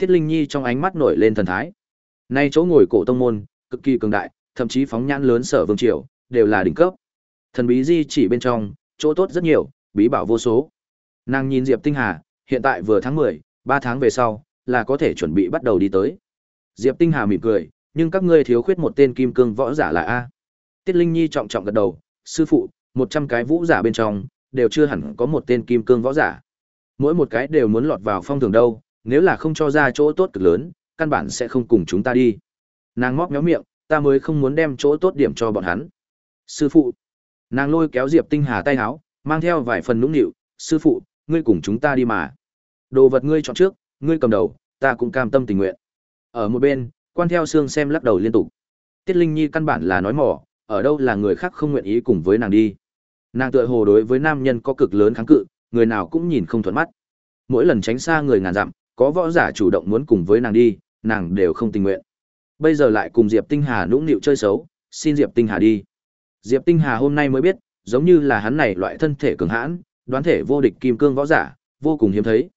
Tiết Linh Nhi trong ánh mắt nổi lên thần thái. Nay chỗ ngồi cổ tông môn, cực kỳ cường đại, thậm chí phóng nhãn lớn sở vương triều, đều là đỉnh cấp. Thần bí di chỉ bên trong, chỗ tốt rất nhiều, bí bảo vô số. Nàng nhìn Diệp Tinh Hà, hiện tại vừa tháng 10, 3 tháng về sau, là có thể chuẩn bị bắt đầu đi tới. Diệp Tinh Hà mỉm cười, nhưng các ngươi thiếu khuyết một tên kim cương võ giả là A. Tiết Linh Nhi trọng trọng gật đầu, sư phụ, 100 cái vũ giả bên trong, đều chưa hẳn có một tên kim cương võ giả. Mỗi một cái đều muốn lọt vào phong thường đâu, nếu là không cho ra chỗ tốt cực lớn, căn bản sẽ không cùng chúng ta đi. Nàng móc méo miệng, ta mới không muốn đem chỗ tốt điểm cho bọn hắn. Sư phụ. Nàng lôi kéo Diệp Tinh Hà tay áo, mang theo vài phần nũng nịu, sư phụ, ngươi cùng chúng ta đi mà. Đồ vật ngươi chọn trước, ngươi cầm đầu, ta cũng cam tâm tình nguyện. Ở một bên, quan theo xương xem lắc đầu liên tục. Tiết Linh Nhi căn bản là nói mỏ, ở đâu là người khác không nguyện ý cùng với nàng đi. Nàng tựa hồ đối với nam nhân có cực lớn kháng cự, người nào cũng nhìn không thuận mắt. Mỗi lần tránh xa người ngàn dặm, có võ giả chủ động muốn cùng với nàng đi, nàng đều không tình nguyện. Bây giờ lại cùng Diệp Tinh Hà nũng nịu chơi xấu, xin Diệp Tinh Hà đi. Diệp Tinh Hà hôm nay mới biết, giống như là hắn này loại thân thể cường hãn, đoán thể vô địch kim cương võ giả, vô cùng hiếm thấy.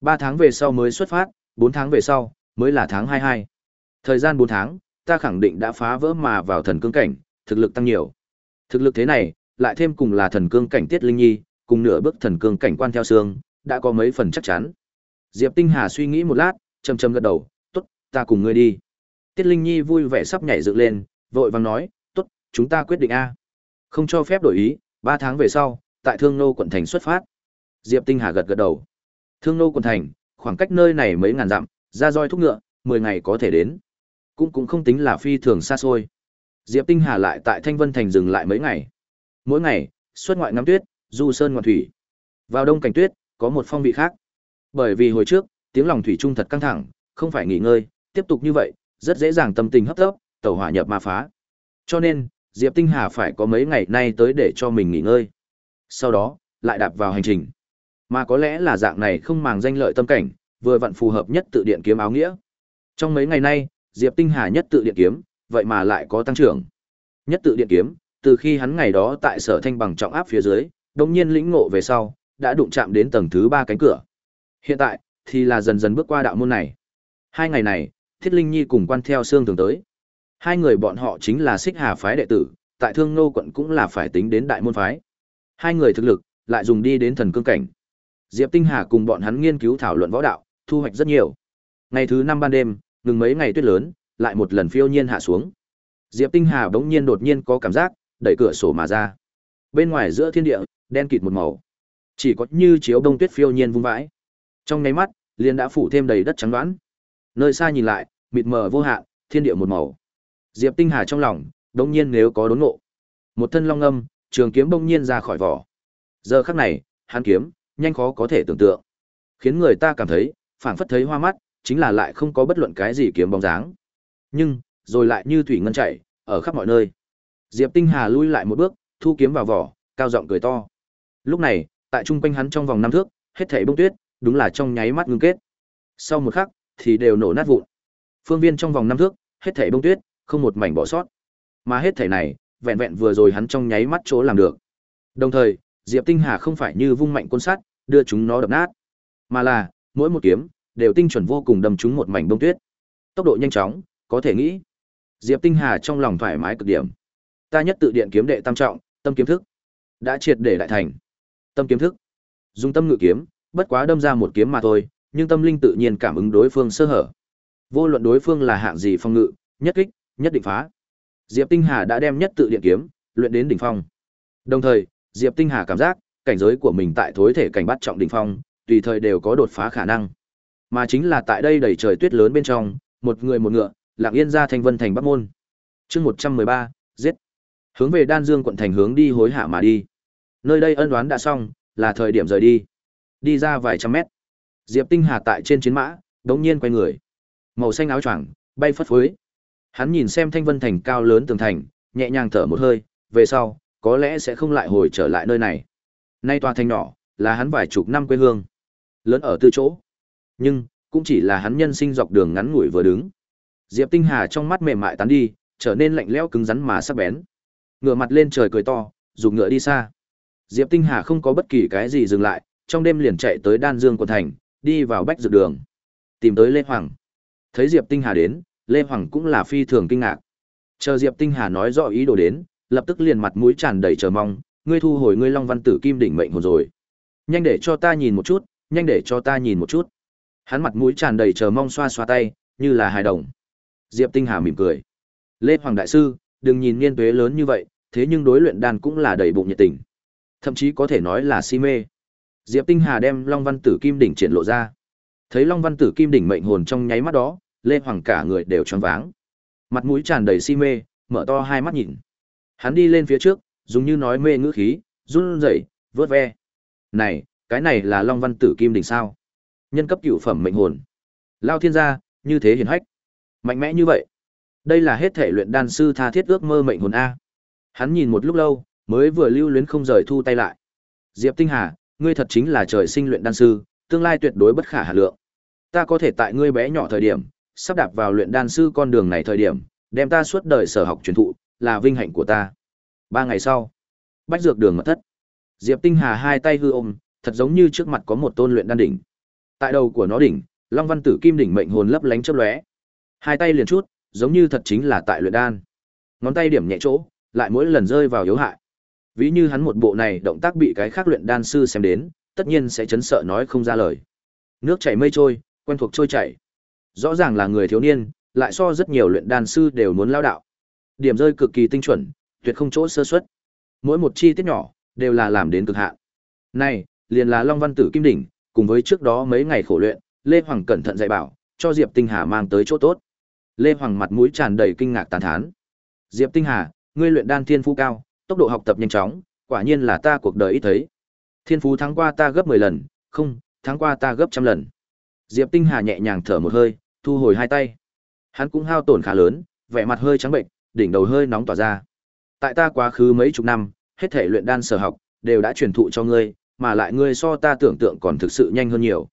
3 tháng về sau mới xuất phát, 4 tháng về sau mới là tháng 22. Thời gian 4 tháng, ta khẳng định đã phá vỡ mà vào thần cương cảnh, thực lực tăng nhiều. Thực lực thế này, lại thêm cùng là thần cương cảnh Tiết Linh Nhi, cùng nửa bước thần cương cảnh quan theo xương, đã có mấy phần chắc chắn. Diệp Tinh Hà suy nghĩ một lát, chầm chầm gật đầu, "Tốt, ta cùng ngươi đi." Tiết Linh Nhi vui vẻ sắp nhảy dựng lên, vội vàng nói, "Tốt, chúng ta quyết định a." Không cho phép đổi ý, Ba tháng về sau, tại Thương Nô quận thành xuất phát. Diệp Tinh Hà gật gật đầu. Thương Nô quận thành, khoảng cách nơi này mấy ngàn dặm, ra roi thúc ngựa, 10 ngày có thể đến. Cũng cũng không tính là phi thường xa xôi. Diệp Tinh Hà lại tại Thanh Vân thành dừng lại mấy ngày. Mỗi ngày, xuất ngoại ngắm tuyết, du sơn ngoạn thủy. Vào đông cảnh tuyết, có một phong vị khác. Bởi vì hồi trước, tiếng lòng thủy trung thật căng thẳng, không phải nghỉ ngơi, tiếp tục như vậy, rất dễ dàng tâm tình hấp tấp, tẩu hỏa nhập ma phá. Cho nên, Diệp Tinh Hà phải có mấy ngày nay tới để cho mình nghỉ ngơi. Sau đó, lại đạp vào hành trình. Mà có lẽ là dạng này không màng danh lợi tâm cảnh, vừa vặn phù hợp nhất tự điện kiếm áo nghĩa. Trong mấy ngày nay, Diệp Tinh Hà nhất tự điện kiếm, vậy mà lại có tăng trưởng. Nhất tự điện kiếm, từ khi hắn ngày đó tại Sở Thanh bằng trọng áp phía dưới, đồng nhiên lĩnh ngộ về sau, đã đụng chạm đến tầng thứ ba cánh cửa. Hiện tại, thì là dần dần bước qua đạo môn này. Hai ngày này, Thiết Linh Nhi cùng quan theo xương thường tới. Hai người bọn họ chính là Xích Hà phái đệ tử, tại Thương Nô quận cũng là phải tính đến đại môn phái. Hai người thực lực lại dùng đi đến thần cương cảnh. Diệp Tinh Hà cùng bọn hắn nghiên cứu thảo luận võ đạo, thu hoạch rất nhiều. Ngày thứ năm ban đêm, ngừng mấy ngày tuyết lớn, lại một lần phiêu nhiên hạ xuống. Diệp Tinh Hà bỗng nhiên đột nhiên có cảm giác, đẩy cửa sổ mà ra. Bên ngoài giữa thiên địa, đen kịt một màu. Chỉ có như chiếu đông tuyết phiêu nhiên vung vãi. Trong nháy mắt, liền đã phủ thêm đầy đất trắng đoán. Nơi xa nhìn lại, mịt mờ vô hạn, thiên địa một màu. Diệp Tinh Hà trong lòng, đống nhiên nếu có đốn ngộ. Một thân long âm, trường kiếm bỗng nhiên ra khỏi vỏ. Giờ khắc này, hắn kiếm, nhanh khó có thể tưởng tượng. Khiến người ta cảm thấy, phảng phất thấy hoa mắt, chính là lại không có bất luận cái gì kiếm bóng dáng. Nhưng, rồi lại như thủy ngân chảy, ở khắp mọi nơi. Diệp Tinh Hà lui lại một bước, thu kiếm vào vỏ, cao giọng cười to. Lúc này, tại trung quanh hắn trong vòng năm thước, hết thảy bông tuyết, đúng là trong nháy mắt ngưng kết. Sau một khắc, thì đều nổ nát vụn. Phương viên trong vòng năm thước, hết thảy bông tuyết, không một mảnh bỏ sót. Mà hết thảy này, vẹn vẹn vừa rồi hắn trong nháy mắt chỗ làm được. Đồng thời, Diệp Tinh Hà không phải như vung mạnh côn sắt, đưa chúng nó đập nát, mà là mỗi một kiếm đều tinh chuẩn vô cùng đâm trúng một mảnh bông tuyết. Tốc độ nhanh chóng, có thể nghĩ. Diệp Tinh Hà trong lòng thoải mái cực điểm. Ta nhất tự điện kiếm đệ tam trọng, tâm kiếm thức, đã triệt để đại thành. Tâm kiếm thức, dùng tâm ngự kiếm, bất quá đâm ra một kiếm mà thôi, nhưng tâm linh tự nhiên cảm ứng đối phương sơ hở. Vô luận đối phương là hạng gì phong ngự, nhất kích, nhất định phá. Diệp Tinh Hà đã đem nhất tự điện kiếm luyện đến đỉnh phong. Đồng thời, Diệp Tinh Hà cảm giác, cảnh giới của mình tại thối thể cảnh bắt trọng đỉnh phong, tùy thời đều có đột phá khả năng. Mà chính là tại đây đầy trời tuyết lớn bên trong, một người một ngựa, lặng yên ra thành vân thành bắc môn. Chương 113, giết. Hướng về Đan Dương quận thành hướng đi hối hạ mà đi. Nơi đây ân đoán đã xong, là thời điểm rời đi. Đi ra vài trăm mét. Diệp Tinh Hà tại trên chiến mã, đống nhiên quay người. Màu xanh áo choàng, bay phất phới. Hắn nhìn xem Thanh Vân thành cao lớn tường thành, nhẹ nhàng thở một hơi, về sau, có lẽ sẽ không lại hồi trở lại nơi này. Nay tòa thành nhỏ, là hắn vài chục năm quê hương. Lớn ở tư chỗ. Nhưng, cũng chỉ là hắn nhân sinh dọc đường ngắn ngủi vừa đứng. Diệp Tinh Hà trong mắt mềm mại tán đi, trở nên lạnh lẽo cứng rắn mà sắc bén. Ngửa mặt lên trời cười to, dùng ngựa đi xa. Diệp Tinh Hà không có bất kỳ cái gì dừng lại, trong đêm liền chạy tới Đan Dương quận thành, đi vào bách dược đường. tìm tới Lê Hoàng. Thấy Diệp Tinh Hà đến, Lê Hoàng cũng là phi thường kinh ngạc. Chờ Diệp Tinh Hà nói rõ ý đồ đến, lập tức liền mặt mũi tràn đầy chờ mong, ngươi thu hồi ngươi Long Văn Tử Kim đỉnh mệnh hồn rồi. Nhanh để cho ta nhìn một chút, nhanh để cho ta nhìn một chút. Hắn mặt mũi tràn đầy chờ mong xoa xoa tay, như là hài đồng. Diệp Tinh Hà mỉm cười. Lê Hoàng đại sư, đừng nhìn niên tuế lớn như vậy, thế nhưng đối luyện đan cũng là đầy bụng nhiệt tình. Thậm chí có thể nói là si mê. Diệp Tinh Hà đem Long Văn Tử Kim đỉnh triển lộ ra. Thấy Long Văn Tử Kim đỉnh mệnh hồn trong nháy mắt đó, Lê Hoàng cả người đều choáng váng. Mặt mũi tràn đầy si mê, mở to hai mắt nhìn. Hắn đi lên phía trước, dùng như nói mê ngữ khí, run rẩy, vớt ve. Này, cái này là Long Văn Tử Kim đỉnh sao? Nhân cấp cửu phẩm mệnh hồn. Lao thiên gia, như thế hiển hách. Mạnh mẽ như vậy. Đây là hết thể luyện đan sư tha thiết ước mơ mệnh hồn a. Hắn nhìn một lúc lâu, mới vừa lưu luyến không rời thu tay lại. Diệp Tinh Hà, ngươi thật chính là trời sinh luyện đan sư, tương lai tuyệt đối bất khả hà lượng. Ta có thể tại ngươi bé nhỏ thời điểm, sắp đạp vào luyện đan sư con đường này thời điểm, đem ta suốt đời sở học truyền thụ, là vinh hạnh của ta. Ba ngày sau, bách dược đường mật thất. Diệp Tinh Hà hai tay hư ôm, thật giống như trước mặt có một tôn luyện đan đỉnh. Tại đầu của nó đỉnh, Long Văn Tử Kim đỉnh mệnh hồn lấp lánh chớp lóe. Hai tay liền chút, giống như thật chính là tại luyện đan. Ngón tay điểm nhẹ chỗ, lại mỗi lần rơi vào yếu hại. Ví như hắn một bộ này động tác bị cái khác luyện đan sư xem đến, tất nhiên sẽ chấn sợ nói không ra lời. Nước chảy mây trôi, quen thuộc trôi chảy. Rõ ràng là người thiếu niên, lại so rất nhiều luyện đan sư đều muốn lao đạo. Điểm rơi cực kỳ tinh chuẩn, tuyệt không chỗ sơ suất. Mỗi một chi tiết nhỏ đều là làm đến cực hạn. Này, liền là Long Văn Tử Kim đỉnh, cùng với trước đó mấy ngày khổ luyện, Lê Hoàng cẩn thận dạy bảo, cho Diệp Tinh Hà mang tới chỗ tốt. Lê Hoàng mặt mũi tràn đầy kinh ngạc tán thán. Diệp Tinh Hà, ngươi luyện đan thiên phú cao, tốc độ học tập nhanh chóng, quả nhiên là ta cuộc đời ít thấy. Thiên phú thắng qua ta gấp 10 lần, không, thắng qua ta gấp trăm lần. Diệp Tinh Hà nhẹ nhàng thở một hơi, thu hồi hai tay. Hắn cũng hao tổn khá lớn, vẻ mặt hơi trắng bệnh, đỉnh đầu hơi nóng tỏa ra. Tại ta quá khứ mấy chục năm, hết thể luyện đan sở học đều đã truyền thụ cho ngươi, mà lại ngươi so ta tưởng tượng còn thực sự nhanh hơn nhiều.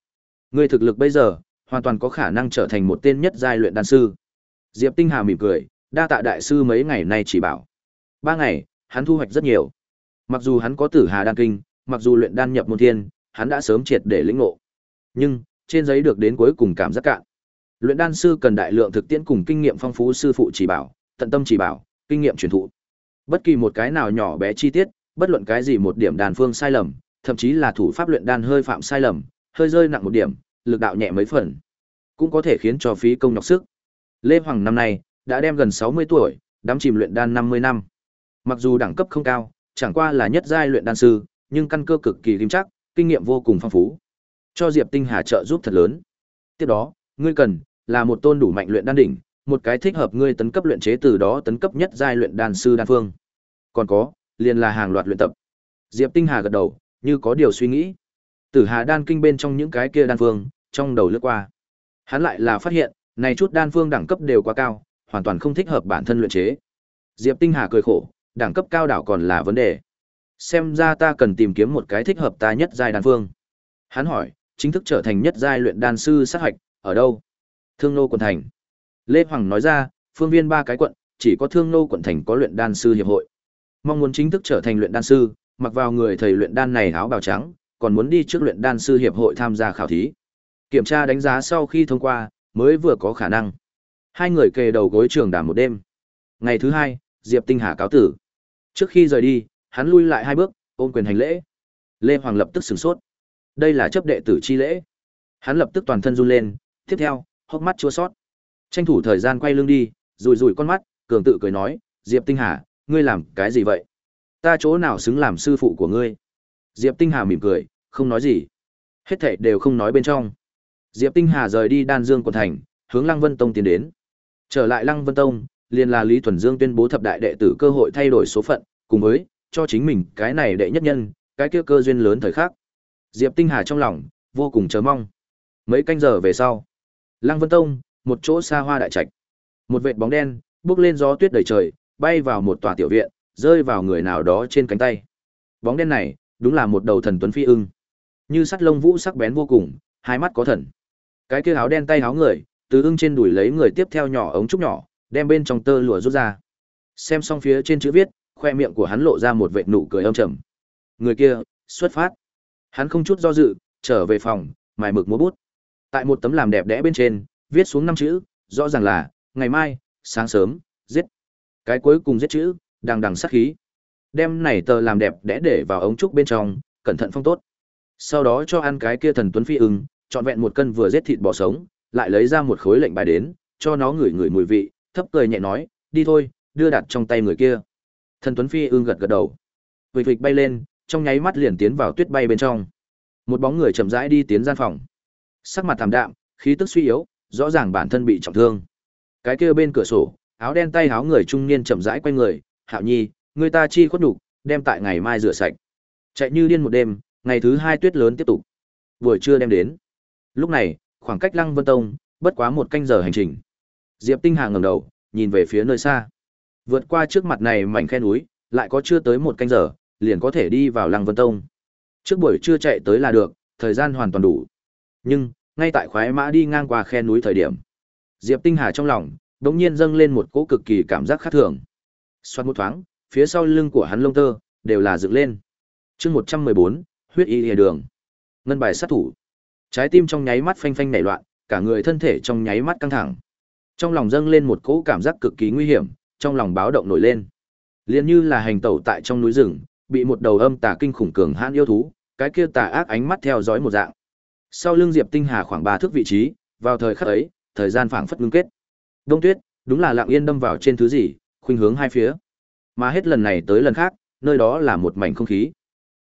Ngươi thực lực bây giờ, hoàn toàn có khả năng trở thành một tên nhất giai luyện đan sư. Diệp Tinh Hà mỉm cười, đa tạ đại sư mấy ngày nay chỉ bảo. Ba ngày, hắn thu hoạch rất nhiều. Mặc dù hắn có Tử Hà đan kinh, mặc dù luyện đan nhập môn thiên, hắn đã sớm triệt để lĩnh ngộ. Nhưng, trên giấy được đến cuối cùng cảm giác cạn. Luyện đan sư cần đại lượng thực tiễn cùng kinh nghiệm phong phú sư phụ chỉ bảo, tận tâm chỉ bảo, kinh nghiệm truyền thụ. Bất kỳ một cái nào nhỏ bé chi tiết, bất luận cái gì một điểm đàn phương sai lầm, thậm chí là thủ pháp luyện đan hơi phạm sai lầm, hơi rơi nặng một điểm, lực đạo nhẹ mấy phần, cũng có thể khiến cho phí công nhọc sức. Lê Hoàng năm nay đã đem gần 60 tuổi, đắm chìm luyện đan 50 năm. Mặc dù đẳng cấp không cao, chẳng qua là nhất giai luyện đan sư, nhưng căn cơ cực kỳ kim chắc, kinh nghiệm vô cùng phong phú. Cho Diệp Tinh Hà trợ giúp thật lớn. Tiếp đó, ngươi cần là một tôn đủ mạnh luyện đan đỉnh, một cái thích hợp ngươi tấn cấp luyện chế từ đó tấn cấp nhất giai luyện đan sư đan phương. Còn có, liền là hàng loạt luyện tập. Diệp Tinh Hà gật đầu, như có điều suy nghĩ. Tử Hà đan kinh bên trong những cái kia đan phương, trong đầu lướt qua. Hắn lại là phát hiện, này chút đan phương đẳng cấp đều quá cao, hoàn toàn không thích hợp bản thân luyện chế. Diệp Tinh Hà cười khổ, đẳng cấp cao đảo còn là vấn đề. Xem ra ta cần tìm kiếm một cái thích hợp ta nhất giai đan phương. Hắn hỏi, chính thức trở thành nhất giai luyện đan sư sát hạch, ở đâu? Thương Nô quận thành. Lê Hoàng nói ra, phương viên ba cái quận, chỉ có Thương Nô quận thành có luyện đan sư hiệp hội. Mong muốn chính thức trở thành luyện đan sư, mặc vào người thầy luyện đan này áo bào trắng, còn muốn đi trước luyện đan sư hiệp hội tham gia khảo thí. Kiểm tra đánh giá sau khi thông qua, mới vừa có khả năng. Hai người kề đầu gối trường đàm một đêm. Ngày thứ hai, Diệp Tinh Hà cáo tử. Trước khi rời đi, hắn lui lại hai bước, ôm quyền hành lễ. Lê Hoàng lập tức sửng sốt. Đây là chấp đệ tử chi lễ. Hắn lập tức toàn thân run lên, tiếp theo, hốc mắt chua sót. Tranh thủ thời gian quay lưng đi, rủi rủi con mắt, cường tự cười nói, Diệp Tinh Hà, ngươi làm cái gì vậy? Ta chỗ nào xứng làm sư phụ của ngươi? Diệp Tinh Hà mỉm cười, không nói gì. Hết thảy đều không nói bên trong. Diệp Tinh Hà rời đi Đan Dương quận thành, hướng Lăng Vân Tông tiến đến. Trở lại Lăng Vân Tông, liền là Lý Thuần Dương tuyên bố thập đại đệ tử cơ hội thay đổi số phận, cùng với cho chính mình cái này đệ nhất nhân, cái kia cơ duyên lớn thời khắc. Diệp Tinh Hà trong lòng vô cùng chờ mong. Mấy canh giờ về sau, Lăng Vân Tông, một chỗ xa hoa đại trạch. Một vệt bóng đen bước lên gió tuyết đầy trời, bay vào một tòa tiểu viện, rơi vào người nào đó trên cánh tay. Bóng đen này, đúng là một đầu thần tuấn phi ưng. Như sắt lông vũ sắc bén vô cùng, hai mắt có thần. Cái kia áo đen tay áo người, từ ưng trên đùi lấy người tiếp theo nhỏ ống trúc nhỏ, đem bên trong tơ lụa rút ra. Xem xong phía trên chữ viết, khoe miệng của hắn lộ ra một vệt nụ cười âm trầm. Người kia, xuất phát. Hắn không chút do dự, trở về phòng, mài mực múa bút. Tại một tấm làm đẹp đẽ bên trên, viết xuống năm chữ, rõ ràng là, ngày mai, sáng sớm, giết. Cái cuối cùng giết chữ, đằng đằng sát khí. Đem này tờ làm đẹp đẽ để vào ống trúc bên trong, cẩn thận phong tốt. Sau đó cho ăn cái kia thần tuấn phi ưng, trọn vẹn một cân vừa giết thịt bò sống, lại lấy ra một khối lệnh bài đến, cho nó ngửi ngửi mùi vị, thấp cười nhẹ nói, đi thôi, đưa đặt trong tay người kia. Thần tuấn phi ương gật gật đầu. Vịch vịch bay lên, trong nháy mắt liền tiến vào tuyết bay bên trong. Một bóng người chậm rãi đi tiến gian phòng. Sắc mặt thảm đạm, khí tức suy yếu, rõ ràng bản thân bị trọng thương. Cái kia bên cửa sổ, áo đen tay áo người trung niên chậm rãi quay người, "Hạo Nhi, người ta chi khuất nhục, đem tại ngày mai rửa sạch." Chạy như điên một đêm, ngày thứ hai tuyết lớn tiếp tục. Buổi trưa đem đến. Lúc này, khoảng cách Lăng Vân Tông, bất quá một canh giờ hành trình. Diệp Tinh Hà ngẩng đầu, nhìn về phía nơi xa. Vượt qua trước mặt này mảnh khe núi, lại có chưa tới một canh giờ, liền có thể đi vào Lăng Vân Tông. Trước buổi trưa chạy tới là được, thời gian hoàn toàn đủ. Nhưng, ngay tại khoái mã đi ngang qua khe núi thời điểm, Diệp Tinh Hà trong lòng, đột nhiên dâng lên một cỗ cực kỳ cảm giác khác thường. Xoát một thoáng, phía sau lưng của hắn lông tơ đều là dựng lên. Chương 114, huyết y lìa đường. Ngân bài sát thủ. Trái tim trong nháy mắt phanh phanh nảy loạn, cả người thân thể trong nháy mắt căng thẳng. Trong lòng dâng lên một cỗ cảm giác cực kỳ nguy hiểm, trong lòng báo động nổi lên. Liên như là hành tẩu tại trong núi rừng, bị một đầu âm tà kinh khủng cường hãn yêu thú, cái kia tà ác ánh mắt theo dõi một dạng. Sau lưng Diệp Tinh Hà khoảng 3 thước vị trí, vào thời khắc ấy, thời gian phảng phất ngưng kết. Đông Tuyết, đúng là lặng yên đâm vào trên thứ gì, khuynh hướng hai phía. Mà hết lần này tới lần khác, nơi đó là một mảnh không khí.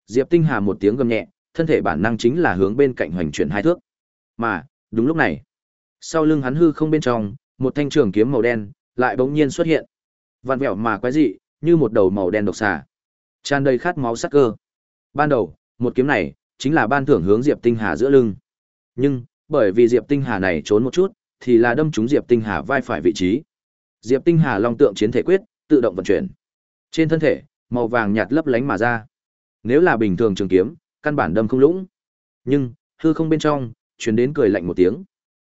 Diệp Tinh Hà một tiếng gầm nhẹ, thân thể bản năng chính là hướng bên cạnh hoành chuyển hai thước. Mà, đúng lúc này, sau lưng hắn hư không bên trong, một thanh trường kiếm màu đen lại bỗng nhiên xuất hiện. vặn vẹo mà quái dị, như một đầu màu đen độc xà, tràn đầy khát máu sắc cơ. Ban đầu, một kiếm này chính là ban thưởng hướng Diệp Tinh Hà giữa lưng. Nhưng, bởi vì Diệp Tinh Hà này trốn một chút, thì là đâm trúng Diệp Tinh Hà vai phải vị trí. Diệp Tinh Hà long tượng chiến thể quyết tự động vận chuyển. Trên thân thể, màu vàng nhạt lấp lánh mà ra. Nếu là bình thường trường kiếm, căn bản đâm không lũng. Nhưng, hư không bên trong, chuyển đến cười lạnh một tiếng.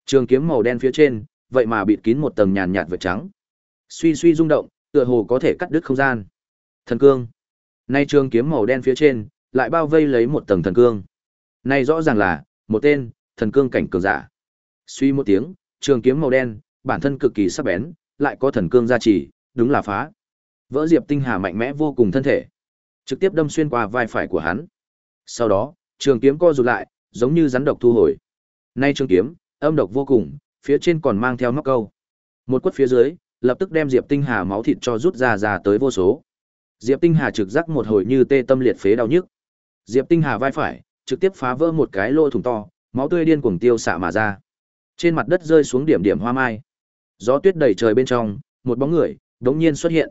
Trường kiếm màu đen phía trên, vậy mà bịt kín một tầng nhàn nhạt vệt trắng. Suy suy rung động, tựa hồ có thể cắt đứt không gian. Thần cương. Nay trường kiếm màu đen phía trên, lại bao vây lấy một tầng thần cương. Này rõ ràng là một tên thần cương cảnh cường giả. Suy một tiếng, trường kiếm màu đen, bản thân cực kỳ sắc bén, lại có thần cương gia trì, đúng là phá. Vỡ Diệp Tinh Hà mạnh mẽ vô cùng thân thể, trực tiếp đâm xuyên qua vai phải của hắn. Sau đó, trường kiếm co rụt lại, giống như rắn độc thu hồi. Nay trường kiếm, âm độc vô cùng, phía trên còn mang theo móc câu. Một quất phía dưới, lập tức đem Diệp Tinh Hà máu thịt cho rút ra ra tới vô số. Diệp Tinh Hà trực giác một hồi như tê tâm liệt phế đau nhức. Diệp Tinh Hà vai phải, trực tiếp phá vỡ một cái lỗ thủng to, máu tươi điên cuồng tiêu xạ mà ra. Trên mặt đất rơi xuống điểm điểm hoa mai. Gió tuyết đầy trời bên trong, một bóng người đống nhiên xuất hiện.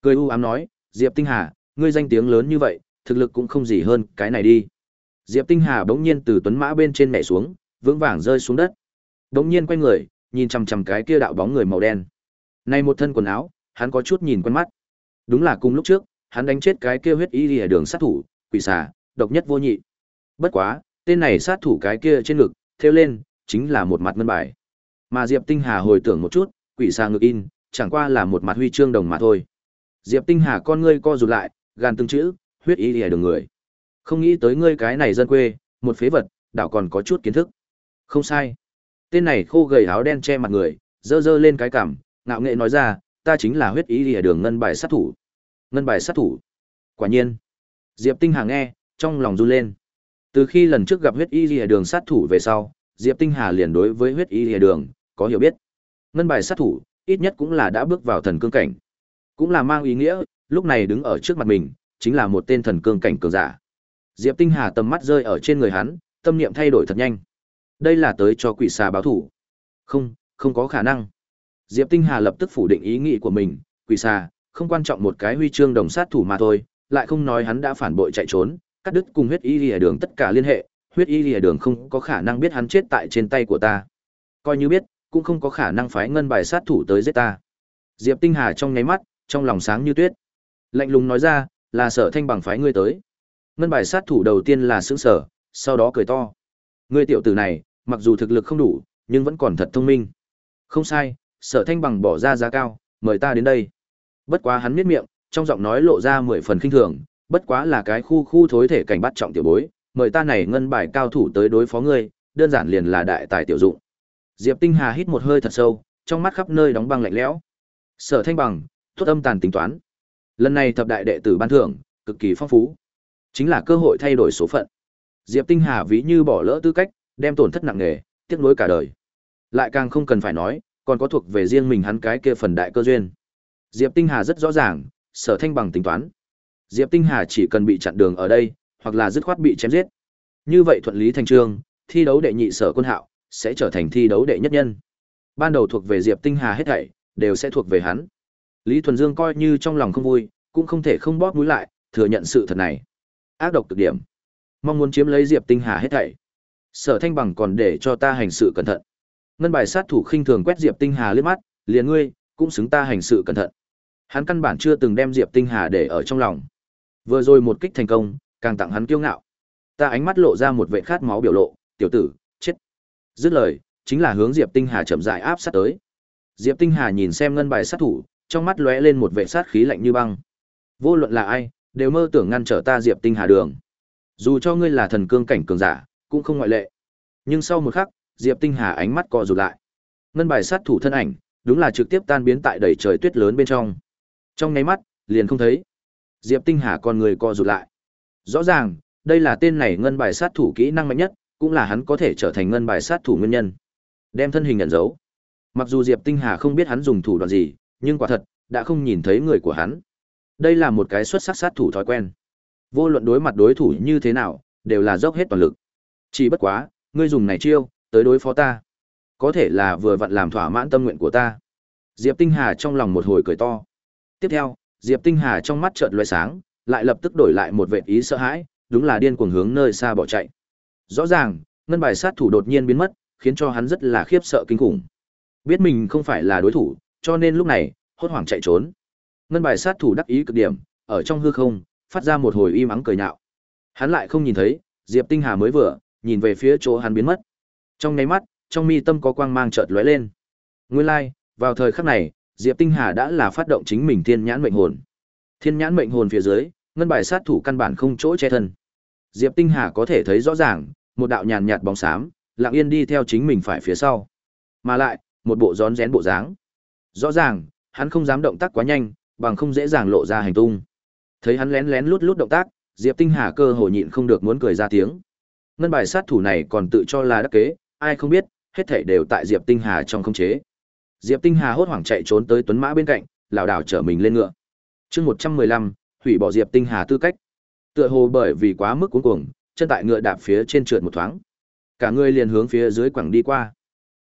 Cười u ám nói, "Diệp Tinh Hà, ngươi danh tiếng lớn như vậy, thực lực cũng không gì hơn cái này đi." Diệp Tinh Hà bỗng nhiên từ tuấn mã bên trên nhảy xuống, vững vàng rơi xuống đất. Đống nhiên quay người, nhìn chằm chằm cái kia đạo bóng người màu đen. Này một thân quần áo, hắn có chút nhìn quen mắt. Đúng là cùng lúc trước, hắn đánh chết cái kia huyết y lìa đường sát thủ, quỷ xà, độc nhất vô nhị. Bất quá, tên này sát thủ cái kia trên ngực, theo lên, chính là một mặt ngân bài. Mà Diệp Tinh Hà hồi tưởng một chút, quỷ xà ngực in, chẳng qua là một mặt huy chương đồng mà thôi. Diệp Tinh Hà con ngươi co rụt lại, gan từng chữ, huyết y lìa đường người. Không nghĩ tới ngươi cái này dân quê, một phế vật, đảo còn có chút kiến thức. Không sai. Tên này khô gầy áo đen che mặt người, dơ dơ lên cái cằm, ngạo nghệ nói ra, ta chính là huyết ý lìa đường ngân bài sát thủ. Ngân bài sát thủ. Quả nhiên. Diệp Tinh Hà nghe, trong lòng run lên. Từ khi lần trước gặp huyết y lìa đường sát thủ về sau, Diệp Tinh Hà liền đối với huyết y lìa đường, có hiểu biết. Ngân bài sát thủ, ít nhất cũng là đã bước vào thần cương cảnh. Cũng là mang ý nghĩa, lúc này đứng ở trước mặt mình, chính là một tên thần cương cảnh cường giả. Diệp Tinh Hà tầm mắt rơi ở trên người hắn, tâm niệm thay đổi thật nhanh. Đây là tới cho quỷ xà báo thủ. Không, không có khả năng. Diệp Tinh Hà lập tức phủ định ý nghĩ của mình, quỷ xà, không quan trọng một cái huy chương đồng sát thủ mà thôi, lại không nói hắn đã phản bội chạy trốn, cắt đứt cùng huyết y lìa đường tất cả liên hệ, huyết y lìa đường không có khả năng biết hắn chết tại trên tay của ta. Coi như biết, cũng không có khả năng phái ngân bài sát thủ tới giết ta. Diệp Tinh Hà trong nháy mắt, trong lòng sáng như tuyết. Lạnh lùng nói ra, là sở thanh bằng phái ngươi tới. Ngân bài sát thủ đầu tiên là sững sở, sau đó cười to. Ngươi tiểu tử này, mặc dù thực lực không đủ, nhưng vẫn còn thật thông minh. Không sai, sở thanh bằng bỏ ra giá cao, mời ta đến đây. Bất quá hắn miết miệng, trong giọng nói lộ ra mười phần khinh thường, bất quá là cái khu khu thối thể cảnh bắt trọng tiểu bối, mời ta này ngân bài cao thủ tới đối phó ngươi, đơn giản liền là đại tài tiểu dụng. Diệp Tinh Hà hít một hơi thật sâu, trong mắt khắp nơi đóng băng lạnh lẽo. Sở Thanh bằng, tốt âm tàn tính toán. Lần này thập đại đệ tử ban thưởng, cực kỳ phong phú. Chính là cơ hội thay đổi số phận. Diệp Tinh Hà ví như bỏ lỡ tư cách, đem tổn thất nặng nề, tiếc nuối cả đời. Lại càng không cần phải nói, còn có thuộc về riêng mình hắn cái kia phần đại cơ duyên. Diệp Tinh Hà rất rõ ràng, Sở Thanh bằng tính toán. Diệp Tinh Hà chỉ cần bị chặn đường ở đây, hoặc là dứt khoát bị chém giết. Như vậy thuận lý thành trương, thi đấu đệ nhị Sở Quân Hạo sẽ trở thành thi đấu đệ nhất nhân. Ban đầu thuộc về Diệp Tinh Hà hết thảy, đều sẽ thuộc về hắn. Lý Thuần Dương coi như trong lòng không vui, cũng không thể không bóp mũi lại, thừa nhận sự thật này. Ác độc cực điểm, mong muốn chiếm lấy Diệp Tinh Hà hết thảy. Sở Thanh bằng còn để cho ta hành sự cẩn thận. Ngân bài sát thủ khinh thường quét Diệp Tinh Hà liếc mắt, liền ngươi, cũng xứng ta hành sự cẩn thận. Hắn căn bản chưa từng đem Diệp Tinh Hà để ở trong lòng. Vừa rồi một kích thành công, càng tặng hắn kiêu ngạo. Ta ánh mắt lộ ra một vệ khát máu biểu lộ, tiểu tử, chết. Dứt lời, chính là hướng Diệp Tinh Hà chậm rãi áp sát tới. Diệp Tinh Hà nhìn xem ngân bài sát thủ, trong mắt lóe lên một vệ sát khí lạnh như băng. Vô luận là ai, đều mơ tưởng ngăn trở ta Diệp Tinh Hà đường. Dù cho ngươi là thần cương cảnh cường giả, cũng không ngoại lệ. Nhưng sau một khắc, Diệp Tinh Hà ánh mắt co rụt lại. Ngân bài sát thủ thân ảnh, đúng là trực tiếp tan biến tại đầy trời tuyết lớn bên trong. Trong nháy mắt, liền không thấy. Diệp Tinh Hà con người co rụt lại. Rõ ràng, đây là tên này ngân bài sát thủ kỹ năng mạnh nhất, cũng là hắn có thể trở thành ngân bài sát thủ nguyên nhân. Đem thân hình ẩn dấu. Mặc dù Diệp Tinh Hà không biết hắn dùng thủ đoạn gì, nhưng quả thật, đã không nhìn thấy người của hắn. Đây là một cái xuất sắc sát thủ thói quen. Vô luận đối mặt đối thủ như thế nào, đều là dốc hết toàn lực. Chỉ bất quá, ngươi dùng này chiêu, tới đối phó ta. Có thể là vừa vặn làm thỏa mãn tâm nguyện của ta. Diệp Tinh Hà trong lòng một hồi cười to. Tiếp theo, Diệp Tinh Hà trong mắt chợt lóe sáng, lại lập tức đổi lại một vệ ý sợ hãi, đúng là điên cuồng hướng nơi xa bỏ chạy. Rõ ràng, ngân bài sát thủ đột nhiên biến mất, khiến cho hắn rất là khiếp sợ kinh khủng. Biết mình không phải là đối thủ, cho nên lúc này, hốt hoảng chạy trốn. Ngân bài sát thủ đắc ý cực điểm, ở trong hư không, phát ra một hồi im ắng cười nhạo. Hắn lại không nhìn thấy, Diệp Tinh Hà mới vừa nhìn về phía chỗ hắn biến mất. Trong nháy mắt, trong mi tâm có quang mang chợt lóe lên. Nguyên lai, like, vào thời khắc này, Diệp Tinh Hà đã là phát động chính mình thiên nhãn mệnh hồn. Thiên nhãn mệnh hồn phía dưới, ngân bài sát thủ căn bản không chỗ che thân. Diệp Tinh Hà có thể thấy rõ ràng, một đạo nhàn nhạt bóng xám, lặng yên đi theo chính mình phải phía sau. Mà lại, một bộ rón rén bộ dáng. Rõ ràng, hắn không dám động tác quá nhanh, bằng không dễ dàng lộ ra hành tung. Thấy hắn lén lén lút lút động tác, Diệp Tinh Hà cơ hồ nhịn không được muốn cười ra tiếng. Ngân bài sát thủ này còn tự cho là đắc kế, ai không biết, hết thảy đều tại Diệp Tinh Hà trong khống chế. Diệp Tinh Hà hốt hoảng chạy trốn tới Tuấn Mã bên cạnh, lảo đảo trở mình lên ngựa. Chương 115, hủy bỏ Diệp Tinh Hà tư cách. Tựa hồ bởi vì quá mức cuống cuồng, chân tại ngựa đạp phía trên trượt một thoáng. Cả người liền hướng phía dưới quẳng đi qua.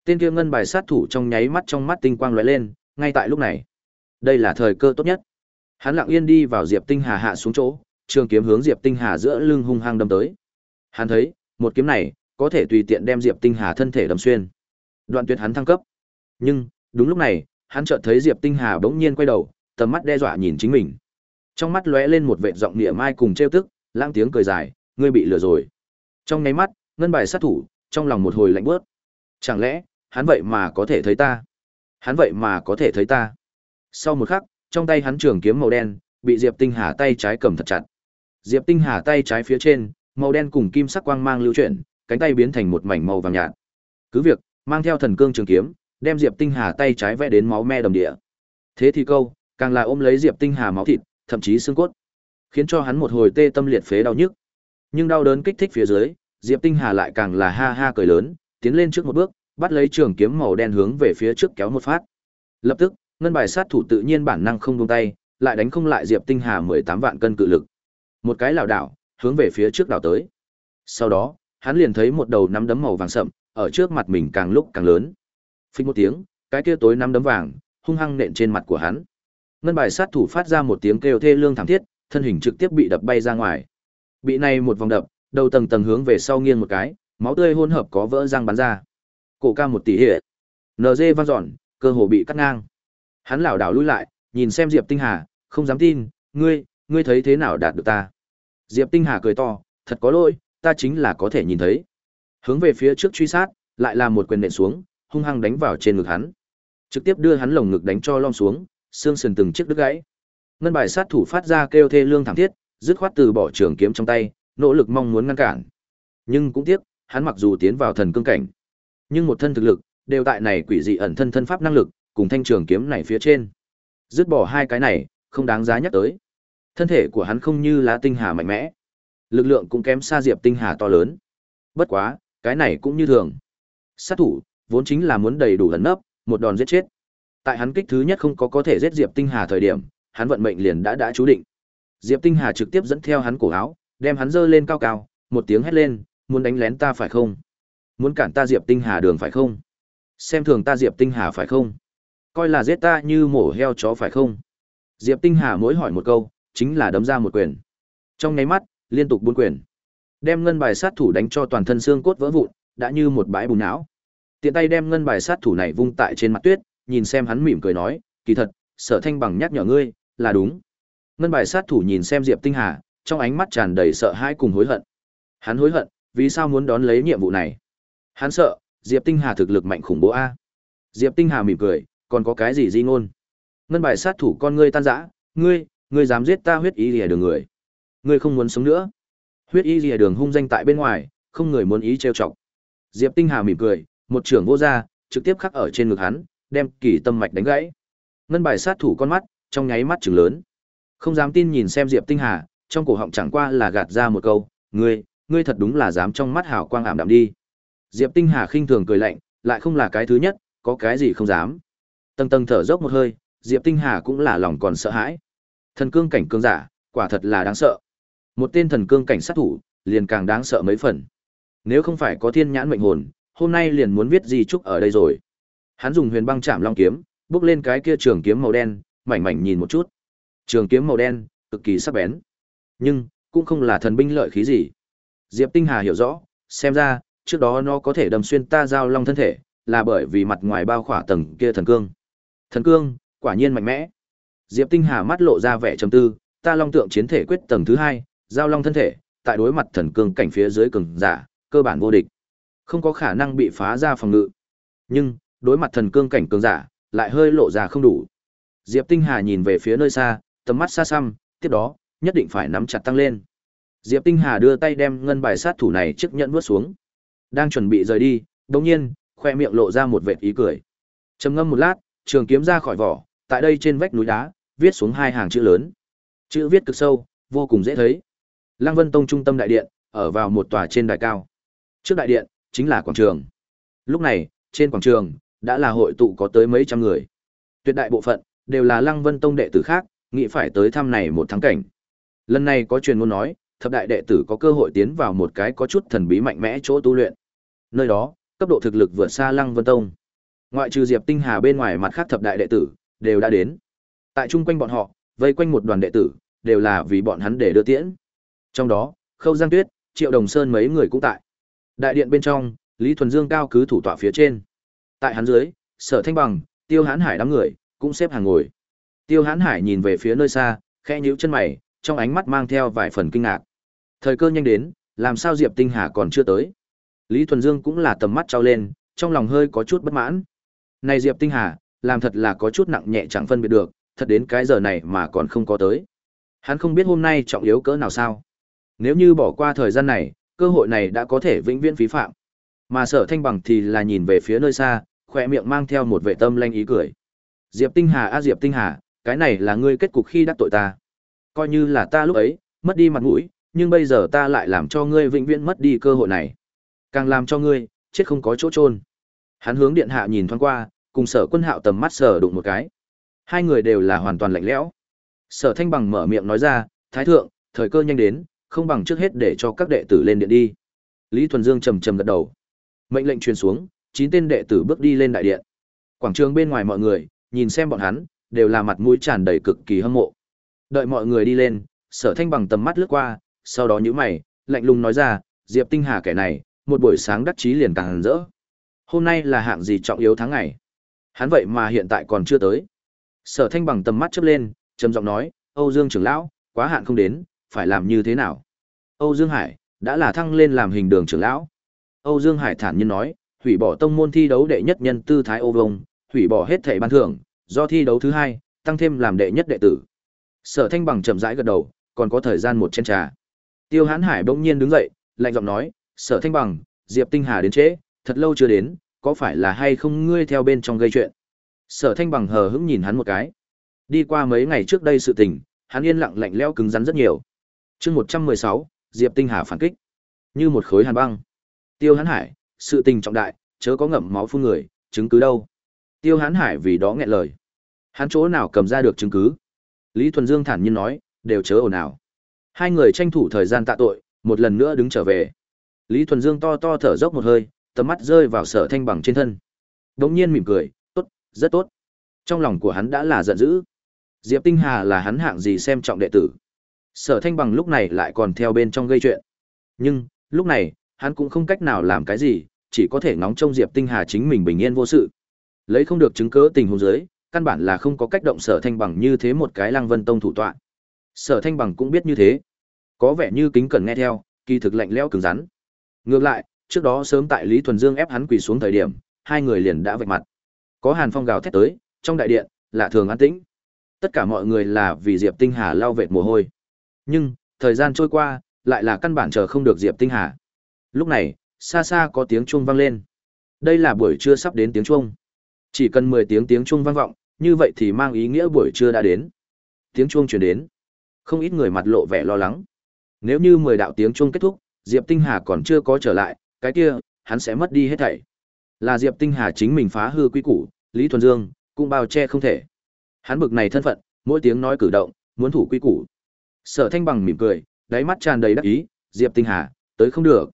Tên kia ngân bài sát thủ trong nháy mắt trong mắt tinh quang lóe lên, ngay tại lúc này. Đây là thời cơ tốt nhất. Hắn lặng yên đi vào Diệp Tinh Hà hạ xuống chỗ, trường kiếm hướng Diệp Tinh Hà giữa lưng hung hăng đâm tới. Hắn thấy, một kiếm này có thể tùy tiện đem Diệp Tinh Hà thân thể đâm xuyên. Đoạn tuyệt hắn thăng cấp. Nhưng, đúng lúc này, hắn chợt thấy Diệp Tinh Hà bỗng nhiên quay đầu, tầm mắt đe dọa nhìn chính mình. Trong mắt lóe lên một vệt giọng địa mai cùng trêu tức, lãng tiếng cười dài, ngươi bị lừa rồi. Trong nháy mắt, ngân bài sát thủ, trong lòng một hồi lạnh bước. Chẳng lẽ, hắn vậy mà có thể thấy ta? Hắn vậy mà có thể thấy ta? Sau một khắc, trong tay hắn trường kiếm màu đen, bị Diệp Tinh Hà tay trái cầm thật chặt. Diệp Tinh Hà tay trái phía trên, màu đen cùng kim sắc quang mang lưu chuyển, cánh tay biến thành một mảnh màu vàng nhạt. Cứ việc, mang theo thần cương trường kiếm, đem Diệp Tinh Hà tay trái vẽ đến máu me đầm địa. Thế thì câu, càng là ôm lấy Diệp Tinh Hà máu thịt, thậm chí xương cốt, khiến cho hắn một hồi tê tâm liệt phế đau nhức. Nhưng đau đớn kích thích phía dưới, Diệp Tinh Hà lại càng là ha ha cười lớn, tiến lên trước một bước, bắt lấy trường kiếm màu đen hướng về phía trước kéo một phát. Lập tức, ngân bài sát thủ tự nhiên bản năng không buông tay, lại đánh không lại Diệp Tinh Hà 18 vạn cân cự lực. Một cái lảo đảo, hướng về phía trước đảo tới. Sau đó, hắn liền thấy một đầu nắm đấm màu vàng sậm, ở trước mặt mình càng lúc càng lớn. Phích một tiếng, cái kia tối nắm đấm vàng hung hăng nện trên mặt của hắn. Ngân bài sát thủ phát ra một tiếng kêu thê lương thảm thiết, thân hình trực tiếp bị đập bay ra ngoài. Bị này một vòng đập, đầu tầng tầng hướng về sau nghiêng một cái, máu tươi hỗn hợp có vỡ răng bắn ra. Cổ ca một tỷ hệ. NG vang dọn, cơ hồ bị cắt ngang. Hắn lảo đảo lui lại, nhìn xem Diệp Tinh Hà, không dám tin, ngươi, ngươi thấy thế nào đạt được ta? Diệp Tinh Hà cười to, thật có lỗi, ta chính là có thể nhìn thấy. Hướng về phía trước truy sát, lại là một quyền nện xuống, hung hăng đánh vào trên ngực hắn. Trực tiếp đưa hắn lồng ngực đánh cho lom xuống, xương sườn từng chiếc đứt gãy. Ngân bài sát thủ phát ra kêu thê lương thảm thiết, dứt khoát từ bỏ trường kiếm trong tay, nỗ lực mong muốn ngăn cản. Nhưng cũng tiếc, hắn mặc dù tiến vào thần cương cảnh, nhưng một thân thực lực đều tại này quỷ dị ẩn thân thân pháp năng lực, cùng thanh trường kiếm này phía trên. Dứt bỏ hai cái này, không đáng giá nhắc tới. Thân thể của hắn không như lá tinh hà mạnh mẽ, lực lượng cũng kém xa Diệp Tinh Hà to lớn. Bất quá, cái này cũng như thường. Sát thủ vốn chính là muốn đầy đủ ẩn nấp, một đòn giết chết. Tại hắn kích thứ nhất không có có thể giết Diệp Tinh Hà thời điểm, hắn vận mệnh liền đã đã chú định. Diệp Tinh Hà trực tiếp dẫn theo hắn cổ áo, đem hắn dơ lên cao cao, một tiếng hét lên, muốn đánh lén ta phải không? Muốn cản ta Diệp Tinh Hà đường phải không? Xem thường ta Diệp Tinh Hà phải không? Coi là giết ta như mổ heo chó phải không? Diệp Tinh Hà mỗi hỏi một câu, chính là đấm ra một quyền. Trong nháy mắt, liên tục bốn quyền. Đem ngân bài sát thủ đánh cho toàn thân xương cốt vỡ vụn, đã như một bãi bùn não. Tiện tay đem ngân bài sát thủ này vung tại trên mặt tuyết, nhìn xem hắn mỉm cười nói, kỳ thật, Sở Thanh bằng nhắc nhở ngươi, là đúng. Ngân bài sát thủ nhìn xem Diệp Tinh Hà, trong ánh mắt tràn đầy sợ hãi cùng hối hận. Hắn hối hận, vì sao muốn đón lấy nhiệm vụ này? Hắn sợ, Diệp Tinh Hà thực lực mạnh khủng bố a. Diệp Tinh Hà mỉm cười, còn có cái gì di ngôn? Ngân bài sát thủ con ngươi tan rã, ngươi, ngươi dám giết ta huyết y lìa đường người. Ngươi không muốn sống nữa. Huyết y lìa đường hung danh tại bên ngoài, không người muốn ý trêu chọc. Diệp Tinh Hà mỉm cười, một trưởng vô ra, trực tiếp khắc ở trên ngực hắn, đem kỳ tâm mạch đánh gãy. Ngân bài sát thủ con mắt, trong nháy mắt trừng lớn. Không dám tin nhìn xem Diệp Tinh Hà, trong cổ họng chẳng qua là gạt ra một câu, "Ngươi, ngươi thật đúng là dám trong mắt hào quang ảm đạm đi." Diệp Tinh Hà khinh thường cười lạnh, lại không là cái thứ nhất, có cái gì không dám. Tầng tầng thở dốc một hơi, Diệp Tinh Hà cũng là lòng còn sợ hãi. Thần cương cảnh cương giả, quả thật là đáng sợ. Một tên thần cương cảnh sát thủ, liền càng đáng sợ mấy phần. Nếu không phải có thiên nhãn mệnh hồn, hôm nay liền muốn viết gì chúc ở đây rồi. Hắn dùng huyền băng chạm long kiếm, bước lên cái kia trường kiếm màu đen, mảnh mảnh nhìn một chút. Trường kiếm màu đen, cực kỳ sắc bén. Nhưng, cũng không là thần binh lợi khí gì. Diệp Tinh Hà hiểu rõ, xem ra, trước đó nó có thể đâm xuyên ta giao long thân thể, là bởi vì mặt ngoài bao khỏa tầng kia thần cương. Thần cương, quả nhiên mạnh mẽ. Diệp Tinh Hà mắt lộ ra vẻ trầm tư, ta long tượng chiến thể quyết tầng thứ hai, giao long thân thể, tại đối mặt thần cương cảnh phía dưới cường giả, cơ bản vô địch. Không có khả năng bị phá ra phòng ngự. Nhưng, đối mặt thần cương cảnh cường giả, lại hơi lộ ra không đủ. Diệp Tinh Hà nhìn về phía nơi xa, tầm mắt xa xăm, tiếp đó, nhất định phải nắm chặt tăng lên. Diệp Tinh Hà đưa tay đem ngân bài sát thủ này chiếc nhẫn vuốt xuống. Đang chuẩn bị rời đi, đột nhiên, khoe miệng lộ ra một vệt ý cười. Trầm ngâm một lát, trường kiếm ra khỏi vỏ, tại đây trên vách núi đá, viết xuống hai hàng chữ lớn. Chữ viết cực sâu, vô cùng dễ thấy. Lăng Vân Tông trung tâm đại điện, ở vào một tòa trên đài cao. Trước đại điện chính là quảng trường. Lúc này, trên quảng trường đã là hội tụ có tới mấy trăm người. Tuyệt đại bộ phận đều là Lăng Vân Tông đệ tử khác, nghĩ phải tới thăm này một thắng cảnh. Lần này có truyền ngôn nói, thập đại đệ tử có cơ hội tiến vào một cái có chút thần bí mạnh mẽ chỗ tu luyện. Nơi đó, cấp độ thực lực vượt xa Lăng Vân Tông. Ngoại trừ Diệp Tinh Hà bên ngoài mặt khác thập đại đệ tử đều đã đến. Tại chung quanh bọn họ, vây quanh một đoàn đệ tử, đều là vì bọn hắn để đưa tiễn. Trong đó, Khâu Giang Tuyết, Triệu Đồng Sơn mấy người cũng tại. Đại điện bên trong, Lý Thuần Dương cao cứ thủ tọa phía trên. Tại hắn dưới, Sở Thanh Bằng, Tiêu Hán Hải đám người cũng xếp hàng ngồi. Tiêu Hán Hải nhìn về phía nơi xa, khẽ nhíu chân mày, trong ánh mắt mang theo vài phần kinh ngạc. Thời cơ nhanh đến, làm sao Diệp Tinh Hà còn chưa tới? Lý Thuần Dương cũng là tầm mắt trao lên, trong lòng hơi có chút bất mãn. Này Diệp Tinh Hà, làm thật là có chút nặng nhẹ chẳng phân biệt được, thật đến cái giờ này mà còn không có tới. Hắn không biết hôm nay trọng yếu cỡ nào sao. Nếu như bỏ qua thời gian này, cơ hội này đã có thể vĩnh viễn phí phạm. Mà sở thanh bằng thì là nhìn về phía nơi xa, khỏe miệng mang theo một vệ tâm lanh ý cười. Diệp Tinh Hà a Diệp Tinh Hà, cái này là ngươi kết cục khi đắc tội ta. Coi như là ta lúc ấy, mất đi mặt mũi, nhưng bây giờ ta lại làm cho ngươi vĩnh viễn mất đi cơ hội này. Càng làm cho ngươi, chết không có chỗ trôn. Hắn hướng điện hạ nhìn thoáng qua, cùng sở quân hạo tầm mắt sở đụng một cái. Hai người đều là hoàn toàn lạnh lẽo. Sở thanh bằng mở miệng nói ra, Thái thượng, thời cơ nhanh đến, không bằng trước hết để cho các đệ tử lên điện đi. Lý Thuần Dương trầm trầm gật đầu. Mệnh lệnh truyền xuống, chín tên đệ tử bước đi lên đại điện. Quảng trường bên ngoài mọi người, nhìn xem bọn hắn, đều là mặt mũi tràn đầy cực kỳ hâm mộ. Đợi mọi người đi lên, Sở Thanh bằng tầm mắt lướt qua, sau đó nhíu mày, lạnh lùng nói ra, Diệp Tinh Hà kẻ này, một buổi sáng đắc chí liền càng rỡ. Hôm nay là hạng gì trọng yếu tháng ngày? Hắn vậy mà hiện tại còn chưa tới. Sở Thanh bằng tầm mắt chớp lên, trầm giọng nói, Âu Dương trưởng lão, quá hạn không đến, phải làm như thế nào? Âu Dương Hải đã là thăng lên làm hình đường trưởng lão. Âu Dương Hải thản nhiên nói, hủy bỏ tông môn thi đấu đệ nhất nhân tư thái ô vông, hủy bỏ hết thảy ban thưởng, do thi đấu thứ hai, tăng thêm làm đệ nhất đệ tử. Sở Thanh bằng chậm rãi gật đầu, còn có thời gian một chén trà. Tiêu Hán Hải bỗng nhiên đứng dậy, lạnh giọng nói, "Sở Thanh bằng, Diệp Tinh Hà đến trễ, thật lâu chưa đến, có phải là hay không ngươi theo bên trong gây chuyện? Sở Thanh bằng hờ hững nhìn hắn một cái. Đi qua mấy ngày trước đây sự tình, hắn yên lặng lạnh lẽo cứng rắn rất nhiều. Chương 116, Diệp Tinh Hà phản kích. Như một khối hàn băng. Tiêu Hán Hải, sự tình trọng đại, chớ có ngậm máu phun người, chứng cứ đâu? Tiêu Hán Hải vì đó nghẹn lời. Hắn chỗ nào cầm ra được chứng cứ? Lý Thuần Dương thản nhiên nói, đều chớ ồn ào. Hai người tranh thủ thời gian tạ tội, một lần nữa đứng trở về. Lý Thuần Dương to to thở dốc một hơi, tầm mắt rơi vào Sở Thanh Bằng trên thân. Đống nhiên mỉm cười, rất tốt. Trong lòng của hắn đã là giận dữ. Diệp Tinh Hà là hắn hạng gì xem trọng đệ tử. Sở Thanh Bằng lúc này lại còn theo bên trong gây chuyện. Nhưng, lúc này, hắn cũng không cách nào làm cái gì, chỉ có thể ngóng trông Diệp Tinh Hà chính mình bình yên vô sự. Lấy không được chứng cứ tình huống dưới, căn bản là không có cách động Sở Thanh Bằng như thế một cái Lăng Vân Tông thủ tọa. Sở Thanh Bằng cũng biết như thế. Có vẻ như kính cần nghe theo, kỳ thực lạnh lẽo cứng rắn. Ngược lại, trước đó sớm tại Lý Thuần Dương ép hắn quỳ xuống thời điểm, hai người liền đã vạch mặt. Có Hàn Phong gào thét tới, trong đại điện, lạ thường an tĩnh. Tất cả mọi người là vì Diệp Tinh Hà lau vệt mồ hôi. Nhưng, thời gian trôi qua, lại là căn bản chờ không được Diệp Tinh Hà. Lúc này, xa xa có tiếng chuông vang lên. Đây là buổi trưa sắp đến tiếng chuông. Chỉ cần 10 tiếng tiếng chuông vang vọng, như vậy thì mang ý nghĩa buổi trưa đã đến. Tiếng chuông truyền đến. Không ít người mặt lộ vẻ lo lắng. Nếu như 10 đạo tiếng chuông kết thúc, Diệp Tinh Hà còn chưa có trở lại, cái kia, hắn sẽ mất đi hết thảy. Là Diệp Tinh Hà chính mình phá hư quy củ, Lý Thuần Dương cũng bao che không thể. Hắn bực này thân phận, mỗi tiếng nói cử động, muốn thủ quy củ. Sở Thanh bằng mỉm cười, đáy mắt tràn đầy đắc ý, Diệp Tinh Hà, tới không được.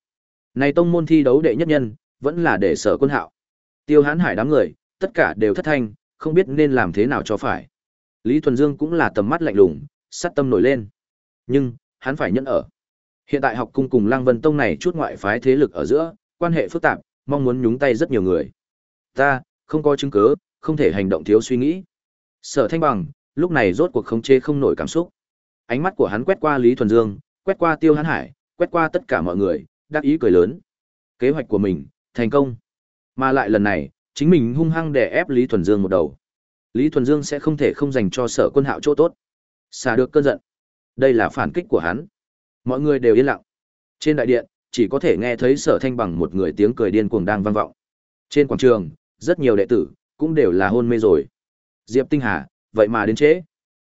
Này tông môn thi đấu đệ nhất nhân, vẫn là để Sở Quân Hạo. Tiêu Hán Hải đám người, tất cả đều thất thanh, không biết nên làm thế nào cho phải. Lý Thuần Dương cũng là tầm mắt lạnh lùng, sát tâm nổi lên. Nhưng, hắn phải nhẫn ở. Hiện tại học cung cùng Lăng Vân Tông này chút ngoại phái thế lực ở giữa, quan hệ phức tạp, mong muốn nhúng tay rất nhiều người. Ta, không có chứng cứ, không thể hành động thiếu suy nghĩ. Sở Thanh Bằng, lúc này rốt cuộc không chê không nổi cảm xúc. Ánh mắt của hắn quét qua Lý Thuần Dương, quét qua Tiêu Hán Hải, quét qua tất cả mọi người, đắc ý cười lớn. Kế hoạch của mình, thành công. Mà lại lần này, chính mình hung hăng đè ép Lý Thuần Dương một đầu. Lý Thuần Dương sẽ không thể không dành cho Sở Quân Hạo chỗ tốt. Xả được cơn giận. Đây là phản kích của hắn. Mọi người đều yên lặng. Trên đại điện, chỉ có thể nghe thấy Sở Thanh bằng một người tiếng cười điên cuồng đang vang vọng. Trên quảng trường, rất nhiều đệ tử cũng đều là hôn mê rồi. Diệp Tinh Hà, vậy mà đến trễ.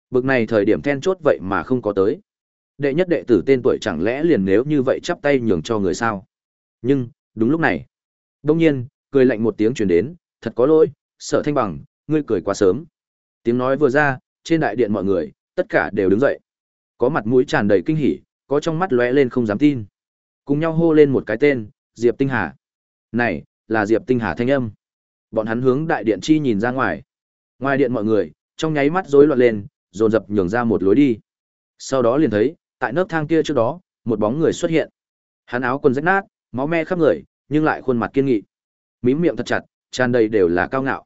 Bực này thời điểm then chốt vậy mà không có tới. Đệ nhất đệ tử tên tuổi chẳng lẽ liền nếu như vậy chắp tay nhường cho người sao? Nhưng, đúng lúc này, đông nhiên, cười lạnh một tiếng truyền đến, thật có lỗi, Sở Thanh bằng, ngươi cười quá sớm. Tiếng nói vừa ra, trên đại điện mọi người, tất cả đều đứng dậy. Có mặt mũi tràn đầy kinh hỉ, có trong mắt lóe lên không dám tin. Cùng nhau hô lên một cái tên, Diệp Tinh Hà. Này, là Diệp Tinh Hà thanh âm. Bọn hắn hướng đại điện chi nhìn ra ngoài. Ngoài điện mọi người, trong nháy mắt rối loạn lên, dồn dập nhường ra một lối đi. Sau đó liền thấy, tại nấc thang kia trước đó, một bóng người xuất hiện. Hắn áo quần rách nát, máu me khắp người, nhưng lại khuôn mặt kiên nghị. Mím miệng thật chặt, tràn đầy đều là cao ngạo.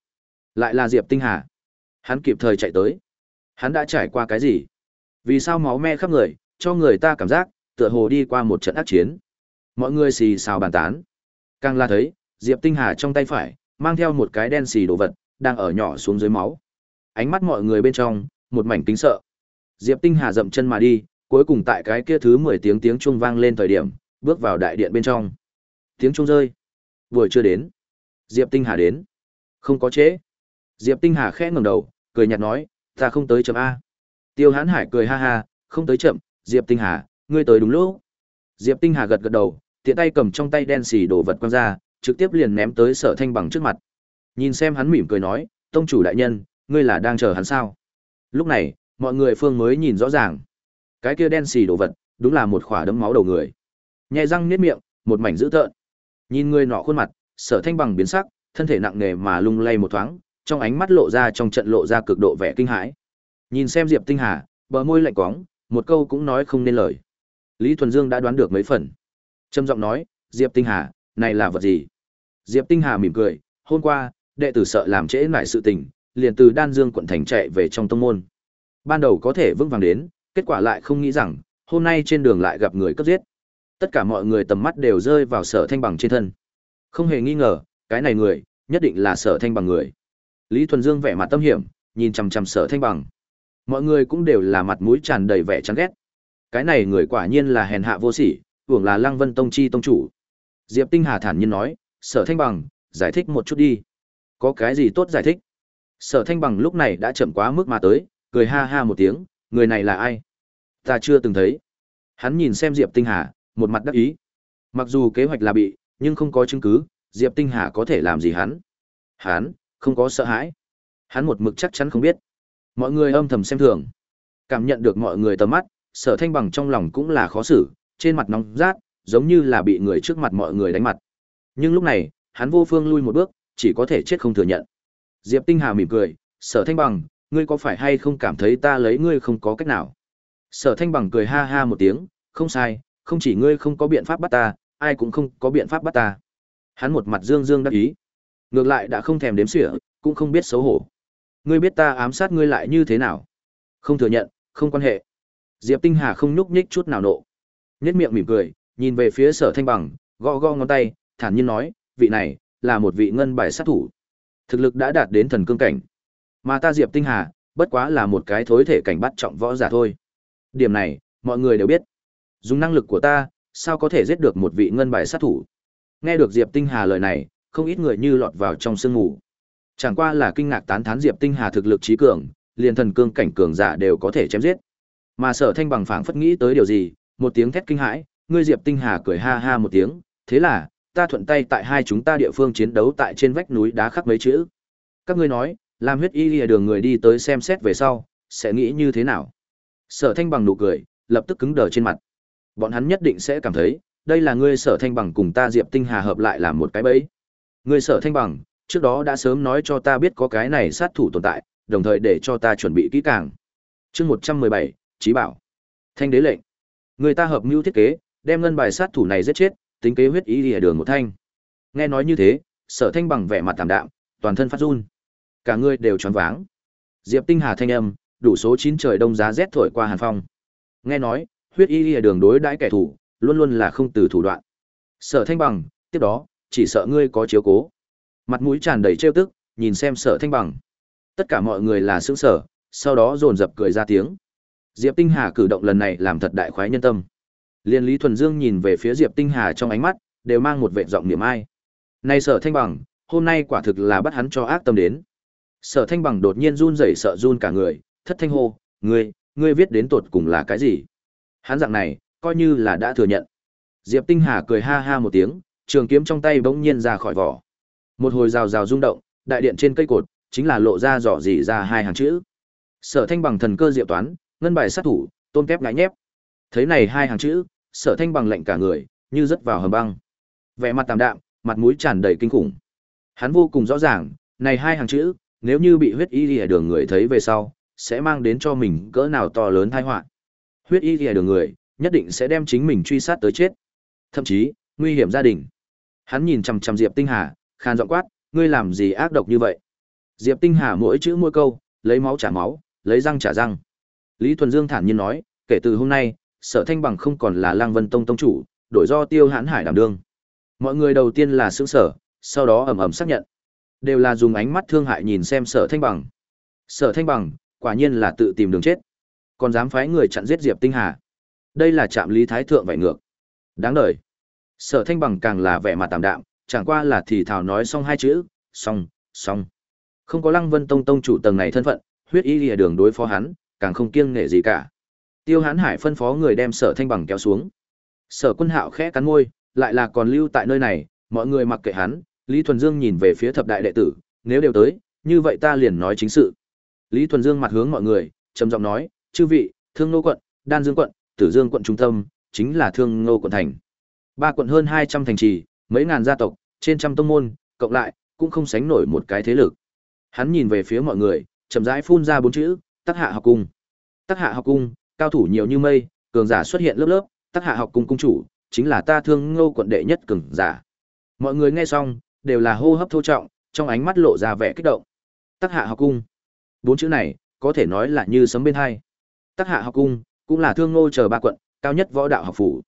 Lại là Diệp Tinh Hà. Hắn kịp thời chạy tới. Hắn đã trải qua cái gì? Vì sao máu me khắp người, cho người ta cảm giác, tựa hồ đi qua một trận ác chiến. Mọi người xì xào bàn tán. Càng là thấy, Diệp Tinh Hà trong tay phải, mang theo một cái đen xì đồ vật, đang ở nhỏ xuống dưới máu. Ánh mắt mọi người bên trong, một mảnh kính sợ. Diệp Tinh Hà dậm chân mà đi, cuối cùng tại cái kia thứ 10 tiếng tiếng chuông vang lên thời điểm, bước vào đại điện bên trong. Tiếng chuông rơi. Vừa chưa đến. Diệp Tinh Hà đến. Không có chế. Diệp Tinh Hà khẽ ngẩng đầu, cười nhạt nói, ta không tới chậm A. Tiêu Hán Hải cười ha ha, không tới chậm, Diệp Tinh Hà, ngươi tới đúng lúc. Diệp Tinh Hà gật gật đầu, tiện tay cầm trong tay đen xì đồ vật quăng ra, trực tiếp liền ném tới Sở Thanh bằng trước mặt. Nhìn xem hắn mỉm cười nói, tông chủ đại nhân, ngươi là đang chờ hắn sao? Lúc này, mọi người phương mới nhìn rõ ràng. Cái kia đen xì đồ vật, đúng là một khỏa đấm máu đầu người. nhai răng niết miệng, một mảnh dữ tợn. Nhìn người nọ khuôn mặt, Sở Thanh bằng biến sắc, thân thể nặng nề mà lung lay một thoáng, trong ánh mắt lộ ra trong trận lộ ra cực độ vẻ kinh hãi. Nhìn xem Diệp Tinh Hà, bờ môi lạnh quóng, một câu cũng nói không nên lời. Lý Thuần Dương đã đoán được mấy phần. Trầm giọng nói, Diệp Tinh Hà, này là vật gì? Diệp Tinh Hà mỉm cười, hôm qua, đệ tử sợ làm trễ lại sự tình, liền từ Đan Dương quận thành chạy về trong tông môn. Ban đầu có thể vững vàng đến, kết quả lại không nghĩ rằng, hôm nay trên đường lại gặp người cấp giết. Tất cả mọi người tầm mắt đều rơi vào Sở Thanh Bằng trên thân. Không hề nghi ngờ, cái này người, nhất định là Sở Thanh Bằng người. Lý Thuần Dương vẻ mặt tâm hiểm, nhìn chằm chằm Sở Thanh Bằng. Mọi người cũng đều là mặt mũi tràn đầy vẻ chán ghét. Cái này người quả nhiên là hèn hạ vô sỉ, hưởng là Lăng Vân Tông chi tông chủ. Diệp Tinh Hà thản nhiên nói, sở thanh bằng, giải thích một chút đi. Có cái gì tốt giải thích? Sở thanh bằng lúc này đã chậm quá mức mà tới, cười ha ha một tiếng, người này là ai? Ta chưa từng thấy. Hắn nhìn xem Diệp Tinh Hà, một mặt đắc ý. Mặc dù kế hoạch là bị, nhưng không có chứng cứ, Diệp Tinh Hà có thể làm gì hắn? Hắn, không có sợ hãi. Hắn một mực chắc chắn không biết. Mọi người âm thầm xem thường. Cảm nhận được mọi người tầm mắt, sở thanh bằng trong lòng cũng là khó xử, trên mặt nóng rát, giống như là bị người trước mặt mọi người đánh mặt. Nhưng lúc này, hắn vô phương lui một bước, chỉ có thể chết không thừa nhận. Diệp Tinh Hà mỉm cười, sở thanh bằng, ngươi có phải hay không cảm thấy ta lấy ngươi không có cách nào? Sở thanh bằng cười ha ha một tiếng, không sai, không chỉ ngươi không có biện pháp bắt ta, ai cũng không có biện pháp bắt ta. Hắn một mặt dương dương đắc ý. Ngược lại đã không thèm đếm xỉa, cũng không biết xấu hổ. Ngươi biết ta ám sát ngươi lại như thế nào? Không thừa nhận, không quan hệ. Diệp Tinh Hà không nhúc nhích chút nào nộ. Nhất miệng mỉm cười, nhìn về phía sở thanh bằng, gõ gõ ngón tay, thản nhiên nói, vị này, là một vị ngân bài sát thủ. Thực lực đã đạt đến thần cương cảnh. Mà ta Diệp Tinh Hà, bất quá là một cái thối thể cảnh bắt trọng võ giả thôi. Điểm này, mọi người đều biết. Dùng năng lực của ta, sao có thể giết được một vị ngân bài sát thủ? Nghe được Diệp Tinh Hà lời này, không ít người như lọt vào trong sương ngủ. Chẳng qua là kinh ngạc tán thán Diệp Tinh Hà thực lực trí cường, liền thần cương cảnh cường giả đều có thể chém giết. Mà Sở Thanh bằng phảng phất nghĩ tới điều gì, một tiếng thét kinh hãi, ngươi Diệp Tinh Hà cười ha ha một tiếng, thế là, ta thuận tay tại hai chúng ta địa phương chiến đấu tại trên vách núi đá khắc mấy chữ. Các ngươi nói, làm huyết y lìa đường người đi tới xem xét về sau, sẽ nghĩ như thế nào? Sở Thanh bằng nụ cười, lập tức cứng đờ trên mặt. Bọn hắn nhất định sẽ cảm thấy, đây là ngươi Sở Thanh bằng cùng ta Diệp Tinh Hà hợp lại làm một cái bẫy. Ngươi Sở Thanh bằng, trước đó đã sớm nói cho ta biết có cái này sát thủ tồn tại, đồng thời để cho ta chuẩn bị kỹ càng. Chương 117, Chí bảo. Thanh đế lệnh. Người ta hợp mưu thiết kế, đem ngân bài sát thủ này giết chết, tính kế huyết ý lìa đường một thanh. Nghe nói như thế, Sở Thanh bằng vẻ mặt tạm đạm, toàn thân phát run. Cả người đều choáng váng. Diệp Tinh Hà thanh âm, đủ số chín trời đông giá rét thổi qua hàn phong. Nghe nói, huyết y lìa đường đối đãi kẻ thù, luôn luôn là không từ thủ đoạn. Sở Thanh bằng, tiếp đó, chỉ sợ ngươi có chiếu cố. Mặt mũi tràn đầy trêu tức, nhìn xem Sở Thanh bằng. Tất cả mọi người là sững sở, sau đó dồn dập cười ra tiếng. Diệp Tinh Hà cử động lần này làm thật đại khoái nhân tâm. Liên Lý Thuần Dương nhìn về phía Diệp Tinh Hà trong ánh mắt, đều mang một vẻ giọng niềm ai. Này Sở Thanh Bằng, hôm nay quả thực là bắt hắn cho ác tâm đến. Sở Thanh Bằng đột nhiên run rẩy sợ run cả người, thất thanh hô, "Ngươi, ngươi viết đến tột cùng là cái gì?" Hắn dạng này, coi như là đã thừa nhận. Diệp Tinh Hà cười ha ha một tiếng, trường kiếm trong tay bỗng nhiên ra khỏi vỏ. Một hồi rào rào rung động, đại điện trên cây cột, chính là lộ ra rõ rỉ ra hai hàng chữ. Sở Thanh Bằng thần cơ diệu toán, ngân bài sát thủ, tôn kép ngái nhép. Thấy này hai hàng chữ, Sở Thanh Bằng lệnh cả người, như rớt vào hầm băng. Vẻ mặt tạm đạm, mặt mũi tràn đầy kinh khủng. Hắn vô cùng rõ ràng, này hai hàng chữ, nếu như bị huyết y lìa đường người thấy về sau, sẽ mang đến cho mình cỡ nào to lớn tai họa. Huyết y lìa đường người, nhất định sẽ đem chính mình truy sát tới chết. Thậm chí, nguy hiểm gia đình. Hắn nhìn chằm chằm Diệp Tinh Hà, khan giọng quát, ngươi làm gì ác độc như vậy? Diệp Tinh Hà mỗi chữ mỗi câu, lấy máu trả máu, lấy răng trả răng. Lý Thuần Dương thản nhiên nói, kể từ hôm nay, Sở Thanh Bằng không còn là Lang Vân Tông tông chủ, đổi do Tiêu Hãn Hải đảm đương. Mọi người đầu tiên là sững sở, sau đó ầm ầm xác nhận. Đều là dùng ánh mắt thương hại nhìn xem Sở Thanh Bằng. Sở Thanh Bằng, quả nhiên là tự tìm đường chết. Còn dám phái người chặn giết Diệp Tinh Hà. Đây là trạm lý thái thượng vậy ngược. Đáng đời. Sở Thanh Bằng càng là vẻ mặt tạm đạm, chẳng qua là thì thảo nói xong hai chữ, xong, xong. Không có Lăng Vân Tông tông chủ tầng này thân phận, huyết y lìa đường đối phó hắn, càng không kiêng nể gì cả. Tiêu Hán Hải phân phó người đem Sở Thanh Bằng kéo xuống. Sở Quân Hạo khẽ cắn môi, lại là còn lưu tại nơi này, mọi người mặc kệ hắn, Lý Thuần Dương nhìn về phía thập đại đệ tử, nếu đều tới, như vậy ta liền nói chính sự. Lý Thuần Dương mặt hướng mọi người, trầm giọng nói, chư vị, Thương Ngô quận, Đan Dương quận, Tử Dương quận trung tâm, chính là Thương Ngô quận thành. Ba quận hơn 200 thành trì, mấy ngàn gia tộc, trên trăm tông môn, cộng lại, cũng không sánh nổi một cái thế lực. Hắn nhìn về phía mọi người, chậm rãi phun ra bốn chữ, Tắc Hạ học cung. Tắc Hạ học cung, cao thủ nhiều như mây, cường giả xuất hiện lớp lớp, Tắc Hạ học cung cung chủ, chính là ta Thương Ngô quận đệ nhất cường giả. Mọi người nghe xong, đều là hô hấp thô trọng, trong ánh mắt lộ ra vẻ kích động. Tắc Hạ học cung. Bốn chữ này, có thể nói là như sấm bên hai. Tắc Hạ học cung, cũng là Thương Ngô chờ ba quận, cao nhất võ đạo học phủ.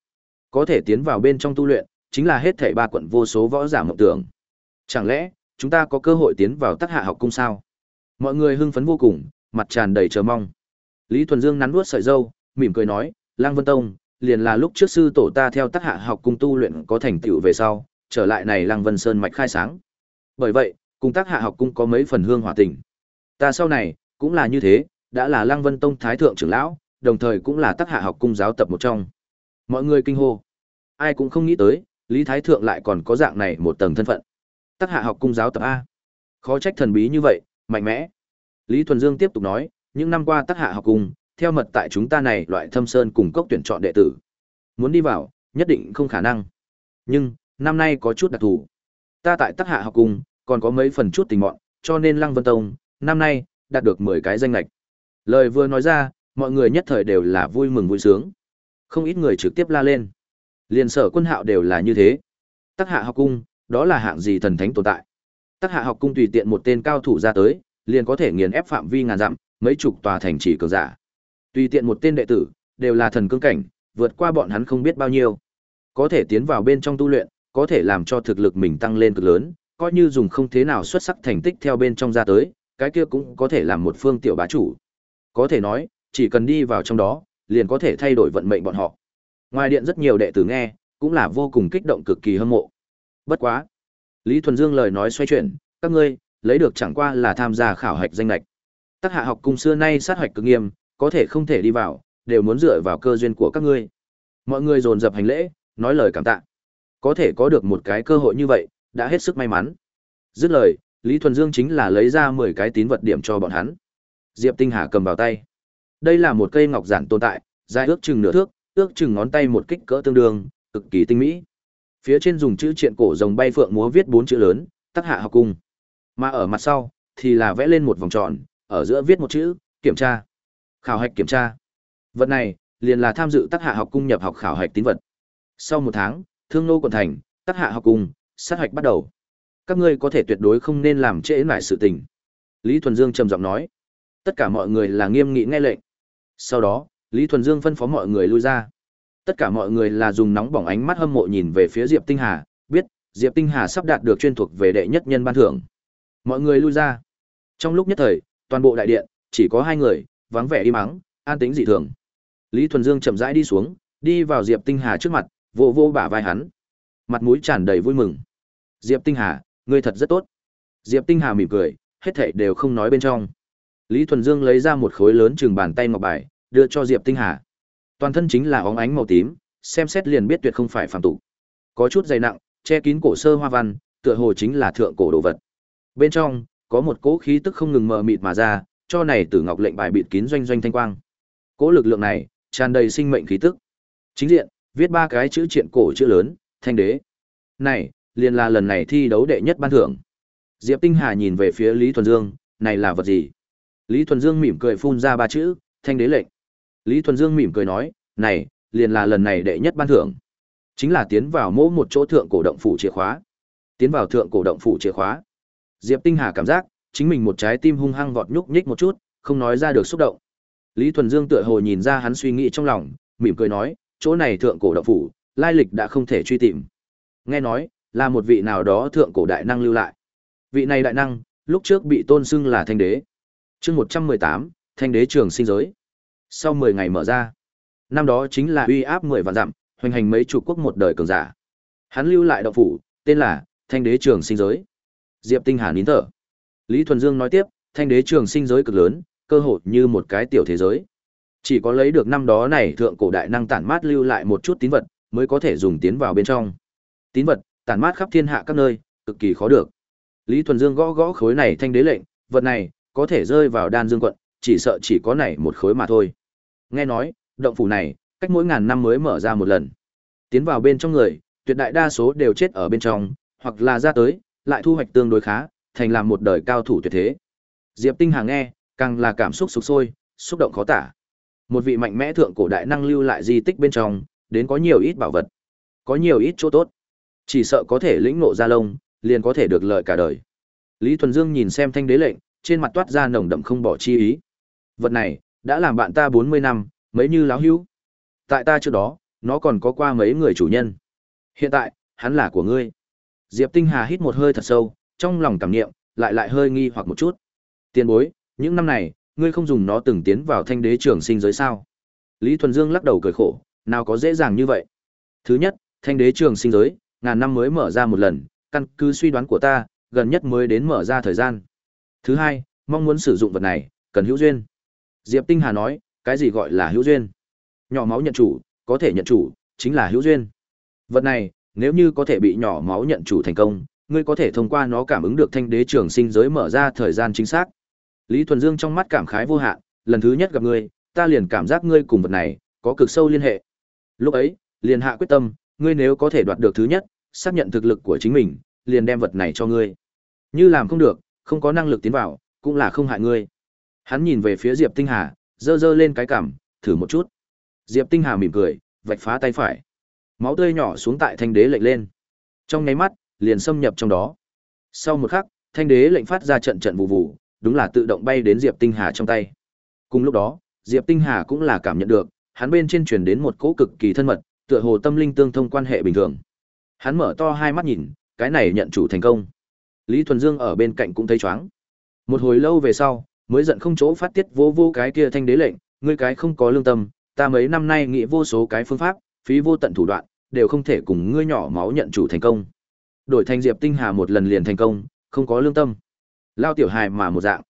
Có thể tiến vào bên trong tu luyện, chính là hết thảy ba quận vô số võ giả mộng tưởng. Chẳng lẽ, chúng ta có cơ hội tiến vào tác hạ học cung sao? Mọi người hưng phấn vô cùng, mặt tràn đầy chờ mong. Lý Thuần Dương nắn nuốt sợi râu, mỉm cười nói, Lang Vân Tông, liền là lúc trước sư tổ ta theo tác hạ học cung tu luyện có thành tựu về sau, trở lại này Lăng Vân Sơn mạch khai sáng. Bởi vậy, cùng tác hạ học cung có mấy phần hương hòa tình. Ta sau này, cũng là như thế, đã là Lăng Vân Tông Thái Thượng trưởng lão, đồng thời cũng là tác hạ học cung giáo tập một trong. Mọi người kinh hô. Ai cũng không nghĩ tới, Lý Thái Thượng lại còn có dạng này một tầng thân phận. Tác hạ học cung giáo tập A. Khó trách thần bí như vậy, mạnh mẽ. Lý Thuần Dương tiếp tục nói, những năm qua tác hạ học cung, theo mật tại chúng ta này loại thâm sơn cùng cốc tuyển chọn đệ tử. Muốn đi vào, nhất định không khả năng. Nhưng, năm nay có chút đặc thù. Ta tại tác hạ học cung, còn có mấy phần chút tình mọn, cho nên Lăng Vân Tông, năm nay, đạt được 10 cái danh lạch. Lời vừa nói ra, mọi người nhất thời đều là vui mừng vui sướng. Không ít người trực tiếp la lên. Liên sở quân hạo đều là như thế. Tác hạ học cung, đó là hạng gì thần thánh tồn tại. Tác hạ học cung tùy tiện một tên cao thủ ra tới, liền có thể nghiền ép phạm vi ngàn dặm, mấy chục tòa thành trì cường giả. Tùy tiện một tên đệ tử, đều là thần cương cảnh, vượt qua bọn hắn không biết bao nhiêu. Có thể tiến vào bên trong tu luyện, có thể làm cho thực lực mình tăng lên cực lớn, coi như dùng không thế nào xuất sắc thành tích theo bên trong ra tới, cái kia cũng có thể làm một phương tiểu bá chủ. Có thể nói, chỉ cần đi vào trong đó, liền có thể thay đổi vận mệnh bọn họ. Ngoài điện rất nhiều đệ tử nghe, cũng là vô cùng kích động cực kỳ hâm mộ. Bất quá, Lý Thuần Dương lời nói xoay chuyển, các ngươi lấy được chẳng qua là tham gia khảo hạch danh lệch. Tác hạ học cung xưa nay sát hạch cực nghiêm, có thể không thể đi vào, đều muốn dựa vào cơ duyên của các ngươi. Mọi người dồn dập hành lễ, nói lời cảm tạ. Có thể có được một cái cơ hội như vậy, đã hết sức may mắn. Dứt lời, Lý Thuần Dương chính là lấy ra 10 cái tín vật điểm cho bọn hắn. Diệp Tinh Hà cầm vào tay. Đây là một cây ngọc giản tồn tại, dài ước chừng nửa thước, ước chừng ngón tay một kích cỡ tương đương, cực kỳ tinh mỹ. Phía trên dùng chữ triện cổ rồng bay phượng múa viết bốn chữ lớn, Tắc Hạ học cung. Mà ở mặt sau thì là vẽ lên một vòng tròn, ở giữa viết một chữ, kiểm tra. Khảo hạch kiểm tra. Vật này liền là tham dự tác Hạ học cung nhập học khảo hạch tín vật. Sau một tháng, Thương Nô quận thành, tác Hạ học cung, sát hạch bắt đầu. Các ngươi có thể tuyệt đối không nên làm trễ nải sự tình. Lý Thuần Dương trầm giọng nói. Tất cả mọi người là nghiêm nghị nghe lệnh. Sau đó, Lý Thuần Dương phân phó mọi người lui ra. Tất cả mọi người là dùng nóng bỏng ánh mắt hâm mộ nhìn về phía Diệp Tinh Hà, biết Diệp Tinh Hà sắp đạt được chuyên thuộc về đệ nhất nhân ban thưởng. Mọi người lui ra. Trong lúc nhất thời, toàn bộ đại điện chỉ có hai người, vắng vẻ im mắng, an tĩnh dị thường. Lý Thuần Dương chậm rãi đi xuống, đi vào Diệp Tinh Hà trước mặt, vỗ vỗ bả vai hắn. Mặt mũi tràn đầy vui mừng. Diệp Tinh Hà, ngươi thật rất tốt. Diệp Tinh Hà mỉm cười, hết thảy đều không nói bên trong. Lý Thuần Dương lấy ra một khối lớn chừng bàn tay ngọc bài, đưa cho Diệp Tinh Hà. Toàn thân chính là óng ánh màu tím, xem xét liền biết tuyệt không phải phàm tục. Có chút dày nặng, che kín cổ sơ hoa văn, tựa hồ chính là thượng cổ đồ vật. Bên trong có một cỗ khí tức không ngừng mờ mịt mà ra, cho này Tử Ngọc lệnh bài bịt kín doanh doanh thanh quang. Cỗ lực lượng này tràn đầy sinh mệnh khí tức. Chính diện viết ba cái chữ triện cổ chữ lớn, Thanh Đế. Này, liền là lần này thi đấu đệ nhất ban thưởng. Diệp Tinh Hà nhìn về phía Lý Thuần Dương, này là vật gì? Lý Thuần Dương mỉm cười phun ra ba chữ, Thanh Đế lệnh. Lý Thuần Dương mỉm cười nói, này, liền là lần này đệ nhất ban thưởng. Chính là tiến vào mỗ một chỗ thượng cổ động phủ chìa khóa. Tiến vào thượng cổ động phủ chìa khóa. Diệp Tinh Hà cảm giác, chính mình một trái tim hung hăng vọt nhúc nhích một chút, không nói ra được xúc động. Lý Thuần Dương tựa hồ nhìn ra hắn suy nghĩ trong lòng, mỉm cười nói, chỗ này thượng cổ động phủ, lai lịch đã không thể truy tìm. Nghe nói, là một vị nào đó thượng cổ đại năng lưu lại. Vị này đại năng, lúc trước bị tôn xưng là Thanh Đế. Chương 118, Thanh Đế trường sinh giới. Sau 10 ngày mở ra, năm đó chính là uy áp 10 vạn dặm, hoành hành mấy chủ quốc một đời cường giả. Hắn lưu lại động phủ, tên là Thanh Đế trường sinh giới. Diệp Tinh Hà nín thở. Lý Thuần Dương nói tiếp, Thanh Đế trường sinh giới cực lớn, cơ hội như một cái tiểu thế giới. Chỉ có lấy được năm đó này thượng cổ đại năng tản mát lưu lại một chút tín vật, mới có thể dùng tiến vào bên trong. Tín vật, tản mát khắp thiên hạ các nơi, cực kỳ khó được. Lý Thuần Dương gõ gõ khối này thanh đế lệnh, vật này có thể rơi vào Đan Dương quận, chỉ sợ chỉ có này một khối mà thôi. Nghe nói, động phủ này cách mỗi ngàn năm mới mở ra một lần. Tiến vào bên trong người, tuyệt đại đa số đều chết ở bên trong, hoặc là ra tới, lại thu hoạch tương đối khá, thành làm một đời cao thủ tuyệt thế. Diệp Tinh Hà nghe, càng là cảm xúc sục sôi, xúc động khó tả. Một vị mạnh mẽ thượng cổ đại năng lưu lại di tích bên trong, đến có nhiều ít bảo vật, có nhiều ít chỗ tốt. Chỉ sợ có thể lĩnh ngộ ra lông, liền có thể được lợi cả đời. Lý Thuần Dương nhìn xem thanh đế lệnh, trên mặt toát ra nồng đậm không bỏ chi ý. Vật này, đã làm bạn ta 40 năm, mấy như láo hữu. Tại ta trước đó, nó còn có qua mấy người chủ nhân. Hiện tại, hắn là của ngươi. Diệp Tinh Hà hít một hơi thật sâu, trong lòng cảm niệm, lại lại hơi nghi hoặc một chút. Tiền bối, những năm này, ngươi không dùng nó từng tiến vào thanh đế trường sinh giới sao? Lý Thuần Dương lắc đầu cười khổ, nào có dễ dàng như vậy. Thứ nhất, thanh đế trường sinh giới, ngàn năm mới mở ra một lần, căn cứ suy đoán của ta, gần nhất mới đến mở ra thời gian. Thứ hai, mong muốn sử dụng vật này, cần hữu duyên. Diệp Tinh Hà nói, cái gì gọi là hữu duyên? Nhỏ máu nhận chủ, có thể nhận chủ, chính là hữu duyên. Vật này, nếu như có thể bị nhỏ máu nhận chủ thành công, ngươi có thể thông qua nó cảm ứng được thanh đế trường sinh giới mở ra thời gian chính xác. Lý Thuần Dương trong mắt cảm khái vô hạn, lần thứ nhất gặp ngươi, ta liền cảm giác ngươi cùng vật này có cực sâu liên hệ. Lúc ấy, liền hạ quyết tâm, ngươi nếu có thể đoạt được thứ nhất, xác nhận thực lực của chính mình, liền đem vật này cho ngươi. Như làm không được, không có năng lực tiến vào, cũng là không hại ngươi. Hắn nhìn về phía Diệp Tinh Hà, giơ giơ lên cái cằm, thử một chút. Diệp Tinh Hà mỉm cười, vạch phá tay phải. Máu tươi nhỏ xuống tại thanh đế lệnh lên. Trong nháy mắt, liền xâm nhập trong đó. Sau một khắc, thanh đế lệnh phát ra trận trận vụ vụ, đúng là tự động bay đến Diệp Tinh Hà trong tay. Cùng lúc đó, Diệp Tinh Hà cũng là cảm nhận được, hắn bên trên truyền đến một cỗ cực kỳ thân mật, tựa hồ tâm linh tương thông quan hệ bình thường. Hắn mở to hai mắt nhìn, cái này nhận chủ thành công. Lý Thuần Dương ở bên cạnh cũng thấy choáng. Một hồi lâu về sau, mới giận không chỗ phát tiết vô vô cái kia thanh đế lệnh, ngươi cái không có lương tâm, ta mấy năm nay nghĩ vô số cái phương pháp, phí vô tận thủ đoạn, đều không thể cùng ngươi nhỏ máu nhận chủ thành công. Đổi thành Diệp Tinh Hà một lần liền thành công, không có lương tâm. Lao tiểu hài mà một dạng.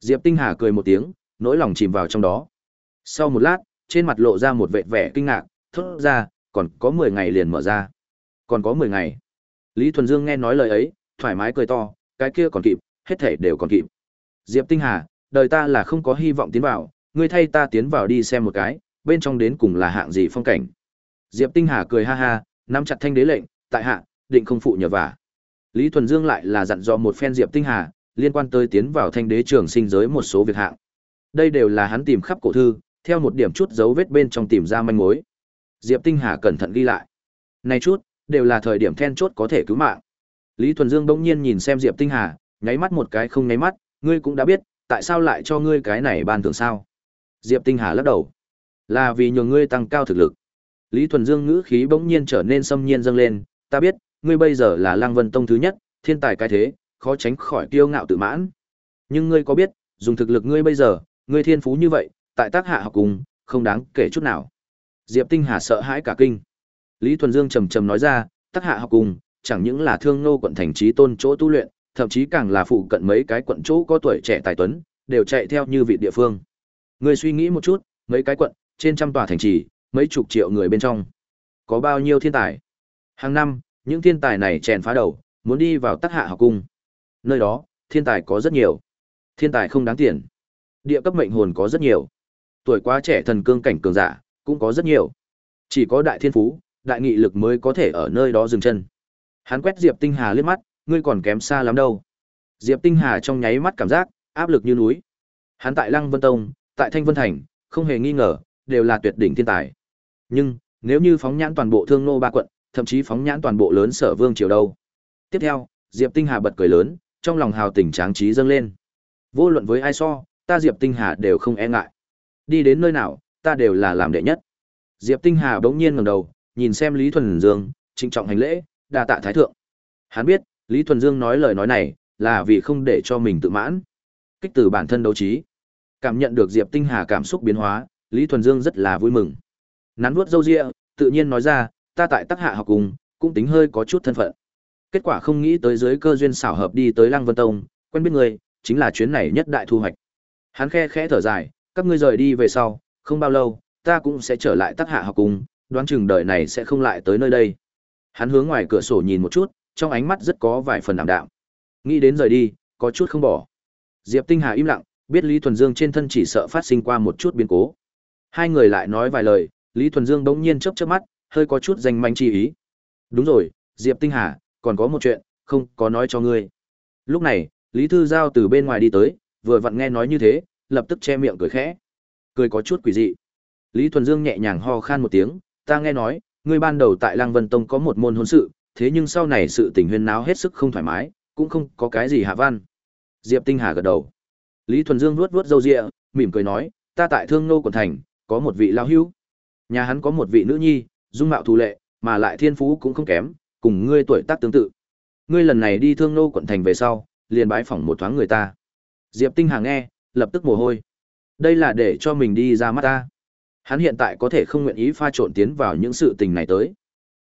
Diệp Tinh Hà cười một tiếng, nỗi lòng chìm vào trong đó. Sau một lát, trên mặt lộ ra một vẻ vẻ kinh ngạc, thốt ra, còn có 10 ngày liền mở ra. Còn có 10 ngày. Lý Thuần Dương nghe nói lời ấy, thoải mái cười to, cái kia còn kịp, hết thể đều còn kịp. Diệp Tinh Hà, đời ta là không có hy vọng tiến vào, ngươi thay ta tiến vào đi xem một cái, bên trong đến cùng là hạng gì phong cảnh. Diệp Tinh Hà cười ha ha, nắm chặt thanh đế lệnh, tại hạ, định không phụ nhờ vả. Lý Thuần Dương lại là dặn dò một phen Diệp Tinh Hà, liên quan tới tiến vào thanh đế trường sinh giới một số việc hạng. Đây đều là hắn tìm khắp cổ thư, theo một điểm chút dấu vết bên trong tìm ra manh mối. Diệp Tinh Hà cẩn thận ghi lại. Này chút, đều là thời điểm then chốt có thể cứu mạng. Lý Thuần Dương bỗng nhiên nhìn xem Diệp Tinh Hà, nháy mắt một cái không nháy mắt, ngươi cũng đã biết, tại sao lại cho ngươi cái này ban thưởng sao? Diệp Tinh Hà lắc đầu. Là vì nhờ ngươi tăng cao thực lực. Lý Thuần Dương ngữ khí bỗng nhiên trở nên xâm nhiên dâng lên, ta biết, ngươi bây giờ là Lăng Vân Tông thứ nhất, thiên tài cái thế, khó tránh khỏi kiêu ngạo tự mãn. Nhưng ngươi có biết, dùng thực lực ngươi bây giờ, ngươi thiên phú như vậy, tại tác hạ học cùng, không đáng kể chút nào. Diệp Tinh Hà sợ hãi cả kinh. Lý Thuần Dương trầm trầm nói ra, tác hạ học cùng, chẳng những là thương nô quận thành trí tôn chỗ tu luyện, thậm chí càng là phụ cận mấy cái quận chỗ có tuổi trẻ tài tuấn, đều chạy theo như vị địa phương. Ngươi suy nghĩ một chút, mấy cái quận, trên trăm tòa thành trì, mấy chục triệu người bên trong. Có bao nhiêu thiên tài? Hàng năm, những thiên tài này chèn phá đầu, muốn đi vào tắc hạ học cung. Nơi đó, thiên tài có rất nhiều. Thiên tài không đáng tiền. Địa cấp mệnh hồn có rất nhiều. Tuổi quá trẻ thần cương cảnh cường giả, cũng có rất nhiều. Chỉ có đại thiên phú, đại nghị lực mới có thể ở nơi đó dừng chân. Hắn quét Diệp Tinh Hà liếc mắt, ngươi còn kém xa lắm đâu. Diệp Tinh Hà trong nháy mắt cảm giác áp lực như núi. Hắn tại Lăng Vân Tông, tại Thanh Vân Thành, không hề nghi ngờ, đều là tuyệt đỉnh thiên tài. Nhưng, nếu như phóng nhãn toàn bộ Thương Nô ba quận, thậm chí phóng nhãn toàn bộ lớn Sở Vương triều đâu. Tiếp theo, Diệp Tinh Hà bật cười lớn, trong lòng hào tình tráng trí dâng lên. Vô luận với ai so, ta Diệp Tinh Hà đều không e ngại. Đi đến nơi nào, ta đều là làm đệ nhất. Diệp Tinh Hà bỗng nhiên ngẩng đầu, nhìn xem Lý Thuần Dương, trịnh trọng hành lễ, đa tạ thái thượng. Hắn biết, Lý Thuần Dương nói lời nói này, là vì không để cho mình tự mãn. Kích từ bản thân đấu trí. Cảm nhận được Diệp Tinh Hà cảm xúc biến hóa, Lý Thuần Dương rất là vui mừng. Nắn vuốt râu ria, tự nhiên nói ra, ta tại Tắc Hạ học cùng, cũng tính hơi có chút thân phận. Kết quả không nghĩ tới dưới cơ duyên xảo hợp đi tới Lăng Vân Tông, quen biết người, chính là chuyến này nhất đại thu hoạch. Hắn khe khẽ thở dài, các ngươi rời đi về sau, không bao lâu, ta cũng sẽ trở lại Tắc Hạ học cùng, đoán chừng đời này sẽ không lại tới nơi đây. Hắn hướng ngoài cửa sổ nhìn một chút, trong ánh mắt rất có vài phần đảm đạm. Nghĩ đến rời đi, có chút không bỏ. Diệp Tinh Hà im lặng, biết Lý Thuần Dương trên thân chỉ sợ phát sinh qua một chút biến cố. Hai người lại nói vài lời, Lý Thuần Dương bỗng nhiên chớp chớp mắt, hơi có chút danh manh chi ý. Đúng rồi, Diệp Tinh Hà, còn có một chuyện, không có nói cho ngươi. Lúc này, Lý Thư Giao từ bên ngoài đi tới, vừa vặn nghe nói như thế, lập tức che miệng cười khẽ. Cười có chút quỷ dị. Lý Thuần Dương nhẹ nhàng ho khan một tiếng, ta nghe nói, ngươi ban đầu tại Lăng Vân Tông có một môn hôn sự, thế nhưng sau này sự tình huyên náo hết sức không thoải mái, cũng không có cái gì hạ văn. Diệp Tinh Hà gật đầu. Lý Thuần Dương vuốt vuốt râu ria, mỉm cười nói, ta tại Thương Nô quận thành, có một vị lão hữu. Nhà hắn có một vị nữ nhi, dung mạo thù lệ, mà lại thiên phú cũng không kém, cùng ngươi tuổi tác tương tự. Ngươi lần này đi Thương Nô quận thành về sau, liền bái phỏng một thoáng người ta. Diệp Tinh Hà nghe, lập tức mồ hôi. Đây là để cho mình đi ra mắt ta. Hắn hiện tại có thể không nguyện ý pha trộn tiến vào những sự tình này tới.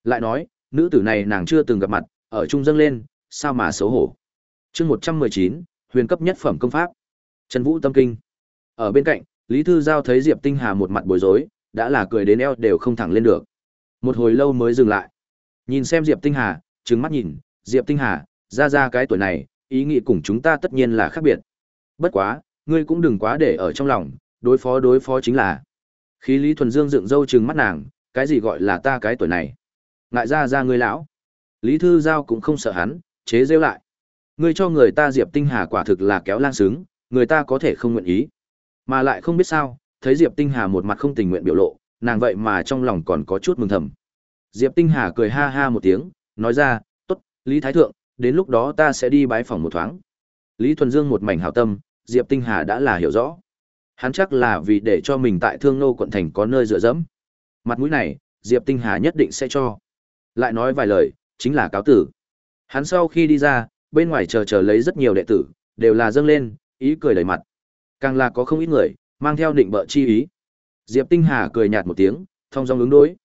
Lại nói, nữ tử này nàng chưa từng gặp mặt, ở trung dâng lên, sao mà xấu hổ. chương một trăm mười chín huyền cấp nhất phẩm công pháp. Trần Vũ tâm kinh. Ở bên cạnh, Lý Thư Giao thấy Diệp Tinh Hà một mặt bối rối, đã là cười đến eo đều không thẳng lên được. Một hồi lâu mới dừng lại. Nhìn xem Diệp Tinh Hà, trừng mắt nhìn, Diệp Tinh Hà, ra ra cái tuổi này, ý nghĩ cùng chúng ta tất nhiên là khác biệt. Bất quá, ngươi cũng đừng quá để ở trong lòng, đối phó đối phó chính là. Khí Lý Thuần Dương dựng râu trừng mắt nàng, cái gì gọi là ta cái tuổi này? Ngại ra ra ngươi lão. Lý Thư Giao cũng không sợ hắn, chế rêu lại. Ngươi cho người ta Diệp Tinh Hà quả thực là kéo lang sướng, người ta có thể không nguyện ý. Mà lại không biết sao, thấy Diệp Tinh Hà một mặt không tình nguyện biểu lộ, nàng vậy mà trong lòng còn có chút mừng thầm. Diệp Tinh Hà cười ha ha một tiếng, nói ra, tốt, Lý Thái Thượng, đến lúc đó ta sẽ đi bái phòng một thoáng. Lý Thuần Dương một mảnh hảo tâm, Diệp Tinh Hà đã là hiểu rõ. Hắn chắc là vì để cho mình tại Thương Nô quận thành có nơi dựa dẫm. Mặt mũi này, Diệp Tinh Hà nhất định sẽ cho. Lại nói vài lời, chính là cáo tử. Hắn sau khi đi ra, bên ngoài chờ chờ lấy rất nhiều đệ tử, đều là dâng lên, ý cười đầy mặt. Càng là có không ít người, mang theo định bợ chi ý. Diệp Tinh Hà cười nhạt một tiếng, thông dong ứng đối.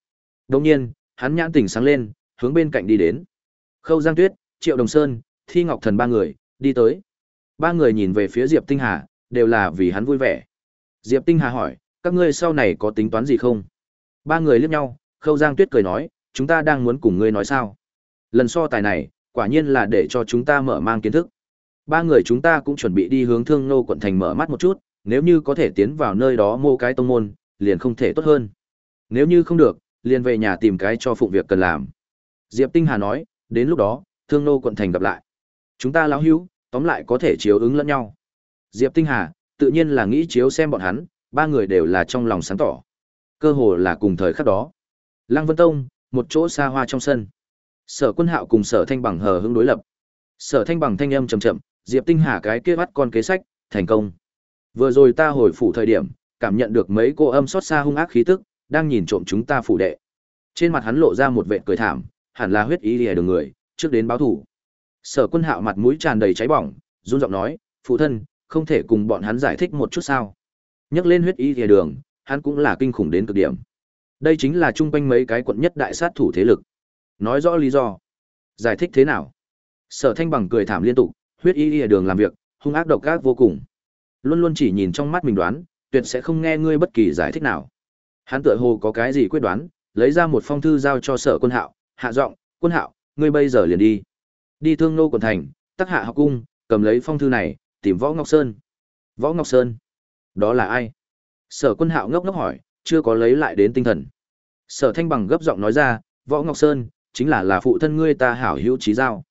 Đồng nhiên, hắn nhãn tỉnh sáng lên, hướng bên cạnh đi đến. Khâu Giang Tuyết, Triệu Đồng Sơn, Thi Ngọc Thần ba người, đi tới. Ba người nhìn về phía Diệp Tinh Hà, đều là vì hắn vui vẻ. Diệp Tinh Hà hỏi, các ngươi sau này có tính toán gì không? Ba người liếc nhau, Khâu Giang Tuyết cười nói, chúng ta đang muốn cùng ngươi nói sao? Lần so tài này, quả nhiên là để cho chúng ta mở mang kiến thức. Ba người chúng ta cũng chuẩn bị đi hướng Thương Nô quận thành mở mắt một chút, nếu như có thể tiến vào nơi đó mô cái tông môn, liền không thể tốt hơn. Nếu như không được, liền về nhà tìm cái cho phụng việc cần làm. Diệp Tinh Hà nói, đến lúc đó, Thương Nô quận thành gặp lại. Chúng ta lão hữu, tóm lại có thể chiếu ứng lẫn nhau. Diệp Tinh Hà, tự nhiên là nghĩ chiếu xem bọn hắn, ba người đều là trong lòng sáng tỏ. Cơ hồ là cùng thời khắc đó. Lăng Vân Tông, một chỗ xa hoa trong sân. Sở Quân Hạo cùng Sở Thanh Bằng hờ hững đối lập. Sở Thanh Bằng thanh âm trầm chậm, Diệp Tinh Hà cái kia bắt con kế sách, thành công. Vừa rồi ta hồi phủ thời điểm, cảm nhận được mấy cô âm xót xa hung ác khí tức, đang nhìn trộm chúng ta phủ đệ. Trên mặt hắn lộ ra một vệt cười thảm, hẳn là huyết ý lìa đường người, trước đến báo thủ. Sở Quân Hạo mặt mũi tràn đầy cháy bỏng, run giọng nói, "Phụ thân, không thể cùng bọn hắn giải thích một chút sao?" Nhắc lên huyết ý lìa đường, hắn cũng là kinh khủng đến cực điểm. Đây chính là trung quanh mấy cái quận nhất đại sát thủ thế lực. Nói rõ lý do. Giải thích thế nào? Sở Thanh bằng cười thảm liên tục, huyết y lìa đường làm việc, hung ác độc ác vô cùng. Luôn luôn chỉ nhìn trong mắt mình đoán, tuyệt sẽ không nghe ngươi bất kỳ giải thích nào. Hắn tựa hồ có cái gì quyết đoán, lấy ra một phong thư giao cho Sở Quân Hạo, hạ giọng, "Quân Hạo, ngươi bây giờ liền đi. Đi Thương Nô quận thành, Tắc Hạ học cung, cầm lấy phong thư này, tìm Võ Ngọc Sơn." Võ Ngọc Sơn? Đó là ai? Sở Quân Hạo ngốc ngốc hỏi, chưa có lấy lại đến tinh thần. Sở Thanh bằng gấp giọng nói ra, Võ Ngọc Sơn, chính là là phụ thân ngươi ta hảo hữu trí giao.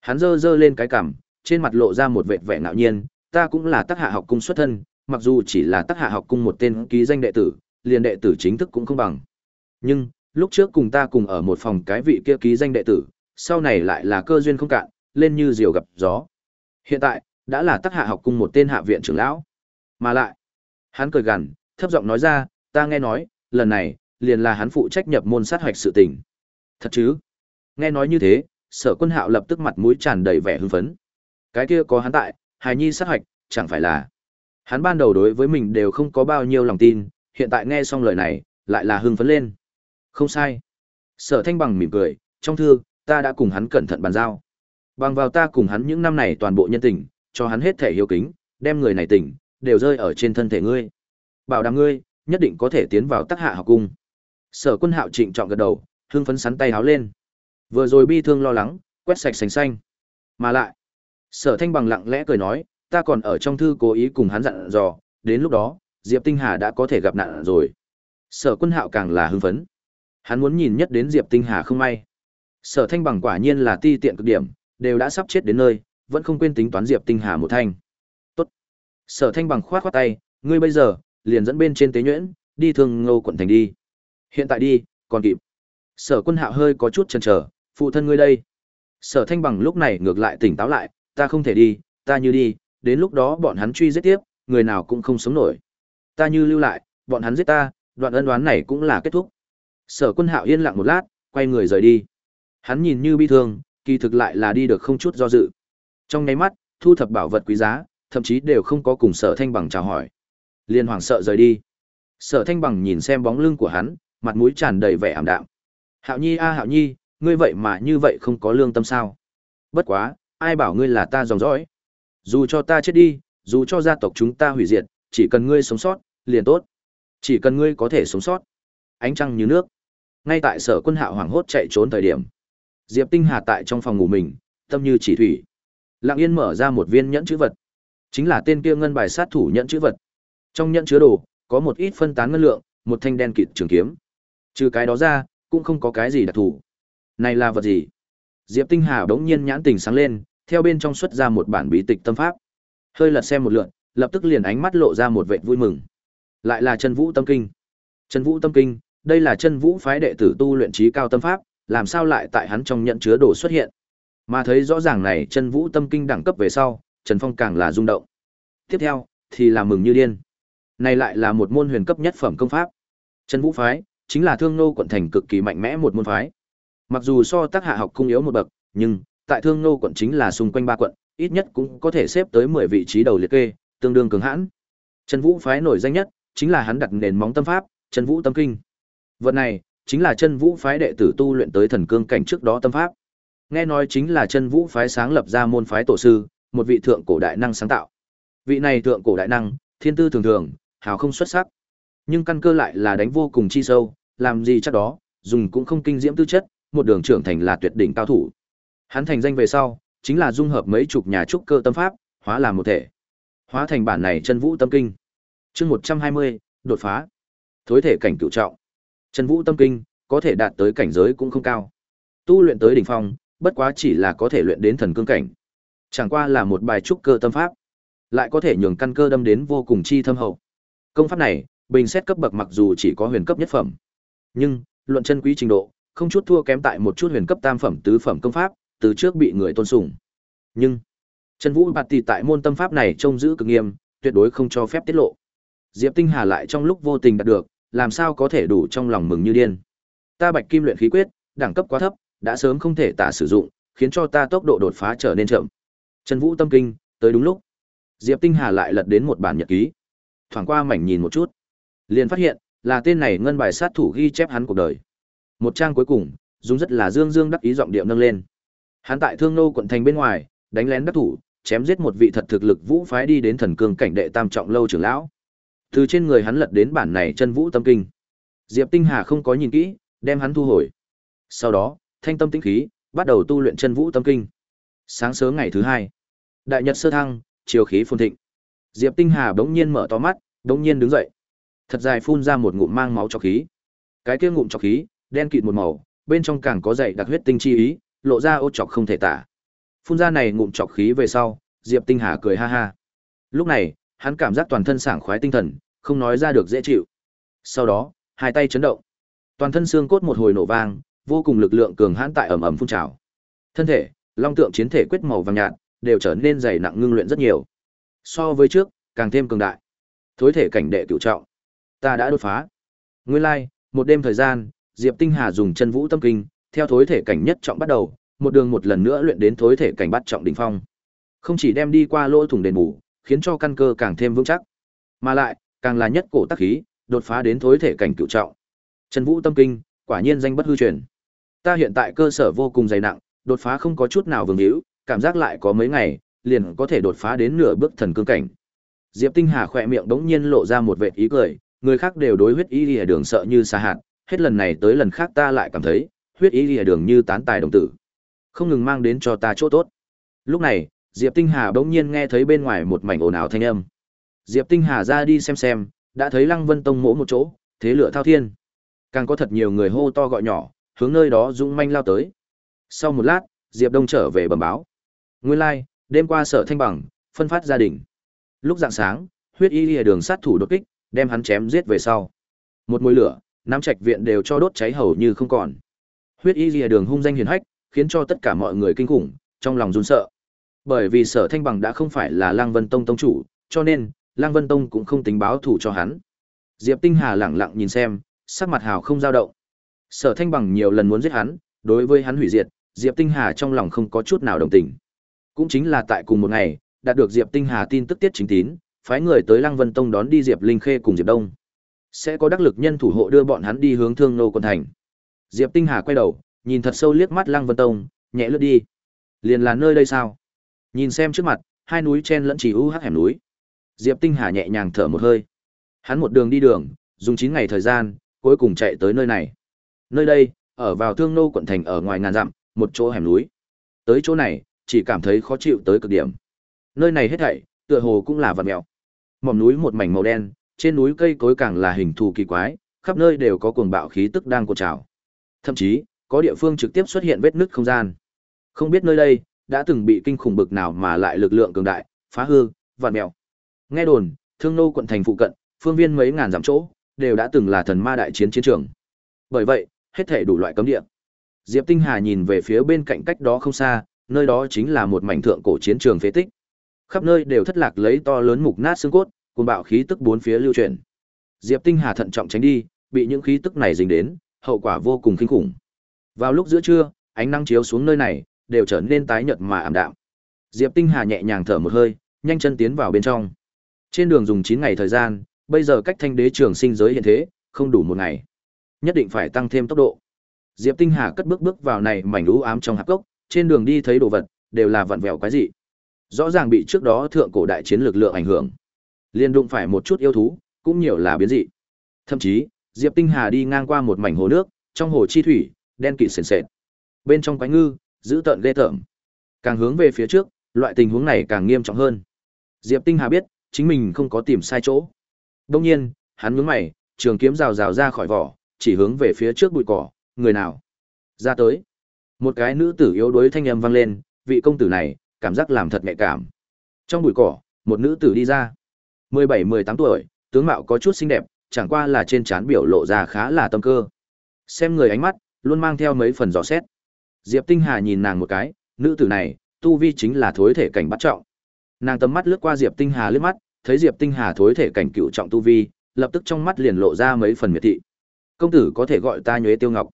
Hắn giơ giơ lên cái cằm, trên mặt lộ ra một vẻ vẻ ngạo nhiên, ta cũng là tác hạ học cung xuất thân, mặc dù chỉ là tác hạ học cung một tên ký danh đệ tử, liền đệ tử chính thức cũng không bằng. Nhưng, lúc trước cùng ta cùng ở một phòng cái vị kia ký danh đệ tử, sau này lại là cơ duyên không cạn, lên như diều gặp gió. Hiện tại, đã là tác hạ học cung một tên hạ viện trưởng lão. Mà lại, hắn cười gằn, thấp giọng nói ra, ta nghe nói, lần này, liền là hắn phụ trách nhập môn sát hoạch sự tình. Thật chứ? Nghe nói như thế, sở quân hạo lập tức mặt mũi tràn đầy vẻ hưng phấn. Cái kia có hắn tại, hài nhi sát hoạch, chẳng phải là. Hắn ban đầu đối với mình đều không có bao nhiêu lòng tin, hiện tại nghe xong lời này, lại là hưng phấn lên. Không sai. Sở thanh bằng mỉm cười, trong thư, ta đã cùng hắn cẩn thận bàn giao. Bằng vào ta cùng hắn những năm này toàn bộ nhân tình, cho hắn hết thể hiếu kính, đem người này tỉnh, đều rơi ở trên thân thể ngươi. Bảo đảm ngươi, nhất định có thể tiến vào tác hạ học cung. Sở quân hạo trịnh trọng gật đầu, hưng phấn sắn tay háo lên. Vừa rồi bi thương lo lắng, quét sạch sành xanh. Mà lại, sở thanh bằng lặng lẽ cười nói, ta còn ở trong thư cố ý cùng hắn dặn dò, đến lúc đó, Diệp Tinh Hà đã có thể gặp nạn rồi. Sở quân hạo càng là hưng phấn. Hắn muốn nhìn nhất đến Diệp Tinh Hà không may. Sở thanh bằng quả nhiên là ti tiện cực điểm, đều đã sắp chết đến nơi, vẫn không quên tính toán Diệp Tinh Hà một thanh. Tốt. Sở thanh bằng khoát khoát tay, ngươi bây giờ, liền dẫn bên trên tế nhuyễn, đi thương ngô quận thành đi. Hiện tại đi, còn kịp. Sở quân hạo hơi có chút chần chờ, phụ thân ngươi đây. Sở thanh bằng lúc này ngược lại tỉnh táo lại, ta không thể đi, ta như đi, đến lúc đó bọn hắn truy giết tiếp, người nào cũng không sống nổi. Ta như lưu lại, bọn hắn giết ta, đoạn ân đoán này cũng là kết thúc. Sở quân hạo yên lặng một lát, quay người rời đi. Hắn nhìn như bi thương, kỳ thực lại là đi được không chút do dự. Trong nháy mắt, thu thập bảo vật quý giá, thậm chí đều không có cùng sở thanh bằng chào hỏi. Liên hoàng sợ rời đi. Sở thanh bằng nhìn xem bóng lưng của hắn, mặt mũi tràn đầy vẻ ảm đạm. Hạo Nhi a Hạo Nhi, ngươi vậy mà như vậy không có lương tâm sao? Bất quá, ai bảo ngươi là ta dòng dõi? Dù cho ta chết đi, dù cho gia tộc chúng ta hủy diệt, chỉ cần ngươi sống sót, liền tốt. Chỉ cần ngươi có thể sống sót. Ánh trăng như nước. Ngay tại Sở Quân hạ hoảng hốt chạy trốn thời điểm, Diệp Tinh Hà tại trong phòng ngủ mình, tâm như chỉ thủy. Lặng Yên mở ra một viên nhẫn chữ vật, chính là tên kia ngân bài sát thủ nhẫn chữ vật. Trong nhẫn chứa đồ, có một ít phân tán ngân lượng, một thanh đen kịt trường kiếm. Trừ cái đó ra, cũng không có cái gì đặc thù. Này là vật gì? Diệp Tinh Hà đống nhiên nhãn tình sáng lên, theo bên trong xuất ra một bản bí tịch tâm pháp. Hơi lật xem một lượt, lập tức liền ánh mắt lộ ra một vẻ vui mừng. Lại là Chân Vũ Tâm Kinh. Chân Vũ Tâm Kinh, đây là Chân Vũ phái đệ tử tu luyện trí cao tâm pháp, làm sao lại tại hắn trong nhận chứa đồ xuất hiện? Mà thấy rõ ràng này Chân Vũ Tâm Kinh đẳng cấp về sau, Trần Phong càng là rung động. Tiếp theo, thì là mừng như điên. Này lại là một môn huyền cấp nhất phẩm công pháp. Chân Vũ phái chính là Thương Nô quận thành cực kỳ mạnh mẽ một môn phái. Mặc dù so tác hạ học cung yếu một bậc, nhưng tại Thương Nô quận chính là xung quanh ba quận, ít nhất cũng có thể xếp tới 10 vị trí đầu liệt kê, tương đương cường hãn. Chân Vũ phái nổi danh nhất chính là hắn đặt nền móng tâm pháp, Chân Vũ Tâm Kinh. Vật này chính là Chân Vũ phái đệ tử tu luyện tới thần cương cảnh trước đó tâm pháp. Nghe nói chính là Chân Vũ phái sáng lập ra môn phái tổ sư, một vị thượng cổ đại năng sáng tạo. Vị này thượng cổ đại năng, thiên tư thường thường, hào không xuất sắc. Nhưng căn cơ lại là đánh vô cùng chi sâu, làm gì chắc đó, dùng cũng không kinh diễm tư chất, một đường trưởng thành là tuyệt đỉnh cao thủ. Hắn thành danh về sau, chính là dung hợp mấy chục nhà trúc cơ tâm pháp, hóa làm một thể. Hóa thành bản này chân vũ tâm kinh. Chương 120, đột phá. Thối thể cảnh cửu trọng. Chân vũ tâm kinh, có thể đạt tới cảnh giới cũng không cao. Tu luyện tới đỉnh phong, bất quá chỉ là có thể luyện đến thần cương cảnh. Chẳng qua là một bài trúc cơ tâm pháp, lại có thể nhường căn cơ đâm đến vô cùng chi thâm hậu. Công pháp này, bình xét cấp bậc mặc dù chỉ có huyền cấp nhất phẩm, nhưng luận chân quý trình độ, không chút thua kém tại một chút huyền cấp tam phẩm tứ phẩm công pháp, từ trước bị người tôn sùng. Nhưng Trần Vũ Bạt Tỷ tại môn tâm pháp này trông giữ cực nghiêm, tuyệt đối không cho phép tiết lộ. Diệp Tinh Hà lại trong lúc vô tình đạt được, làm sao có thể đủ trong lòng mừng như điên. Ta Bạch Kim luyện khí quyết, đẳng cấp quá thấp, đã sớm không thể tả sử dụng, khiến cho ta tốc độ đột phá trở nên chậm. Trần Vũ tâm kinh, tới đúng lúc. Diệp Tinh Hà lại lật đến một bản nhật ký. Thoảng qua mảnh nhìn một chút, liền phát hiện là tên này ngân bài sát thủ ghi chép hắn cuộc đời. Một trang cuối cùng, dùng rất là dương dương đắc ý giọng điệu nâng lên. Hắn tại Thương Nô quận thành bên ngoài, đánh lén đắc thủ, chém giết một vị thật thực lực vũ phái đi đến thần cương cảnh đệ tam trọng lâu trưởng lão. Từ trên người hắn lật đến bản này chân vũ tâm kinh. Diệp Tinh Hà không có nhìn kỹ, đem hắn thu hồi. Sau đó, thanh tâm tĩnh khí, bắt đầu tu luyện chân vũ tâm kinh. Sáng sớm ngày thứ hai, đại nhật sơ thăng, chiều khí phồn thịnh. Diệp Tinh Hà bỗng nhiên mở to mắt, bỗng nhiên đứng dậy. Thật dài phun ra một ngụm mang máu cho khí. Cái kia ngụm cho khí, đen kịt một màu, bên trong càng có dày đặc huyết tinh chi ý, lộ ra ô chọc không thể tả. Phun ra này ngụm chọc khí về sau, Diệp Tinh Hà cười ha ha. Lúc này, hắn cảm giác toàn thân sảng khoái tinh thần, không nói ra được dễ chịu. Sau đó, hai tay chấn động. Toàn thân xương cốt một hồi nổ vang, vô cùng lực lượng cường hãn tại ầm ầm phun trào. Thân thể, long tượng chiến thể quyết màu vàng nhạt, đều trở nên dày nặng ngưng luyện rất nhiều. So với trước, càng thêm cường đại. Thối thể cảnh đệ cửu trọng. Ta đã đột phá. Nguyên lai, like, một đêm thời gian, Diệp Tinh Hà dùng chân vũ tâm kinh, theo thối thể cảnh nhất trọng bắt đầu, một đường một lần nữa luyện đến thối thể cảnh bắt trọng đỉnh phong. Không chỉ đem đi qua lỗ thủng đền bù, khiến cho căn cơ càng thêm vững chắc, mà lại, càng là nhất cổ tác khí, đột phá đến thối thể cảnh cửu trọng. Trần Vũ Tâm Kinh, quả nhiên danh bất hư truyền. Ta hiện tại cơ sở vô cùng dày nặng, đột phá không có chút nào vương hữu, cảm giác lại có mấy ngày, liền có thể đột phá đến nửa bước thần cương cảnh. Diệp Tinh Hà khỏe miệng đống nhiên lộ ra một vệt ý cười, người khác đều đối huyết ý lìa đường sợ như xa hạt, hết lần này tới lần khác ta lại cảm thấy, huyết ý lìa đường như tán tài đồng tử. Không ngừng mang đến cho ta chỗ tốt. Lúc này, Diệp Tinh Hà bỗng nhiên nghe thấy bên ngoài một mảnh ồn ào thanh âm. Diệp Tinh Hà ra đi xem xem, đã thấy Lăng Vân Tông mỗ một chỗ, thế lửa thao thiên. Càng có thật nhiều người hô to gọi nhỏ, hướng nơi đó dũng manh lao tới. Sau một lát, Diệp Đông trở về bẩm báo. Nguyên lai, like, đêm qua sở thanh bằng, phân phát gia đình. Lúc dạng sáng, huyết y lìa đường sát thủ đột kích, đem hắn chém giết về sau. Một mùi lửa, nam trạch viện đều cho đốt cháy hầu như không còn. Huyết y lìa đường hung danh hiền hách, khiến cho tất cả mọi người kinh khủng, trong lòng run sợ. Bởi vì Sở Thanh Bằng đã không phải là Lang Vân Tông tông chủ, cho nên Lang Vân Tông cũng không tính báo thù cho hắn. Diệp Tinh Hà lẳng lặng nhìn xem, sắc mặt hào không dao động. Sở Thanh Bằng nhiều lần muốn giết hắn, đối với hắn hủy diệt, Diệp Tinh Hà trong lòng không có chút nào đồng tình. Cũng chính là tại cùng một ngày, đạt được Diệp Tinh Hà tin tức tiết chính tín, phái người tới Lang Vân Tông đón đi Diệp Linh Khê cùng Diệp Đông. Sẽ có đắc lực nhân thủ hộ đưa bọn hắn đi hướng Thương Nô quân thành. Diệp Tinh Hà quay đầu, nhìn thật sâu liếc mắt Lăng Vân Tông, nhẹ lướt đi. Liền là nơi đây sao? Nhìn xem trước mặt, hai núi chen lẫn chỉ u hắc hẻm núi. Diệp Tinh Hà nhẹ nhàng thở một hơi. Hắn một đường đi đường, dùng 9 ngày thời gian, cuối cùng chạy tới nơi này. Nơi đây, ở vào Thương Nô quận thành ở ngoài ngàn dặm, một chỗ hẻm núi. Tới chỗ này, chỉ cảm thấy khó chịu tới cực điểm. Nơi này hết thảy, tựa hồ cũng là vật mèo. Mỏm núi một mảnh màu đen, trên núi cây cối càng là hình thù kỳ quái, khắp nơi đều có cuồng bạo khí tức đang cuộn trào. Thậm chí, có địa phương trực tiếp xuất hiện vết nứt không gian. Không biết nơi đây đã từng bị kinh khủng bực nào mà lại lực lượng cường đại, phá hư, vạn mèo. Nghe đồn, Thương Nô quận thành phụ cận, phương viên mấy ngàn dặm chỗ, đều đã từng là thần ma đại chiến chiến trường. Bởi vậy, hết thảy đủ loại cấm địa. Diệp Tinh Hà nhìn về phía bên cạnh cách đó không xa, nơi đó chính là một mảnh thượng cổ chiến trường phế tích. Khắp nơi đều thất lạc lấy to lớn mục nát xương cốt, cuồng bạo khí tức bốn phía lưu truyền. Diệp Tinh Hà thận trọng tránh đi, bị những khí tức này dính đến, hậu quả vô cùng kinh khủng. Vào lúc giữa trưa, ánh nắng chiếu xuống nơi này, đều trở nên tái nhợt mà ảm đạm. Diệp Tinh Hà nhẹ nhàng thở một hơi, nhanh chân tiến vào bên trong. Trên đường dùng 9 ngày thời gian, bây giờ cách thanh đế trường sinh giới hiện thế, không đủ một ngày. Nhất định phải tăng thêm tốc độ. Diệp Tinh Hà cất bước bước vào này mảnh u ám trong hạp cốc, trên đường đi thấy đồ vật, đều là vặn vẹo quái dị. Rõ ràng bị trước đó thượng cổ đại chiến lực lượng ảnh hưởng. Liên đụng phải một chút yêu thú, cũng nhiều là biến dị. Thậm chí, Diệp Tinh Hà đi ngang qua một mảnh hồ nước, trong hồ chi thủy, đen kịt sền sệt. Bên trong quái ngư, giữ tợn ghê tởm. Càng hướng về phía trước, loại tình huống này càng nghiêm trọng hơn. Diệp Tinh Hà biết, chính mình không có tìm sai chỗ. Đông nhiên, hắn nhướng mày, trường kiếm rào rào ra khỏi vỏ, chỉ hướng về phía trước bụi cỏ, người nào? Ra tới. Một cái nữ tử yếu đuối thanh âm vang lên, vị công tử này, cảm giác làm thật nhạy cảm. Trong bụi cỏ, một nữ tử đi ra. 17-18 tuổi, tướng mạo có chút xinh đẹp, chẳng qua là trên trán biểu lộ ra khá là tâm cơ. Xem người ánh mắt, luôn mang theo mấy phần dò xét. Diệp Tinh Hà nhìn nàng một cái, nữ tử này, tu vi chính là thối thể cảnh bắt trọng. Nàng tầm mắt lướt qua Diệp Tinh Hà lướt mắt, thấy Diệp Tinh Hà thối thể cảnh cựu trọng tu vi, lập tức trong mắt liền lộ ra mấy phần miệt thị. Công tử có thể gọi ta nhuế tiêu ngọc.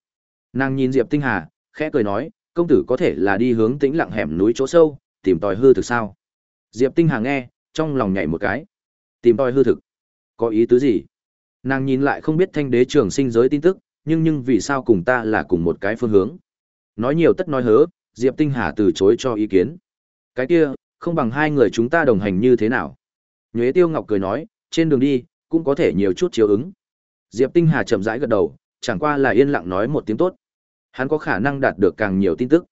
Nàng nhìn Diệp Tinh Hà, khẽ cười nói, công tử có thể là đi hướng tĩnh lặng hẻm núi chỗ sâu, tìm tòi hư thực sao? Diệp Tinh Hà nghe, trong lòng nhảy một cái. Tìm tòi hư thực? Có ý tứ gì? Nàng nhìn lại không biết thanh đế trường sinh giới tin tức, nhưng nhưng vì sao cùng ta là cùng một cái phương hướng? Nói nhiều tất nói hớ, Diệp Tinh Hà từ chối cho ý kiến. Cái kia, không bằng hai người chúng ta đồng hành như thế nào? Nhuế Tiêu Ngọc cười nói, trên đường đi, cũng có thể nhiều chút chiếu ứng. Diệp Tinh Hà chậm rãi gật đầu, chẳng qua là yên lặng nói một tiếng tốt. Hắn có khả năng đạt được càng nhiều tin tức.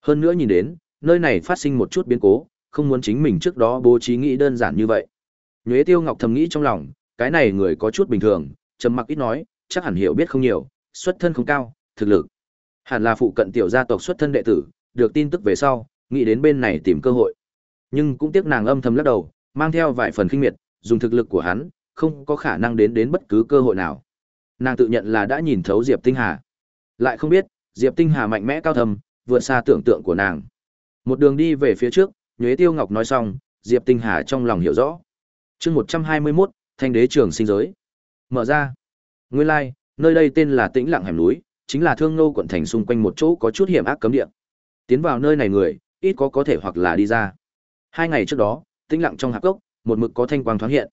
Hơn nữa nhìn đến, nơi này phát sinh một chút biến cố, không muốn chính mình trước đó bố trí nghĩ đơn giản như vậy. Nhuế Tiêu Ngọc thầm nghĩ trong lòng, cái này người có chút bình thường, trầm mặc ít nói, chắc hẳn hiểu biết không nhiều, xuất thân không cao, thực lực. Hẳn là phụ cận tiểu gia tộc xuất thân đệ tử, được tin tức về sau, nghĩ đến bên này tìm cơ hội. Nhưng cũng tiếc nàng âm thầm lắc đầu, mang theo vài phần kinh miệt, dùng thực lực của hắn, không có khả năng đến đến bất cứ cơ hội nào. Nàng tự nhận là đã nhìn thấu Diệp Tinh Hà. Lại không biết, Diệp Tinh Hà mạnh mẽ cao thầm, vượt xa tưởng tượng của nàng. Một đường đi về phía trước, Nhuế Tiêu Ngọc nói xong, Diệp Tinh Hà trong lòng hiểu rõ. Chương 121, Thanh đế trường sinh giới. Mở ra. Nguyên lai, like, nơi đây tên là Tĩnh Lặng hẻm núi, chính là Thương Nô quận thành xung quanh một chỗ có chút hiểm ác cấm địa. Tiến vào nơi này người, ít có có thể hoặc là đi ra. Hai ngày trước đó, Tĩnh Lặng trong hạp cốc, một mực có thanh quang thoáng hiện.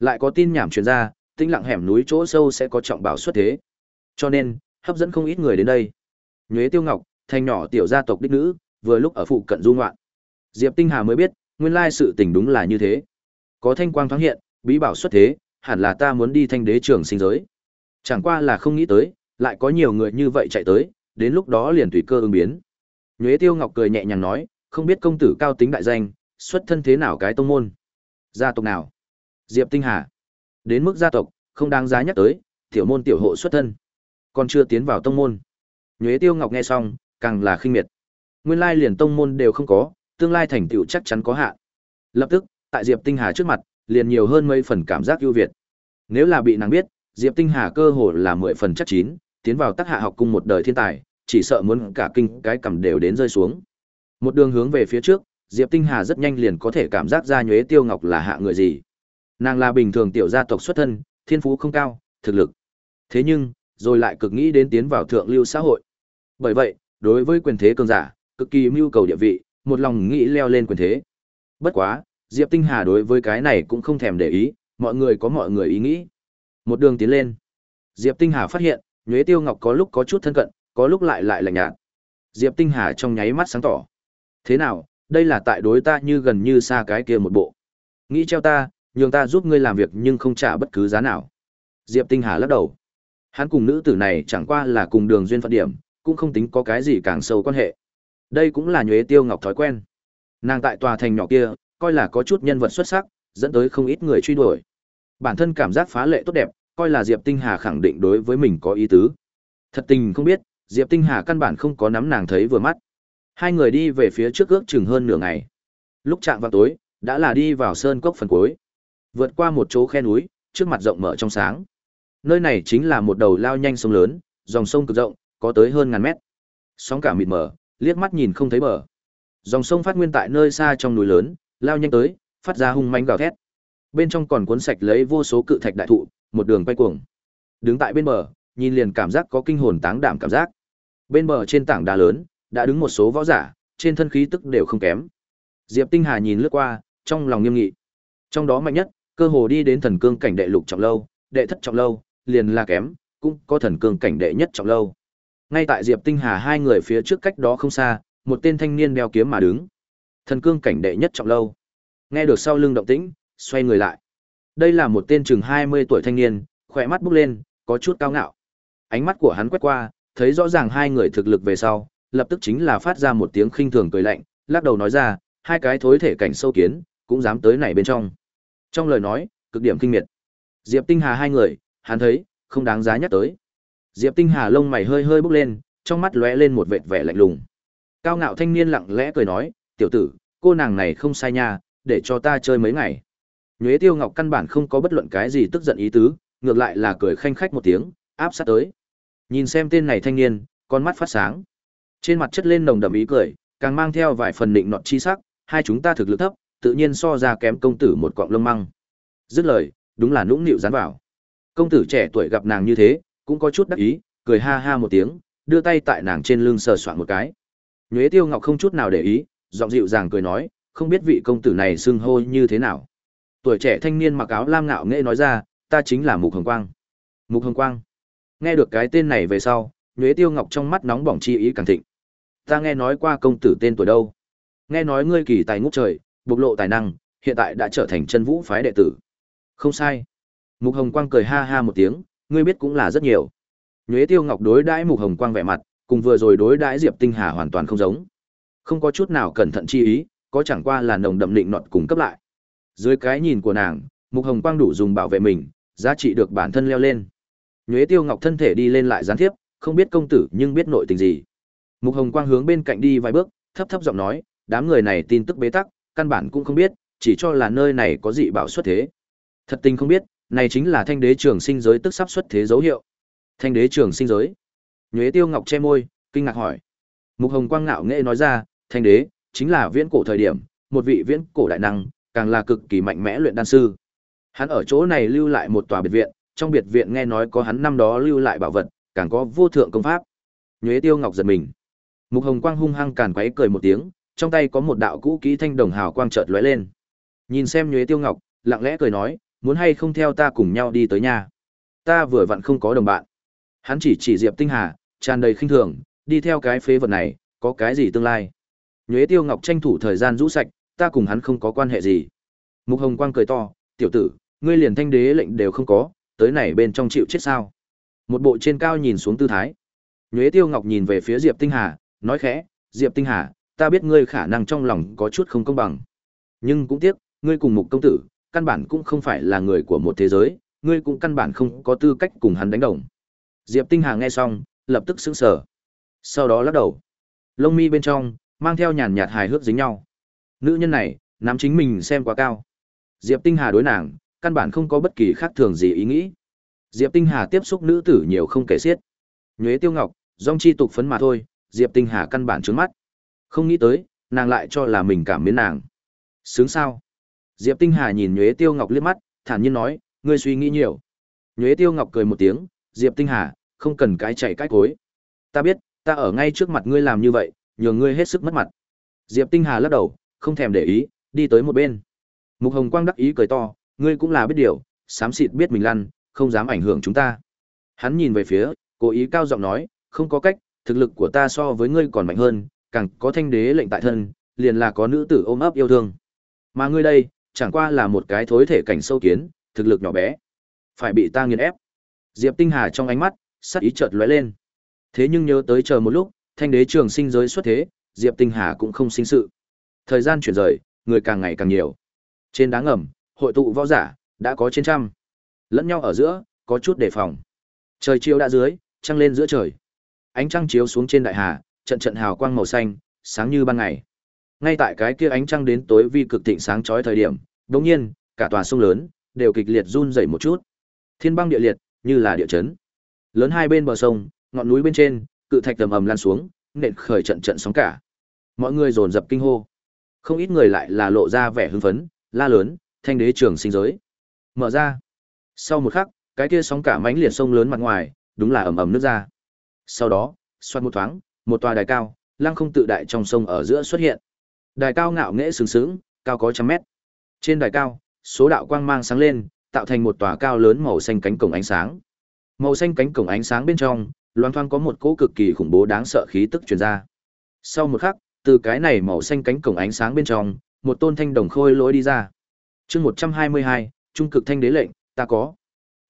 Lại có tin nhảm truyền ra, Tĩnh Lặng hẻm núi chỗ sâu sẽ có trọng bảo xuất thế. Cho nên, hấp dẫn không ít người đến đây. Nhuế Tiêu Ngọc, thanh nhỏ tiểu gia tộc đích nữ, vừa lúc ở phụ cận du ngoạn. Diệp Tinh Hà mới biết, nguyên lai sự tình đúng là như thế. Có thanh quang thoáng hiện, bí bảo xuất thế, hẳn là ta muốn đi thanh đế trường sinh giới. Chẳng qua là không nghĩ tới, lại có nhiều người như vậy chạy tới, đến lúc đó liền tùy cơ ứng biến. Nhuế Tiêu Ngọc cười nhẹ nhàng nói, không biết công tử cao tính đại danh, xuất thân thế nào cái tông môn? Gia tộc nào? Diệp Tinh Hà. Đến mức gia tộc, không đáng giá nhắc tới, tiểu môn tiểu hộ xuất thân, còn chưa tiến vào tông môn. Nhuế Tiêu Ngọc nghe xong, càng là khinh miệt. Nguyên lai liền tông môn đều không có, tương lai thành tựu chắc chắn có hạn. Lập tức, tại Diệp Tinh Hà trước mặt, liền nhiều hơn mấy phần cảm giác ưu việt. Nếu là bị nàng biết, Diệp Tinh Hà cơ hồ là mười phần chắc chín, tiến vào tác hạ học cung một đời thiên tài, chỉ sợ muốn cả kinh cái cầm đều đến rơi xuống. Một đường hướng về phía trước, Diệp Tinh Hà rất nhanh liền có thể cảm giác ra Nhuế Tiêu Ngọc là hạ người gì. Nàng là bình thường tiểu gia tộc xuất thân, thiên phú không cao, thực lực. Thế nhưng, rồi lại cực nghĩ đến tiến vào thượng lưu xã hội. Bởi vậy, đối với quyền thế cường giả, cực kỳ mưu cầu địa vị, một lòng nghĩ leo lên quyền thế. Bất quá, Diệp Tinh Hà đối với cái này cũng không thèm để ý, mọi người có mọi người ý nghĩ. Một đường tiến lên, Diệp Tinh Hà phát hiện, Nhuế Tiêu Ngọc có lúc có chút thân cận, có lúc lại lại lạnh nhạt. Diệp Tinh Hà trong nháy mắt sáng tỏ. Thế nào, đây là tại đối ta như gần như xa cái kia một bộ. Nghĩ treo ta, nhường ta giúp ngươi làm việc nhưng không trả bất cứ giá nào. Diệp Tinh Hà lắc đầu. Hắn cùng nữ tử này chẳng qua là cùng đường duyên phận điểm, cũng không tính có cái gì càng sâu quan hệ. Đây cũng là nhuế tiêu ngọc thói quen. Nàng tại tòa thành nhỏ kia, coi là có chút nhân vật xuất sắc, dẫn tới không ít người truy đuổi. Bản thân cảm giác phá lệ tốt đẹp, coi là Diệp Tinh Hà khẳng định đối với mình có ý tứ. Thật tình không biết, Diệp Tinh Hà căn bản không có nắm nàng thấy vừa mắt. Hai người đi về phía trước ước chừng hơn nửa ngày. Lúc chạm vào tối, đã là đi vào sơn cốc phần cuối. Vượt qua một chỗ khe núi, trước mặt rộng mở trong sáng. Nơi này chính là một đầu lao nhanh sông lớn, dòng sông cực rộng, có tới hơn ngàn mét. Sóng cả mịt mờ, liếc mắt nhìn không thấy bờ. Dòng sông phát nguyên tại nơi xa trong núi lớn, lao nhanh tới, phát ra hung mãnh gào thét. Bên trong còn cuốn sạch lấy vô số cự thạch đại thụ, một đường quay cuồng. Đứng tại bên bờ, nhìn liền cảm giác có kinh hồn táng đảm cảm giác. Bên bờ trên tảng đá lớn, đã đứng một số võ giả, trên thân khí tức đều không kém. Diệp Tinh Hà nhìn lướt qua, trong lòng nghiêm nghị. Trong đó mạnh nhất, cơ hồ đi đến thần cương cảnh đệ lục trọng lâu, đệ thất trọng lâu, liền là kém, cũng có thần cương cảnh đệ nhất trọng lâu. Ngay tại Diệp Tinh Hà hai người phía trước cách đó không xa, một tên thanh niên đeo kiếm mà đứng. Thần cương cảnh đệ nhất trọng lâu. Nghe được sau lưng động tĩnh, xoay người lại. Đây là một tên chừng 20 tuổi thanh niên, khỏe mắt bốc lên, có chút cao ngạo. Ánh mắt của hắn quét qua, thấy rõ ràng hai người thực lực về sau, lập tức chính là phát ra một tiếng khinh thường cười lạnh, lắc đầu nói ra, hai cái thối thể cảnh sâu kiến, cũng dám tới này bên trong. Trong lời nói, cực điểm kinh miệt. Diệp Tinh Hà hai người, hắn thấy, không đáng giá nhắc tới. Diệp Tinh Hà lông mày hơi hơi bốc lên, trong mắt lóe lên một vệt vẻ lạnh lùng. Cao ngạo thanh niên lặng lẽ cười nói, "Tiểu tử, cô nàng này không sai nha, để cho ta chơi mấy ngày." Nhuế Tiêu Ngọc căn bản không có bất luận cái gì tức giận ý tứ, ngược lại là cười khanh khách một tiếng, áp sát tới. Nhìn xem tên này thanh niên, con mắt phát sáng. Trên mặt chất lên nồng đậm ý cười, càng mang theo vài phần định nọt chi sắc, hai chúng ta thực lực thấp, tự nhiên so ra kém công tử một quọng lông măng. Dứt lời, đúng là nũng nịu dán vào. Công tử trẻ tuổi gặp nàng như thế, cũng có chút đắc ý, cười ha ha một tiếng, đưa tay tại nàng trên lưng sờ soạn một cái. Nhuế Tiêu Ngọc không chút nào để ý, giọng dịu dàng cười nói, không biết vị công tử này xưng hô như thế nào. Tuổi trẻ thanh niên mặc áo lam ngạo nghệ nói ra, ta chính là Mục Hồng Quang. Mục Hồng Quang. Nghe được cái tên này về sau, Nhuế Tiêu Ngọc trong mắt nóng bỏng chi ý càng thịnh. Ta nghe nói qua công tử tên tuổi đâu? Nghe nói ngươi kỳ tài ngút trời, bộc lộ tài năng, hiện tại đã trở thành chân vũ phái đệ tử. Không sai. Mục Hồng Quang cười ha ha một tiếng, ngươi biết cũng là rất nhiều. Nhuế Tiêu Ngọc đối đãi Mục Hồng Quang vẻ mặt, cùng vừa rồi đối đãi Diệp Tinh Hà hoàn toàn không giống. Không có chút nào cẩn thận chi ý, có chẳng qua là nồng đậm định nọt cùng cấp lại. Dưới cái nhìn của nàng, Mục Hồng Quang đủ dùng bảo vệ mình, giá trị được bản thân leo lên. Nhuế Tiêu Ngọc thân thể đi lên lại gián tiếp, không biết công tử nhưng biết nội tình gì. Mục Hồng Quang hướng bên cạnh đi vài bước, thấp thấp giọng nói, đám người này tin tức bế tắc, căn bản cũng không biết, chỉ cho là nơi này có dị bảo xuất thế. Thật tình không biết, này chính là thanh đế trường sinh giới tức sắp xuất thế dấu hiệu. Thanh đế trường sinh giới. Nhuế Tiêu Ngọc che môi, kinh ngạc hỏi. Mục Hồng Quang ngạo nghễ nói ra, thanh đế chính là viễn cổ thời điểm, một vị viễn cổ đại năng, càng là cực kỳ mạnh mẽ luyện đan sư. Hắn ở chỗ này lưu lại một tòa biệt viện, trong biệt viện nghe nói có hắn năm đó lưu lại bảo vật, càng có vô thượng công pháp. Nhuế Tiêu Ngọc giật mình. Mục Hồng Quang hung hăng càn quấy cười một tiếng, trong tay có một đạo cũ kỹ thanh đồng hào quang chợt lóe lên. Nhìn xem Nhuế Tiêu Ngọc, lặng lẽ cười nói, muốn hay không theo ta cùng nhau đi tới nhà. Ta vừa vặn không có đồng bạn. Hắn chỉ chỉ Diệp Tinh Hà, tràn đầy khinh thường, đi theo cái phế vật này, có cái gì tương lai. Nhuế Tiêu Ngọc tranh thủ thời gian rũ sạch, ta cùng hắn không có quan hệ gì. Mục Hồng Quang cười to, tiểu tử, ngươi liền thanh đế lệnh đều không có, tới này bên trong chịu chết sao? Một bộ trên cao nhìn xuống tư thái. Nhuế Tiêu Ngọc nhìn về phía Diệp Tinh Hà, nói khẽ, Diệp Tinh Hà, ta biết ngươi khả năng trong lòng có chút không công bằng. Nhưng cũng tiếc, ngươi cùng mục công tử, căn bản cũng không phải là người của một thế giới, ngươi cũng căn bản không có tư cách cùng hắn đánh đồng. Diệp Tinh Hà nghe xong, lập tức sững sờ. Sau đó lắc đầu. Lông mi bên trong, mang theo nhàn nhạt hài hước dính nhau. Nữ nhân này, nắm chính mình xem quá cao. Diệp Tinh Hà đối nàng, căn bản không có bất kỳ khác thường gì ý nghĩ. Diệp Tinh Hà tiếp xúc nữ tử nhiều không kể xiết. Nhuế Tiêu Ngọc, dòng chi tục phấn mà thôi, Diệp Tinh Hà căn bản trướng mắt. Không nghĩ tới, nàng lại cho là mình cảm mến nàng. Sướng sao? Diệp Tinh Hà nhìn Nhuế Tiêu Ngọc liếc mắt, thản nhiên nói, ngươi suy nghĩ nhiều. Nhuế Tiêu Ngọc cười một tiếng, Diệp Tinh Hà, không cần cái chạy cái cối. Ta biết, ta ở ngay trước mặt ngươi làm như vậy, nhường ngươi hết sức mất mặt. Diệp Tinh Hà lắc đầu, không thèm để ý, đi tới một bên. Mục Hồng Quang đắc ý cười to, ngươi cũng là biết điều, sám xịt biết mình lăn, không dám ảnh hưởng chúng ta. Hắn nhìn về phía, cố ý cao giọng nói, không có cách, thực lực của ta so với ngươi còn mạnh hơn, càng có thanh đế lệnh tại thân, liền là có nữ tử ôm ấp yêu thương. Mà ngươi đây, chẳng qua là một cái thối thể cảnh sâu kiến, thực lực nhỏ bé, phải bị ta nghiền ép. Diệp Tinh Hà trong ánh mắt, sắc ý chợt lóe lên. Thế nhưng nhớ tới chờ một lúc, thanh đế trường sinh giới xuất thế, Diệp Tinh Hà cũng không sinh sự. Thời gian chuyển rời, người càng ngày càng nhiều. Trên đá ngầm, hội tụ võ giả, đã có trên trăm. Lẫn nhau ở giữa, có chút đề phòng. Trời chiều đã dưới, trăng lên giữa trời. Ánh trăng chiếu xuống trên đại hà, trận trận hào quang màu xanh, sáng như ban ngày. Ngay tại cái kia ánh trăng đến tối vi cực thịnh sáng chói thời điểm, đột nhiên, cả tòa sông lớn đều kịch liệt run rẩy một chút. Thiên băng địa liệt, như là địa chấn. Lớn hai bên bờ sông, ngọn núi bên trên, cự thạch tầm ầm lan xuống, nện khởi trận trận sóng cả. Mọi người dồn dập kinh hô. Không ít người lại là lộ ra vẻ hưng phấn, la lớn, thanh đế trường sinh giới. Mở ra. Sau một khắc, cái kia sóng cả mãnh liệt sông lớn mặt ngoài, đúng là ầm ầm nước ra. Sau đó, xoát một thoáng, một tòa đài cao, lăng không tự đại trong sông ở giữa xuất hiện. Đài cao ngạo nghễ sừng sững, cao có trăm mét. Trên đài cao, số đạo quang mang sáng lên, tạo thành một tòa cao lớn màu xanh cánh cổng ánh sáng. Màu xanh cánh cổng ánh sáng bên trong, loan thoang có một cỗ cực kỳ khủng bố đáng sợ khí tức truyền ra. Sau một khắc, từ cái này màu xanh cánh cổng ánh sáng bên trong, một tôn thanh đồng khôi lỗi đi ra. Chương 122, trung cực thanh đế lệnh, ta có.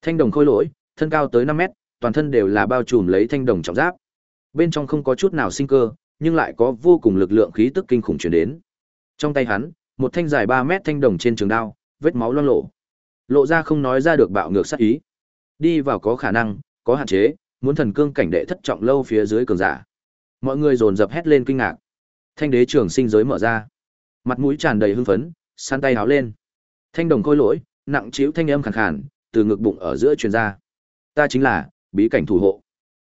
Thanh đồng khôi lỗi, thân cao tới 5 mét, toàn thân đều là bao trùm lấy thanh đồng trọng giáp. Bên trong không có chút nào sinh cơ, nhưng lại có vô cùng lực lượng khí tức kinh khủng truyền đến. Trong tay hắn, một thanh dài 3 mét thanh đồng trên trường đao, vết máu loang lộ Lộ ra không nói ra được bạo ngược sát ý. Đi vào có khả năng, có hạn chế, muốn thần cương cảnh đệ thất trọng lâu phía dưới cường giả. Mọi người dồn dập hét lên kinh ngạc. Thanh đế trường sinh giới mở ra. Mặt mũi tràn đầy hưng phấn, san tay háo lên. Thanh đồng khôi lỗi, nặng trĩu thanh âm khàn khàn, từ ngực bụng ở giữa truyền ra. Ta chính là bí cảnh thủ hộ.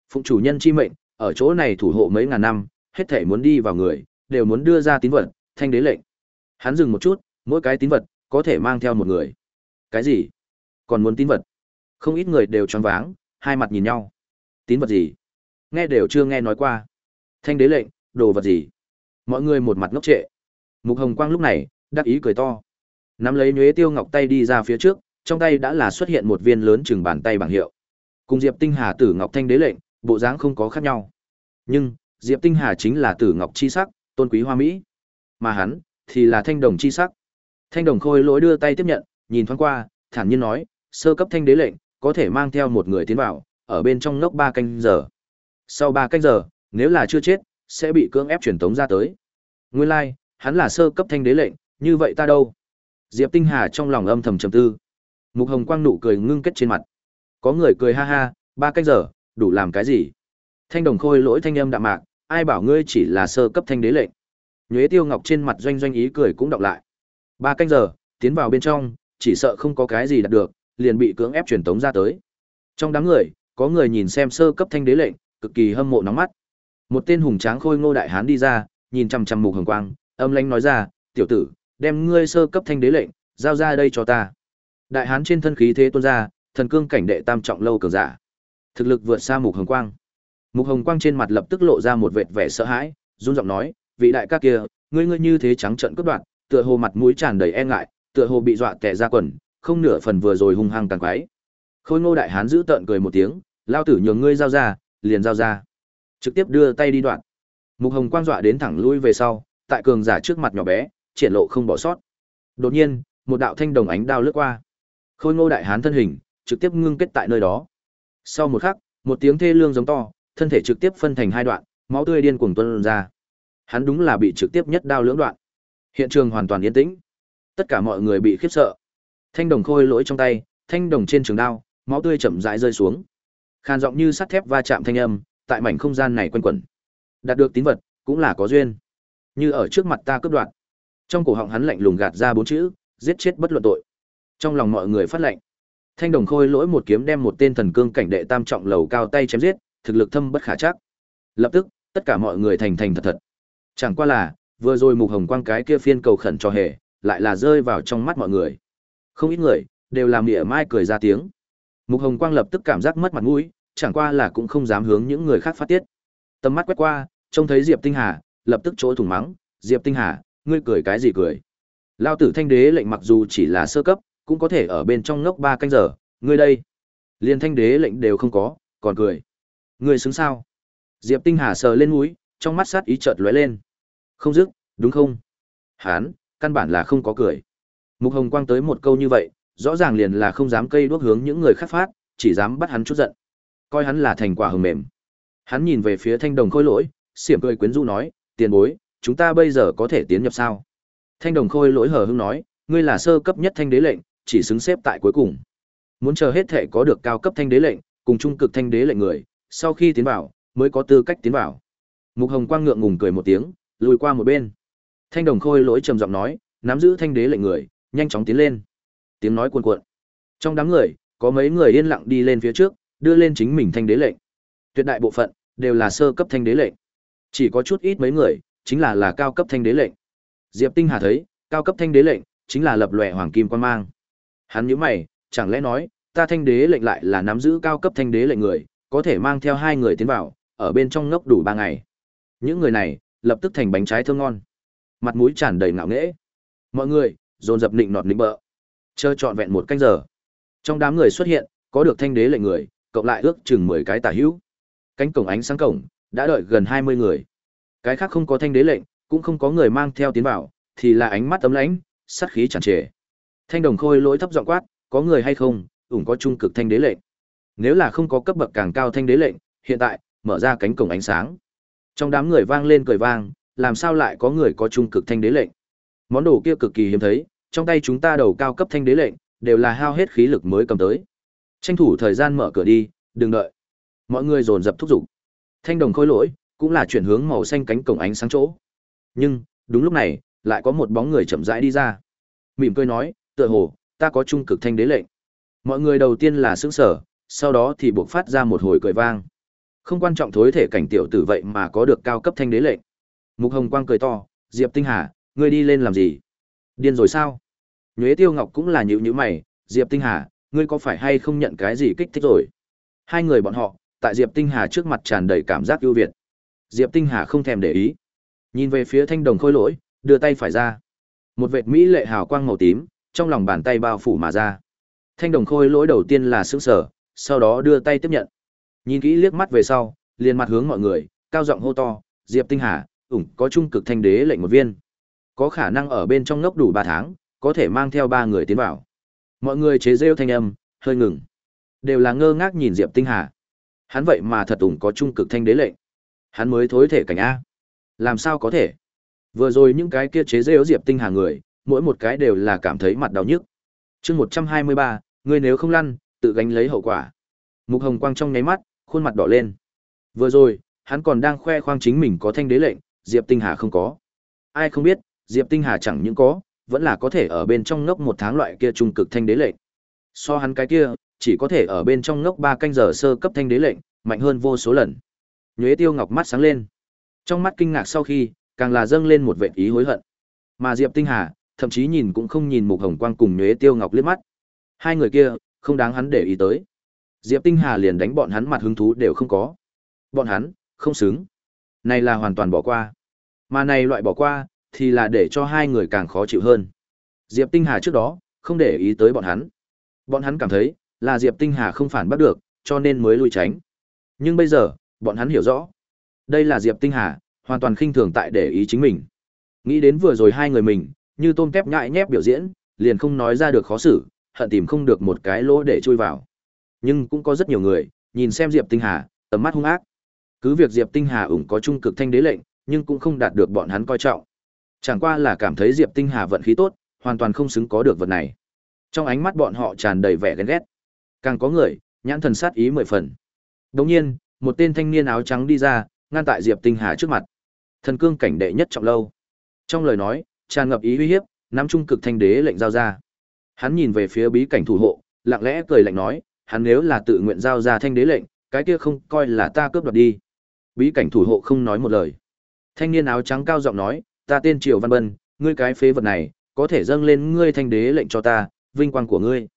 Phụng chủ nhân chi mệnh, ở chỗ này thủ hộ mấy ngàn năm, hết thể muốn đi vào người, đều muốn đưa ra tín vật, thanh đế lệnh. Hắn dừng một chút, mỗi cái tín vật có thể mang theo một người. Cái gì? Còn muốn tín vật? Không ít người đều choáng váng, hai mặt nhìn nhau. Tín vật gì? Nghe đều chưa nghe nói qua. Thanh đế lệnh, đồ vật gì? Mọi người một mặt ngốc trệ. Mục Hồng Quang lúc này, đắc ý cười to. Nắm lấy nhuế tiêu ngọc tay đi ra phía trước, trong tay đã là xuất hiện một viên lớn chừng bàn tay bảng hiệu. Cùng Diệp Tinh Hà tử ngọc thanh đế lệnh, bộ dáng không có khác nhau. Nhưng, Diệp Tinh Hà chính là tử ngọc chi sắc, tôn quý hoa mỹ. Mà hắn, thì là thanh đồng chi sắc. Thanh đồng khôi lỗi đưa tay tiếp nhận, nhìn thoáng qua, thản nhiên nói, sơ cấp thanh đế lệnh, có thể mang theo một người tiến vào, ở bên trong ngốc ba canh giờ. Sau ba canh giờ, nếu là chưa chết, sẽ bị cưỡng ép truyền tống ra tới. Nguyên lai, like, hắn là sơ cấp thanh đế lệnh, như vậy ta đâu? Diệp Tinh Hà trong lòng âm thầm trầm tư. Mục Hồng Quang nụ cười ngưng kết trên mặt. Có người cười ha ha, ba canh giờ, đủ làm cái gì? Thanh đồng khôi lỗi thanh âm đạm mạc, ai bảo ngươi chỉ là sơ cấp thanh đế lệnh. Nhuế Tiêu Ngọc trên mặt doanh doanh ý cười cũng đọc lại. Ba canh giờ, tiến vào bên trong, chỉ sợ không có cái gì đạt được, liền bị cưỡng ép truyền tống ra tới. Trong đám người, có người nhìn xem sơ cấp thanh đế lệnh, cực kỳ hâm mộ nóng mắt. Một tên hùng tráng khôi ngô đại hán đi ra, nhìn chằm chằm mục hồng quang, âm lãnh nói ra, "Tiểu tử, đem ngươi sơ cấp thanh đế lệnh, giao ra đây cho ta." Đại hán trên thân khí thế tuôn ra, thần cương cảnh đệ tam trọng lâu cường giả. Thực lực vượt xa mục hồng quang. Mục hồng quang trên mặt lập tức lộ ra một vệt vẻ sợ hãi, run giọng nói, "Vị đại ca kia, ngươi ngươi như thế trắng trợn cướp đoạt, tựa hồ mặt mũi tràn đầy e ngại, tựa hồ bị dọa tè ra quần, không nửa phần vừa rồi hung hăng tàn quái." Khôi Ngô đại hán giữ tợn cười một tiếng, lao tử nhường ngươi giao ra, liền giao ra. Trực tiếp đưa tay đi đoạn. Mục Hồng quang dọa đến thẳng lui về sau, tại cường giả trước mặt nhỏ bé, triển lộ không bỏ sót. Đột nhiên, một đạo thanh đồng ánh đao lướt qua. Khôi Ngô đại hán thân hình, trực tiếp ngưng kết tại nơi đó. Sau một khắc, một tiếng thê lương giống to, thân thể trực tiếp phân thành hai đoạn, máu tươi điên cuồng tuôn ra. Hắn đúng là bị trực tiếp nhất đao lưỡng đoạn. Hiện trường hoàn toàn yên tĩnh. Tất cả mọi người bị khiếp sợ. Thanh đồng khôi lỗi trong tay, thanh đồng trên trường đao, máu tươi chậm rãi rơi xuống. Khan giọng như sắt thép va chạm thanh âm, tại mảnh không gian này quanh quẩn. Đạt được tín vật, cũng là có duyên. Như ở trước mặt ta cướp đoạt. Trong cổ họng hắn lạnh lùng gạt ra bốn chữ, giết chết bất luận tội. Trong lòng mọi người phát lệnh. Thanh đồng khôi lỗi một kiếm đem một tên thần cương cảnh đệ tam trọng lầu cao tay chém giết, thực lực thâm bất khả chắc. Lập tức, tất cả mọi người thành thành thật thật. Chẳng qua là, vừa rồi mục hồng quang cái kia phiên cầu khẩn cho hề, lại là rơi vào trong mắt mọi người. Không ít người, đều làm mỉa mai cười ra tiếng. Mục hồng quang lập tức cảm giác mất mặt mũi, chẳng qua là cũng không dám hướng những người khác phát tiết. Tầm mắt quét qua, trông thấy Diệp Tinh Hà, lập tức chỗ thủng mắng, "Diệp Tinh Hà, ngươi cười cái gì cười? Lao tử Thanh Đế lệnh mặc dù chỉ là sơ cấp, cũng có thể ở bên trong ngốc ba canh giờ, ngươi đây, liên Thanh Đế lệnh đều không có, còn cười. Ngươi xứng sao?" Diệp Tinh Hà sờ lên mũi, trong mắt sát ý chợt lóe lên. Không dứt, đúng không? Hán, căn bản là không có cười. Mục Hồng Quang tới một câu như vậy, rõ ràng liền là không dám cây đuốc hướng những người khác phát, chỉ dám bắt hắn chút giận. Coi hắn là thành quả hừng mềm. Hắn nhìn về phía Thanh Đồng Khôi Lỗi, xiểm cười quyến rũ nói, "Tiền bối, chúng ta bây giờ có thể tiến nhập sao?" Thanh Đồng Khôi Lỗi hờ hững nói, "Ngươi là sơ cấp nhất thanh đế lệnh, chỉ xứng xếp tại cuối cùng. Muốn chờ hết thể có được cao cấp thanh đế lệnh, cùng trung cực thanh đế lệnh người, sau khi tiến vào, mới có tư cách tiến vào." Mục Hồng Quang ngượng ngùng cười một tiếng, lùi qua một bên. Thanh Đồng Khôi Lỗi trầm giọng nói, nắm giữ thanh đế lệnh người, nhanh chóng tiến lên. Tiếng nói cuồn cuộn. Trong đám người, có mấy người yên lặng đi lên phía trước, đưa lên chính mình thanh đế lệnh. Tuyệt đại bộ phận đều là sơ cấp thanh đế lệnh. Chỉ có chút ít mấy người, chính là là cao cấp thanh đế lệnh. Diệp Tinh Hà thấy, cao cấp thanh đế lệnh chính là lập lòe hoàng kim quan mang. Hắn nhíu mày, chẳng lẽ nói, ta thanh đế lệnh lại là nắm giữ cao cấp thanh đế lệnh người, có thể mang theo hai người tiến vào, ở bên trong ngốc đủ ba ngày. Những người này, lập tức thành bánh trái thơm ngon. Mặt mũi tràn đầy ngạo nghễ. Mọi người, dồn dập nịnh nọt nịnh bợ. Chờ trọn vẹn một canh giờ. Trong đám người xuất hiện, có được thanh đế lệnh người, cộng lại ước chừng 10 cái tả hữu. Cánh cổng ánh sáng cổng, đã đợi gần 20 người. Cái khác không có thanh đế lệnh, cũng không có người mang theo tiến vào, thì là ánh mắt ấm lãnh, sát khí tràn trề. Thanh đồng khôi lỗi thấp giọng quát, có người hay không, ủng có trung cực thanh đế lệnh. Nếu là không có cấp bậc càng cao thanh đế lệnh, hiện tại, mở ra cánh cổng ánh sáng. Trong đám người vang lên cười vang, làm sao lại có người có trung cực thanh đế lệnh? Món đồ kia cực kỳ hiếm thấy, trong tay chúng ta đầu cao cấp thanh đế lệnh, đều là hao hết khí lực mới cầm tới. Tranh thủ thời gian mở cửa đi, đừng đợi. Mọi người dồn dập thúc giục. Thanh đồng khôi lỗi, cũng là chuyển hướng màu xanh cánh cổng ánh sáng chỗ. Nhưng, đúng lúc này, lại có một bóng người chậm rãi đi ra. Mỉm cười nói, tựa hồ, ta có trung cực thanh đế lệnh. Mọi người đầu tiên là sững sở, sau đó thì buộc phát ra một hồi cười vang. Không quan trọng thối thể cảnh tiểu tử vậy mà có được cao cấp thanh đế lệnh. Mục Hồng Quang cười to, Diệp Tinh Hà, ngươi đi lên làm gì? Điên rồi sao? Nhuế Tiêu Ngọc cũng là nhíu nhíu mày, Diệp Tinh Hà, ngươi có phải hay không nhận cái gì kích thích rồi? Hai người bọn họ, tại Diệp Tinh Hà trước mặt tràn đầy cảm giác ưu việt. Diệp Tinh Hà không thèm để ý. Nhìn về phía thanh đồng khôi lỗi, đưa tay phải ra. Một vệt mỹ lệ hào quang màu tím, trong lòng bàn tay bao phủ mà ra. Thanh đồng khôi lỗi đầu tiên là sững sờ, sau đó đưa tay tiếp nhận. Nhìn kỹ liếc mắt về sau, liền mặt hướng mọi người, cao giọng hô to, "Diệp Tinh Hà, ủng có trung cực thanh đế lệnh một viên. Có khả năng ở bên trong ngốc đủ ba tháng, có thể mang theo ba người tiến vào." Mọi người chế rêu thanh âm, hơi ngừng. Đều là ngơ ngác nhìn Diệp Tinh Hà. Hắn vậy mà thật ủng có trung cực thanh đế lệnh. Hắn mới thối thể cảnh a. Làm sao có thể? Vừa rồi những cái kia chế rêu Diệp Tinh Hà người, mỗi một cái đều là cảm thấy mặt đau nhức. Chương 123, ngươi nếu không lăn, tự gánh lấy hậu quả. Mục Hồng Quang trong nháy mắt, khuôn mặt đỏ lên. Vừa rồi, hắn còn đang khoe khoang chính mình có thanh đế lệnh, Diệp Tinh Hà không có. Ai không biết, Diệp Tinh Hà chẳng những có, vẫn là có thể ở bên trong ngốc một tháng loại kia trung cực thanh đế lệnh. So hắn cái kia, chỉ có thể ở bên trong ngốc ba canh giờ sơ cấp thanh đế lệnh, mạnh hơn vô số lần. Nhuế Tiêu Ngọc mắt sáng lên. Trong mắt kinh ngạc sau khi, càng là dâng lên một vệt ý hối hận. Mà Diệp Tinh Hà, thậm chí nhìn cũng không nhìn Mục Hồng Quang cùng Nhuế Tiêu Ngọc liếc mắt. Hai người kia, không đáng hắn để ý tới. Diệp Tinh Hà liền đánh bọn hắn mặt hứng thú đều không có. Bọn hắn, không xứng. Này là hoàn toàn bỏ qua. Mà này loại bỏ qua, thì là để cho hai người càng khó chịu hơn. Diệp Tinh Hà trước đó, không để ý tới bọn hắn. Bọn hắn cảm thấy, là Diệp Tinh Hà không phản bắt được, cho nên mới lui tránh. Nhưng bây giờ, bọn hắn hiểu rõ. Đây là Diệp Tinh Hà, hoàn toàn khinh thường tại để ý chính mình. Nghĩ đến vừa rồi hai người mình, như tôm tép nhại nhép biểu diễn, liền không nói ra được khó xử, hận tìm không được một cái lỗ để chui vào. Nhưng cũng có rất nhiều người, nhìn xem Diệp Tinh Hà, tầm mắt hung ác. Cứ việc Diệp Tinh Hà ủng có trung cực thanh đế lệnh, nhưng cũng không đạt được bọn hắn coi trọng. Chẳng qua là cảm thấy Diệp Tinh Hà vận khí tốt, hoàn toàn không xứng có được vật này. Trong ánh mắt bọn họ tràn đầy vẻ ghen ghét. Càng có người, nhãn thần sát ý mười phần. Đồng nhiên, một tên thanh niên áo trắng đi ra, ngăn tại Diệp Tinh Hà trước mặt. Thần cương cảnh đệ nhất trọng lâu. Trong lời nói, tràn ngập ý uy hiếp, nắm trung cực thanh đế lệnh giao ra. Hắn nhìn về phía bí cảnh thủ hộ, lặng lẽ cười lạnh nói, hắn nếu là tự nguyện giao ra thanh đế lệnh, cái kia không coi là ta cướp đoạt đi. Bí cảnh thủ hộ không nói một lời. Thanh niên áo trắng cao giọng nói, ta tên Triều Văn Bân, ngươi cái phế vật này, có thể dâng lên ngươi thanh đế lệnh cho ta, vinh quang của ngươi.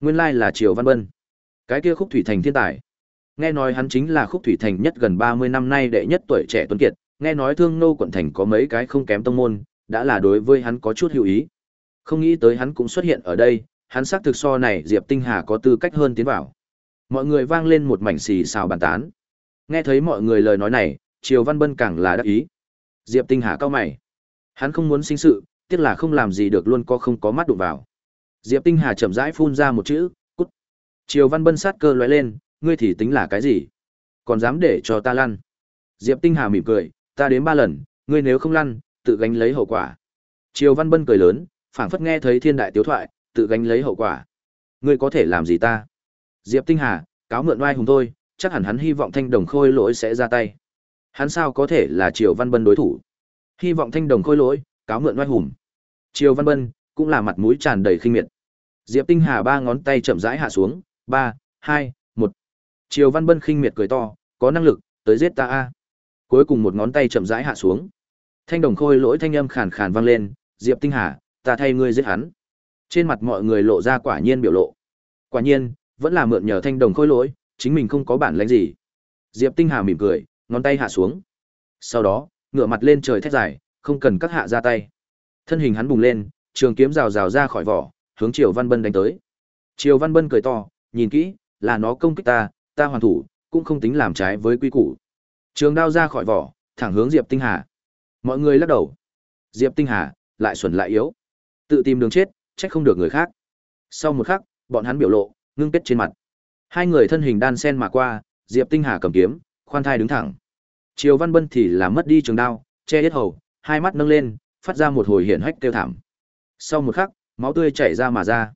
Nguyên lai là Triều Văn Bân. Cái kia khúc thủy thành thiên tài. Nghe nói hắn chính là khúc thủy thành nhất gần 30 năm nay đệ nhất tuổi trẻ tuấn kiệt, nghe nói thương nô quận thành có mấy cái không kém tông môn, đã là đối với hắn có chút hữu ý. Không nghĩ tới hắn cũng xuất hiện ở đây, hắn xác thực so này Diệp Tinh Hà có tư cách hơn tiến vào. Mọi người vang lên một mảnh xì xào bàn tán. Nghe thấy mọi người lời nói này, Triều Văn Bân càng là đắc ý. Diệp Tinh Hà cao mày. Hắn không muốn sinh sự, tiếc là không làm gì được luôn có không có mắt đụng vào. Diệp Tinh Hà chậm rãi phun ra một chữ, cút. Triều Văn Bân sát cơ lóe lên, ngươi thì tính là cái gì? Còn dám để cho ta lăn? Diệp Tinh Hà mỉm cười, ta đến ba lần, ngươi nếu không lăn, tự gánh lấy hậu quả. Triều Văn Bân cười lớn, phảng phất nghe thấy thiên đại tiếu thoại, tự gánh lấy hậu quả. Ngươi có thể làm gì ta? Diệp Tinh Hà, cáo mượn oai hùng thôi, chắc hẳn hắn hy vọng Thanh Đồng Khôi lỗi sẽ ra tay. Hắn sao có thể là Triều Văn Bân đối thủ? Hy vọng Thanh Đồng Khôi lỗi, cáo mượn oai hùng. Triều Văn Bân cũng là mặt mũi tràn đầy khinh miệt. Diệp Tinh Hà ba ngón tay chậm rãi hạ xuống, ba, hai, một. Triều Văn Bân khinh miệt cười to, có năng lực, tới giết ta a. Cuối cùng một ngón tay chậm rãi hạ xuống. Thanh đồng khôi lỗi thanh âm khàn khàn vang lên, Diệp Tinh Hà, ta thay ngươi giết hắn. Trên mặt mọi người lộ ra quả nhiên biểu lộ. Quả nhiên, vẫn là mượn nhờ thanh đồng khôi lỗi, chính mình không có bản lĩnh gì. Diệp Tinh Hà mỉm cười, ngón tay hạ xuống. Sau đó, ngửa mặt lên trời thét dài, không cần các hạ ra tay. Thân hình hắn bùng lên, trường kiếm rào rào ra khỏi vỏ, hướng Triều Văn Bân đánh tới. Triều Văn Bân cười to, nhìn kỹ, là nó công kích ta, ta hoàn thủ, cũng không tính làm trái với quy củ. Trường đao ra khỏi vỏ, thẳng hướng Diệp Tinh Hà. Mọi người lắc đầu. Diệp Tinh Hà lại xuẩn lại yếu, tự tìm đường chết, trách không được người khác. Sau một khắc, bọn hắn biểu lộ ngưng kết trên mặt. Hai người thân hình đan sen mà qua, Diệp Tinh Hà cầm kiếm, khoan thai đứng thẳng. Triều Văn Bân thì là mất đi trường đao, che hết hầu, hai mắt nâng lên, phát ra một hồi hiển hách kêu thảm. Sau một khắc, máu tươi chảy ra mà ra.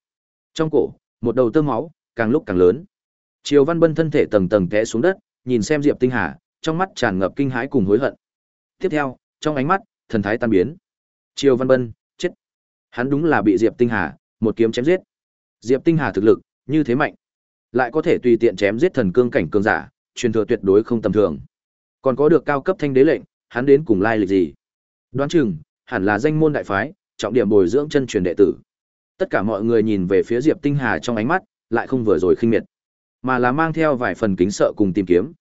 Trong cổ, một đầu tơ máu, càng lúc càng lớn. Triều Văn Bân thân thể tầng tầng té xuống đất, nhìn xem Diệp Tinh Hà, trong mắt tràn ngập kinh hãi cùng hối hận. Tiếp theo, trong ánh mắt, thần thái tan biến. Triều Văn Bân, chết. Hắn đúng là bị Diệp Tinh Hà một kiếm chém giết. Diệp Tinh Hà thực lực như thế mạnh, lại có thể tùy tiện chém giết thần cương cảnh cường giả, truyền thừa tuyệt đối không tầm thường. Còn có được cao cấp thanh đế lệnh, hắn đến cùng lai lịch gì? Đoán chừng, hẳn là danh môn đại phái, trọng điểm bồi dưỡng chân truyền đệ tử. Tất cả mọi người nhìn về phía Diệp Tinh Hà trong ánh mắt, lại không vừa rồi khinh miệt, mà là mang theo vài phần kính sợ cùng tìm kiếm.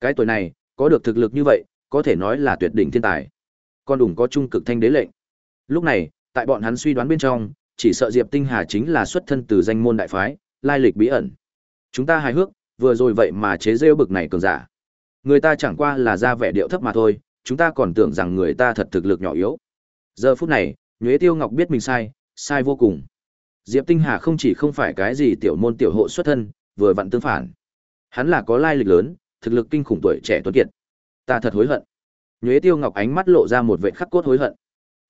Cái tuổi này, có được thực lực như vậy, có thể nói là tuyệt đỉnh thiên tài. Con đủng có trung cực thanh đế lệnh. Lúc này, tại bọn hắn suy đoán bên trong, chỉ sợ Diệp Tinh Hà chính là xuất thân từ danh môn đại phái, lai lịch bí ẩn. Chúng ta hài hước, vừa rồi vậy mà chế rêu bực này cường giả. Người ta chẳng qua là ra vẻ điệu thấp mà thôi, chúng ta còn tưởng rằng người ta thật thực lực nhỏ yếu. Giờ phút này, Nhuế Tiêu Ngọc biết mình sai, sai vô cùng. Diệp Tinh Hà không chỉ không phải cái gì tiểu môn tiểu hộ xuất thân, vừa vặn tương phản. Hắn là có lai lịch lớn, thực lực kinh khủng tuổi trẻ tuấn kiệt. Ta thật hối hận. Nhuế Tiêu Ngọc ánh mắt lộ ra một vẻ khắc cốt hối hận.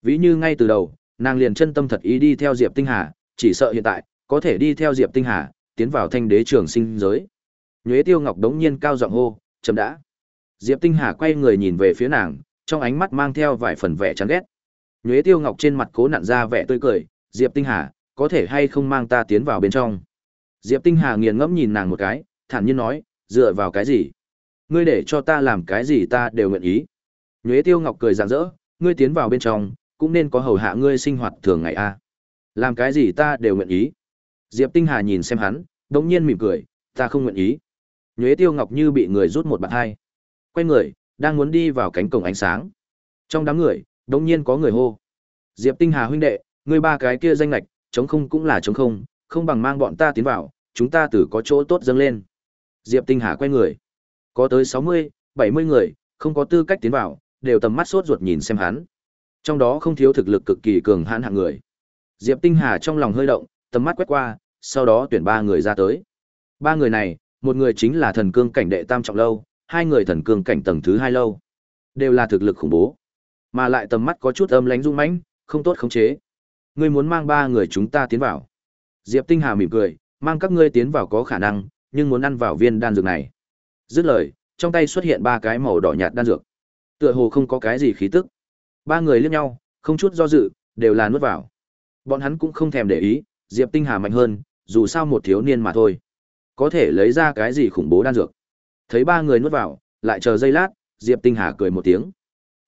Ví như ngay từ đầu, nàng liền chân tâm thật ý đi theo Diệp Tinh Hà, chỉ sợ hiện tại có thể đi theo Diệp Tinh Hà, tiến vào thanh đế trường sinh giới. Nhuế Tiêu Ngọc đống nhiên cao giọng hô, "Chấm đã." Diệp Tinh Hà quay người nhìn về phía nàng, trong ánh mắt mang theo vài phần vẻ chán ghét. Nhuế Tiêu Ngọc trên mặt cố nặn ra vẻ tươi cười, "Diệp Tinh Hà, có thể hay không mang ta tiến vào bên trong?" Diệp Tinh Hà nghiền ngẫm nhìn nàng một cái, thản nhiên nói, "Dựa vào cái gì? Ngươi để cho ta làm cái gì ta đều nguyện ý." Nhuế Tiêu Ngọc cười rạng rỡ, "Ngươi tiến vào bên trong, cũng nên có hầu hạ ngươi sinh hoạt thường ngày a. Làm cái gì ta đều nguyện ý." Diệp Tinh Hà nhìn xem hắn, đống nhiên mỉm cười, "Ta không nguyện ý." Nhuế Tiêu Ngọc như bị người rút một bạn hai. Quay người, đang muốn đi vào cánh cổng ánh sáng. Trong đám người, đột nhiên có người hô. Diệp Tinh Hà huynh đệ, ngươi ba cái kia danh lạch, chống không cũng là chống không, không bằng mang bọn ta tiến vào, chúng ta từ có chỗ tốt dâng lên. Diệp Tinh Hà quay người. Có tới 60, 70 người, không có tư cách tiến vào, đều tầm mắt sốt ruột nhìn xem hắn. Trong đó không thiếu thực lực cực kỳ cường hãn hạng người. Diệp Tinh Hà trong lòng hơi động, tầm mắt quét qua, sau đó tuyển ba người ra tới. Ba người này, một người chính là thần cương cảnh đệ tam trọng lâu, hai người thần cương cảnh tầng thứ hai lâu. Đều là thực lực khủng bố, mà lại tầm mắt có chút âm lánh rung mãnh, không tốt khống chế. Ngươi muốn mang ba người chúng ta tiến vào. Diệp Tinh Hà mỉm cười, mang các ngươi tiến vào có khả năng, nhưng muốn ăn vào viên đan dược này. Dứt lời, trong tay xuất hiện ba cái màu đỏ nhạt đan dược. Tựa hồ không có cái gì khí tức. Ba người liếc nhau, không chút do dự, đều là nuốt vào. Bọn hắn cũng không thèm để ý, Diệp Tinh Hà mạnh hơn, dù sao một thiếu niên mà thôi. Có thể lấy ra cái gì khủng bố đan dược. Thấy ba người nuốt vào, lại chờ giây lát, Diệp Tinh Hà cười một tiếng.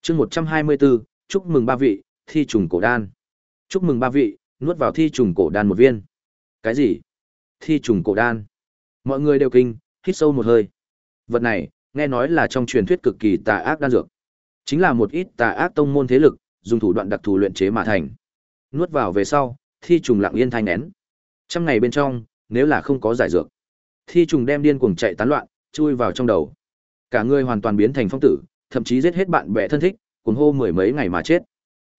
Chương 124, chúc mừng ba vị, thi trùng cổ đan. Chúc mừng ba vị, nuốt vào thi trùng cổ đan một viên. Cái gì? Thi trùng cổ đan? Mọi người đều kinh, hít sâu một hơi. Vật này, nghe nói là trong truyền thuyết cực kỳ tà ác đan dược. Chính là một ít tà ác tông môn thế lực, dùng thủ đoạn đặc thù luyện chế mà thành. Nuốt vào về sau, thi trùng lặng yên thanh nén. Trăm ngày bên trong, nếu là không có giải dược, thi trùng đem điên cuồng chạy tán loạn, chui vào trong đầu. Cả người hoàn toàn biến thành phong tử, thậm chí giết hết bạn bè thân thích, cuồng hô mười mấy ngày mà chết.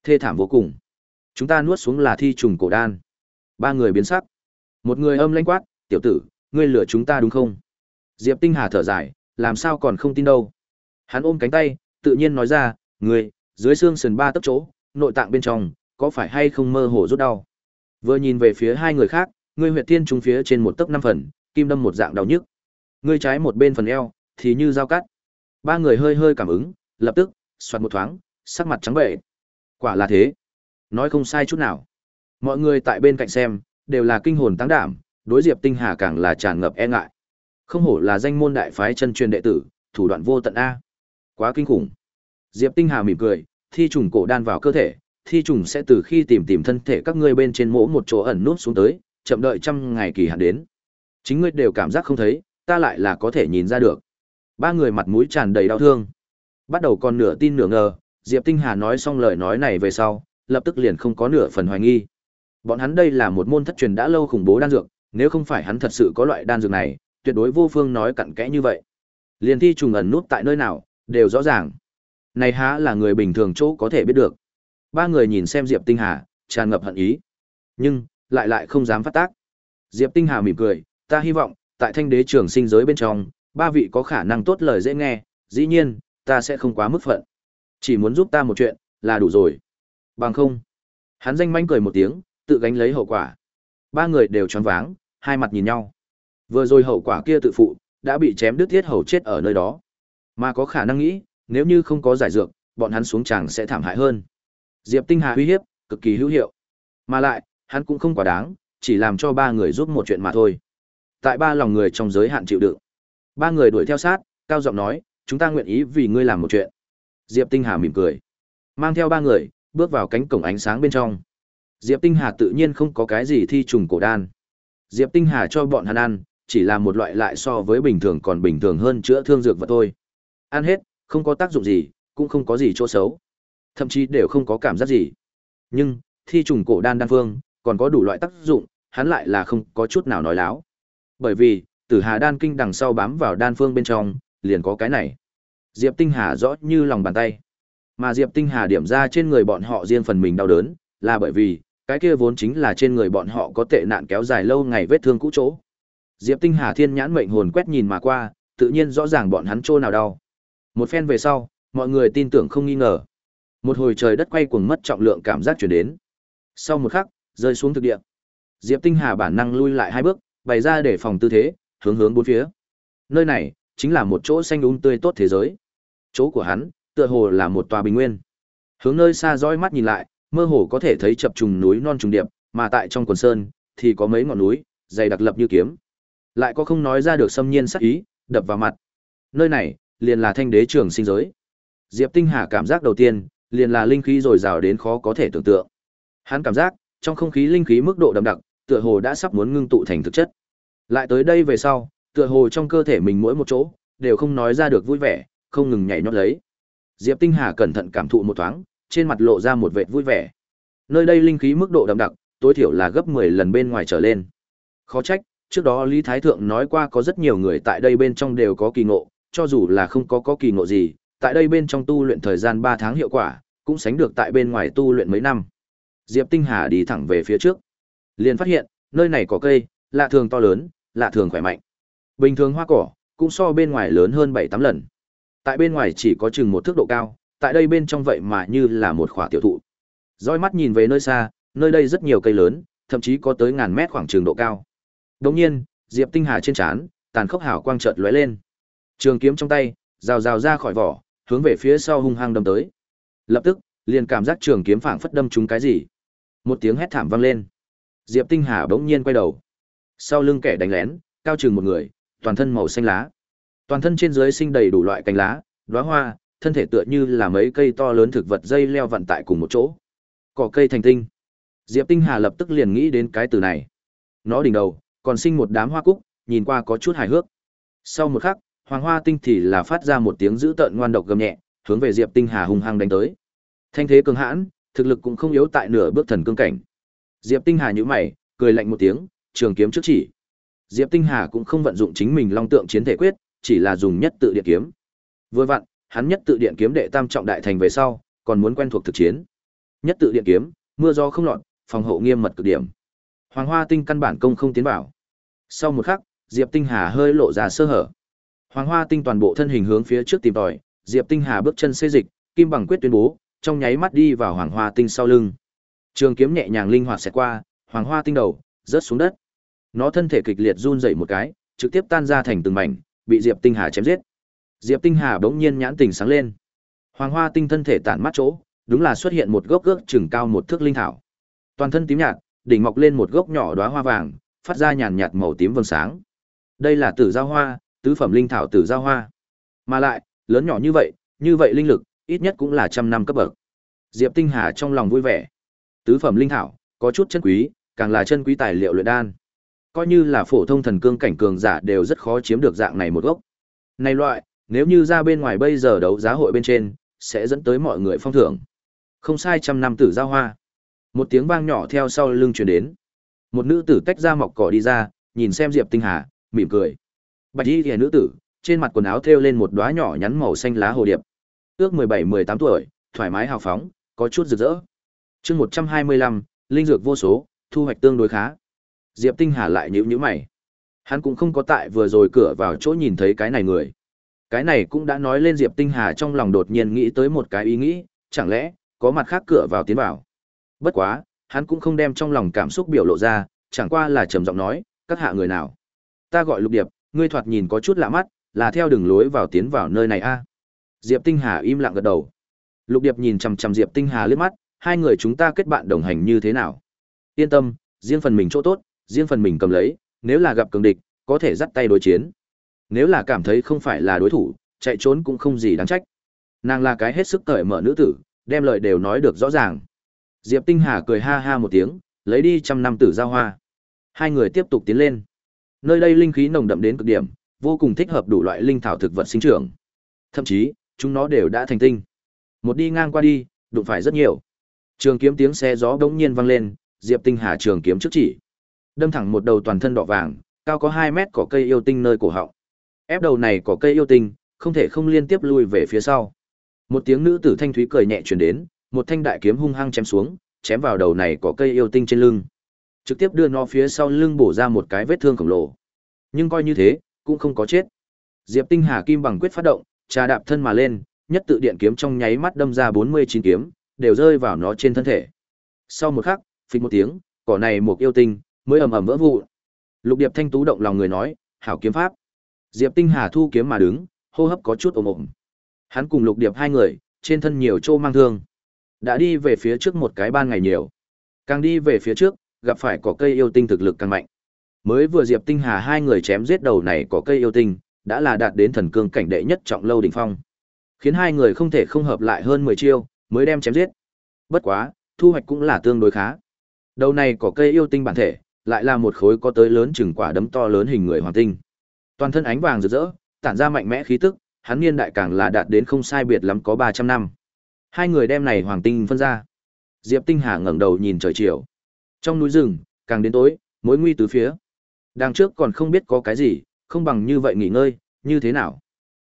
Thê thảm vô cùng. Chúng ta nuốt xuống là thi trùng cổ đan. Ba người biến sắc. Một người âm lãnh quát, "Tiểu tử, ngươi lừa chúng ta đúng không?" Diệp Tinh Hà thở dài, làm sao còn không tin đâu. Hắn ôm cánh tay, tự nhiên nói ra, "Ngươi, dưới xương sườn ba tấc chỗ, nội tạng bên trong, có phải hay không mơ hồ rút đau?" Vừa nhìn về phía hai người khác, ngươi huyệt thiên trùng phía trên một tấc năm phần, kim đâm một dạng đau nhức. Ngươi trái một bên phần eo, thì như dao cắt. Ba người hơi hơi cảm ứng, lập tức, xoạt một thoáng, sắc mặt trắng bệ. Quả là thế. Nói không sai chút nào. Mọi người tại bên cạnh xem, đều là kinh hồn tăng đảm, đối Diệp Tinh Hà càng là tràn ngập e ngại. Không hổ là danh môn đại phái chân truyền đệ tử, thủ đoạn vô tận a. Quá kinh khủng. Diệp Tinh Hà mỉm cười, thi trùng cổ đan vào cơ thể, thi trùng sẽ từ khi tìm tìm thân thể các ngươi bên trên mỗ một chỗ ẩn nút xuống tới, chậm đợi trăm ngày kỳ hạn đến. Chính ngươi đều cảm giác không thấy, ta lại là có thể nhìn ra được. Ba người mặt mũi tràn đầy đau thương. Bắt đầu còn nửa tin nửa ngờ, Diệp Tinh Hà nói xong lời nói này về sau, lập tức liền không có nửa phần hoài nghi. Bọn hắn đây là một môn thất truyền đã lâu khủng bố đan dược, nếu không phải hắn thật sự có loại đan dược này, tuyệt đối vô phương nói cặn kẽ như vậy. liền thi trùng ẩn nút tại nơi nào, đều rõ ràng. Này há là người bình thường chỗ có thể biết được. Ba người nhìn xem Diệp Tinh Hà, tràn ngập hận ý. Nhưng, lại lại không dám phát tác. Diệp Tinh Hà mỉm cười, ta hy vọng, tại thanh đế trường sinh giới bên trong, ba vị có khả năng tốt lời dễ nghe, dĩ nhiên, ta sẽ không quá mức phận. Chỉ muốn giúp ta một chuyện, là đủ rồi. Bằng không. Hắn danh manh cười một tiếng, tự gánh lấy hậu quả. Ba người đều choáng váng, hai mặt nhìn nhau. Vừa rồi hậu quả kia tự phụ, đã bị chém đứt thiết hầu chết ở nơi đó. Mà có khả năng nghĩ, nếu như không có giải dược, bọn hắn xuống tràng sẽ thảm hại hơn. Diệp Tinh Hà uy hiếp, cực kỳ hữu hiệu. Mà lại, hắn cũng không quá đáng, chỉ làm cho ba người giúp một chuyện mà thôi. Tại ba lòng người trong giới hạn chịu đựng. Ba người đuổi theo sát, cao giọng nói, chúng ta nguyện ý vì ngươi làm một chuyện. Diệp Tinh Hà mỉm cười, mang theo ba người, bước vào cánh cổng ánh sáng bên trong. Diệp Tinh Hà tự nhiên không có cái gì thi trùng cổ đan. Diệp Tinh Hà cho bọn hắn ăn, chỉ là một loại lại so với bình thường còn bình thường hơn chữa thương dược vật thôi. Ăn hết, không có tác dụng gì, cũng không có gì chỗ xấu. Thậm chí đều không có cảm giác gì. Nhưng, thi trùng cổ đan đan phương, còn có đủ loại tác dụng, hắn lại là không có chút nào nói láo. Bởi vì, tử hà đan kinh đằng sau bám vào đan phương bên trong, liền có cái này. Diệp Tinh Hà rõ như lòng bàn tay. Mà Diệp Tinh Hà điểm ra trên người bọn họ riêng phần mình đau đớn, là bởi vì, cái kia vốn chính là trên người bọn họ có tệ nạn kéo dài lâu ngày vết thương cũ chỗ. Diệp Tinh Hà thiên nhãn mệnh hồn quét nhìn mà qua, tự nhiên rõ ràng bọn hắn chỗ nào đau. Một phen về sau, mọi người tin tưởng không nghi ngờ. Một hồi trời đất quay cuồng mất trọng lượng cảm giác chuyển đến. Sau một khắc, rơi xuống thực địa. Diệp Tinh Hà bản năng lui lại hai bước, bày ra để phòng tư thế, hướng hướng bốn phía. Nơi này chính là một chỗ xanh um tươi tốt thế giới. Chỗ của hắn, tựa hồ là một tòa bình nguyên. Hướng nơi xa dõi mắt nhìn lại, mơ hồ có thể thấy chập trùng núi non trùng điệp, mà tại trong quần sơn thì có mấy ngọn núi, dày đặc lập như kiếm. Lại có không nói ra được xâm nhiên sắc ý, đập vào mặt. Nơi này, liền là thanh đế trường sinh giới. Diệp Tinh Hà cảm giác đầu tiên, liền là linh khí dồi dào đến khó có thể tưởng tượng. Hắn cảm giác, trong không khí linh khí mức độ đậm đặc, tựa hồ đã sắp muốn ngưng tụ thành thực chất. Lại tới đây về sau, tựa hồ trong cơ thể mình mỗi một chỗ, đều không nói ra được vui vẻ, không ngừng nhảy nhót lấy. Diệp Tinh Hà cẩn thận cảm thụ một thoáng, trên mặt lộ ra một vệt vui vẻ. Nơi đây linh khí mức độ đậm đặc, tối thiểu là gấp 10 lần bên ngoài trở lên. Khó trách, trước đó Lý Thái Thượng nói qua có rất nhiều người tại đây bên trong đều có kỳ ngộ, cho dù là không có có kỳ ngộ gì, tại đây bên trong tu luyện thời gian 3 tháng hiệu quả, cũng sánh được tại bên ngoài tu luyện mấy năm. Diệp Tinh Hà đi thẳng về phía trước. Liền phát hiện, nơi này có cây, lạ thường to lớn, lạ thường khỏe mạnh. Bình thường hoa cỏ, cũng so bên ngoài lớn hơn 7-8 lần. Tại bên ngoài chỉ có chừng một thước độ cao, tại đây bên trong vậy mà như là một khỏa tiểu thụ. Dõi mắt nhìn về nơi xa, nơi đây rất nhiều cây lớn, thậm chí có tới ngàn mét khoảng trường độ cao. Đồng nhiên, Diệp Tinh Hà trên trán, tàn khốc hào quang chợt lóe lên. Trường kiếm trong tay, rào rào ra khỏi vỏ, hướng về phía sau hung hăng đâm tới. Lập tức, liền cảm giác trường kiếm phảng phất đâm trúng cái gì. Một tiếng hét thảm vang lên. Diệp Tinh Hà bỗng nhiên quay đầu. Sau lưng kẻ đánh lén, cao chừng một người, toàn thân màu xanh lá. Toàn thân trên dưới sinh đầy đủ loại cành lá, đóa hoa, thân thể tựa như là mấy cây to lớn thực vật dây leo vặn tại cùng một chỗ. Cỏ cây thành tinh. Diệp Tinh Hà lập tức liền nghĩ đến cái từ này. Nó đỉnh đầu, còn sinh một đám hoa cúc, nhìn qua có chút hài hước. Sau một khắc, hoàng hoa tinh thì là phát ra một tiếng dữ tợn ngoan độc gầm nhẹ, hướng về Diệp Tinh Hà hung hăng đánh tới. Thanh thế cường hãn, thực lực cũng không yếu tại nửa bước thần cương cảnh. Diệp Tinh Hà nhíu mày, cười lạnh một tiếng, trường kiếm trước chỉ. Diệp Tinh Hà cũng không vận dụng chính mình long tượng chiến thể quyết, chỉ là dùng nhất tự Điện kiếm. Vừa vặn, hắn nhất tự điện kiếm đệ tam trọng đại thành về sau, còn muốn quen thuộc thực chiến. Nhất tự điện kiếm, mưa gió không loạn, phòng hộ nghiêm mật cực điểm. Hoàng Hoa Tinh căn bản công không tiến vào. Sau một khắc, Diệp Tinh Hà hơi lộ ra sơ hở. Hoàng Hoa Tinh toàn bộ thân hình hướng phía trước tìm tòi, Diệp Tinh Hà bước chân xê dịch, kim bằng quyết tuyên bố, trong nháy mắt đi vào Hoàng Hoa Tinh sau lưng. Trường kiếm nhẹ nhàng linh hoạt xẹt qua, Hoàng Hoa Tinh đầu rớt xuống đất. Nó thân thể kịch liệt run rẩy một cái, trực tiếp tan ra thành từng mảnh, bị Diệp Tinh Hà chém giết. Diệp Tinh Hà bỗng nhiên nhãn tình sáng lên. Hoàng Hoa Tinh thân thể tản mắt chỗ, đúng là xuất hiện một gốc gốc chừng cao một thước linh thảo. Toàn thân tím nhạt, đỉnh mọc lên một gốc nhỏ đóa hoa vàng, phát ra nhàn nhạt màu tím vầng sáng. Đây là tử giao hoa, tứ phẩm linh thảo tử giao hoa. Mà lại, lớn nhỏ như vậy, như vậy linh lực, ít nhất cũng là trăm năm cấp bậc. Diệp Tinh Hà trong lòng vui vẻ. Tứ phẩm linh thảo, có chút chân quý, càng là chân quý tài liệu luyện đan. Coi như là phổ thông thần cương cảnh cường giả đều rất khó chiếm được dạng này một gốc. Này loại, nếu như ra bên ngoài bây giờ đấu giá hội bên trên, sẽ dẫn tới mọi người phong thưởng. Không sai trăm năm tử giao hoa. Một tiếng vang nhỏ theo sau lưng truyền đến. Một nữ tử tách ra mọc cỏ đi ra, nhìn xem Diệp Tinh Hà, mỉm cười. Bạch y liễu nữ tử, trên mặt quần áo thêu lên một đóa nhỏ nhắn màu xanh lá hồ điệp. Ước 17-18 tuổi, thoải mái hào phóng, có chút rực rỡ. Chương 125, linh dược vô số, thu hoạch tương đối khá. Diệp Tinh Hà lại nhíu nhíu mày. Hắn cũng không có tại vừa rồi cửa vào chỗ nhìn thấy cái này người. Cái này cũng đã nói lên Diệp Tinh Hà trong lòng đột nhiên nghĩ tới một cái ý nghĩ, chẳng lẽ có mặt khác cửa vào tiến vào. Bất quá, hắn cũng không đem trong lòng cảm xúc biểu lộ ra, chẳng qua là trầm giọng nói, các hạ người nào. Ta gọi Lục Điệp, ngươi thoạt nhìn có chút lạ mắt, là theo đường lối vào tiến vào nơi này a. Diệp Tinh Hà im lặng gật đầu. Lục Điệp nhìn chằm chằm Diệp Tinh Hà liếc mắt, hai người chúng ta kết bạn đồng hành như thế nào? Yên tâm, riêng phần mình chỗ tốt, riêng phần mình cầm lấy, nếu là gặp cường địch, có thể dắt tay đối chiến. Nếu là cảm thấy không phải là đối thủ, chạy trốn cũng không gì đáng trách. Nàng là cái hết sức cởi mở nữ tử, đem lời đều nói được rõ ràng. Diệp Tinh Hà cười ha ha một tiếng, lấy đi trăm năm tử giao hoa. Hai người tiếp tục tiến lên. Nơi đây linh khí nồng đậm đến cực điểm, vô cùng thích hợp đủ loại linh thảo thực vật sinh trưởng. Thậm chí, chúng nó đều đã thành tinh. Một đi ngang qua đi, đụng phải rất nhiều. Trường kiếm tiếng xe gió bỗng nhiên vang lên, Diệp Tinh Hà trường kiếm trước chỉ. Đâm thẳng một đầu toàn thân đỏ vàng, cao có 2 mét cỏ cây yêu tinh nơi cổ họng. Ép đầu này cỏ cây yêu tinh, không thể không liên tiếp lui về phía sau. Một tiếng nữ tử thanh thúy cười nhẹ truyền đến, một thanh đại kiếm hung hăng chém xuống, chém vào đầu này cỏ cây yêu tinh trên lưng. Trực tiếp đưa nó phía sau lưng bổ ra một cái vết thương khổng lồ. Nhưng coi như thế, cũng không có chết. Diệp Tinh Hà kim bằng quyết phát động, trà đạp thân mà lên, nhất tự điện kiếm trong nháy mắt đâm ra 49 kiếm, đều rơi vào nó trên thân thể. Sau một khắc, phịch một tiếng, cỏ này một yêu tinh, mới ầm ầm vỡ vụn. Lục Điệp thanh tú động lòng người nói, "Hảo kiếm pháp." Diệp Tinh Hà thu kiếm mà đứng, hô hấp có chút ồm ồm. Hắn cùng Lục Điệp hai người, trên thân nhiều chỗ mang thương. Đã đi về phía trước một cái ban ngày nhiều. Càng đi về phía trước, gặp phải cỏ cây yêu tinh thực lực càng mạnh. Mới vừa Diệp Tinh Hà hai người chém giết đầu này cỏ cây yêu tinh, đã là đạt đến thần cương cảnh đệ nhất trọng lâu đỉnh phong. Khiến hai người không thể không hợp lại hơn 10 chiêu, mới đem chém giết. Bất quá, thu hoạch cũng là tương đối khá. Đầu này cỏ cây yêu tinh bản thể, lại là một khối có tới lớn chừng quả đấm to lớn hình người hoàng tinh. Toàn thân ánh vàng rực rỡ, tản ra mạnh mẽ khí tức, hắn niên đại càng là đạt đến không sai biệt lắm có 300 năm. Hai người đem này hoàng tinh phân ra. Diệp Tinh Hà ngẩng đầu nhìn trời chiều. Trong núi rừng, càng đến tối, mối nguy tứ phía. Đằng trước còn không biết có cái gì, không bằng như vậy nghỉ ngơi, như thế nào?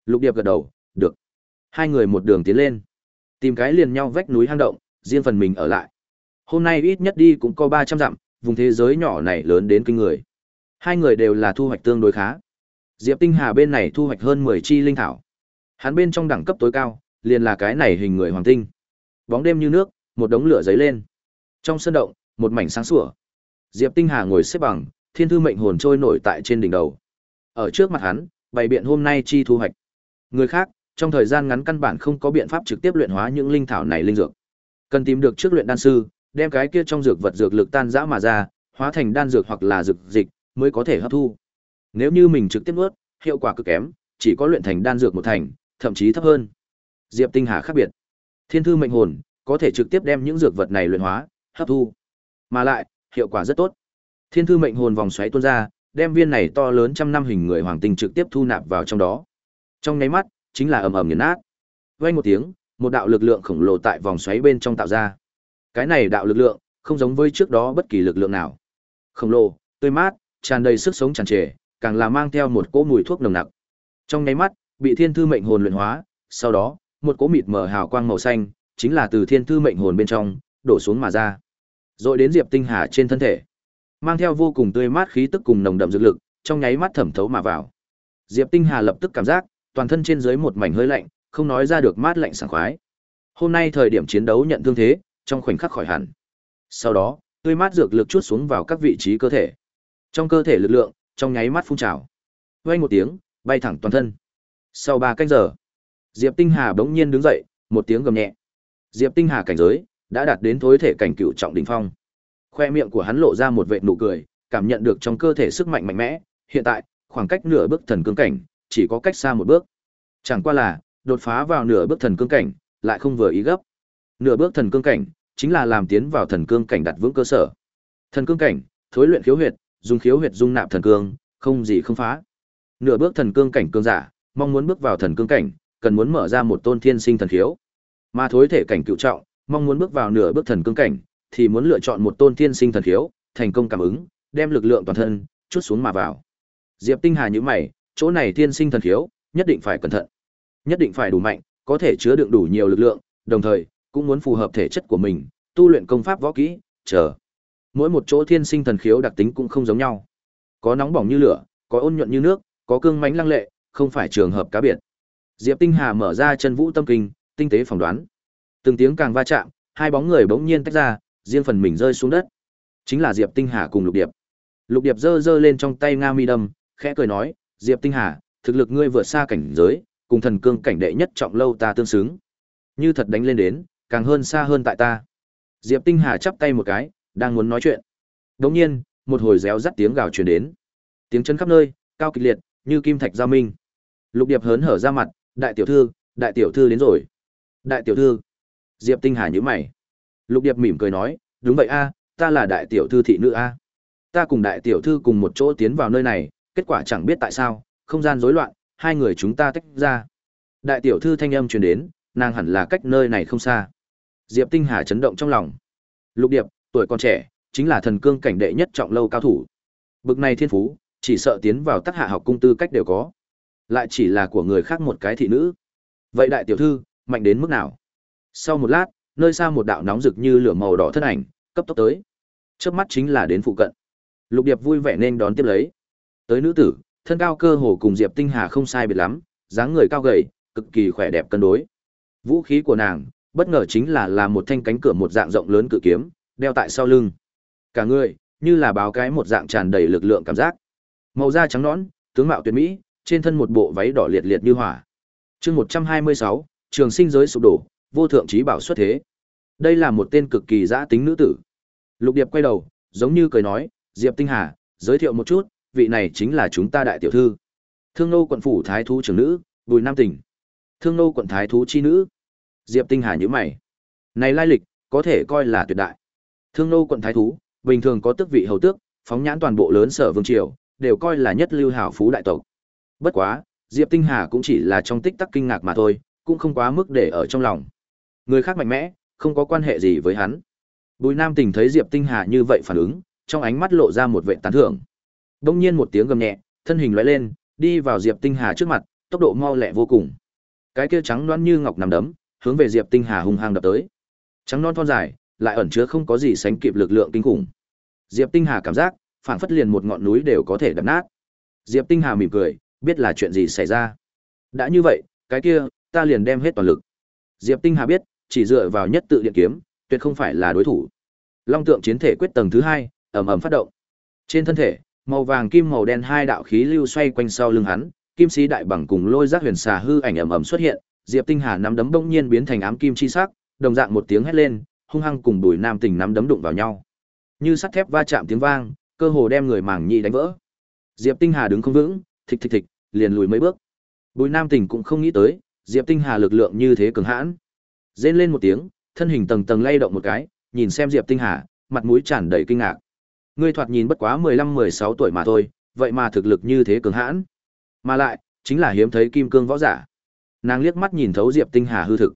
Lục Điệp gật đầu, được. Hai người một đường tiến lên. Tìm cái liền nhau vách núi hang động, riêng phần mình ở lại. Hôm nay ít nhất đi cũng có 300 dặm, vùng thế giới nhỏ này lớn đến kinh người. Hai người đều là thu hoạch tương đối khá. Diệp Tinh Hà bên này thu hoạch hơn 10 chi linh thảo. Hắn bên trong đẳng cấp tối cao, liền là cái này hình người hoàng tinh. Bóng đêm như nước, một đống lửa giấy lên. Trong sân động, một mảnh sáng sủa. Diệp Tinh Hà ngồi xếp bằng, thiên thư mệnh hồn trôi nổi tại trên đỉnh đầu. Ở trước mặt hắn, bày biện hôm nay chi thu hoạch. Người khác, trong thời gian ngắn căn bản không có biện pháp trực tiếp luyện hóa những linh thảo này linh dược. Cần tìm được trước luyện đan sư, đem cái kia trong dược vật dược lực tan rã mà ra, hóa thành đan dược hoặc là dược dịch, mới có thể hấp thu. Nếu như mình trực tiếp nuốt, hiệu quả cực kém, chỉ có luyện thành đan dược một thành, thậm chí thấp hơn. Diệp Tinh Hà khác biệt. Thiên thư mệnh hồn có thể trực tiếp đem những dược vật này luyện hóa, hấp thu. Mà lại, hiệu quả rất tốt. Thiên thư mệnh hồn vòng xoáy tuôn ra, đem viên này to lớn trăm năm hình người hoàng tinh trực tiếp thu nạp vào trong đó. Trong nháy mắt, chính là ầm ầm nghiền nát. Vang một tiếng, một đạo lực lượng khổng lồ tại vòng xoáy bên trong tạo ra. Cái này đạo lực lượng, không giống với trước đó bất kỳ lực lượng nào. Khổng lồ, tươi mát, tràn đầy sức sống tràn trề, càng là mang theo một cỗ mùi thuốc nồng nặc. Trong nháy mắt, bị thiên thư mệnh hồn luyện hóa, sau đó, một cỗ mịt mờ hào quang màu xanh, chính là từ thiên thư mệnh hồn bên trong đổ xuống mà ra. Rồi đến Diệp Tinh Hà trên thân thể, mang theo vô cùng tươi mát khí tức cùng nồng đậm dược lực, trong nháy mắt thẩm thấu mà vào. Diệp Tinh Hà lập tức cảm giác, toàn thân trên dưới một mảnh hơi lạnh, không nói ra được mát lạnh sảng khoái. Hôm nay thời điểm chiến đấu nhận thương thế, trong khoảnh khắc khỏi hẳn. Sau đó, tươi mát dược lực chút xuống vào các vị trí cơ thể. Trong cơ thể lực lượng, trong nháy mắt phun trào. Vang một tiếng, bay thẳng toàn thân. Sau 3 canh giờ, Diệp Tinh Hà bỗng nhiên đứng dậy, một tiếng gầm nhẹ. Diệp Tinh Hà cảnh giới đã đạt đến thối thể cảnh cựu trọng đỉnh phong. Khoe miệng của hắn lộ ra một vệt nụ cười, cảm nhận được trong cơ thể sức mạnh mạnh mẽ, hiện tại, khoảng cách nửa bước thần cương cảnh, chỉ có cách xa một bước. Chẳng qua là, đột phá vào nửa bước thần cương cảnh, lại không vừa ý gấp. Nửa bước thần cương cảnh, chính là làm tiến vào thần cương cảnh đặt vững cơ sở. Thần cương cảnh, thối luyện khiếu huyệt, dùng khiếu huyệt dung nạp thần cương, không gì không phá. Nửa bước thần cương cảnh cương giả, mong muốn bước vào thần cương cảnh, cần muốn mở ra một tôn thiên sinh thần khiếu. Mà thối thể cảnh cựu trọng, mong muốn bước vào nửa bước thần cương cảnh, thì muốn lựa chọn một tôn thiên sinh thần khiếu, thành công cảm ứng, đem lực lượng toàn thân chút xuống mà vào. Diệp Tinh Hà nhíu mày, chỗ này thiên sinh thần khiếu, nhất định phải cẩn thận. Nhất định phải đủ mạnh, có thể chứa đựng đủ nhiều lực lượng, đồng thời cũng muốn phù hợp thể chất của mình, tu luyện công pháp võ kỹ, chờ. Mỗi một chỗ thiên sinh thần khiếu đặc tính cũng không giống nhau. Có nóng bỏng như lửa, có ôn nhuận như nước, có cương mãnh lăng lệ, không phải trường hợp cá biệt. Diệp Tinh Hà mở ra chân vũ tâm kinh, tinh tế phỏng đoán. Từng tiếng càng va chạm, hai bóng người bỗng nhiên tách ra, riêng phần mình rơi xuống đất. Chính là Diệp Tinh Hà cùng Lục Điệp. Lục Điệp giơ giơ lên trong tay Nga Mi đâm, khẽ cười nói, "Diệp Tinh Hà, thực lực ngươi vượt xa cảnh giới, cùng thần cương cảnh đệ nhất trọng lâu ta tương xứng. Như thật đánh lên đến, càng hơn xa hơn tại ta." Diệp Tinh Hà chắp tay một cái, đang muốn nói chuyện. Đột nhiên, một hồi réo rắt tiếng gào truyền đến. Tiếng chân khắp nơi, cao kịch liệt, như kim thạch giao minh. Lục Điệp hớn hở ra mặt, "Đại tiểu thư, đại tiểu thư đến rồi." "Đại tiểu thư?" Diệp Tinh Hà nhíu mày. Lục Điệp mỉm cười nói, "Đúng vậy a, ta là đại tiểu thư thị nữ a. Ta cùng đại tiểu thư cùng một chỗ tiến vào nơi này, kết quả chẳng biết tại sao, không gian rối loạn, hai người chúng ta tách ra." Đại tiểu thư thanh âm truyền đến, nàng hẳn là cách nơi này không xa. Diệp Tinh Hà chấn động trong lòng. Lục Điệp, tuổi còn trẻ, chính là thần cương cảnh đệ nhất trọng lâu cao thủ. Bực này thiên phú, chỉ sợ tiến vào tác hạ học cung tư cách đều có. Lại chỉ là của người khác một cái thị nữ. Vậy đại tiểu thư, mạnh đến mức nào? Sau một lát, nơi xa một đạo nóng rực như lửa màu đỏ thân ảnh, cấp tốc tới. Chớp mắt chính là đến phụ cận. Lục Điệp vui vẻ nên đón tiếp lấy. Tới nữ tử, thân cao cơ hồ cùng Diệp Tinh Hà không sai biệt lắm, dáng người cao gầy, cực kỳ khỏe đẹp cân đối. Vũ khí của nàng, bất ngờ chính là là một thanh cánh cửa một dạng rộng lớn cự kiếm, đeo tại sau lưng. Cả người, như là báo cái một dạng tràn đầy lực lượng cảm giác. Màu da trắng nõn, tướng mạo tuyệt mỹ, trên thân một bộ váy đỏ liệt liệt như hỏa. Chương 126, Trường sinh giới sụp đổ, vô thượng trí bảo xuất thế. Đây là một tên cực kỳ dã tính nữ tử. Lục Điệp quay đầu, giống như cười nói, "Diệp Tinh Hà, giới thiệu một chút, vị này chính là chúng ta đại tiểu thư. Thương nô quận phủ thái thú trưởng nữ, Bùi Nam Tỉnh. Thương nô quận thái thú chi nữ." Diệp Tinh Hà nhíu mày. Này lai lịch, có thể coi là tuyệt đại. Thương nô quận thái thú, bình thường có tước vị hầu tước, phóng nhãn toàn bộ lớn sở vương triều, đều coi là nhất lưu hảo phú đại tộc. Bất quá, Diệp Tinh Hà cũng chỉ là trong tích tắc kinh ngạc mà thôi, cũng không quá mức để ở trong lòng. Người khác mạnh mẽ, không có quan hệ gì với hắn. Bùi Nam Tình thấy Diệp Tinh Hà như vậy phản ứng, trong ánh mắt lộ ra một vẻ tán thưởng. Đông nhiên một tiếng gầm nhẹ, thân hình lóe lên, đi vào Diệp Tinh Hà trước mặt, tốc độ mau lẹ vô cùng. Cái kia trắng loáng như ngọc nằm đấm, hướng về Diệp Tinh Hà hung hăng đập tới. Trắng non thon dài, lại ẩn chứa không có gì sánh kịp lực lượng kinh khủng. Diệp Tinh Hà cảm giác, phảng phất liền một ngọn núi đều có thể đập nát. Diệp Tinh Hà mỉm cười, biết là chuyện gì xảy ra. Đã như vậy, cái kia, ta liền đem hết toàn lực. Diệp Tinh Hà biết, chỉ dựa vào nhất tự điện kiếm, tuyệt không phải là đối thủ. Long tượng chiến thể quyết tầng thứ hai, ầm ầm phát động. Trên thân thể, màu vàng kim màu đen hai đạo khí lưu xoay quanh sau lưng hắn, kim sĩ đại bằng cùng lôi giác huyền xà hư ảnh ầm ầm xuất hiện, Diệp Tinh Hà nắm đấm bỗng nhiên biến thành ám kim chi sắc, đồng dạng một tiếng hét lên, hung hăng cùng Bùi Nam Tình nắm đấm đụng vào nhau. Như sắt thép va chạm tiếng vang, cơ hồ đem người màng nhĩ đánh vỡ. Diệp Tinh Hà đứng không vững, thịch thịch thịch, liền lùi mấy bước. Bùi Nam Tình cũng không nghĩ tới, Diệp Tinh Hà lực lượng như thế cường hãn. Rên lên một tiếng, thân hình tầng tầng lay động một cái, nhìn xem Diệp Tinh Hà, mặt mũi tràn đầy kinh ngạc. Ngươi thoạt nhìn bất quá 15-16 tuổi mà thôi, vậy mà thực lực như thế cường hãn. Mà lại, chính là hiếm thấy kim cương võ giả. Nàng liếc mắt nhìn thấu Diệp Tinh Hà hư thực.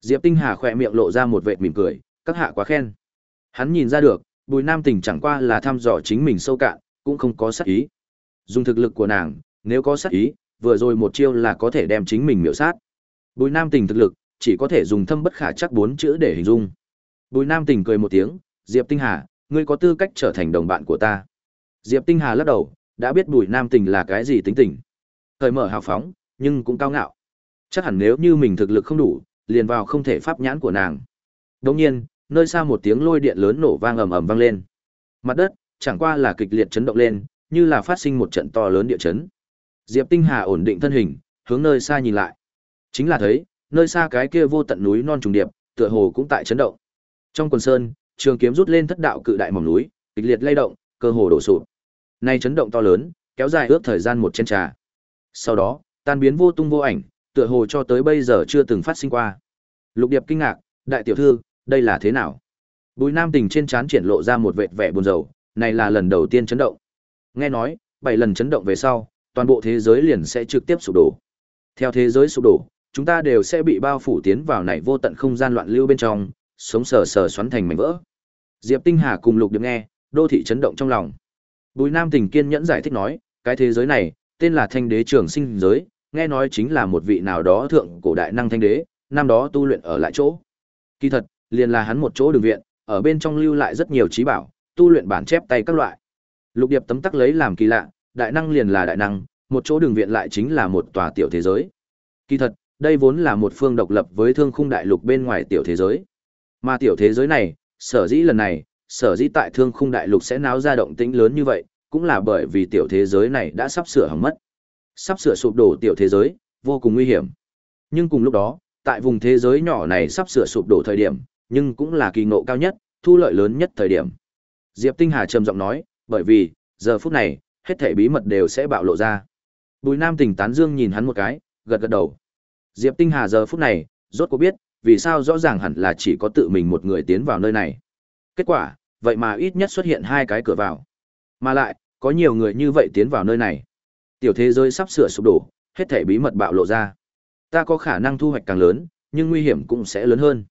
Diệp Tinh Hà khỏe miệng lộ ra một vệt mỉm cười, các hạ quá khen. Hắn nhìn ra được, Bùi Nam Tình chẳng qua là thăm dò chính mình sâu cạn, cũng không có sát ý. Dùng thực lực của nàng, nếu có sát ý, vừa rồi một chiêu là có thể đem chính mình miểu sát. Bùi Nam Tình thực lực, chỉ có thể dùng thâm bất khả chắc bốn chữ để hình dung. Bùi Nam Tình cười một tiếng, Diệp Tinh Hà, ngươi có tư cách trở thành đồng bạn của ta. Diệp Tinh Hà lắc đầu, đã biết Bùi Nam Tình là cái gì tính tình. Thời mở hào phóng, nhưng cũng cao ngạo. Chắc hẳn nếu như mình thực lực không đủ, liền vào không thể pháp nhãn của nàng. Đồng nhiên, nơi xa một tiếng lôi điện lớn nổ vang ầm ầm vang lên. Mặt đất chẳng qua là kịch liệt chấn động lên, như là phát sinh một trận to lớn địa chấn. Diệp Tinh Hà ổn định thân hình, hướng nơi xa nhìn lại. Chính là thấy, nơi xa cái kia vô tận núi non trùng điệp, tựa hồ cũng tại chấn động. Trong quần sơn, trường kiếm rút lên thất đạo cự đại mỏng núi, kịch liệt lay động, cơ hồ đổ sụp. Nay chấn động to lớn, kéo dài ước thời gian một chén trà. Sau đó, tan biến vô tung vô ảnh, tựa hồ cho tới bây giờ chưa từng phát sinh qua. Lục Điệp kinh ngạc, đại tiểu thư, đây là thế nào? Bùi Nam Tình trên trán triển lộ ra một vệt vẻ buồn rầu, này là lần đầu tiên chấn động. Nghe nói, bảy lần chấn động về sau, toàn bộ thế giới liền sẽ trực tiếp sụp đổ. Theo thế giới sụp đổ, chúng ta đều sẽ bị bao phủ tiến vào này vô tận không gian loạn lưu bên trong, sống sờ sờ xoắn thành mảnh vỡ. Diệp Tinh Hà cùng Lục Điệp nghe, đô thị chấn động trong lòng. Bùi Nam Tình kiên nhẫn giải thích nói, cái thế giới này, tên là Thanh Đế Trường Sinh giới, nghe nói chính là một vị nào đó thượng cổ đại năng Thanh Đế, năm đó tu luyện ở lại chỗ. Kỳ thật, liền là hắn một chỗ đường viện, ở bên trong lưu lại rất nhiều trí bảo, tu luyện bản chép tay các loại. Lục Điệp tấm tắc lấy làm kỳ lạ, đại năng liền là đại năng, một chỗ đường viện lại chính là một tòa tiểu thế giới. Kỳ thật, đây vốn là một phương độc lập với thương khung đại lục bên ngoài tiểu thế giới. Mà tiểu thế giới này, sở dĩ lần này, sở dĩ tại thương khung đại lục sẽ náo ra động tĩnh lớn như vậy, cũng là bởi vì tiểu thế giới này đã sắp sửa hỏng mất. Sắp sửa sụp đổ tiểu thế giới, vô cùng nguy hiểm. Nhưng cùng lúc đó, tại vùng thế giới nhỏ này sắp sửa sụp đổ thời điểm, nhưng cũng là kỳ ngộ cao nhất, thu lợi lớn nhất thời điểm. Diệp Tinh Hà trầm giọng nói, bởi vì, giờ phút này, hết thảy bí mật đều sẽ bạo lộ ra. Bùi Nam Tỉnh tán dương nhìn hắn một cái, gật gật đầu. Diệp Tinh Hà giờ phút này, rốt cuộc biết, vì sao rõ ràng hẳn là chỉ có tự mình một người tiến vào nơi này. Kết quả, vậy mà ít nhất xuất hiện hai cái cửa vào. Mà lại, có nhiều người như vậy tiến vào nơi này. Tiểu thế giới sắp sửa sụp đổ, hết thảy bí mật bạo lộ ra. Ta có khả năng thu hoạch càng lớn, nhưng nguy hiểm cũng sẽ lớn hơn.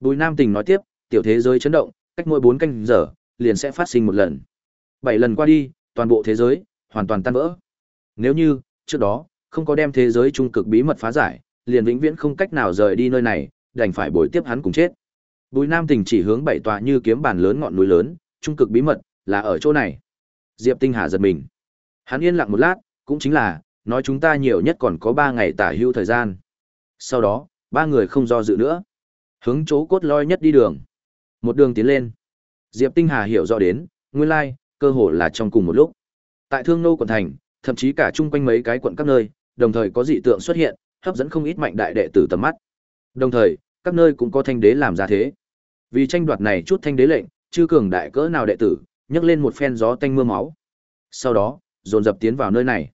Bùi Nam Tình nói tiếp, tiểu thế giới chấn động, cách mỗi 4 canh giờ, liền sẽ phát sinh một lần. 7 lần qua đi, toàn bộ thế giới hoàn toàn tan vỡ. Nếu như trước đó không có đem thế giới trung cực bí mật phá giải, liền vĩnh viễn không cách nào rời đi nơi này, đành phải bồi tiếp hắn cùng chết. Bùi Nam Tình chỉ hướng bảy tòa như kiếm bàn lớn ngọn núi lớn, trung cực bí mật là ở chỗ này. Diệp Tinh Hà giật mình. Hắn yên lặng một lát, cũng chính là nói chúng ta nhiều nhất còn có 3 ngày tả hưu thời gian. Sau đó, ba người không do dự nữa, hướng chỗ cốt loi nhất đi đường. Một đường tiến lên. Diệp Tinh Hà hiểu rõ đến, nguyên lai, cơ hồ là trong cùng một lúc. Tại Thương Nô quận thành, thậm chí cả chung quanh mấy cái quận các nơi, đồng thời có dị tượng xuất hiện, hấp dẫn không ít mạnh đại đệ tử tầm mắt. Đồng thời, các nơi cũng có thanh đế làm ra thế. Vì tranh đoạt này chút thanh đế lệnh, chư cường đại cỡ nào đệ tử, nhấc lên một phen gió tanh mưa máu. Sau đó, dồn dập tiến vào nơi này.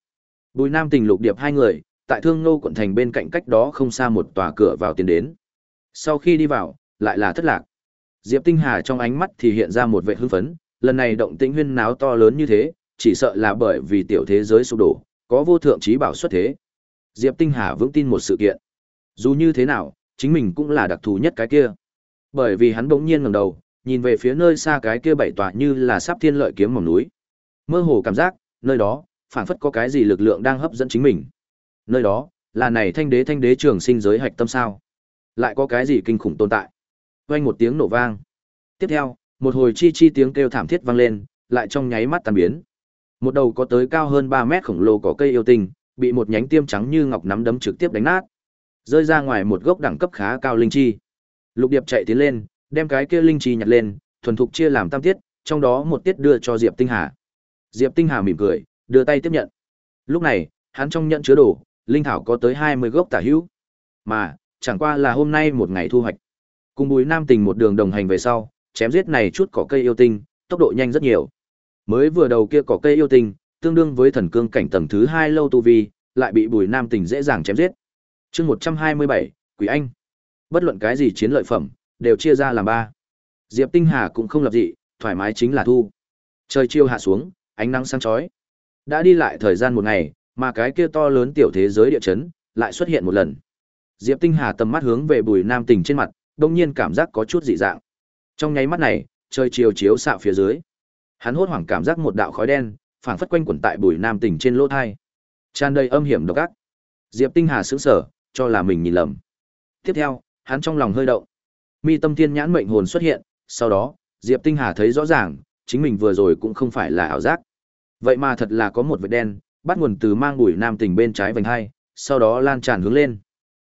Bùi Nam Tình Lục Điệp hai người, tại Thương Nô quận thành bên cạnh cách đó không xa một tòa cửa vào tiến đến. Sau khi đi vào, lại là thất lạc. Diệp Tinh Hà trong ánh mắt thì hiện ra một vẻ hưng phấn, lần này động tĩnh huyên náo to lớn như thế, chỉ sợ là bởi vì tiểu thế giới sụp đổ, có vô thượng trí bảo xuất thế. Diệp Tinh Hà vững tin một sự kiện. Dù như thế nào, chính mình cũng là đặc thù nhất cái kia. Bởi vì hắn bỗng nhiên ngẩng đầu, nhìn về phía nơi xa cái kia bảy tòa như là sắp thiên lợi kiếm mỏng núi. Mơ hồ cảm giác, nơi đó, phảng phất có cái gì lực lượng đang hấp dẫn chính mình. Nơi đó, là này thanh đế thanh đế trường sinh giới hạch tâm sao? Lại có cái gì kinh khủng tồn tại? Vang một tiếng nổ vang. Tiếp theo, một hồi chi chi tiếng kêu thảm thiết vang lên, lại trong nháy mắt tan biến. Một đầu có tới cao hơn 3 mét khổng lồ có cây yêu tinh, bị một nhánh tiêm trắng như ngọc nắm đấm trực tiếp đánh nát, rơi ra ngoài một gốc đẳng cấp khá cao linh chi. Lục Điệp chạy tiến lên, đem cái kia linh chi nhặt lên, thuần thục chia làm tam tiết, trong đó một tiết đưa cho Diệp Tinh Hà. Diệp Tinh Hà mỉm cười, đưa tay tiếp nhận. Lúc này, hắn trong nhận chứa đồ, linh thảo có tới 20 gốc tả hữu. Mà, chẳng qua là hôm nay một ngày thu hoạch. Cùng Bùi Nam Tình một đường đồng hành về sau, chém giết này chút cỏ cây yêu tinh, tốc độ nhanh rất nhiều. Mới vừa đầu kia cỏ cây yêu tinh, tương đương với thần cương cảnh tầng thứ 2 lâu tu vi, lại bị Bùi Nam Tình dễ dàng chém giết. Chương 127, Quỷ Anh. Bất luận cái gì chiến lợi phẩm, đều chia ra làm ba. Diệp Tinh Hà cũng không lập dị, thoải mái chính là thu. Trời chiều hạ xuống, ánh nắng sáng chói. Đã đi lại thời gian một ngày, mà cái kia to lớn tiểu thế giới địa chấn lại xuất hiện một lần. Diệp Tinh Hà tầm mắt hướng về Bùi Nam Tình trên mặt, đột nhiên cảm giác có chút dị dạng. Trong nháy mắt này, trời chiều chiếu xạ phía dưới. Hắn hốt hoảng cảm giác một đạo khói đen, phảng phất quanh quẩn tại Bùi Nam Tình trên lỗ tai. Tràn đầy âm hiểm độc ác. Diệp Tinh Hà sững sờ, cho là mình nhìn lầm. Tiếp theo, hắn trong lòng hơi động. Mi tâm thiên nhãn mệnh hồn xuất hiện, sau đó, Diệp Tinh Hà thấy rõ ràng, chính mình vừa rồi cũng không phải là ảo giác. Vậy mà thật là có một vệt đen, bắt nguồn từ mang bùi nam tình bên trái vành hai, sau đó lan tràn hướng lên.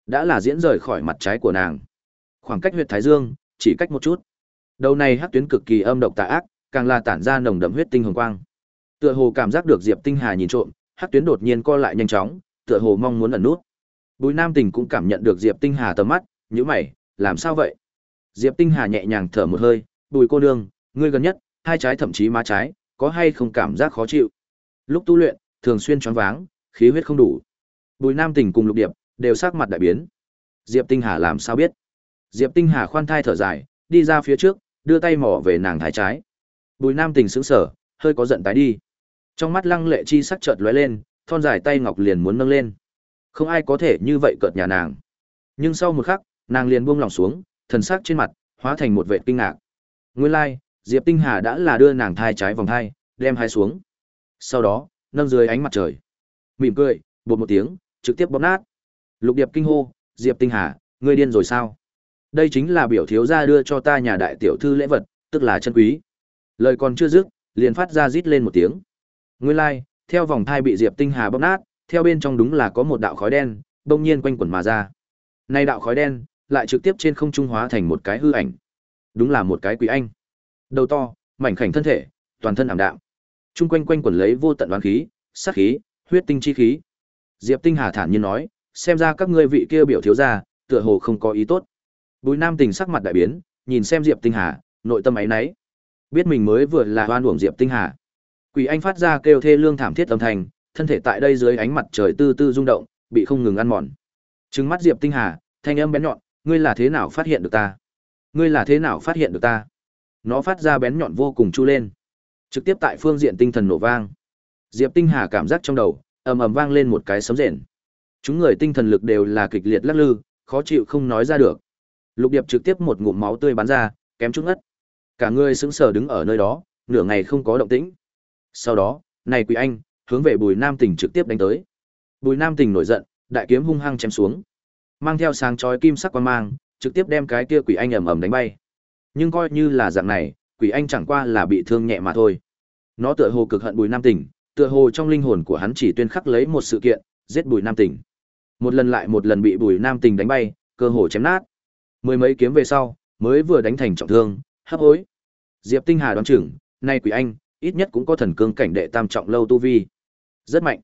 Đã là diễn rời khỏi mặt trái của nàng. Khoảng cách huyệt thái dương, chỉ cách một chút. Đầu này hắc tuyến cực kỳ âm độc tà ác, càng là tản ra nồng đậm huyết tinh hồng quang. Tựa hồ cảm giác được Diệp Tinh Hà nhìn trộm, hắc tuyến đột nhiên co lại nhanh chóng, tựa hồ mong muốn ẩn nút. Bùi Nam Tình cũng cảm nhận được Diệp Tinh Hà tầm mắt, nhíu mày, làm sao vậy? Diệp Tinh Hà nhẹ nhàng thở một hơi, "Bùi cô nương, ngươi gần nhất, hai trái thậm chí má trái, có hay không cảm giác khó chịu?" Lúc tu luyện, thường xuyên choáng váng, khí huyết không đủ. Bùi Nam Tỉnh cùng Lục Điệp đều sắc mặt đại biến. Diệp Tinh Hà làm sao biết? Diệp Tinh Hà khoan thai thở dài, đi ra phía trước, đưa tay mỏ về nàng thái trái. Bùi Nam Tỉnh sững sờ, hơi có giận tái đi. Trong mắt lăng lệ chi sắc chợt lóe lên, thon dài tay ngọc liền muốn nâng lên. Không ai có thể như vậy cợt nhà nàng. Nhưng sau một khắc, nàng liền buông lòng xuống, thần sắc trên mặt hóa thành một vẻ kinh ngạc. Nguyên lai, like, Diệp Tinh Hà đã là đưa nàng thai trái vòng thai, đem hai xuống. Sau đó, nâng dưới ánh mặt trời. Mỉm cười, bột một tiếng, trực tiếp bóp nát. Lục Điệp kinh hô, "Diệp Tinh Hà, ngươi điên rồi sao? Đây chính là biểu thiếu gia đưa cho ta nhà đại tiểu thư lễ vật, tức là chân quý." Lời còn chưa dứt, liền phát ra rít lên một tiếng. Nguyên lai, like, theo vòng thai bị Diệp Tinh Hà bóp nát, theo bên trong đúng là có một đạo khói đen, bỗng nhiên quanh quẩn mà ra. Nay đạo khói đen, lại trực tiếp trên không trung hóa thành một cái hư ảnh. Đúng là một cái quỷ anh. Đầu to, mảnh khảnh thân thể, toàn thân ảm đạm. Trung quanh quanh quẩn lấy vô tận oán khí, sát khí, huyết tinh chi khí. Diệp Tinh Hà thản nhiên nói, xem ra các ngươi vị kia biểu thiếu gia, tựa hồ không có ý tốt. Bùi Nam Tình sắc mặt đại biến, nhìn xem Diệp Tinh Hà, nội tâm ấy nấy. Biết mình mới vừa là oan uổng Diệp Tinh Hà. Quỷ anh phát ra kêu thê lương thảm thiết âm thanh, thân thể tại đây dưới ánh mặt trời tư tư rung động, bị không ngừng ăn mòn. Trừng mắt Diệp Tinh Hà, thanh âm bén nhọn, ngươi là thế nào phát hiện được ta? Ngươi là thế nào phát hiện được ta? Nó phát ra bén nhọn vô cùng chu lên, trực tiếp tại phương diện tinh thần nổ vang. Diệp Tinh Hà cảm giác trong đầu ầm ầm vang lên một cái sấm rền. Chúng người tinh thần lực đều là kịch liệt lắc lư, khó chịu không nói ra được. Lục Điệp trực tiếp một ngụm máu tươi bắn ra, kém chút ngất. Cả người sững sờ đứng ở nơi đó, nửa ngày không có động tĩnh. Sau đó, này Quỷ Anh, hướng về Bùi Nam Tỉnh trực tiếp đánh tới. Bùi Nam Tỉnh nổi giận, đại kiếm hung hăng chém xuống. Mang theo sáng chói kim sắc quang mang, trực tiếp đem cái kia Quỷ Anh ầm ầm đánh bay. Nhưng coi như là dạng này, Quỷ Anh chẳng qua là bị thương nhẹ mà thôi. Nó tựa hồ cực hận Bùi Nam Tỉnh, tựa hồ trong linh hồn của hắn chỉ tuyên khắc lấy một sự kiện, giết Bùi Nam Tỉnh. Một lần lại một lần bị Bùi Nam Tỉnh đánh bay, cơ hồ chém nát. Mười mấy kiếm về sau, mới vừa đánh thành trọng thương, hấp hối. Diệp Tinh Hà đoán chừng, nay Quỷ Anh, ít nhất cũng có thần cương cảnh đệ tam trọng lâu tu vi. Rất mạnh.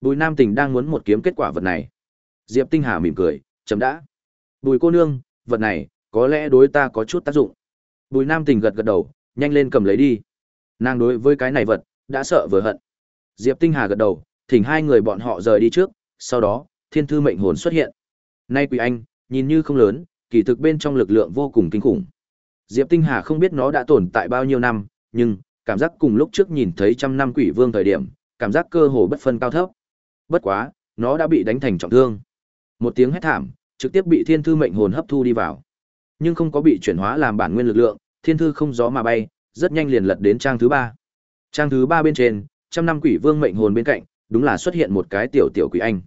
Bùi Nam Tình đang muốn một kiếm kết quả vật này. Diệp Tinh Hà mỉm cười, chấm đã. Bùi cô nương, vật này, có lẽ đối ta có chút tác dụng. Bùi Nam Tình gật gật đầu, nhanh lên cầm lấy đi. Nàng đối với cái này vật, đã sợ vừa hận. Diệp Tinh Hà gật đầu, thỉnh hai người bọn họ rời đi trước, sau đó, thiên thư mệnh hồn xuất hiện. Nay quỷ anh, nhìn như không lớn, kỳ thực bên trong lực lượng vô cùng kinh khủng. Diệp Tinh Hà không biết nó đã tồn tại bao nhiêu năm, nhưng cảm giác cùng lúc trước nhìn thấy trăm năm quỷ vương thời điểm, cảm giác cơ hồ bất phân cao thấp. Bất quá, nó đã bị đánh thành trọng thương. Một tiếng hét thảm, trực tiếp bị thiên thư mệnh hồn hấp thu đi vào. Nhưng không có bị chuyển hóa làm bản nguyên lực lượng, thiên thư không gió mà bay, rất nhanh liền lật đến trang thứ ba. Trang thứ ba bên trên, trăm năm quỷ vương mệnh hồn bên cạnh, đúng là xuất hiện một cái tiểu tiểu quỷ anh.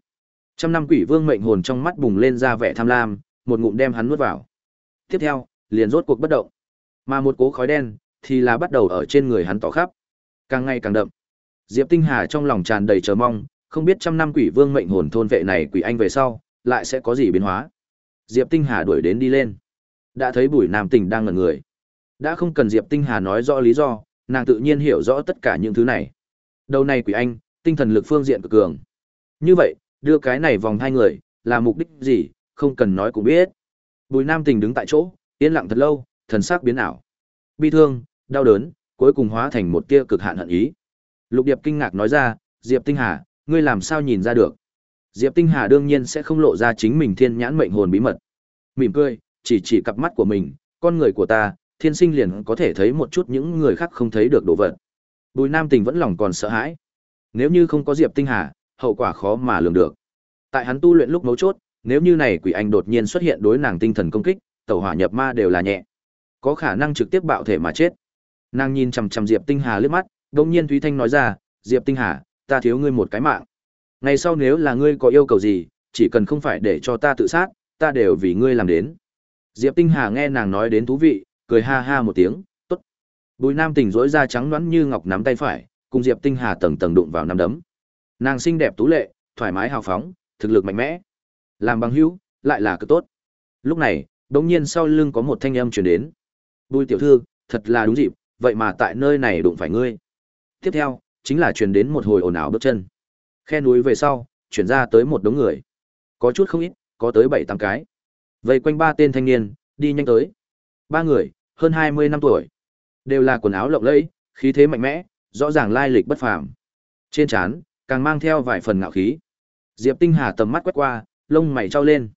Trăm năm quỷ vương mệnh hồn trong mắt bùng lên ra vẻ tham lam, một ngụm đem hắn nuốt vào. Tiếp theo, liền rốt cuộc bất động. Mà một cố khói đen thì là bắt đầu ở trên người hắn tỏ khắp, càng ngày càng đậm. Diệp Tinh Hà trong lòng tràn đầy chờ mong, không biết trăm năm quỷ vương mệnh hồn thôn vệ này quỷ anh về sau, lại sẽ có gì biến hóa. Diệp Tinh Hà đuổi đến đi lên. Đã thấy Bùi Nam Tình đang ngẩn người. Đã không cần Diệp Tinh Hà nói rõ lý do, nàng tự nhiên hiểu rõ tất cả những thứ này. Đầu này quỷ anh, tinh thần lực phương diện cực cường. Như vậy, đưa cái này vòng hai người, là mục đích gì, không cần nói cũng biết. Bùi Nam Tình đứng tại chỗ, yên lặng thật lâu, thần sắc biến ảo. Bi thương, đau đớn, cuối cùng hóa thành một tia cực hạn hận ý. Lục Điệp kinh ngạc nói ra, Diệp Tinh Hà, ngươi làm sao nhìn ra được? Diệp Tinh Hà đương nhiên sẽ không lộ ra chính mình thiên nhãn mệnh hồn bí mật. Mỉm cười, chỉ chỉ cặp mắt của mình, con người của ta, thiên sinh liền có thể thấy một chút những người khác không thấy được đồ vật. Bùi Nam Tình vẫn lòng còn sợ hãi. Nếu như không có Diệp Tinh Hà, hậu quả khó mà lường được. Tại hắn tu luyện lúc mấu chốt, nếu như này quỷ anh đột nhiên xuất hiện đối nàng tinh thần công kích, tẩu hỏa nhập ma đều là nhẹ, có khả năng trực tiếp bạo thể mà chết. Nàng nhìn chằm chằm Diệp Tinh Hà liếc mắt, đột nhiên Thúy Thanh nói ra, "Diệp Tinh Hà, ta thiếu ngươi một cái mạng. Ngày sau nếu là ngươi có yêu cầu gì, chỉ cần không phải để cho ta tự sát, ta đều vì ngươi làm đến. Diệp Tinh Hà nghe nàng nói đến thú vị, cười ha ha một tiếng, tốt. Bùi Nam Tình rỗi ra trắng nõn như ngọc nắm tay phải, cùng Diệp Tinh Hà tầng tầng đụng vào nắm đấm. Nàng xinh đẹp tú lệ, thoải mái hào phóng, thực lực mạnh mẽ. Làm bằng hữu, lại là cực tốt. Lúc này, đống nhiên sau lưng có một thanh âm truyền đến. Bùi tiểu thư, thật là đúng dịp, vậy mà tại nơi này đụng phải ngươi. Tiếp theo, chính là truyền đến một hồi ồn ào bước chân. Khe núi về sau, chuyển ra tới một đống người. Có chút không ít, có tới bảy tám cái. Vây quanh ba tên thanh niên, đi nhanh tới. Ba người, hơn hai mươi năm tuổi. Đều là quần áo lộng lẫy, khí thế mạnh mẽ, rõ ràng lai lịch bất phàm. Trên trán, càng mang theo vài phần ngạo khí. Diệp Tinh Hà tầm mắt quét qua, lông mày trao lên.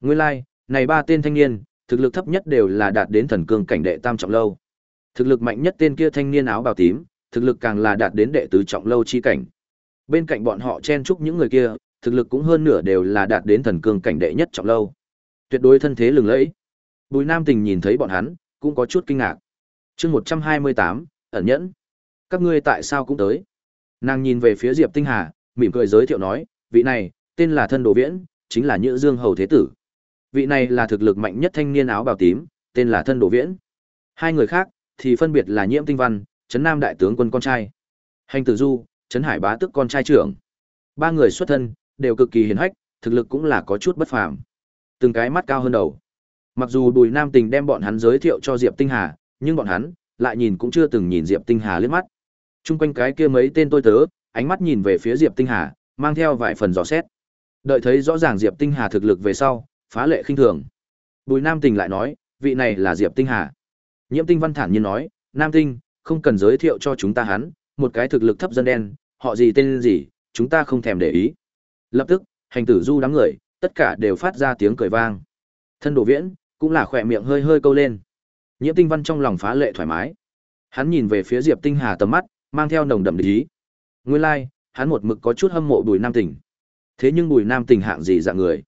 Nguyên lai, like, này ba tên thanh niên, thực lực thấp nhất đều là đạt đến thần cương cảnh đệ tam trọng lâu. Thực lực mạnh nhất tên kia thanh niên áo bào tím, thực lực càng là đạt đến đệ tứ trọng lâu chi cảnh. Bên cạnh bọn họ chen chúc những người kia, thực lực cũng hơn nửa đều là đạt đến thần cương cảnh đệ nhất trọng lâu. Tuyệt đối thân thế lừng lẫy. Bùi Nam Tình nhìn thấy bọn hắn, cũng có chút kinh ngạc. Chương 128, ẩn nhẫn. Các ngươi tại sao cũng tới? Nàng nhìn về phía Diệp Tinh Hà, mỉm cười giới thiệu nói, vị này, tên là Thân Đồ Viễn, chính là Nhữ Dương hầu thế tử. Vị này là thực lực mạnh nhất thanh niên áo bào tím, tên là Thân Đồ Viễn. Hai người khác thì phân biệt là Nhiễm Tinh Văn, Trấn Nam đại tướng quân con trai, Hành Tử Du, Trấn Hải bá tức con trai trưởng. Ba người xuất thân đều cực kỳ hiền hách, thực lực cũng là có chút bất phàm. Từng cái mắt cao hơn đầu. Mặc dù Bùi Nam Tình đem bọn hắn giới thiệu cho Diệp Tinh Hà, nhưng bọn hắn lại nhìn cũng chưa từng nhìn Diệp Tinh Hà liếc mắt. Trung quanh cái kia mấy tên tôi tớ, ánh mắt nhìn về phía Diệp Tinh Hà, mang theo vài phần dò xét. Đợi thấy rõ ràng Diệp Tinh Hà thực lực về sau, phá lệ khinh thường. Bùi Nam Tình lại nói, vị này là Diệp Tinh Hà. Nhiễm Tinh Văn thản nhiên nói, Nam Tinh, không cần giới thiệu cho chúng ta hắn, một cái thực lực thấp dân đen, họ gì tên gì, chúng ta không thèm để ý. Lập tức, hành tử du đám người, tất cả đều phát ra tiếng cười vang. Thân đồ viễn, cũng là khỏe miệng hơi hơi câu lên. Nhiễm Tinh Văn trong lòng phá lệ thoải mái. Hắn nhìn về phía Diệp Tinh Hà tầm mắt, mang theo nồng đậm ý. Nguyên lai, like, hắn một mực có chút hâm mộ Bùi Nam Tỉnh. Thế nhưng Bùi Nam tình hạng gì dạng người?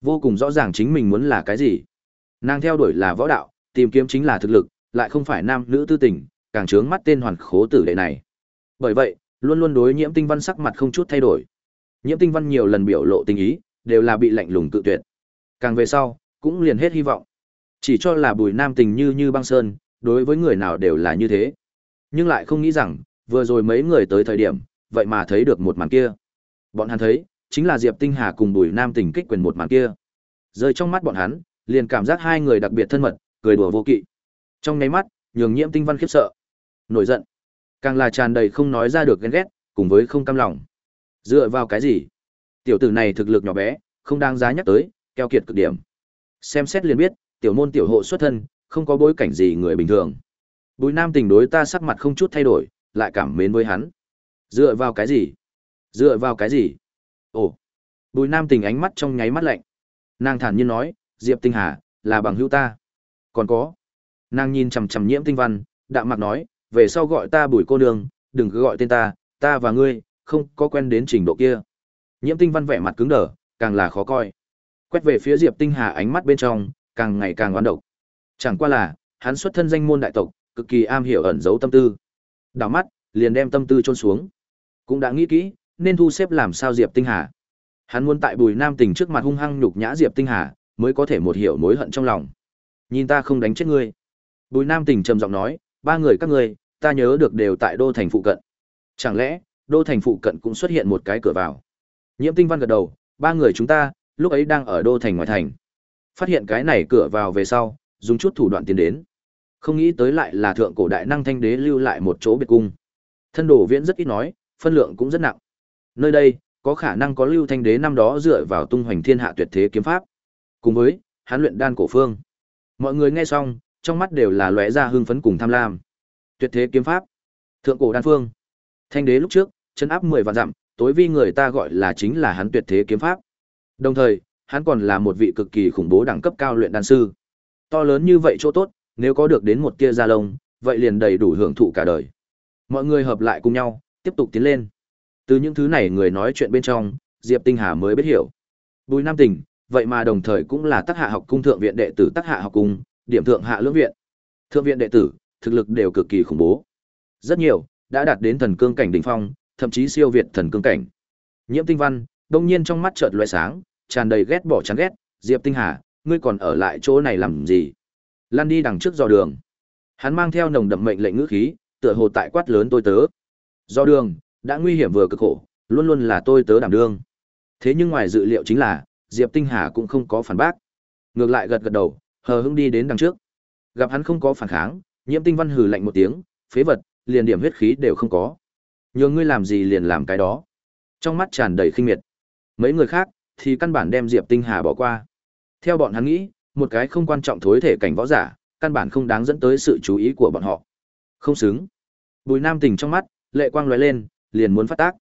Vô cùng rõ ràng chính mình muốn là cái gì. Nàng theo đuổi là võ đạo, tìm kiếm chính là thực lực, lại không phải nam nữ tư tình, càng trướng mắt tên hoàn khố tử đệ này. Bởi vậy, luôn luôn đối Nhiễm Tinh Văn sắc mặt không chút thay đổi. Nhiễm Tinh Văn nhiều lần biểu lộ tình ý, đều là bị lạnh lùng cự tuyệt. Càng về sau, cũng liền hết hy vọng. Chỉ cho là Bùi Nam Tình như như băng sơn, đối với người nào đều là như thế. Nhưng lại không nghĩ rằng, vừa rồi mấy người tới thời điểm, vậy mà thấy được một màn kia. Bọn hắn thấy, chính là Diệp Tinh Hà cùng Bùi Nam Tình kích quyền một màn kia. Rơi trong mắt bọn hắn, liền cảm giác hai người đặc biệt thân mật, cười đùa vô kỵ. Trong nháy mắt, nhường Nhiễm Tinh Văn khiếp sợ, nổi giận, càng là tràn đầy không nói ra được ghen ghét, cùng với không cam lòng. Dựa vào cái gì? Tiểu tử này thực lực nhỏ bé, không đáng giá nhắc tới, keo kiệt cực điểm. Xem xét liền biết, tiểu môn tiểu hộ xuất thân, không có bối cảnh gì người bình thường. Bùi Nam Tình đối ta sắc mặt không chút thay đổi, lại cảm mến với hắn. Dựa vào cái gì? Dựa vào cái gì? Ồ. Bùi Nam Tình ánh mắt trong nháy mắt lạnh. Nàng thản nhiên nói, Diệp Tinh Hà là bằng hữu ta. Còn có. Nàng nhìn chằm chằm Nhiễm Tinh Văn, đạm mặt nói, về sau gọi ta Bùi cô nương, đừng cứ gọi tên ta, ta và ngươi không có quen đến trình độ kia. Nhiễm Tinh Văn vẻ mặt cứng đờ, càng là khó coi. Quét về phía Diệp Tinh Hà ánh mắt bên trong, càng ngày càng oán độc. Chẳng qua là, hắn xuất thân danh môn đại tộc, cực kỳ am hiểu ẩn giấu tâm tư. Đảo mắt, liền đem tâm tư chôn xuống. Cũng đã nghĩ kỹ, nên thu xếp làm sao Diệp Tinh Hà. Hắn muốn tại Bùi Nam Tình trước mặt hung hăng nhục nhã Diệp Tinh Hà, mới có thể một hiểu mối hận trong lòng. Nhìn ta không đánh chết ngươi. Bùi Nam Tình trầm giọng nói, ba người các ngươi, ta nhớ được đều tại đô thành phụ cận. Chẳng lẽ, đô thành phụ cận cũng xuất hiện một cái cửa vào? Nhiễm Tinh Văn gật đầu, ba người chúng ta, lúc ấy đang ở đô thành ngoài thành. Phát hiện cái này cửa vào về sau, dùng chút thủ đoạn tiến đến. Không nghĩ tới lại là thượng cổ đại năng thanh đế lưu lại một chỗ biệt cung. Thân đồ viễn rất ít nói, phân lượng cũng rất nặng. Nơi đây, có khả năng có lưu thanh đế năm đó dựa vào tung hoành thiên hạ tuyệt thế kiếm pháp. Cùng với, hán luyện đan cổ phương. Mọi người nghe xong, trong mắt đều là lóe ra hưng phấn cùng tham lam. Tuyệt thế kiếm pháp, thượng cổ đan phương. Thanh đế lúc trước, chân áp 10 vạn dặm, tối vi người ta gọi là chính là hắn tuyệt thế kiếm pháp. Đồng thời, hắn còn là một vị cực kỳ khủng bố đẳng cấp cao luyện đan sư. To lớn như vậy chỗ tốt, nếu có được đến một tia gia lông, vậy liền đầy đủ hưởng thụ cả đời. Mọi người hợp lại cùng nhau, tiếp tục tiến lên. Từ những thứ này người nói chuyện bên trong, Diệp Tinh Hà mới biết hiểu. Bùi Nam Tỉnh vậy mà đồng thời cũng là tác hạ học cung thượng viện đệ tử tác hạ học cung, điểm thượng hạ lưỡng viện. Thượng viện đệ tử, thực lực đều cực kỳ khủng bố. Rất nhiều, đã đạt đến thần cương cảnh đỉnh phong, thậm chí siêu việt thần cương cảnh. Nhiễm Tinh Văn, đông nhiên trong mắt chợt lóe sáng, tràn đầy ghét bỏ chán ghét, Diệp Tinh Hà, ngươi còn ở lại chỗ này làm gì? Lan đi đằng trước dò đường. Hắn mang theo nồng đậm mệnh lệnh ngữ khí, tựa hồ tại quát lớn tôi tớ. Do đường, đã nguy hiểm vừa cực khổ, luôn luôn là tôi tớ đảm đương. Thế nhưng ngoài dự liệu chính là, Diệp Tinh Hà cũng không có phản bác. Ngược lại gật gật đầu, hờ hững đi đến đằng trước. Gặp hắn không có phản kháng, Nhiễm Tinh Văn hừ lạnh một tiếng, phế vật, liền điểm huyết khí đều không có. Nhường ngươi làm gì liền làm cái đó. Trong mắt tràn đầy khinh miệt. Mấy người khác thì căn bản đem Diệp Tinh Hà bỏ qua. Theo bọn hắn nghĩ, một cái không quan trọng thối thể cảnh võ giả, căn bản không đáng dẫn tới sự chú ý của bọn họ. Không xứng. Bùi Nam Tình trong mắt, lệ quang lóe lên, liền muốn phát tác.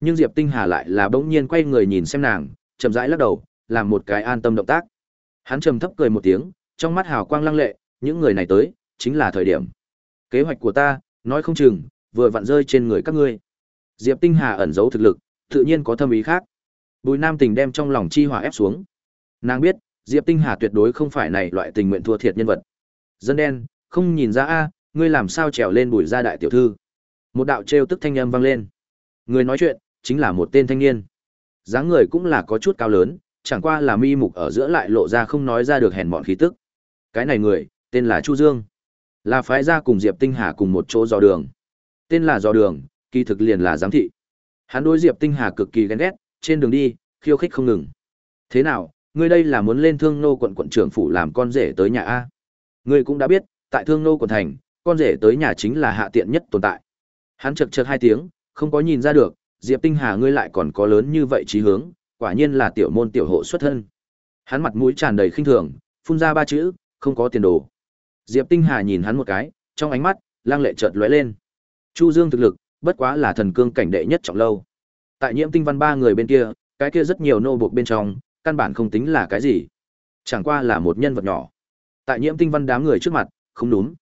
Nhưng Diệp Tinh Hà lại là bỗng nhiên quay người nhìn xem nàng, chậm rãi lắc đầu, làm một cái an tâm động tác. Hắn trầm thấp cười một tiếng, trong mắt hào quang lăng lệ, những người này tới, chính là thời điểm. Kế hoạch của ta, nói không chừng, vừa vặn rơi trên người các ngươi. Diệp Tinh Hà ẩn giấu thực lực, tự nhiên có thâm ý khác. Bùi Nam Tình đem trong lòng chi hỏa ép xuống. Nàng biết, Diệp Tinh Hà tuyệt đối không phải này loại tình nguyện thua thiệt nhân vật. Dân đen, không nhìn ra a, ngươi làm sao trèo lên bùi gia đại tiểu thư? Một đạo trêu tức thanh âm vang lên. Người nói chuyện chính là một tên thanh niên. dáng người cũng là có chút cao lớn, chẳng qua là mi mục ở giữa lại lộ ra không nói ra được hèn mọn khí tức. Cái này người, tên là Chu Dương, là phái gia cùng Diệp Tinh Hà cùng một chỗ dò đường. Tên là dò đường, kỳ thực liền là giám thị. Hắn đối Diệp Tinh Hà cực kỳ ghen ghét, trên đường đi, khiêu khích không ngừng. Thế nào, ngươi đây là muốn lên Thương Nô quận quận trưởng phủ làm con rể tới nhà a? Ngươi cũng đã biết, tại Thương Nô quận thành, con rể tới nhà chính là hạ tiện nhất tồn tại. Hắn chật chật hai tiếng, không có nhìn ra được, Diệp Tinh Hà ngươi lại còn có lớn như vậy trí hướng, quả nhiên là tiểu môn tiểu hộ xuất thân. Hắn mặt mũi tràn đầy khinh thường, phun ra ba chữ, không có tiền đồ. Diệp Tinh Hà nhìn hắn một cái, trong ánh mắt, lang lệ chợt lóe lên. Chu Dương thực lực, bất quá là thần cương cảnh đệ nhất trọng lâu. Tại Nhiễm Tinh Văn ba người bên kia, cái kia rất nhiều nô buộc bên trong, căn bản không tính là cái gì. Chẳng qua là một nhân vật nhỏ. Tại Nhiễm Tinh Văn đám người trước mặt, không đúng.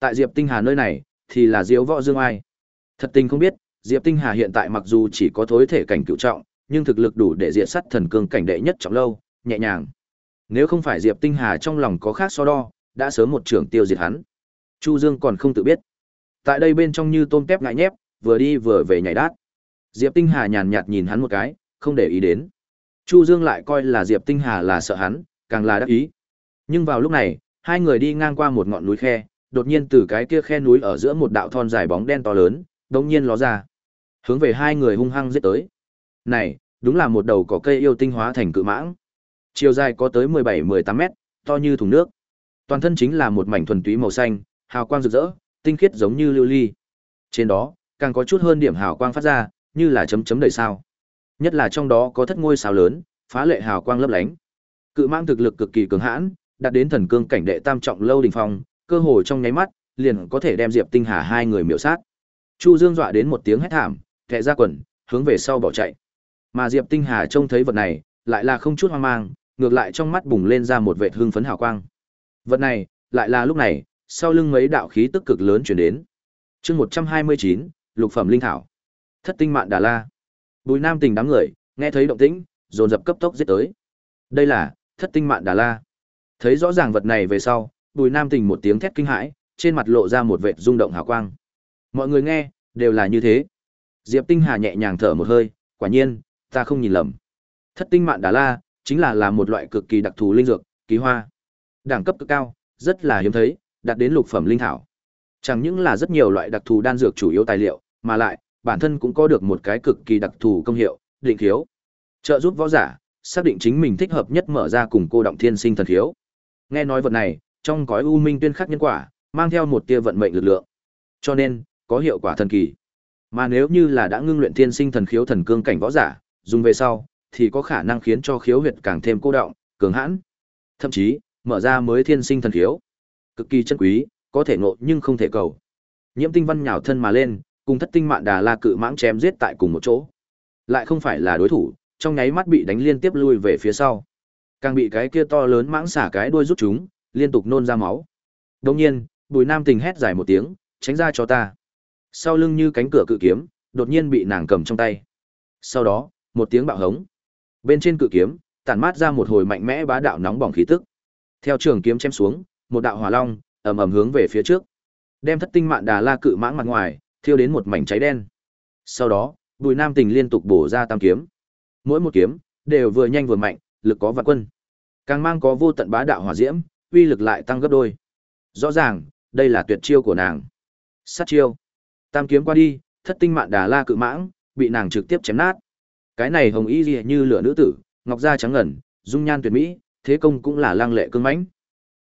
Tại Diệp Tinh Hà nơi này, thì là Diếu Võ Dương Ai. Thật tình không biết, Diệp Tinh Hà hiện tại mặc dù chỉ có thối thể cảnh cựu trọng, nhưng thực lực đủ để diệt sát thần cương cảnh đệ nhất trọng lâu, nhẹ nhàng. Nếu không phải Diệp Tinh Hà trong lòng có khác so đo, đã sớm một trưởng tiêu diệt hắn. Chu Dương còn không tự biết. Tại đây bên trong như tôm tép ngại nhép, vừa đi vừa về nhảy đát. Diệp Tinh Hà nhàn nhạt nhìn hắn một cái, không để ý đến. Chu Dương lại coi là Diệp Tinh Hà là sợ hắn, càng là đắc ý. Nhưng vào lúc này, hai người đi ngang qua một ngọn núi khe, đột nhiên từ cái kia khe núi ở giữa một đạo thon dài bóng đen to lớn, đột nhiên ló ra. Hướng về hai người hung hăng giết tới. Này, đúng là một đầu cỏ cây yêu tinh hóa thành cự mãng. Chiều dài có tới 17-18 mét, to như thùng nước. Toàn thân chính là một mảnh thuần túy màu xanh, hào quang rực rỡ, tinh khiết giống như lưu ly. Trên đó, càng có chút hơn điểm hào quang phát ra, như là chấm chấm đầy sao. Nhất là trong đó có thất ngôi sao lớn, phá lệ hào quang lấp lánh. Cự mang thực lực cực kỳ cường hãn, đạt đến thần cương cảnh đệ tam trọng lâu đỉnh phong, cơ hồ trong nháy mắt, liền có thể đem Diệp Tinh Hà hai người miểu sát. Chu Dương dọa đến một tiếng hét thảm, kẻ ra quần, hướng về sau bỏ chạy. Mà Diệp Tinh Hà trông thấy vật này, lại là không chút hoang mang, ngược lại trong mắt bùng lên ra một vệt hưng phấn hào quang. Vật này, lại là lúc này, sau lưng mấy đạo khí tức cực lớn chuyển đến. chương 129, lục phẩm linh thảo. Thất tinh mạn Đà La. Bùi Nam Tình đám người, nghe thấy động tĩnh, dồn dập cấp tốc giết tới. Đây là Thất tinh mạn Đà La. Thấy rõ ràng vật này về sau, Bùi Nam Tình một tiếng thét kinh hãi, trên mặt lộ ra một vệt rung động hào quang. Mọi người nghe, đều là như thế. Diệp Tinh Hà nhẹ nhàng thở một hơi, quả nhiên, ta không nhìn lầm. Thất tinh mạn Đà La chính là là một loại cực kỳ đặc thù linh dược, kỳ hoa. Đẳng cấp cực cao, rất là hiếm thấy, đạt đến lục phẩm linh thảo. Chẳng những là rất nhiều loại đặc thù đan dược chủ yếu tài liệu, mà lại, bản thân cũng có được một cái cực kỳ đặc thù công hiệu, định khiếu. Trợ giúp võ giả xác định chính mình thích hợp nhất mở ra cùng cô động thiên sinh thần khiếu. Nghe nói vật này, trong cõi u minh tuyên khắc nhân quả, mang theo một tia vận mệnh lực lượng. Cho nên, có hiệu quả thần kỳ. Mà nếu như là đã ngưng luyện thiên sinh thần khiếu thần cương cảnh võ giả, dùng về sau, thì có khả năng khiến cho khiếu huyệt càng thêm cô động, cường hãn. Thậm chí, mở ra mới thiên sinh thần khiếu. Cực kỳ chân quý, có thể ngộ nhưng không thể cầu. Nhiễm Tinh Văn nhào thân mà lên, cùng Thất Tinh Mạn Đà La cự mãng chém giết tại cùng một chỗ. Lại không phải là đối thủ, trong nháy mắt bị đánh liên tiếp lui về phía sau. Càng bị cái kia to lớn mãng xả cái đuôi rút chúng, liên tục nôn ra máu. đông nhiên, Bùi Nam Tình hét dài một tiếng, tránh ra cho ta. Sau lưng như cánh cửa cự kiếm, đột nhiên bị nàng cầm trong tay. Sau đó, một tiếng bạo hống. Bên trên cự kiếm, tản mát ra một hồi mạnh mẽ bá đạo nóng bỏng khí tức. Theo trường kiếm chém xuống, một đạo hỏa long ầm ầm hướng về phía trước, đem thất tinh mạn đà la cự mãng mặt ngoài thiêu đến một mảnh cháy đen. Sau đó, Bùi Nam Tình liên tục bổ ra tam kiếm. Mỗi một kiếm đều vừa nhanh vừa mạnh, lực có vạn quân. Càng mang có vô tận bá đạo hỏa diễm, uy lực lại tăng gấp đôi. Rõ ràng, đây là tuyệt chiêu của nàng. Sát chiêu. Tam kiếm qua đi, thất tinh mạn đà la cự mãng, bị nàng trực tiếp chém nát. Cái này hồng y liễu như lửa nữ tử, ngọc da trắng ngần, dung nhan tuyệt mỹ, thế công cũng là lang lệ cương mãnh.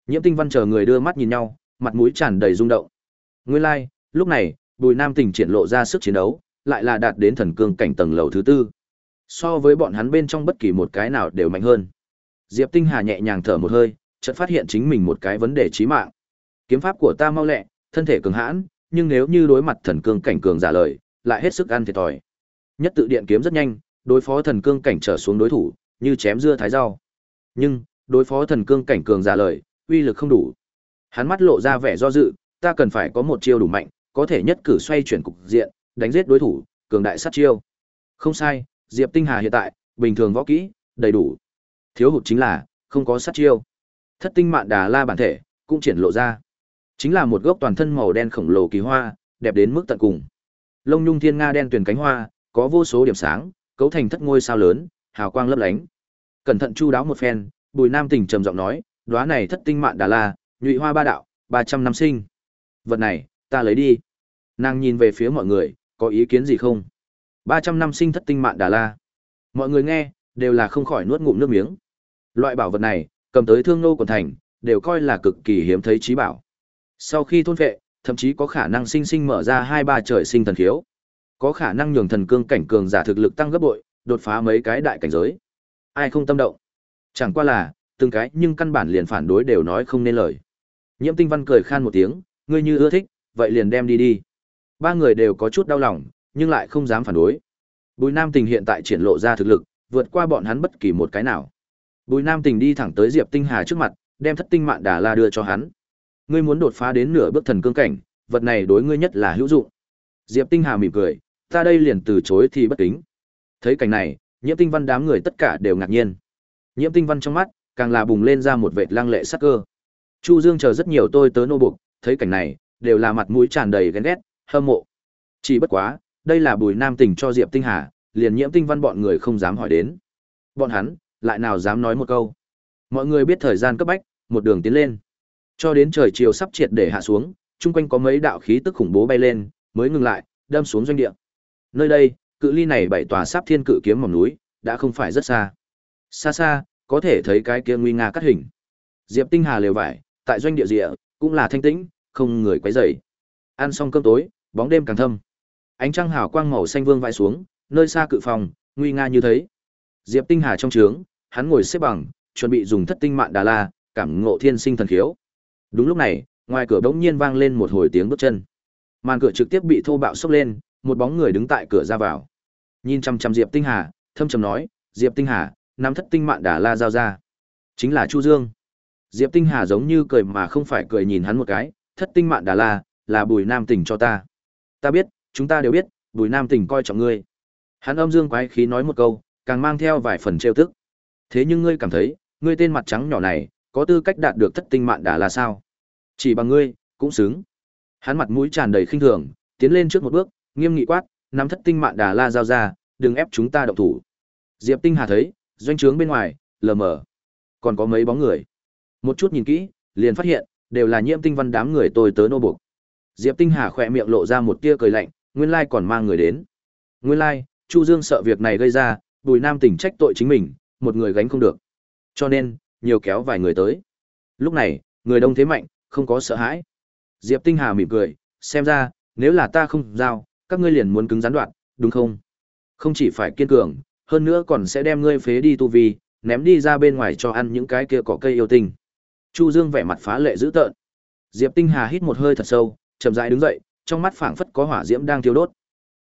Nhiễm Tinh Văn chờ người đưa mắt nhìn nhau, mặt mũi tràn đầy rung động. Nguyên lai, like, lúc này, Bùi Nam Tỉnh triển lộ ra sức chiến đấu, lại là đạt đến thần cương cảnh tầng lầu thứ tư. So với bọn hắn bên trong bất kỳ một cái nào đều mạnh hơn. Diệp Tinh Hà nhẹ nhàng thở một hơi, chợt phát hiện chính mình một cái vấn đề chí mạng. Kiếm pháp của ta mau lẹ, thân thể cường hãn, nhưng nếu như đối mặt thần cương cảnh cường giả lời, lại hết sức ăn thiệt thòi. Nhất tự điện kiếm rất nhanh, đối phó thần cương cảnh trở xuống đối thủ, như chém dưa thái rau. Nhưng, đối phó thần cương cảnh cường giả lời, uy lực không đủ. Hắn mắt lộ ra vẻ do dự, ta cần phải có một chiêu đủ mạnh, có thể nhất cử xoay chuyển cục diện, đánh giết đối thủ, cường đại sát chiêu. Không sai, Diệp Tinh Hà hiện tại, bình thường võ kỹ, đầy đủ. Thiếu hụt chính là, không có sát chiêu. Thất tinh mạn đà la bản thể, cũng triển lộ ra. Chính là một gốc toàn thân màu đen khổng lồ kỳ hoa, đẹp đến mức tận cùng. Lông nhung thiên nga đen tuyển cánh hoa, có vô số điểm sáng, cấu thành thất ngôi sao lớn, hào quang lấp lánh. Cẩn thận chu đáo một phen, Bùi Nam Tỉnh trầm giọng nói, đóa này thất tinh mạn đà la, nhụy hoa ba đạo, 300 năm sinh. Vật này, ta lấy đi. Nàng nhìn về phía mọi người, có ý kiến gì không? 300 năm sinh thất tinh mạn đà la. Mọi người nghe, đều là không khỏi nuốt ngụm nước miếng. Loại bảo vật này, cầm tới thương nô quần thành, đều coi là cực kỳ hiếm thấy trí bảo. Sau khi thôn vệ, thậm chí có khả năng sinh sinh mở ra hai ba trời sinh thần khiếu. Có khả năng nhường thần cương cảnh cường giả thực lực tăng gấp bội, đột phá mấy cái đại cảnh giới. Ai không tâm động? Chẳng qua là, từng cái nhưng căn bản liền phản đối đều nói không nên lời. Nhiễm Tinh Văn cười khan một tiếng, ngươi như ưa thích, vậy liền đem đi đi. Ba người đều có chút đau lòng, nhưng lại không dám phản đối. Bùi Nam Tình hiện tại triển lộ ra thực lực, vượt qua bọn hắn bất kỳ một cái nào. Bùi Nam Tình đi thẳng tới Diệp Tinh Hà trước mặt, đem Thất Tinh Mạn Đà La đưa cho hắn. Ngươi muốn đột phá đến nửa bước thần cương cảnh, vật này đối ngươi nhất là hữu dụng. Diệp Tinh Hà mỉm cười, ta đây liền từ chối thì bất kính. Thấy cảnh này, Nhiễm Tinh Văn đám người tất cả đều ngạc nhiên. Nhiễm Tinh Văn trong mắt càng là bùng lên ra một vệt lăng lệ sắc cơ. Chu Dương chờ rất nhiều tôi tớ nô buộc, thấy cảnh này, đều là mặt mũi tràn đầy ghen ghét, hâm mộ. Chỉ bất quá, đây là Bùi Nam Tình cho Diệp Tinh Hà, liền Nhiễm Tinh Văn bọn người không dám hỏi đến. Bọn hắn lại nào dám nói một câu. Mọi người biết thời gian cấp bách, một đường tiến lên. Cho đến trời chiều sắp triệt để hạ xuống, chung quanh có mấy đạo khí tức khủng bố bay lên, mới ngừng lại, đâm xuống doanh địa. Nơi đây, cự ly này bảy tòa sắp thiên cự kiếm mỏng núi, đã không phải rất xa. Xa xa, có thể thấy cái kia nguy nga cắt hình. Diệp Tinh Hà lều vải, tại doanh địa rìa cũng là thanh tĩnh, không người quấy rầy. Ăn xong cơm tối, bóng đêm càng thâm. Ánh trăng hào quang màu xanh vương vãi xuống, nơi xa cự phòng, nguy nga như thấy. Diệp Tinh Hà trong trướng, hắn ngồi xếp bằng, chuẩn bị dùng thất tinh mạn đà la, cảm ngộ thiên sinh thần khiếu. Đúng lúc này, ngoài cửa bỗng nhiên vang lên một hồi tiếng bước chân. Màn cửa trực tiếp bị thô bạo sốc lên, một bóng người đứng tại cửa ra vào. Nhìn chăm chăm Diệp Tinh Hà, thâm trầm nói, "Diệp Tinh Hà, nắm thất tinh mạn đà la giao ra." Chính là Chu Dương. Diệp Tinh Hà giống như cười mà không phải cười nhìn hắn một cái, "Thất tinh mạn đà la, là Bùi Nam Tỉnh cho ta." "Ta biết, chúng ta đều biết, Bùi Nam Tỉnh coi trọng ngươi." Hắn âm dương quái khí nói một câu, càng mang theo vài phần trêu tức. "Thế nhưng ngươi cảm thấy, ngươi tên mặt trắng nhỏ này, có tư cách đạt được thất tinh mạn đà là sao? Chỉ bằng ngươi, cũng xứng. Hắn mặt mũi tràn đầy khinh thường, tiến lên trước một bước, nghiêm nghị quát, nắm thất tinh mạn đà la giao ra, đừng ép chúng ta động thủ. Diệp Tinh Hà thấy, doanh trướng bên ngoài, lờ mờ, còn có mấy bóng người. Một chút nhìn kỹ, liền phát hiện, đều là nhiễm tinh văn đám người tôi tớ nô buộc. Diệp Tinh Hà khỏe miệng lộ ra một tia cười lạnh, nguyên lai còn mang người đến. Nguyên lai, Chu Dương sợ việc này gây ra, Bùi Nam tỉnh trách tội chính mình, một người gánh không được. Cho nên, nhiều kéo vài người tới. Lúc này, người đông thế mạnh, không có sợ hãi. Diệp Tinh Hà mỉm cười, xem ra, nếu là ta không giao, các ngươi liền muốn cứng gián đoạn, đúng không? Không chỉ phải kiên cường, hơn nữa còn sẽ đem ngươi phế đi tu vi, ném đi ra bên ngoài cho ăn những cái kia cỏ cây yêu tinh. Chu Dương vẻ mặt phá lệ dữ tợn. Diệp Tinh Hà hít một hơi thật sâu, chậm rãi đứng dậy, trong mắt phảng phất có hỏa diễm đang thiêu đốt.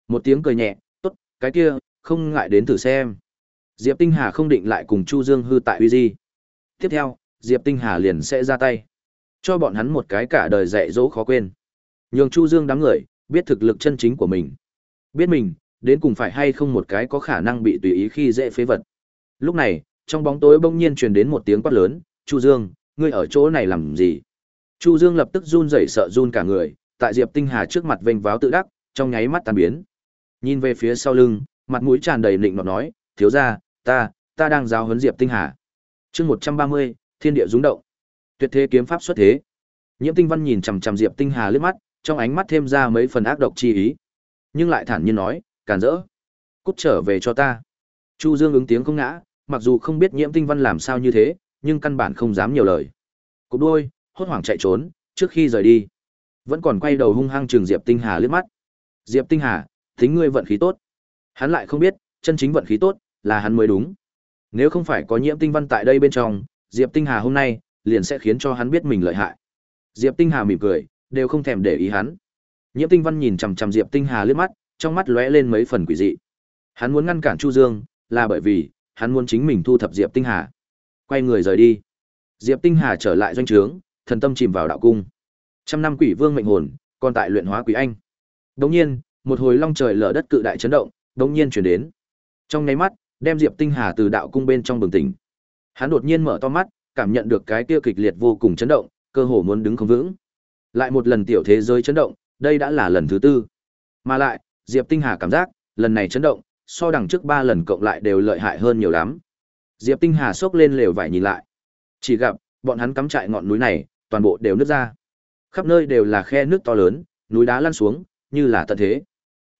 Một tiếng cười nhẹ, "Tốt, cái kia, không ngại đến thử xem." Diệp Tinh Hà không định lại cùng Chu Dương hư tại uy di tiếp theo, Diệp Tinh Hà liền sẽ ra tay. Cho bọn hắn một cái cả đời dạy dỗ khó quên. Nhường Chu Dương đám người, biết thực lực chân chính của mình. Biết mình, đến cùng phải hay không một cái có khả năng bị tùy ý khi dễ phế vật. Lúc này, trong bóng tối bỗng nhiên truyền đến một tiếng quát lớn, Chu Dương, ngươi ở chỗ này làm gì? Chu Dương lập tức run rẩy sợ run cả người, tại Diệp Tinh Hà trước mặt vênh váo tự đắc, trong nháy mắt tan biến. Nhìn về phía sau lưng, mặt mũi tràn đầy lịnh nọt nói, thiếu gia, ta, ta đang giáo huấn Diệp Tinh Hà. chương một trăm ba mươi thiên địa rung động tuyệt thế kiếm pháp xuất thế nhiễm tinh văn nhìn chằm chằm diệp tinh hà liếc mắt trong ánh mắt thêm ra mấy phần ác độc chi ý nhưng lại thản nhiên nói cản rỡ cút trở về cho ta chu dương ứng tiếng không ngã mặc dù không biết nhiễm tinh văn làm sao như thế nhưng căn bản không dám nhiều lời. Cục đôi hốt hoảng chạy trốn, trước khi rời đi, vẫn còn quay đầu hung hăng chừng diệp tinh hà liếc mắt. Diệp tinh hà tính ngươi vận khí tốt. Hắn lại không biết, chân chính vận khí tốt là hắn mới đúng. Nếu không phải có nhiễm tinh văn tại đây bên trong, diệp tinh hà hôm nay liền sẽ khiến cho hắn biết mình lợi hại. Diệp tinh hà mỉm cười, đều không thèm để ý hắn. Nhiễm tinh văn nhìn chằm chằm diệp tinh hà liếc mắt, trong mắt lóe lên mấy phần quỷ dị. Hắn muốn ngăn cản chu dương, là bởi vì hắn muốn chính mình thu thập diệp tinh hà quay người rời đi. Diệp tinh hà trở lại doanh trướng, thần tâm chìm vào đạo cung. Trăm năm quỷ vương mệnh hồn, còn tại luyện hóa quỷ anh. Đống nhiên, một hồi long trời lở đất cự đại chấn động, đống nhiên chuyển đến. Trong nháy mắt, đem diệp tinh hà từ đạo cung bên trong bừng tỉnh. Hắn đột nhiên mở to mắt, cảm nhận được cái kia kịch liệt vô cùng chấn động, cơ hồ muốn đứng không vững. Lại một lần tiểu thế giới chấn động, đây đã là lần thứ tư. Mà lại, diệp tinh hà cảm giác, lần này chấn động, so đằng trước ba lần cộng lại đều lợi hại hơn nhiều lắm diệp tinh hà sốc lên lều vải nhìn lại. Chỉ gặp, bọn hắn cắm trại ngọn núi này, toàn bộ đều nứt ra. Khắp nơi đều là khe nước to lớn, núi đá lăn xuống, như là tận thế.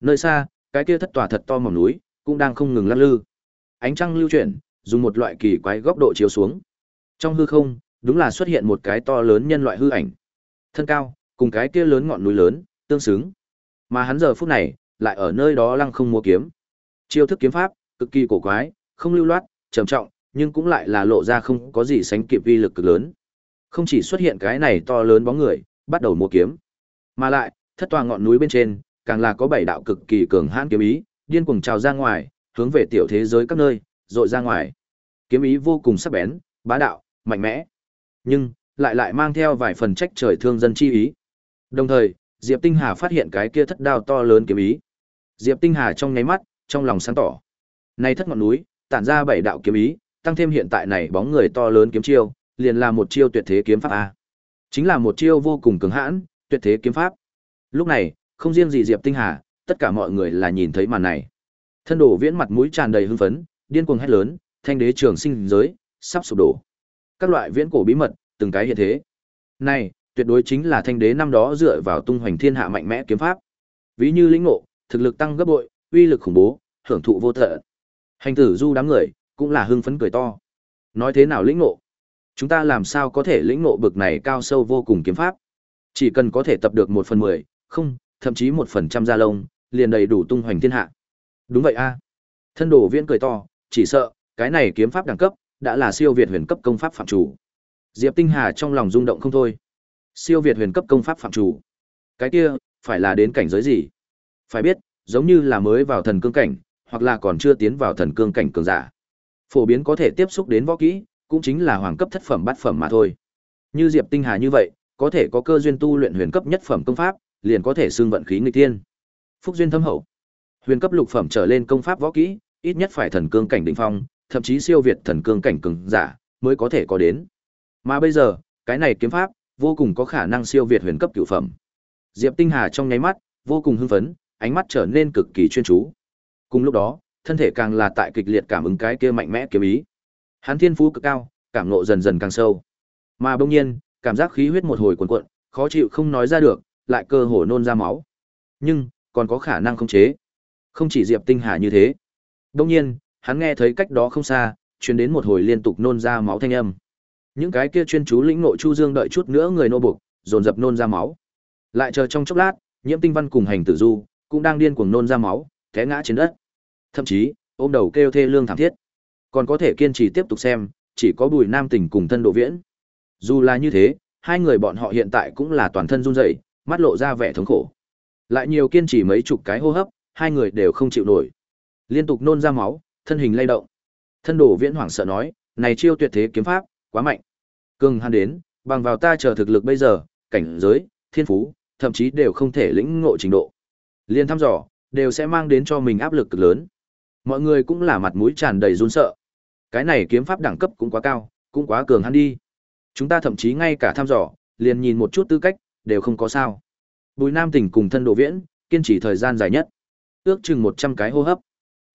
Nơi xa, cái kia thất tòa thật to mỏm núi, cũng đang không ngừng lăn lư. Ánh trăng lưu chuyển, dùng một loại kỳ quái góc độ chiếu xuống. Trong hư không, đúng là xuất hiện một cái to lớn nhân loại hư ảnh. Thân cao, cùng cái kia lớn ngọn núi lớn, tương xứng. Mà hắn giờ phút này, lại ở nơi đó lăng không mua kiếm. Chiêu thức kiếm pháp, cực kỳ cổ quái, không lưu loát trầm trọng, nhưng cũng lại là lộ ra không có gì sánh kịp vi lực cực lớn. Không chỉ xuất hiện cái này to lớn bóng người, bắt đầu mua kiếm. Mà lại, thất tòa ngọn núi bên trên, càng là có bảy đạo cực kỳ cường hãn kiếm ý, điên cuồng trào ra ngoài, hướng về tiểu thế giới các nơi dội ra ngoài. Kiếm ý vô cùng sắc bén, bá đạo, mạnh mẽ. Nhưng, lại lại mang theo vài phần trách trời thương dân chi ý. Đồng thời, diệp tinh hà phát hiện cái kia thất đao to lớn kiếm ý. Diệp tinh hà trong nháy mắt, trong lòng sáng tỏ. Này thất ngọn núi tản ra bảy đạo kiếm ý, tăng thêm hiện tại này bóng người to lớn kiếm chiêu, liền là một chiêu tuyệt thế kiếm pháp a. Chính là một chiêu vô cùng cứng hãn, tuyệt thế kiếm pháp. Lúc này, không riêng gì diệp tinh hà, tất cả mọi người là nhìn thấy màn này. Thân đổ viễn mặt mũi tràn đầy hưng phấn, điên cuồng hét lớn, thanh đế trường sinh giới, sắp sụp đổ. Các loại viễn cổ bí mật, từng cái hiện thế. Này, tuyệt đối chính là thanh đế năm đó dựa vào tung hoành thiên hạ mạnh mẽ kiếm pháp. Ví như lĩnh ngộ, thực lực tăng gấp bội, uy lực khủng bố, hưởng thụ vô tận hành tử du đám người cũng là hưng phấn cười to. Nói thế nào lĩnh ngộ? Chúng ta làm sao có thể lĩnh ngộ bực này cao sâu vô cùng kiếm pháp? Chỉ cần có thể tập được một phần mười, không, thậm chí một phần trăm gia lông, liền đầy đủ tung hoành thiên hạ. Đúng vậy a. Thân đồ viễn cười to, chỉ sợ, cái này kiếm pháp đẳng cấp đã là siêu việt huyền cấp công pháp phạm chủ. Diệp tinh hà trong lòng rung động không thôi. Siêu việt huyền cấp công pháp phạm chủ. Cái kia, phải là đến cảnh giới gì? Phải biết, giống như là mới vào thần cương cảnh hoặc là còn chưa tiến vào thần cương cảnh cường giả. Phổ biến có thể tiếp xúc đến võ kỹ, cũng chính là hoàng cấp thất phẩm bát phẩm mà thôi. Như diệp tinh hà như vậy, có thể có cơ duyên tu luyện huyền cấp nhất phẩm công pháp, liền có thể xương vận khí nghịch tiên phúc duyên thâm hậu. Huyền cấp lục phẩm trở lên công pháp võ kỹ, ít nhất phải thần cương cảnh đỉnh phong, thậm chí siêu việt thần cương cảnh cường giả, mới có thể có đến. Mà bây giờ, cái này kiếm pháp, vô cùng có khả năng siêu việt huyền cấp cửu phẩm. Diệp tinh hà trong nháy mắt, vô cùng hưng phấn, ánh mắt trở nên cực kỳ chuyên chú cùng lúc đó, thân thể càng là tại kịch liệt cảm ứng cái kia mạnh mẽ kiếm ý. Hắn thiên phú cực cao, cảm ngộ dần dần càng sâu. Mà bỗng nhiên, cảm giác khí huyết một hồi cuồn cuộn, khó chịu không nói ra được, lại cơ hồ nôn ra máu. Nhưng, còn có khả năng khống chế. Không chỉ diệp tinh hà như thế. Bỗng nhiên, hắn nghe thấy cách đó không xa, truyền đến một hồi liên tục nôn ra máu thanh âm. Những cái kia chuyên chú lĩnh nội chu dương đợi chút nữa người nô buộc, dồn dập nôn ra máu. Lại chờ trong chốc lát, nhiễm tinh văn cùng hành tử du cũng đang điên cuồng nôn ra máu té ngã trên đất. Thậm chí, ôm đầu kêu thê lương thảm thiết. Còn có thể kiên trì tiếp tục xem, chỉ có bùi nam tình cùng thân độ viễn. Dù là như thế, hai người bọn họ hiện tại cũng là toàn thân run rẩy, mắt lộ ra vẻ thống khổ. Lại nhiều kiên trì mấy chục cái hô hấp, hai người đều không chịu nổi. Liên tục nôn ra máu, thân hình lay động. Thân đồ viễn hoảng sợ nói, này chiêu tuyệt thế kiếm pháp, quá mạnh. Cường hắn đến, bằng vào ta chờ thực lực bây giờ, cảnh giới, thiên phú, thậm chí đều không thể lĩnh ngộ trình độ. Liên thăm dò đều sẽ mang đến cho mình áp lực cực lớn. Mọi người cũng là mặt mũi tràn đầy run sợ. Cái này kiếm pháp đẳng cấp cũng quá cao cũng quá cường hắn đi. Chúng ta thậm chí ngay cả thăm dò liền nhìn một chút tư cách đều không có sao. Bùi nam tỉnh cùng thân độ viễn kiên trì thời gian dài nhất. Ước chừng một trăm cái hô hấp.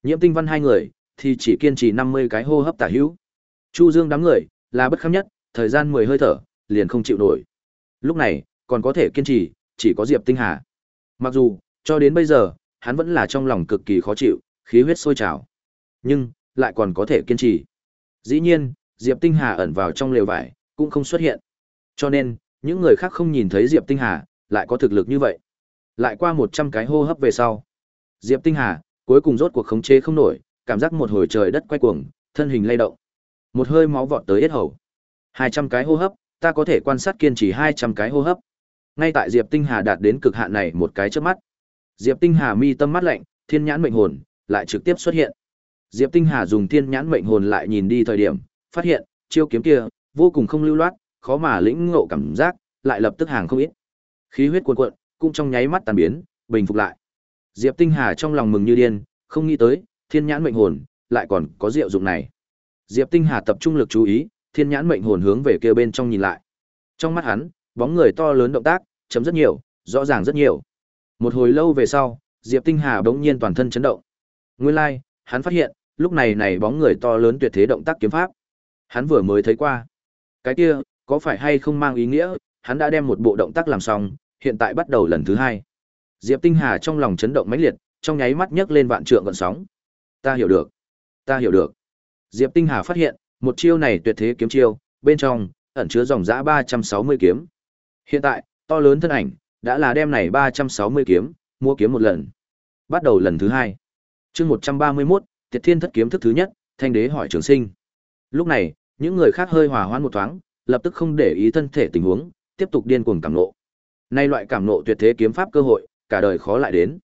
Nhiễm tinh văn hai người thì chỉ kiên trì năm mươi cái hô hấp tả hữu. Chu Dương đám người là bất kham nhất, thời gian mười hơi thở, liền không chịu nổi. Lúc này, còn có thể kiên trì, chỉ có Diệp Tinh Hà. Mặc dù, cho đến bây giờ, hắn vẫn là trong lòng cực kỳ khó chịu, khí huyết sôi trào. Nhưng, lại còn có thể kiên trì. Dĩ nhiên, Diệp Tinh Hà ẩn vào trong lều vải, cũng không xuất hiện. Cho nên, những người khác không nhìn thấy Diệp Tinh Hà, lại có thực lực như vậy. Lại qua 100 cái hô hấp về sau. Diệp Tinh Hà, cuối cùng rốt cuộc khống chế không nổi, cảm giác một hồi trời đất quay cuồng, thân hình lay động. Một hơi máu vọt tới yết hầu. 200 cái hô hấp, ta có thể quan sát kiên trì 200 cái hô hấp. Ngay tại Diệp Tinh Hà đạt đến cực hạn này một cái chớp mắt. Diệp Tinh Hà mi tâm mắt lạnh, thiên nhãn mệnh hồn lại trực tiếp xuất hiện. Diệp Tinh Hà dùng thiên nhãn mệnh hồn lại nhìn đi thời điểm, phát hiện, chiêu kiếm kia vô cùng không lưu loát, khó mà lĩnh ngộ cảm giác, lại lập tức hàng không ít. Khí huyết cuồn cuộn, cũng trong nháy mắt tan biến, bình phục lại. Diệp Tinh Hà trong lòng mừng như điên, không nghĩ tới, thiên nhãn mệnh hồn lại còn có diệu dụng này. Diệp Tinh Hà tập trung lực chú ý, thiên nhãn mệnh hồn hướng về kia bên trong nhìn lại. Trong mắt hắn, bóng người to lớn động tác, chấm rất nhiều, rõ ràng rất nhiều. Một hồi lâu về sau, Diệp Tinh Hà bỗng nhiên toàn thân chấn động. Nguyên lai, like, hắn phát hiện, lúc này này bóng người to lớn tuyệt thế động tác kiếm pháp. Hắn vừa mới thấy qua. Cái kia, có phải hay không mang ý nghĩa, hắn đã đem một bộ động tác làm xong, hiện tại bắt đầu lần thứ hai. Diệp Tinh Hà trong lòng chấn động mãnh liệt, trong nháy mắt nhấc lên vạn trượng gợn sóng. Ta hiểu được, ta hiểu được. Diệp Tinh Hà phát hiện, một chiêu này tuyệt thế kiếm chiêu, bên trong ẩn chứa dòng dã 360 kiếm. Hiện tại, to lớn thân ảnh đã là đem này 360 kiếm, mua kiếm một lần. Bắt đầu lần thứ hai. Chương 131, Tiệt Thiên Thất kiếm thức thứ nhất, Thanh Đế hỏi Trường Sinh. Lúc này, những người khác hơi hòa hoãn một thoáng, lập tức không để ý thân thể tình huống, tiếp tục điên cuồng cảm nộ. Nay loại cảm nộ tuyệt thế kiếm pháp cơ hội, cả đời khó lại đến.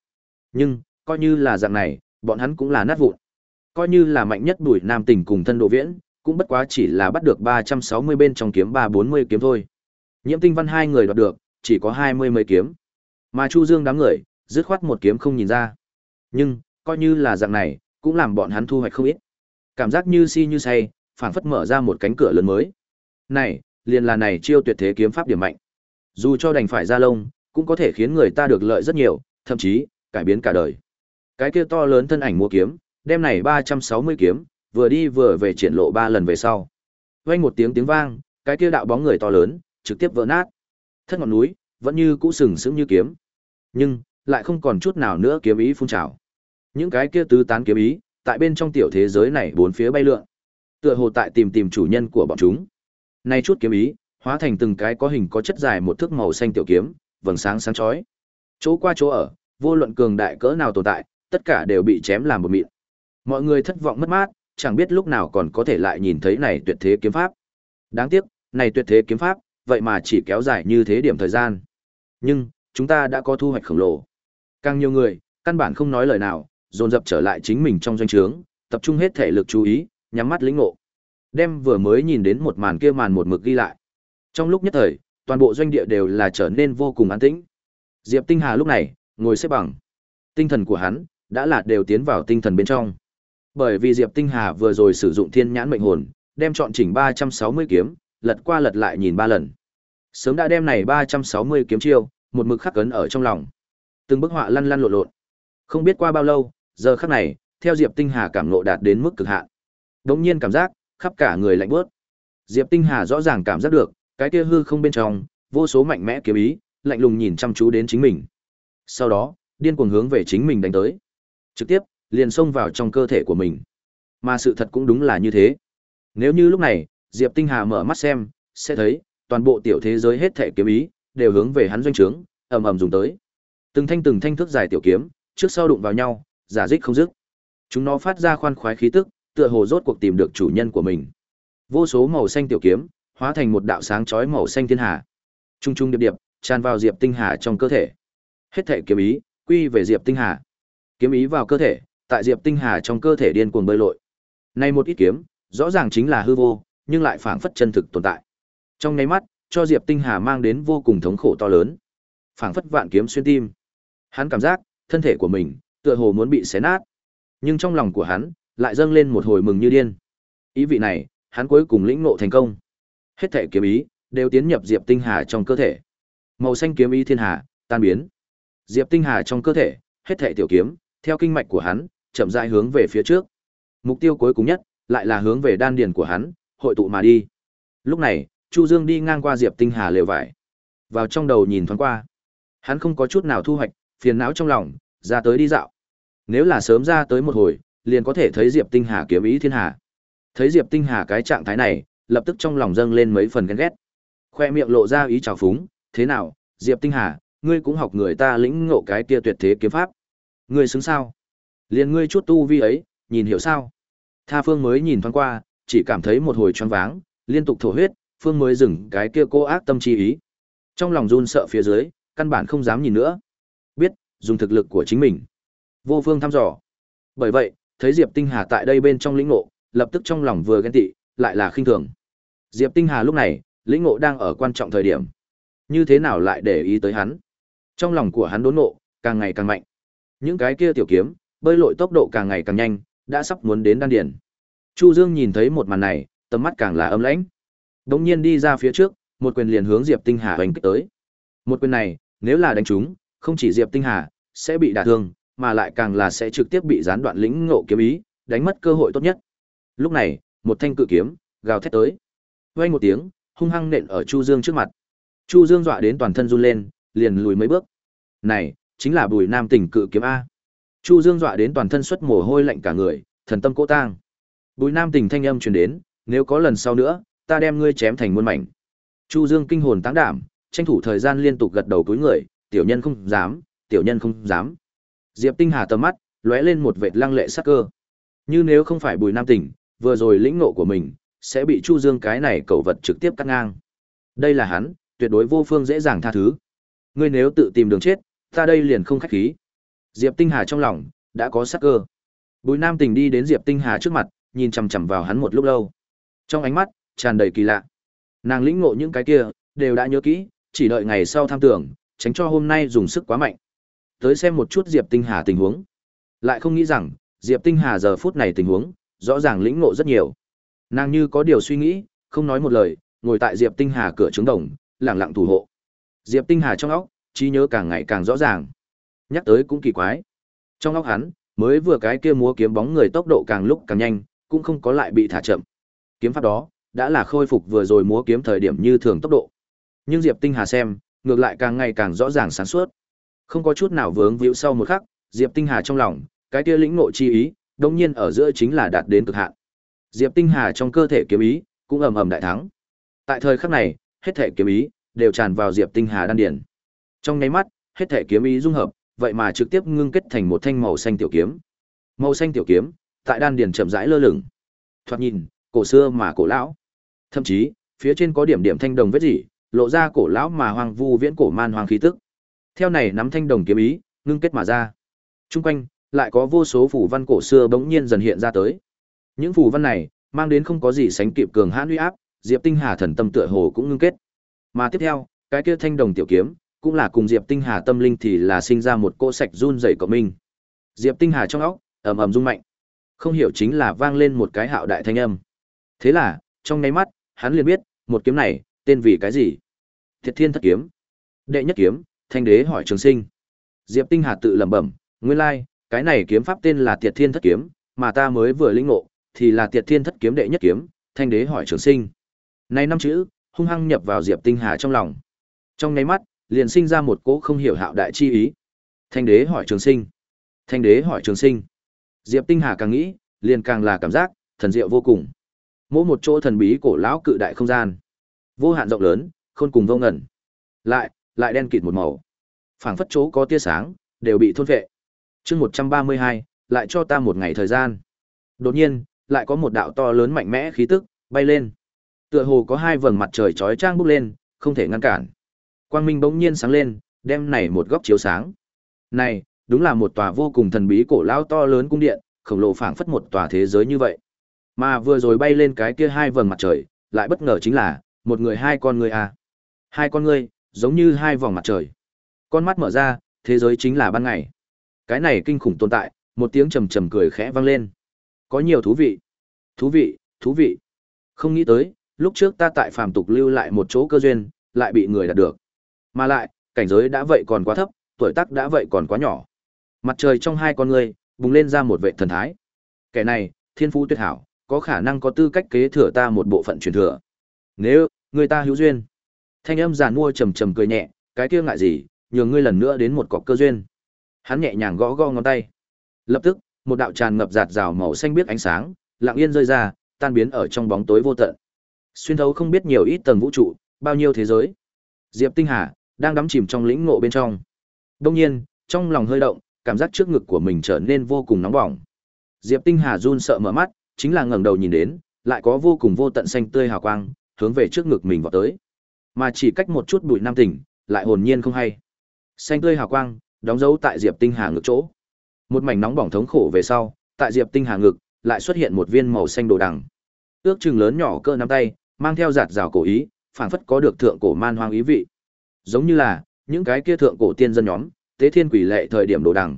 Nhưng, coi như là dạng này, bọn hắn cũng là nát vụn. Coi như là mạnh nhất đuổi nam tình cùng thân độ viễn, cũng bất quá chỉ là bắt được 360 bên trong kiếm 340 kiếm thôi. Nhiễm Tinh Văn hai người đoạt được, chỉ có 20 mấy kiếm. Mà Chu Dương đám người, dứt khoát một kiếm không nhìn ra. Nhưng, coi như là dạng này, cũng làm bọn hắn thu hoạch không ít. Cảm giác như si như say, phảng phất mở ra một cánh cửa lớn mới. Này, liền là này chiêu tuyệt thế kiếm pháp điểm mạnh. Dù cho đành phải ra lông, cũng có thể khiến người ta được lợi rất nhiều, thậm chí cải biến cả đời. Cái kia to lớn thân ảnh mua kiếm, đem này 360 kiếm, vừa đi vừa về triển lộ ba lần về sau. Vang một tiếng tiếng vang, cái kia đạo bóng người to lớn, trực tiếp vỡ nát. Thất ngọn núi, vẫn như cũ sừng sững như kiếm. Nhưng, lại không còn chút nào nữa kiếm ý phun trào. Những cái kia tứ tán kiếm ý, tại bên trong tiểu thế giới này bốn phía bay lượn. Tựa hồ tại tìm tìm chủ nhân của bọn chúng. Nay chút kiếm ý, hóa thành từng cái có hình có chất dài một thước màu xanh tiểu kiếm, vầng sáng sáng chói. Chỗ qua chỗ ở, vô luận cường đại cỡ nào tồn tại, tất cả đều bị chém làm một mịn. Mọi người thất vọng mất mát, chẳng biết lúc nào còn có thể lại nhìn thấy này tuyệt thế kiếm pháp. Đáng tiếc, này tuyệt thế kiếm pháp, vậy mà chỉ kéo dài như thế điểm thời gian. Nhưng, chúng ta đã có thu hoạch khổng lồ. Càng nhiều người, căn bản không nói lời nào, dồn dập trở lại chính mình trong doanh trướng, tập trung hết thể lực chú ý, nhắm mắt lĩnh ngộ. Đem vừa mới nhìn đến một màn kia màn một mực ghi lại. Trong lúc nhất thời, toàn bộ doanh địa đều là trở nên vô cùng an tĩnh. Diệp Tinh Hà lúc này, ngồi xếp bằng. Tinh thần của hắn đã là đều tiến vào tinh thần bên trong. Bởi vì Diệp Tinh Hà vừa rồi sử dụng Thiên Nhãn Mệnh Hồn, đem chọn chỉnh 360 kiếm, lật qua lật lại nhìn ba lần. Sớm đã đem này 360 kiếm chiêu, một mực khắc cấn ở trong lòng. Từng bức họa lăn lăn lộn lộn. Không biết qua bao lâu, giờ khắc này, theo Diệp Tinh Hà cảm ngộ đạt đến mức cực hạn. Đống nhiên cảm giác, khắp cả người lạnh buốt. Diệp Tinh Hà rõ ràng cảm giác được, cái kia hư không bên trong, vô số mạnh mẽ kiếm ý, lạnh lùng nhìn chăm chú đến chính mình. Sau đó, điên cuồng hướng về chính mình đánh tới. Trực tiếp, liền xông vào trong cơ thể của mình. Mà sự thật cũng đúng là như thế. Nếu như lúc này, Diệp Tinh Hà mở mắt xem, sẽ thấy, toàn bộ tiểu thế giới hết thể kiếm ý, đều hướng về hắn doanh trướng, ầm ầm dùng tới. Từng thanh từng thanh thước dài tiểu kiếm, trước sau đụng vào nhau, giả dích không dứt. Chúng nó phát ra khoan khoái khí tức, tựa hồ rốt cuộc tìm được chủ nhân của mình. Vô số màu xanh tiểu kiếm, hóa thành một đạo sáng chói màu xanh thiên hà. Trung trung điệp điệp, tràn vào Diệp Tinh Hà trong cơ thể. Hết thể kiếm ý, quy về Diệp Tinh Hà. Kiếm ý vào cơ thể, tại Diệp Tinh Hà trong cơ thể điên cuồng bơi lội. Nay một ít kiếm, rõ ràng chính là hư vô, nhưng lại phảng phất chân thực tồn tại. Trong nháy mắt, cho Diệp Tinh Hà mang đến vô cùng thống khổ to lớn. Phảng phất vạn kiếm xuyên tim. Hắn cảm giác, thân thể của mình tựa hồ muốn bị xé nát. Nhưng trong lòng của hắn lại dâng lên một hồi mừng như điên. Ý vị này, hắn cuối cùng lĩnh ngộ thành công. Hết thể kiếm ý đều tiến nhập Diệp Tinh Hà trong cơ thể. Màu xanh kiếm ý thiên hà tan biến. Diệp Tinh Hà trong cơ thể, hết thể tiểu kiếm, theo kinh mạch của hắn, chậm rãi hướng về phía trước. Mục tiêu cuối cùng nhất lại là hướng về đan điền của hắn, hội tụ mà đi. Lúc này, Chu Dương đi ngang qua Diệp Tinh Hà lều vải. Vào trong đầu nhìn thoáng qua. Hắn không có chút nào thu hoạch, phiền não trong lòng, ra tới đi dạo. Nếu là sớm ra tới một hồi, liền có thể thấy Diệp Tinh Hà kiếm ý thiên hà. Thấy Diệp Tinh Hà cái trạng thái này, lập tức trong lòng dâng lên mấy phần ghen ghét. Khoe miệng lộ ra ý trào phúng, thế nào, Diệp Tinh Hà, ngươi cũng học người ta lĩnh ngộ cái kia tuyệt thế kiếm pháp. Ngươi xứng sao? Liền ngươi chút tu vi ấy, nhìn hiểu sao? Tha Phương mới nhìn thoáng qua, chỉ cảm thấy một hồi choáng váng, liên tục thổ huyết, Phương mới dừng cái kia cô ác tâm chi ý. Trong lòng run sợ phía dưới, căn bản không dám nhìn nữa. Biết, dùng thực lực của chính mình. Vô Phương thăm dò. Bởi vậy, thấy Diệp Tinh Hà tại đây bên trong lĩnh ngộ, lập tức trong lòng vừa ghen tị, lại là khinh thường. Diệp Tinh Hà lúc này, lĩnh ngộ đang ở quan trọng thời điểm. Như thế nào lại để ý tới hắn? Trong lòng của hắn đốn ngộ, càng ngày càng mạnh. Những cái kia tiểu kiếm, bơi lội tốc độ càng ngày càng nhanh, đã sắp muốn đến đan điền. Chu Dương nhìn thấy một màn này, tầm mắt càng là âm lãnh. Đống nhiên đi ra phía trước, một quyền liền hướng Diệp Tinh Hà đánh kích tới. Một quyền này, nếu là đánh trúng, không chỉ Diệp Tinh Hà sẽ bị đả thương, mà lại càng là sẽ trực tiếp bị gián đoạn lĩnh ngộ kiếm ý, đánh mất cơ hội tốt nhất. Lúc này, một thanh cự kiếm gào thét tới. Vang một tiếng, hung hăng nện ở Chu Dương trước mặt. Chu Dương dọa đến toàn thân run lên, liền lùi mấy bước. Này, chính là Bùi Nam Tỉnh cự kiếm a. Chu Dương dọa đến toàn thân xuất mồ hôi lạnh cả người, thần tâm cỗ tang. Bùi Nam Tỉnh thanh âm truyền đến, nếu có lần sau nữa, ta đem ngươi chém thành muôn mảnh. Chu Dương kinh hồn táng đảm, tranh thủ thời gian liên tục gật đầu cúi người, tiểu nhân không dám, tiểu nhân không dám. Diệp Tinh Hà tầm mắt lóe lên một vệt lăng lệ sắc cơ. Như nếu không phải Bùi Nam Tỉnh, vừa rồi lĩnh ngộ của mình sẽ bị Chu Dương cái này cẩu vật trực tiếp cắt ngang. Đây là hắn, tuyệt đối vô phương dễ dàng tha thứ. Ngươi nếu tự tìm đường chết, ta đây liền không khách khí. Diệp Tinh Hà trong lòng đã có sắc cơ. Bùi Nam Tình đi đến Diệp Tinh Hà trước mặt, nhìn chằm chằm vào hắn một lúc lâu. Trong ánh mắt tràn đầy kỳ lạ. Nàng lĩnh ngộ những cái kia, đều đã nhớ kỹ, chỉ đợi ngày sau tham tưởng, tránh cho hôm nay dùng sức quá mạnh. Tới xem một chút Diệp Tinh Hà tình huống. Lại không nghĩ rằng, Diệp Tinh Hà giờ phút này tình huống, rõ ràng lĩnh ngộ rất nhiều. Nàng như có điều suy nghĩ, không nói một lời, ngồi tại Diệp Tinh Hà cửa trứng đồng, lặng lặng thủ hộ. Diệp Tinh Hà trong óc, trí nhớ càng ngày càng rõ ràng. Nhắc tới cũng kỳ quái. Trong óc hắn, mới vừa cái kia múa kiếm bóng người tốc độ càng lúc càng nhanh, cũng không có lại bị thả chậm. Kiếm pháp đó, đã là khôi phục vừa rồi múa kiếm thời điểm như thường tốc độ. Nhưng Diệp Tinh Hà xem, ngược lại càng ngày càng rõ ràng sáng suốt. Không có chút nào vướng víu sau một khắc, Diệp Tinh Hà trong lòng, cái kia lĩnh ngộ chi ý, đương nhiên ở giữa chính là đạt đến cực hạn. Diệp Tinh Hà trong cơ thể kiếm ý cũng ầm ầm đại thắng. Tại thời khắc này, hết thể kiếm ý đều tràn vào Diệp Tinh Hà đan điền. Trong nháy mắt, hết thể kiếm ý dung hợp, vậy mà trực tiếp ngưng kết thành một thanh màu xanh tiểu kiếm. Màu xanh tiểu kiếm, tại đan điền chậm rãi lơ lửng. Thoạt nhìn, cổ xưa mà cổ lão. Thậm chí, phía trên có điểm điểm thanh đồng vết gì, lộ ra cổ lão mà hoang vu viễn cổ man hoang khí tức. Theo này nắm thanh đồng kiếm ý, ngưng kết mà ra. Trung quanh lại có vô số phù văn cổ xưa bỗng nhiên dần hiện ra tới. Những phù văn này mang đến không có gì sánh kịp cường hãn uy áp, Diệp Tinh Hà thần tâm tựa hồ cũng ngưng kết. Mà tiếp theo, cái kia thanh đồng tiểu kiếm, cũng là cùng Diệp Tinh Hà tâm linh thì là sinh ra một cỗ sạch run rẩy của mình. Diệp Tinh Hà trong óc ầm ầm rung mạnh. Không hiểu chính là vang lên một cái hạo đại thanh âm. Thế là, trong nháy mắt, hắn liền biết, một kiếm này, tên vì cái gì? Thiệt Thiên Thất Kiếm. Đệ nhất kiếm, Thanh Đế hỏi Trường Sinh. Diệp Tinh Hà tự lẩm bẩm, nguyên lai, cái này kiếm pháp tên là thiệt Thiên Thất Kiếm, mà ta mới vừa lĩnh ngộ, thì là thiệt Thiên Thất Kiếm đệ nhất kiếm, Thanh Đế hỏi Trường Sinh. Này năm chữ, hung hăng nhập vào Diệp Tinh Hà trong lòng. Trong nháy mắt, liền sinh ra một cỗ không hiểu hạo đại chi ý. Thanh Đế hỏi Trường Sinh. Thanh Đế hỏi Trường Sinh. Diệp Tinh Hà càng nghĩ, liền càng là cảm giác thần diệu vô cùng. Mỗi một chỗ thần bí cổ lão cự đại không gian, vô hạn rộng lớn, khôn cùng vô ngẩn. Lại, lại đen kịt một màu. Phảng phất chỗ có tia sáng, đều bị thôn vệ chương một trăm ba mươi hai lại cho ta một ngày thời gian. Đột nhiên lại có một đạo to lớn mạnh mẽ khí tức bay lên. Tựa hồ có hai vầng mặt trời chói trang bốc lên không thể ngăn cản. Quang minh bỗng nhiên sáng lên đem này một góc chiếu sáng. Này đúng là một tòa vô cùng thần bí cổ lao to lớn cung điện khổng lồ phảng phất một tòa thế giới như vậy mà vừa rồi bay lên cái kia hai vầng mặt trời lại bất ngờ chính là một người hai con người à. hai con người giống như hai vòng mặt trời con mắt mở ra thế giới chính là ban ngày cái này kinh khủng tồn tại, một tiếng trầm trầm cười khẽ vang lên. Có nhiều thú vị. Thú vị, thú vị. Không nghĩ tới, lúc trước ta tại phàm tục lưu lại một chỗ cơ duyên, lại bị người đạt được. Mà lại, cảnh giới đã vậy còn quá thấp, tuổi tác đã vậy còn quá nhỏ. Mặt trời trong hai con người, bùng lên ra một vệ thần thái. Kẻ này, thiên phú tuyệt hảo, có khả năng có tư cách kế thừa ta một bộ phận truyền thừa. Nếu người ta hữu duyên. Thanh âm giàn mua trầm trầm cười nhẹ, cái kia ngại gì, nhường ngươi lần nữa đến một cọc cơ duyên. Hắn nhẹ nhàng gõ gõ ngón tay. Lập tức, một đạo tràn ngập giạt rào màu xanh biết ánh sáng, lặng yên rơi ra, tan biến ở trong bóng tối vô tận. Xuyên thấu không biết nhiều ít tầng vũ trụ, bao nhiêu thế giới. Diệp Tinh Hà đang đắm chìm trong lĩnh ngộ bên trong. Đương nhiên, trong lòng hơi động, cảm giác trước ngực của mình trở nên vô cùng nóng bỏng. Diệp Tinh Hà run sợ mở mắt, chính là ngẩng đầu nhìn đến, lại có vô cùng vô tận xanh tươi hào quang, hướng về trước ngực mình vọt tới. Mà chỉ cách một chút bụi nam tỉnh, lại hồn nhiên không hay. Xanh tươi hào quang, đóng dấu tại Diệp Tinh Hà ngực chỗ. Một mảnh nóng bỏng thống khổ về sau, tại Diệp Tinh Hà ngực, lại xuất hiện một viên màu xanh đồ đằng. Ước chừng lớn nhỏ cỡ nắm tay, mang theo giạt rào cổ ý, phảng phất có được thượng cổ man hoang ý vị. Giống như là những cái kia thượng cổ tiên dân nhóm, tế thiên quỷ lệ thời điểm đồ đằng.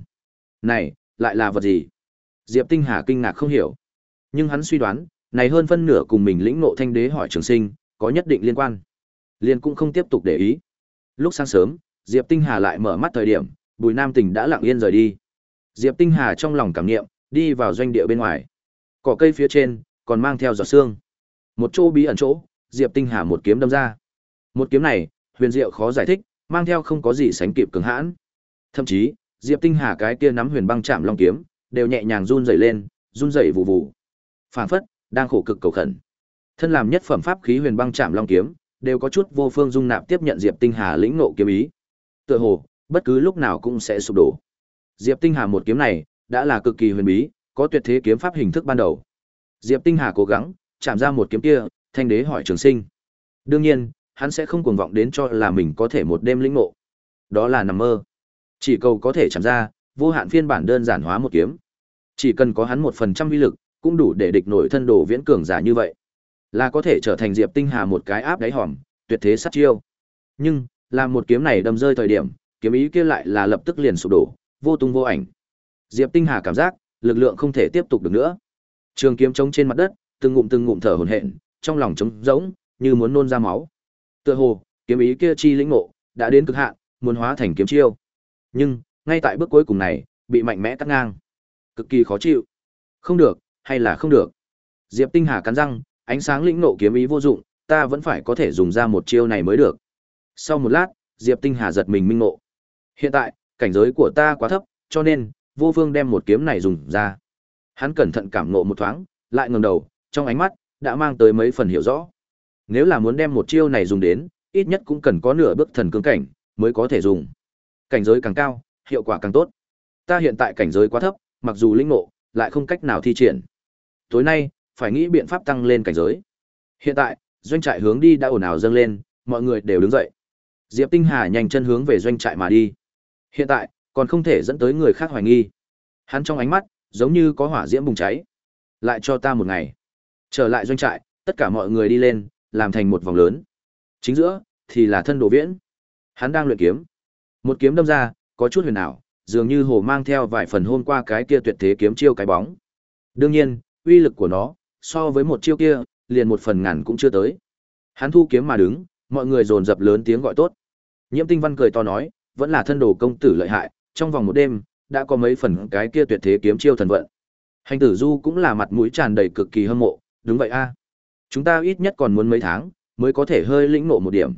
Này, lại là vật gì? Diệp Tinh Hà kinh ngạc không hiểu. Nhưng hắn suy đoán, này hơn phân nửa cùng mình lĩnh ngộ thanh đế hỏi trường sinh, có nhất định liên quan. Liên cũng không tiếp tục để ý. Lúc sáng sớm, Diệp Tinh Hà lại mở mắt thời điểm, Bùi Nam Tỉnh đã lặng yên rời đi. Diệp Tinh Hà trong lòng cảm niệm, đi vào doanh địa bên ngoài. Cỏ cây phía trên còn mang theo giọt xương. Một chỗ bí ẩn chỗ, Diệp Tinh Hà một kiếm đâm ra. Một kiếm này, huyền diệu khó giải thích, mang theo không có gì sánh kịp cường hãn. Thậm chí, Diệp Tinh Hà cái kia nắm huyền băng chạm long kiếm, đều nhẹ nhàng run rẩy lên, run rẩy vụ vụ phảng phất, đang khổ cực cầu khẩn. Thân làm nhất phẩm pháp khí huyền băng chạm long kiếm, đều có chút vô phương dung nạp tiếp nhận Diệp Tinh Hà lĩnh ngộ kiếm ý. Tựa hồ, bất cứ lúc nào cũng sẽ sụp đổ. Diệp Tinh Hà một kiếm này, đã là cực kỳ huyền bí, có tuyệt thế kiếm pháp hình thức ban đầu. Diệp Tinh Hà cố gắng chạm ra một kiếm kia, thanh đế hỏi trường sinh. Đương nhiên, hắn sẽ không cuồng vọng đến cho là mình có thể một đêm lĩnh ngộ. Đó là nằm mơ. Chỉ cầu có thể chạm ra, vô hạn phiên bản đơn giản hóa một kiếm. Chỉ cần có hắn một phần trăm uy lực, cũng đủ để địch nổi thân đồ viễn cường giả như vậy. Là có thể trở thành Diệp Tinh Hà một cái áp đáy hòm, tuyệt thế sát chiêu. Nhưng, làm một kiếm này đâm rơi thời điểm, kiếm ý kia lại là lập tức liền sụp đổ, vô tung vô ảnh. Diệp Tinh Hà cảm giác, lực lượng không thể tiếp tục được nữa. Trường kiếm trống trên mặt đất, từng ngụm từng ngụm thở hổn hển, trong lòng trống rỗng, như muốn nôn ra máu. Tựa hồ, kiếm ý kia chi lĩnh ngộ đã đến cực hạn, muốn hóa thành kiếm chiêu. Nhưng, ngay tại bước cuối cùng này, bị mạnh mẽ cắt ngang. Cực kỳ khó chịu. Không được, hay là không được. Diệp Tinh Hà cắn răng, ánh sáng lĩnh nộ kiếm ý vô dụng, ta vẫn phải có thể dùng ra một chiêu này mới được. Sau một lát, Diệp Tinh Hà giật mình minh ngộ. Hiện tại, cảnh giới của ta quá thấp, cho nên, vô phương đem một kiếm này dùng ra. Hắn cẩn thận cảm ngộ một thoáng, lại ngẩng đầu, trong ánh mắt, đã mang tới mấy phần hiểu rõ. Nếu là muốn đem một chiêu này dùng đến, ít nhất cũng cần có nửa bước thần cương cảnh, mới có thể dùng. Cảnh giới càng cao, hiệu quả càng tốt. Ta hiện tại cảnh giới quá thấp, mặc dù linh ngộ, lại không cách nào thi triển. Tối nay, phải nghĩ biện pháp tăng lên cảnh giới. Hiện tại, doanh trại hướng đi đã ồn ào dâng lên, mọi người đều đứng dậy. Diệp Tinh Hà nhanh chân hướng về doanh trại mà đi. Hiện tại, còn không thể dẫn tới người khác hoài nghi. Hắn trong ánh mắt, giống như có hỏa diễm bùng cháy. Lại cho ta một ngày. Trở lại doanh trại, tất cả mọi người đi lên, làm thành một vòng lớn. Chính giữa, thì là thân đồ viễn. Hắn đang luyện kiếm. Một kiếm đâm ra, có chút huyền ảo, dường như hồ mang theo vài phần hôm qua cái kia tuyệt thế kiếm chiêu cái bóng. Đương nhiên, uy lực của nó, so với một chiêu kia, liền một phần ngàn cũng chưa tới. Hắn thu kiếm mà đứng, mọi người dồn dập lớn tiếng gọi tốt. Nhiễm Tinh Văn cười to nói, vẫn là thân đồ công tử lợi hại, trong vòng một đêm, đã có mấy phần cái kia tuyệt thế kiếm chiêu thần vận. Hành tử Du cũng là mặt mũi tràn đầy cực kỳ hâm mộ, đúng vậy a. À. Chúng ta ít nhất còn muốn mấy tháng, mới có thể hơi lĩnh ngộ một điểm.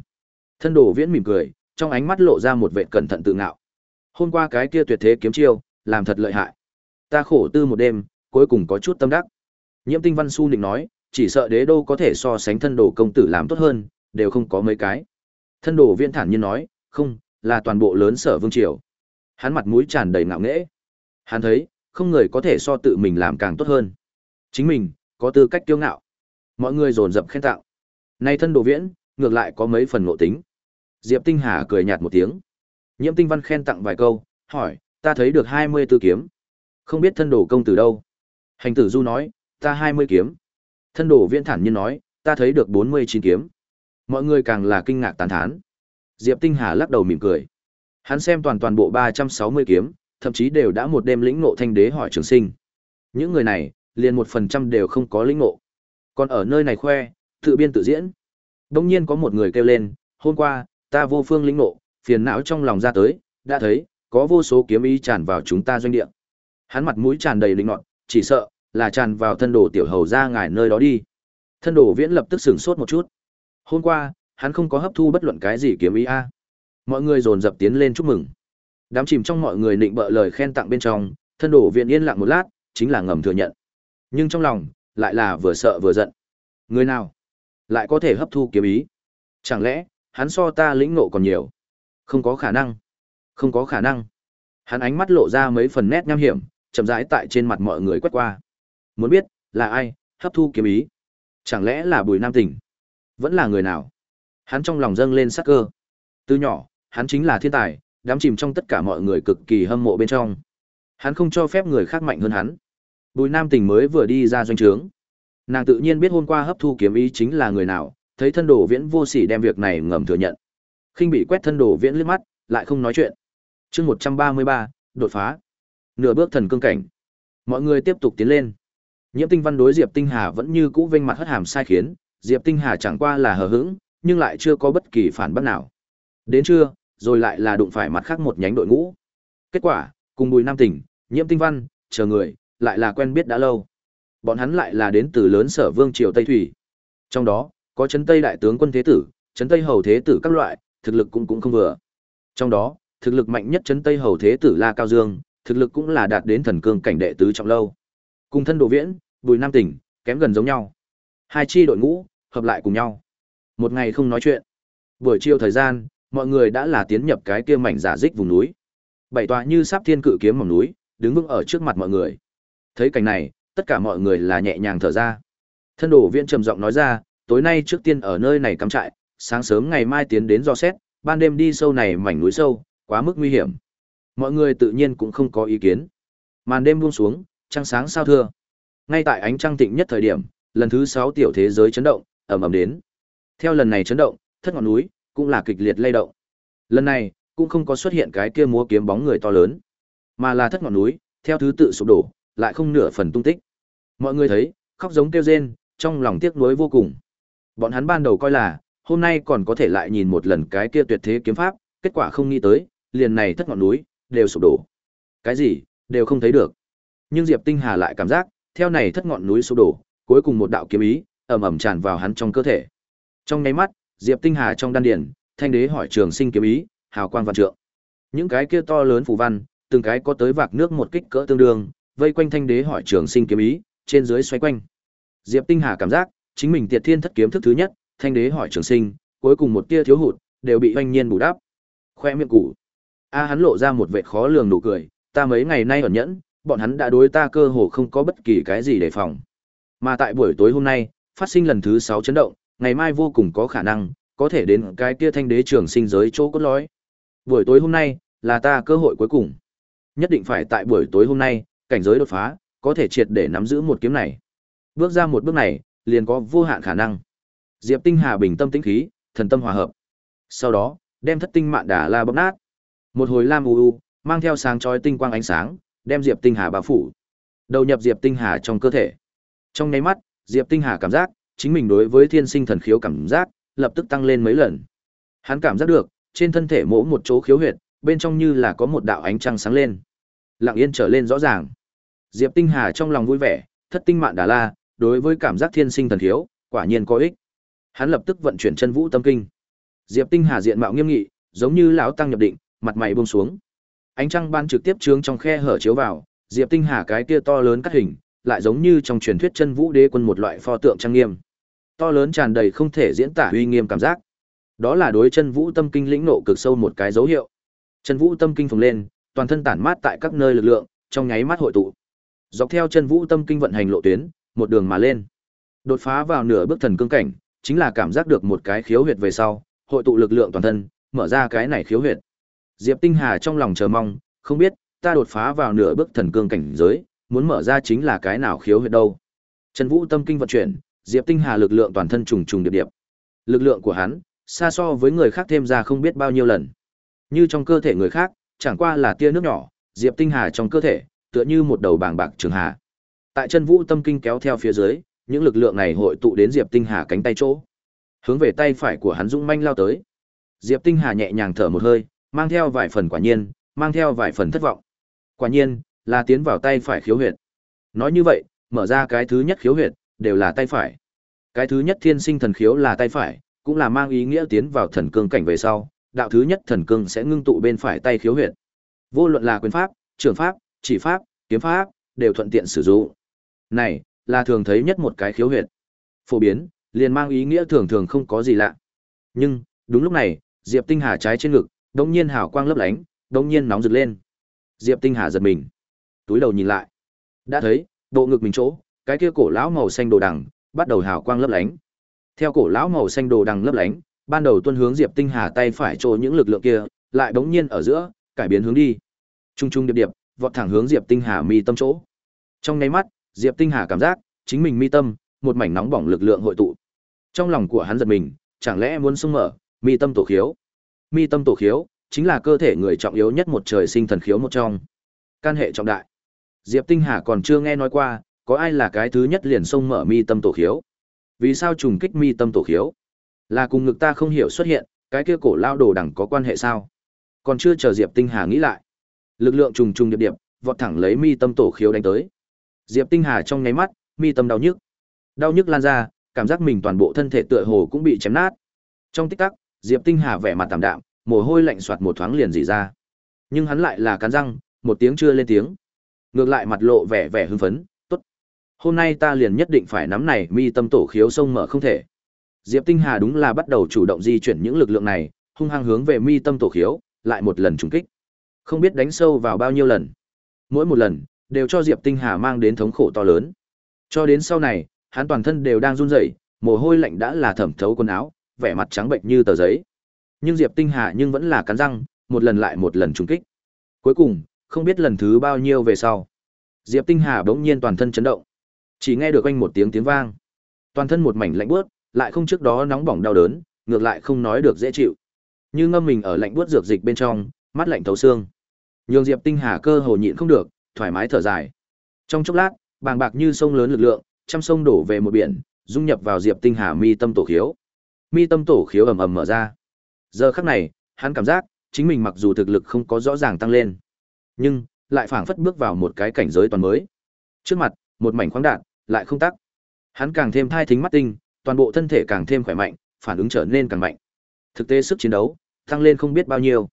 Thân đồ viễn mỉm cười, trong ánh mắt lộ ra một vệ cẩn thận tự ngạo. Hôm qua cái kia tuyệt thế kiếm chiêu, làm thật lợi hại. Ta khổ tư một đêm, cuối cùng có chút tâm đắc. Nhiễm Tinh Văn Su định nói, chỉ sợ đế đô có thể so sánh thân đồ công tử làm tốt hơn, đều không có mấy cái. Thân đồ viễn thản nhiên nói, không, là toàn bộ lớn sở vương triều. Hắn mặt mũi tràn đầy ngạo nghễ. Hắn thấy, không người có thể so tự mình làm càng tốt hơn. Chính mình, có tư cách kiêu ngạo. Mọi người dồn dập khen tạo. Nay thân đồ viễn, ngược lại có mấy phần ngộ tính. Diệp Tinh Hà cười nhạt một tiếng. Nhiễm Tinh Văn khen tặng vài câu, hỏi, ta thấy được hai mươi tư kiếm. Không biết thân đồ công tử đâu? Hành tử Du nói, ta hai mươi kiếm. Thân đồ viễn thản nhiên nói, ta thấy được bốn mươi chín kiếm. Mọi người càng là kinh ngạc tán thán. Diệp Tinh Hà lắc đầu mỉm cười. Hắn xem toàn toàn bộ ba trăm sáu mươi kiếm, thậm chí đều đã một đêm lĩnh ngộ thanh đế hỏi trường sinh. Những người này, liền một phần trăm đều không có lĩnh ngộ. Còn ở nơi này khoe, tự biên tự diễn. Đông nhiên có một người kêu lên, hôm qua, ta vô phương lĩnh ngộ, phiền não trong lòng ra tới, đã thấy, có vô số kiếm ý tràn vào chúng ta doanh địa. Hắn mặt mũi tràn đầy linh ngộ, chỉ sợ, là tràn vào thân đồ tiểu hầu ra ngài nơi đó đi. Thân đồ viễn lập tức sửng sốt một chút. Hôm qua, hắn không có hấp thu bất luận cái gì kiếm ý a. Mọi người dồn dập tiến lên chúc mừng. Đám chìm trong mọi người nịnh bợ lời khen tặng bên trong, thân đồ viễn yên lặng một lát, chính là ngầm thừa nhận. Nhưng trong lòng, lại là vừa sợ vừa giận. Người nào lại có thể hấp thu kiếm ý? Chẳng lẽ, hắn so ta lĩnh ngộ còn nhiều? Không có khả năng. Không có khả năng. Hắn ánh mắt lộ ra mấy phần nét nham hiểm, chậm rãi tại trên mặt mọi người quét qua. Muốn biết, là ai, hấp thu kiếm ý? Chẳng lẽ là Bùi Nam Tỉnh? Vẫn là người nào? Hắn trong lòng dâng lên sắc cơ. Từ nhỏ, hắn chính là thiên tài, đám chìm trong tất cả mọi người cực kỳ hâm mộ bên trong. Hắn không cho phép người khác mạnh hơn hắn. Bùi Nam Tỉnh mới vừa đi ra doanh trướng. Nàng tự nhiên biết hôm qua hấp thu kiếm ý chính là người nào, thấy thân đồ viễn vô sỉ đem việc này ngầm thừa nhận. khinh bị quét thân đồ viễn liếc mắt, lại không nói chuyện. chương một trăm ba mươi ba đột phá. Nửa bước thần cương cảnh. Mọi người tiếp tục tiến lên. Nhiễm Tinh Văn đối Diệp Tinh Hà vẫn như cũ vênh mặt hất hàm sai khiến, Diệp Tinh Hà chẳng qua là hờ hững, nhưng lại chưa có bất kỳ phản bác nào. Đến trưa, rồi lại là đụng phải mặt khác một nhánh đội ngũ. Kết quả, cùng Bùi Nam Tỉnh, Nhiễm Tinh Văn, chờ người, lại là quen biết đã lâu. Bọn hắn lại là đến từ lớn sở vương triều Tây Thủy. Trong đó, có trấn Tây đại tướng quân thế tử, trấn Tây hầu thế tử các loại, thực lực cũng cũng không vừa. Trong đó, thực lực mạnh nhất trấn Tây hầu thế tử La Cao Dương, thực lực cũng là đạt đến thần cương cảnh đệ tứ trọng lâu. Cùng thân Đồ Viễn, Bùi Nam Tỉnh, kém gần giống nhau. Hai chi đội ngũ hợp lại cùng nhau. Một ngày không nói chuyện. Buổi chiều thời gian, mọi người đã là tiến nhập cái kia mảnh giả dích vùng núi. Bảy tòa như sắp thiên cự kiếm mỏng núi, đứng vững ở trước mặt mọi người. Thấy cảnh này, tất cả mọi người là nhẹ nhàng thở ra. Thân Đồ viện trầm giọng nói ra, tối nay trước tiên ở nơi này cắm trại, sáng sớm ngày mai tiến đến do xét, ban đêm đi sâu này mảnh núi sâu, quá mức nguy hiểm. Mọi người tự nhiên cũng không có ý kiến. Màn đêm buông xuống, trăng sáng sao thưa. Ngay tại ánh trăng tịnh nhất thời điểm, lần thứ sáu tiểu thế giới chấn động, ầm ầm đến. Theo lần này chấn động, thất ngọn núi cũng là kịch liệt lay động. Lần này, cũng không có xuất hiện cái kia múa kiếm bóng người to lớn, mà là thất ngọn núi, theo thứ tự sụp đổ, lại không nửa phần tung tích. Mọi người thấy, khóc giống kêu rên, trong lòng tiếc nuối vô cùng. Bọn hắn ban đầu coi là, hôm nay còn có thể lại nhìn một lần cái kia tuyệt thế kiếm pháp, kết quả không nghĩ tới, liền này thất ngọn núi, đều sụp đổ. Cái gì, đều không thấy được. Nhưng Diệp Tinh Hà lại cảm giác, theo này thất ngọn núi sụp đổ, cuối cùng một đạo kiếm ý ầm ầm tràn vào hắn trong cơ thể. Trong nháy mắt, Diệp Tinh Hà trong đan điền, thanh đế hỏi trường sinh kiếm ý, hào quang vạn trượng. Những cái kia to lớn phù văn, từng cái có tới vạc nước một kích cỡ tương đương, vây quanh thanh đế hỏi trường sinh kiếm ý, trên dưới xoay quanh. Diệp Tinh Hà cảm giác, chính mình tiệt thiên thất kiếm thức thứ nhất, thanh đế hỏi trường sinh, cuối cùng một tia thiếu hụt, đều bị oanh nhiên bù đắp. Khoe miệng cũ. A hắn lộ ra một vẻ khó lường nụ cười, ta mấy ngày nay ẩn nhẫn, bọn hắn đã đối ta cơ hồ không có bất kỳ cái gì đề phòng. Mà tại buổi tối hôm nay, phát sinh lần thứ 6 chấn động, ngày mai vô cùng có khả năng, có thể đến cái kia thanh đế trường sinh giới chỗ cốt lõi. Buổi tối hôm nay, là ta cơ hội cuối cùng. Nhất định phải tại buổi tối hôm nay, cảnh giới đột phá, có thể triệt để nắm giữ một kiếm này. Bước ra một bước này, liền có vô hạn khả năng. Diệp Tinh Hà bình tâm tĩnh khí, thần tâm hòa hợp. Sau đó, đem thất tinh mạn đà la bóp nát. Một hồi lam u u, mang theo sáng chói tinh quang ánh sáng, đem Diệp Tinh Hà bao phủ. Đầu nhập Diệp Tinh Hà trong cơ thể. Trong nháy mắt, Diệp Tinh Hà cảm giác, chính mình đối với thiên sinh thần khiếu cảm giác, lập tức tăng lên mấy lần. Hắn cảm giác được, trên thân thể mỗi một chỗ khiếu huyệt, bên trong như là có một đạo ánh trăng sáng lên. Lặng yên trở lên rõ ràng. Diệp Tinh Hà trong lòng vui vẻ, thất tinh mạn đà la, đối với cảm giác thiên sinh thần khiếu, quả nhiên có ích. Hắn lập tức vận chuyển chân vũ tâm kinh. Diệp Tinh Hà diện mạo nghiêm nghị, giống như lão tăng nhập định, mặt mày buông xuống. Ánh trăng ban trực tiếp trướng trong khe hở chiếu vào, Diệp Tinh Hà cái kia to lớn cắt hình, lại giống như trong truyền thuyết chân vũ đế quân một loại pho tượng trang nghiêm. To lớn tràn đầy không thể diễn tả uy nghiêm cảm giác. Đó là đối chân vũ tâm kinh lĩnh nộ cực sâu một cái dấu hiệu. Chân vũ tâm kinh phồng lên, toàn thân tản mát tại các nơi lực lượng, trong nháy mắt hội tụ. Dọc theo chân vũ tâm kinh vận hành lộ tuyến, một đường mà lên. Đột phá vào nửa bước thần cương cảnh, chính là cảm giác được một cái khiếu huyệt về sau, hội tụ lực lượng toàn thân, mở ra cái này khiếu huyệt. Diệp Tinh Hà trong lòng chờ mong, không biết, ta đột phá vào nửa bước thần cương cảnh giới, muốn mở ra chính là cái nào khiếu huyệt đâu. Trần Vũ tâm kinh vận chuyển, Diệp Tinh Hà lực lượng toàn thân trùng trùng điệp điệp. Lực lượng của hắn, xa so với người khác thêm ra không biết bao nhiêu lần. Như trong cơ thể người khác, chẳng qua là tia nước nhỏ, Diệp Tinh Hà trong cơ thể, tựa như một đầu bàng bạc trường hà. Tại chân vũ tâm kinh kéo theo phía dưới, những lực lượng này hội tụ đến Diệp Tinh Hà cánh tay chỗ. Hướng về tay phải của hắn dũng manh lao tới. Diệp Tinh Hà nhẹ nhàng thở một hơi, mang theo vài phần quả nhiên, mang theo vài phần thất vọng. Quả nhiên, là tiến vào tay phải khiếu huyệt. Nói như vậy, mở ra cái thứ nhất khiếu huyệt, đều là tay phải. Cái thứ nhất thiên sinh thần khiếu là tay phải, cũng là mang ý nghĩa tiến vào thần cương cảnh về sau, đạo thứ nhất thần cương sẽ ngưng tụ bên phải tay khiếu huyệt. Vô luận là quyền pháp, trường pháp, chỉ pháp, kiếm pháp, đều thuận tiện sử dụng. Này, là thường thấy nhất một cái khiếu huyệt. Phổ biến, liền mang ý nghĩa thường thường không có gì lạ. Nhưng, đúng lúc này, Diệp Tinh Hà trái trên ngực, đông nhiên hào quang lấp lánh, đông nhiên nóng rực lên. Diệp Tinh Hà giật mình, túi đầu nhìn lại, đã thấy, bộ ngực mình chỗ, cái kia cổ lão màu xanh đồ đằng, bắt đầu hào quang lấp lánh. Theo cổ lão màu xanh đồ đằng lấp lánh, ban đầu tuân hướng Diệp Tinh Hà tay phải chỗ những lực lượng kia, lại đống nhiên ở giữa, cải biến hướng đi. Trung trung điệp điệp, vọt thẳng hướng Diệp Tinh Hà mi tâm chỗ. Trong nháy mắt, Diệp Tinh Hà cảm giác, chính mình mi tâm, một mảnh nóng bỏng lực lượng hội tụ. Trong lòng của hắn giật mình, chẳng lẽ muốn xung mở mi tâm tổ khiếu? Mi tâm tổ khiếu chính là cơ thể người trọng yếu nhất một trời sinh thần khiếu một trong. Can hệ trọng đại. Diệp Tinh Hà còn chưa nghe nói qua, có ai là cái thứ nhất liền xông mở mi tâm tổ khiếu. Vì sao trùng kích mi tâm tổ khiếu? Là cùng ngực ta không hiểu xuất hiện, cái kia cổ lao đồ đẳng có quan hệ sao? Còn chưa chờ Diệp Tinh Hà nghĩ lại. Lực lượng trùng trùng điệp điệp, vọt thẳng lấy mi tâm tổ khiếu đánh tới. Diệp Tinh Hà trong nháy mắt, mi tâm đau nhức. Đau nhức lan ra, cảm giác mình toàn bộ thân thể tựa hồ cũng bị chém nát. Trong tích tắc, Diệp Tinh Hà vẻ mặt tạm đạm, mồ hôi lạnh xoạt một thoáng liền rỉ ra. Nhưng hắn lại là cắn răng, một tiếng chưa lên tiếng. Ngược lại mặt lộ vẻ vẻ hưng phấn, "Tốt. Hôm nay ta liền nhất định phải nắm này mi tâm tổ khiếu sông mở không thể." Diệp Tinh Hà đúng là bắt đầu chủ động di chuyển những lực lượng này, hung hăng hướng về mi tâm tổ khiếu, lại một lần trùng kích. Không biết đánh sâu vào bao nhiêu lần. Mỗi một lần, đều cho Diệp Tinh Hà mang đến thống khổ to lớn. Cho đến sau này, hắn toàn thân đều đang run rẩy, mồ hôi lạnh đã là thẩm thấu quần áo, vẻ mặt trắng bệnh như tờ giấy. Nhưng Diệp Tinh Hà nhưng vẫn là cắn răng, một lần lại một lần trùng kích. Cuối cùng, không biết lần thứ bao nhiêu về sau, Diệp Tinh Hà bỗng nhiên toàn thân chấn động. Chỉ nghe được quanh một tiếng tiếng vang. Toàn thân một mảnh lạnh buốt, lại không trước đó nóng bỏng đau đớn, ngược lại không nói được dễ chịu. Như ngâm mình ở lạnh buốt dược dịch bên trong, mắt lạnh thấu xương. Nhường Diệp Tinh Hà cơ hồ nhịn không được, thoải mái thở dài. Trong chốc lát, bàng bạc như sông lớn lực lượng, trăm sông đổ về một biển, dung nhập vào Diệp Tinh Hà mi tâm tổ khiếu. Mi tâm tổ khiếu ầm ầm mở ra. Giờ khắc này, hắn cảm giác chính mình mặc dù thực lực không có rõ ràng tăng lên, nhưng lại phảng phất bước vào một cái cảnh giới toàn mới. Trước mặt, một mảnh khoáng đạn, lại không tắc. Hắn càng thêm thai thính mắt tinh, toàn bộ thân thể càng thêm khỏe mạnh, phản ứng trở nên càng mạnh. Thực tế sức chiến đấu tăng lên không biết bao nhiêu.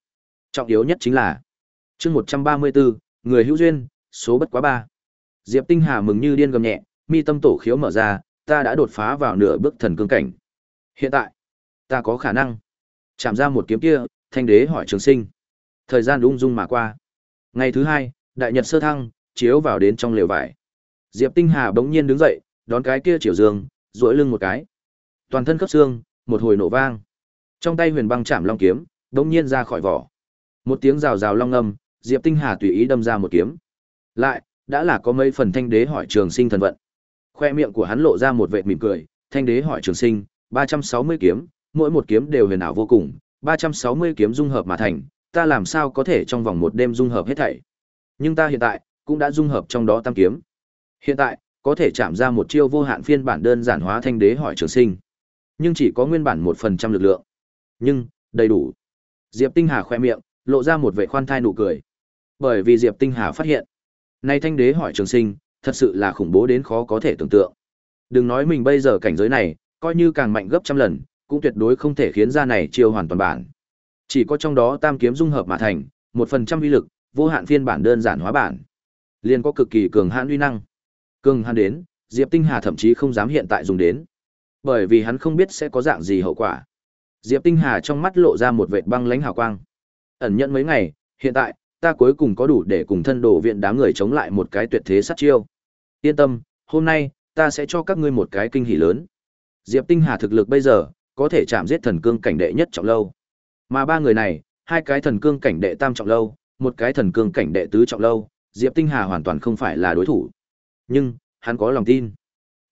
Trọng yếu nhất chính là chương 134, người hữu duyên, số bất quá ba. Diệp Tinh Hà mừng như điên gầm nhẹ, mi tâm tổ khiếu mở ra, ta đã đột phá vào nửa bước thần cương cảnh. Hiện tại, ta có khả năng chạm ra một kiếm kia, thanh đế hỏi trường sinh. Thời gian ung dung mà qua. Ngày thứ hai, đại nhật sơ thăng, chiếu vào đến trong lều vải. Diệp Tinh Hà bỗng nhiên đứng dậy, đón cái kia chiều dương, duỗi lưng một cái. Toàn thân khớp xương, một hồi nổ vang. Trong tay huyền băng chạm long kiếm, bỗng nhiên ra khỏi vỏ. Một tiếng rào rào long ngâm, Diệp Tinh Hà tùy ý đâm ra một kiếm. Lại, đã là có mấy phần thanh đế hỏi trường sinh thần vận. Khoe miệng của hắn lộ ra một vệt mỉm cười, thanh đế hỏi trường sinh, 360 kiếm, mỗi một kiếm đều huyền ảo vô cùng, 360 kiếm dung hợp mà thành, ta làm sao có thể trong vòng một đêm dung hợp hết thảy. Nhưng ta hiện tại, cũng đã dung hợp trong đó tam kiếm. Hiện tại, có thể chạm ra một chiêu vô hạn phiên bản đơn giản hóa thanh đế hỏi trường sinh. Nhưng chỉ có nguyên bản 1% lực lượng. Nhưng, đầy đủ. Diệp Tinh Hà khoe miệng, lộ ra một vẻ khoan thai nụ cười. Bởi vì Diệp Tinh Hà phát hiện, nay thanh đế hỏi trường sinh, thật sự là khủng bố đến khó có thể tưởng tượng. Đừng nói mình bây giờ cảnh giới này, coi như càng mạnh gấp trăm lần, cũng tuyệt đối không thể khiến ra này chiêu hoàn toàn bản. Chỉ có trong đó tam kiếm dung hợp mà thành, một phần trăm uy lực, vô hạn phiên bản đơn giản hóa bản. Liền có cực kỳ cường hãn uy năng. Cường hãn đến, Diệp Tinh Hà thậm chí không dám hiện tại dùng đến. Bởi vì hắn không biết sẽ có dạng gì hậu quả. Diệp Tinh Hà trong mắt lộ ra một vệt băng lãnh hào quang. Ẩn nhận mấy ngày, hiện tại, ta cuối cùng có đủ để cùng thân đồ viện đám người chống lại một cái tuyệt thế sát chiêu. Yên tâm, hôm nay, ta sẽ cho các ngươi một cái kinh hỉ lớn. Diệp Tinh Hà thực lực bây giờ, có thể chạm giết thần cương cảnh đệ nhất trọng lâu. Mà ba người này, hai cái thần cương cảnh đệ tam trọng lâu, một cái thần cương cảnh đệ tứ trọng lâu, Diệp Tinh Hà hoàn toàn không phải là đối thủ. Nhưng, hắn có lòng tin.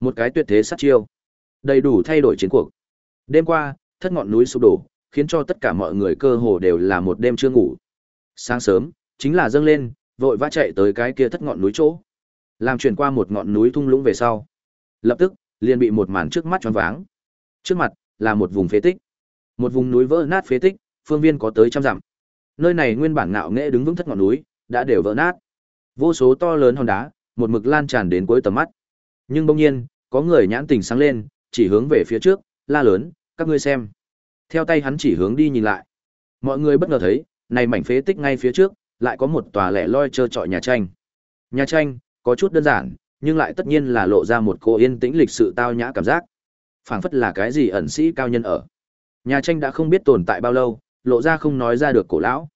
Một cái tuyệt thế sát chiêu, đầy đủ thay đổi chiến cuộc. Đêm qua, thất ngọn núi sụp đổ, khiến cho tất cả mọi người cơ hồ đều là một đêm chưa ngủ. Sáng sớm, chính là dâng lên, vội vã chạy tới cái kia thất ngọn núi chỗ. Làm chuyển qua một ngọn núi thung lũng về sau. Lập tức, liền bị một màn trước mắt choáng váng. Trước mặt là một vùng phế tích. Một vùng núi vỡ nát phế tích, phương viên có tới trăm dặm. Nơi này nguyên bản ngạo nghễ đứng vững thất ngọn núi, đã đều vỡ nát. Vô số to lớn hòn đá, một mực lan tràn đến cuối tầm mắt. Nhưng bỗng nhiên, có người nhãn tình sáng lên, chỉ hướng về phía trước, la lớn, các ngươi xem. Theo tay hắn chỉ hướng đi nhìn lại. Mọi người bất ngờ thấy, này mảnh phế tích ngay phía trước, lại có một tòa lẻ loi trơ trọi nhà tranh. Nhà tranh, có chút đơn giản, nhưng lại tất nhiên là lộ ra một cô yên tĩnh lịch sự tao nhã cảm giác. phảng phất là cái gì ẩn sĩ cao nhân ở. Nhà tranh đã không biết tồn tại bao lâu, lộ ra không nói ra được cổ lão.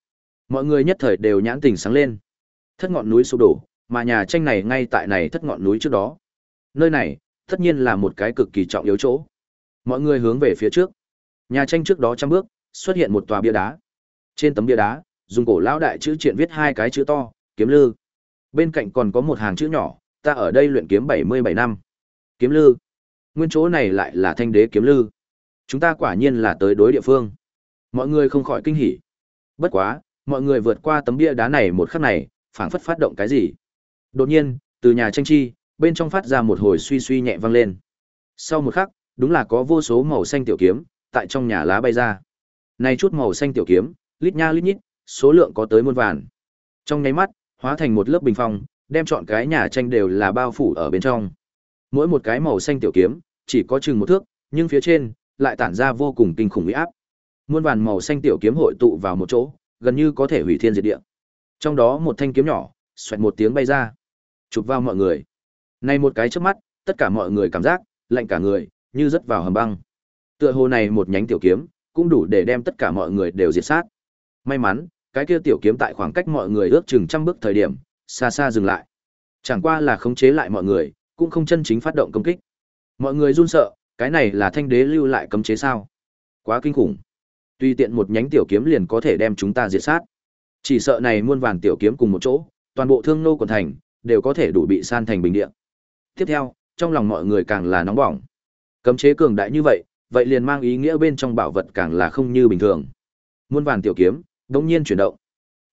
Mọi người nhất thời đều nhãn tình sáng lên. Thất ngọn núi sụp đổ, mà nhà tranh này ngay tại này thất ngọn núi trước đó. Nơi này, tất nhiên là một cái cực kỳ trọng yếu chỗ. Mọi người hướng về phía trước. Nhà tranh trước đó trăm bước, xuất hiện một tòa bia đá. Trên tấm bia đá, dùng cổ lão đại chữ triện viết hai cái chữ to, kiếm lư. Bên cạnh còn có một hàng chữ nhỏ, ta ở đây luyện kiếm 77 năm. Kiếm lư. Nguyên chỗ này lại là thanh đế kiếm lư. Chúng ta quả nhiên là tới đối địa phương. Mọi người không khỏi kinh hỉ. Bất quá, mọi người vượt qua tấm bia đá này một khắc này, phảng phất phát động cái gì. Đột nhiên, từ nhà tranh chi, bên trong phát ra một hồi suy suy nhẹ vang lên. Sau một khắc, đúng là có vô số màu xanh tiểu kiếm, tại trong nhà lá bay ra. Này chút màu xanh tiểu kiếm, lít nha lít nhít, số lượng có tới muôn vàn. Trong nháy mắt, hóa thành một lớp bình phong, đem chọn cái nhà tranh đều là bao phủ ở bên trong. Mỗi một cái màu xanh tiểu kiếm, chỉ có chừng một thước, nhưng phía trên lại tản ra vô cùng kinh khủng uy áp. Muôn vàn màu xanh tiểu kiếm hội tụ vào một chỗ, gần như có thể hủy thiên diệt địa. Trong đó một thanh kiếm nhỏ, xoẹt một tiếng bay ra, chụp vào mọi người. Này một cái chớp mắt, tất cả mọi người cảm giác lạnh cả người, như rớt vào hầm băng. Tựa hồ này một nhánh tiểu kiếm, cũng đủ để đem tất cả mọi người đều diệt sát. May mắn, cái kia tiểu kiếm tại khoảng cách mọi người ước chừng trăm bước thời điểm, xa xa dừng lại. Chẳng qua là khống chế lại mọi người, cũng không chân chính phát động công kích. Mọi người run sợ, cái này là thanh đế lưu lại cấm chế sao? Quá kinh khủng. Tuy tiện một nhánh tiểu kiếm liền có thể đem chúng ta diệt sát. Chỉ sợ này muôn vàn tiểu kiếm cùng một chỗ, toàn bộ thương nô quận thành đều có thể đủ bị san thành bình địa. Tiếp theo, trong lòng mọi người càng là nóng bỏng. Cấm chế cường đại như vậy, vậy liền mang ý nghĩa bên trong bảo vật càng là không như bình thường. Muôn vàn tiểu kiếm, đột nhiên chuyển động.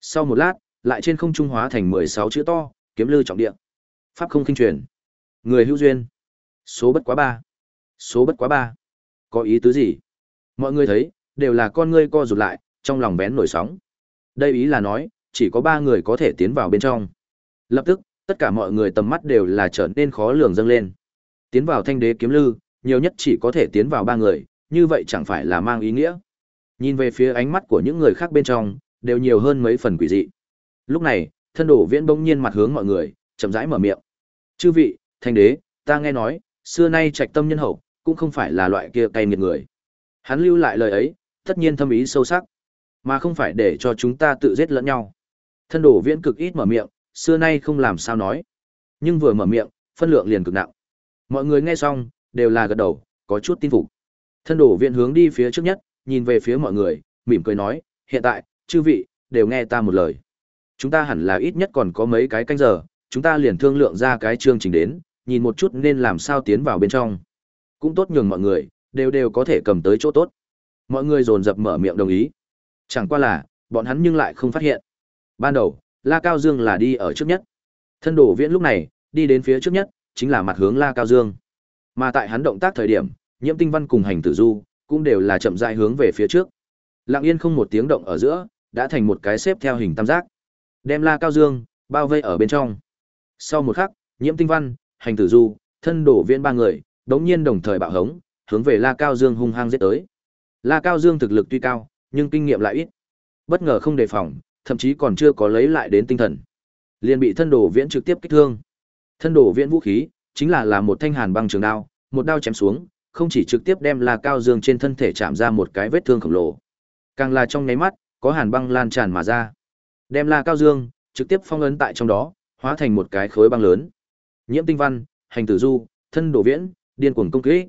Sau một lát, lại trên không trung hóa thành 16 chữ to, kiếm lư trọng địa. Pháp không kinh truyền. Người hữu duyên. Số bất quá ba. Số bất quá ba. Có ý tứ gì? Mọi người thấy, đều là con ngươi co rụt lại, trong lòng bén nổi sóng. Đây ý là nói, chỉ có ba người có thể tiến vào bên trong. Lập tức, tất cả mọi người tầm mắt đều là trở nên khó lường dâng lên. Tiến vào thanh đế kiếm lư, nhiều nhất chỉ có thể tiến vào ba người, như vậy chẳng phải là mang ý nghĩa. Nhìn về phía ánh mắt của những người khác bên trong, đều nhiều hơn mấy phần quỷ dị. Lúc này, thân đổ viễn bỗng nhiên mặt hướng mọi người, chậm rãi mở miệng. Chư vị, thanh đế, ta nghe nói, xưa nay trạch tâm nhân hậu, cũng không phải là loại kia cay nghiệt người. Hắn lưu lại lời ấy, tất nhiên thâm ý sâu sắc, mà không phải để cho chúng ta tự giết lẫn nhau. Thân đổ viễn cực ít mở miệng, xưa nay không làm sao nói. Nhưng vừa mở miệng, phân lượng liền cực nặng. Mọi người nghe xong, đều là gật đầu, có chút tin phục. Thân đổ viễn hướng đi phía trước nhất, nhìn về phía mọi người, mỉm cười nói, hiện tại, chư vị, đều nghe ta một lời. Chúng ta hẳn là ít nhất còn có mấy cái canh giờ, chúng ta liền thương lượng ra cái chương trình đến, nhìn một chút nên làm sao tiến vào bên trong. Cũng tốt nhường mọi người, đều đều có thể cầm tới chỗ tốt. Mọi người dồn dập mở miệng đồng ý. Chẳng qua là, bọn hắn nhưng lại không phát hiện. Ban đầu, La Cao Dương là đi ở trước nhất. Thân đổ viễn lúc này, đi đến phía trước nhất, chính là mặt hướng La Cao Dương. Mà tại hắn động tác thời điểm, Nhiễm Tinh Văn cùng Hành Tử Du cũng đều là chậm rãi hướng về phía trước. Lặng yên không một tiếng động ở giữa, đã thành một cái xếp theo hình tam giác. Đem La Cao Dương bao vây ở bên trong. Sau một khắc, Nhiễm Tinh Văn, Hành Tử Du, thân đổ viên ba người, đống nhiên đồng thời bạo hống, hướng về La Cao Dương hung hăng giết tới. La Cao Dương thực lực tuy cao, nhưng kinh nghiệm lại ít. Bất ngờ không đề phòng, thậm chí còn chưa có lấy lại đến tinh thần. Liền bị thân đổ viễn trực tiếp kích thương. Thân đổ viễn vũ khí, chính là là một thanh hàn băng trường đao, một đao chém xuống, không chỉ trực tiếp đem La Cao Dương trên thân thể chạm ra một cái vết thương khổng lồ. Càng là trong nháy mắt, có hàn băng lan tràn mà ra. Đem La Cao Dương trực tiếp phong ấn tại trong đó, hóa thành một cái khối băng lớn. Nhiễm Tinh Văn, Hành Tử Du, thân đổ viễn, điên cuồng công kích.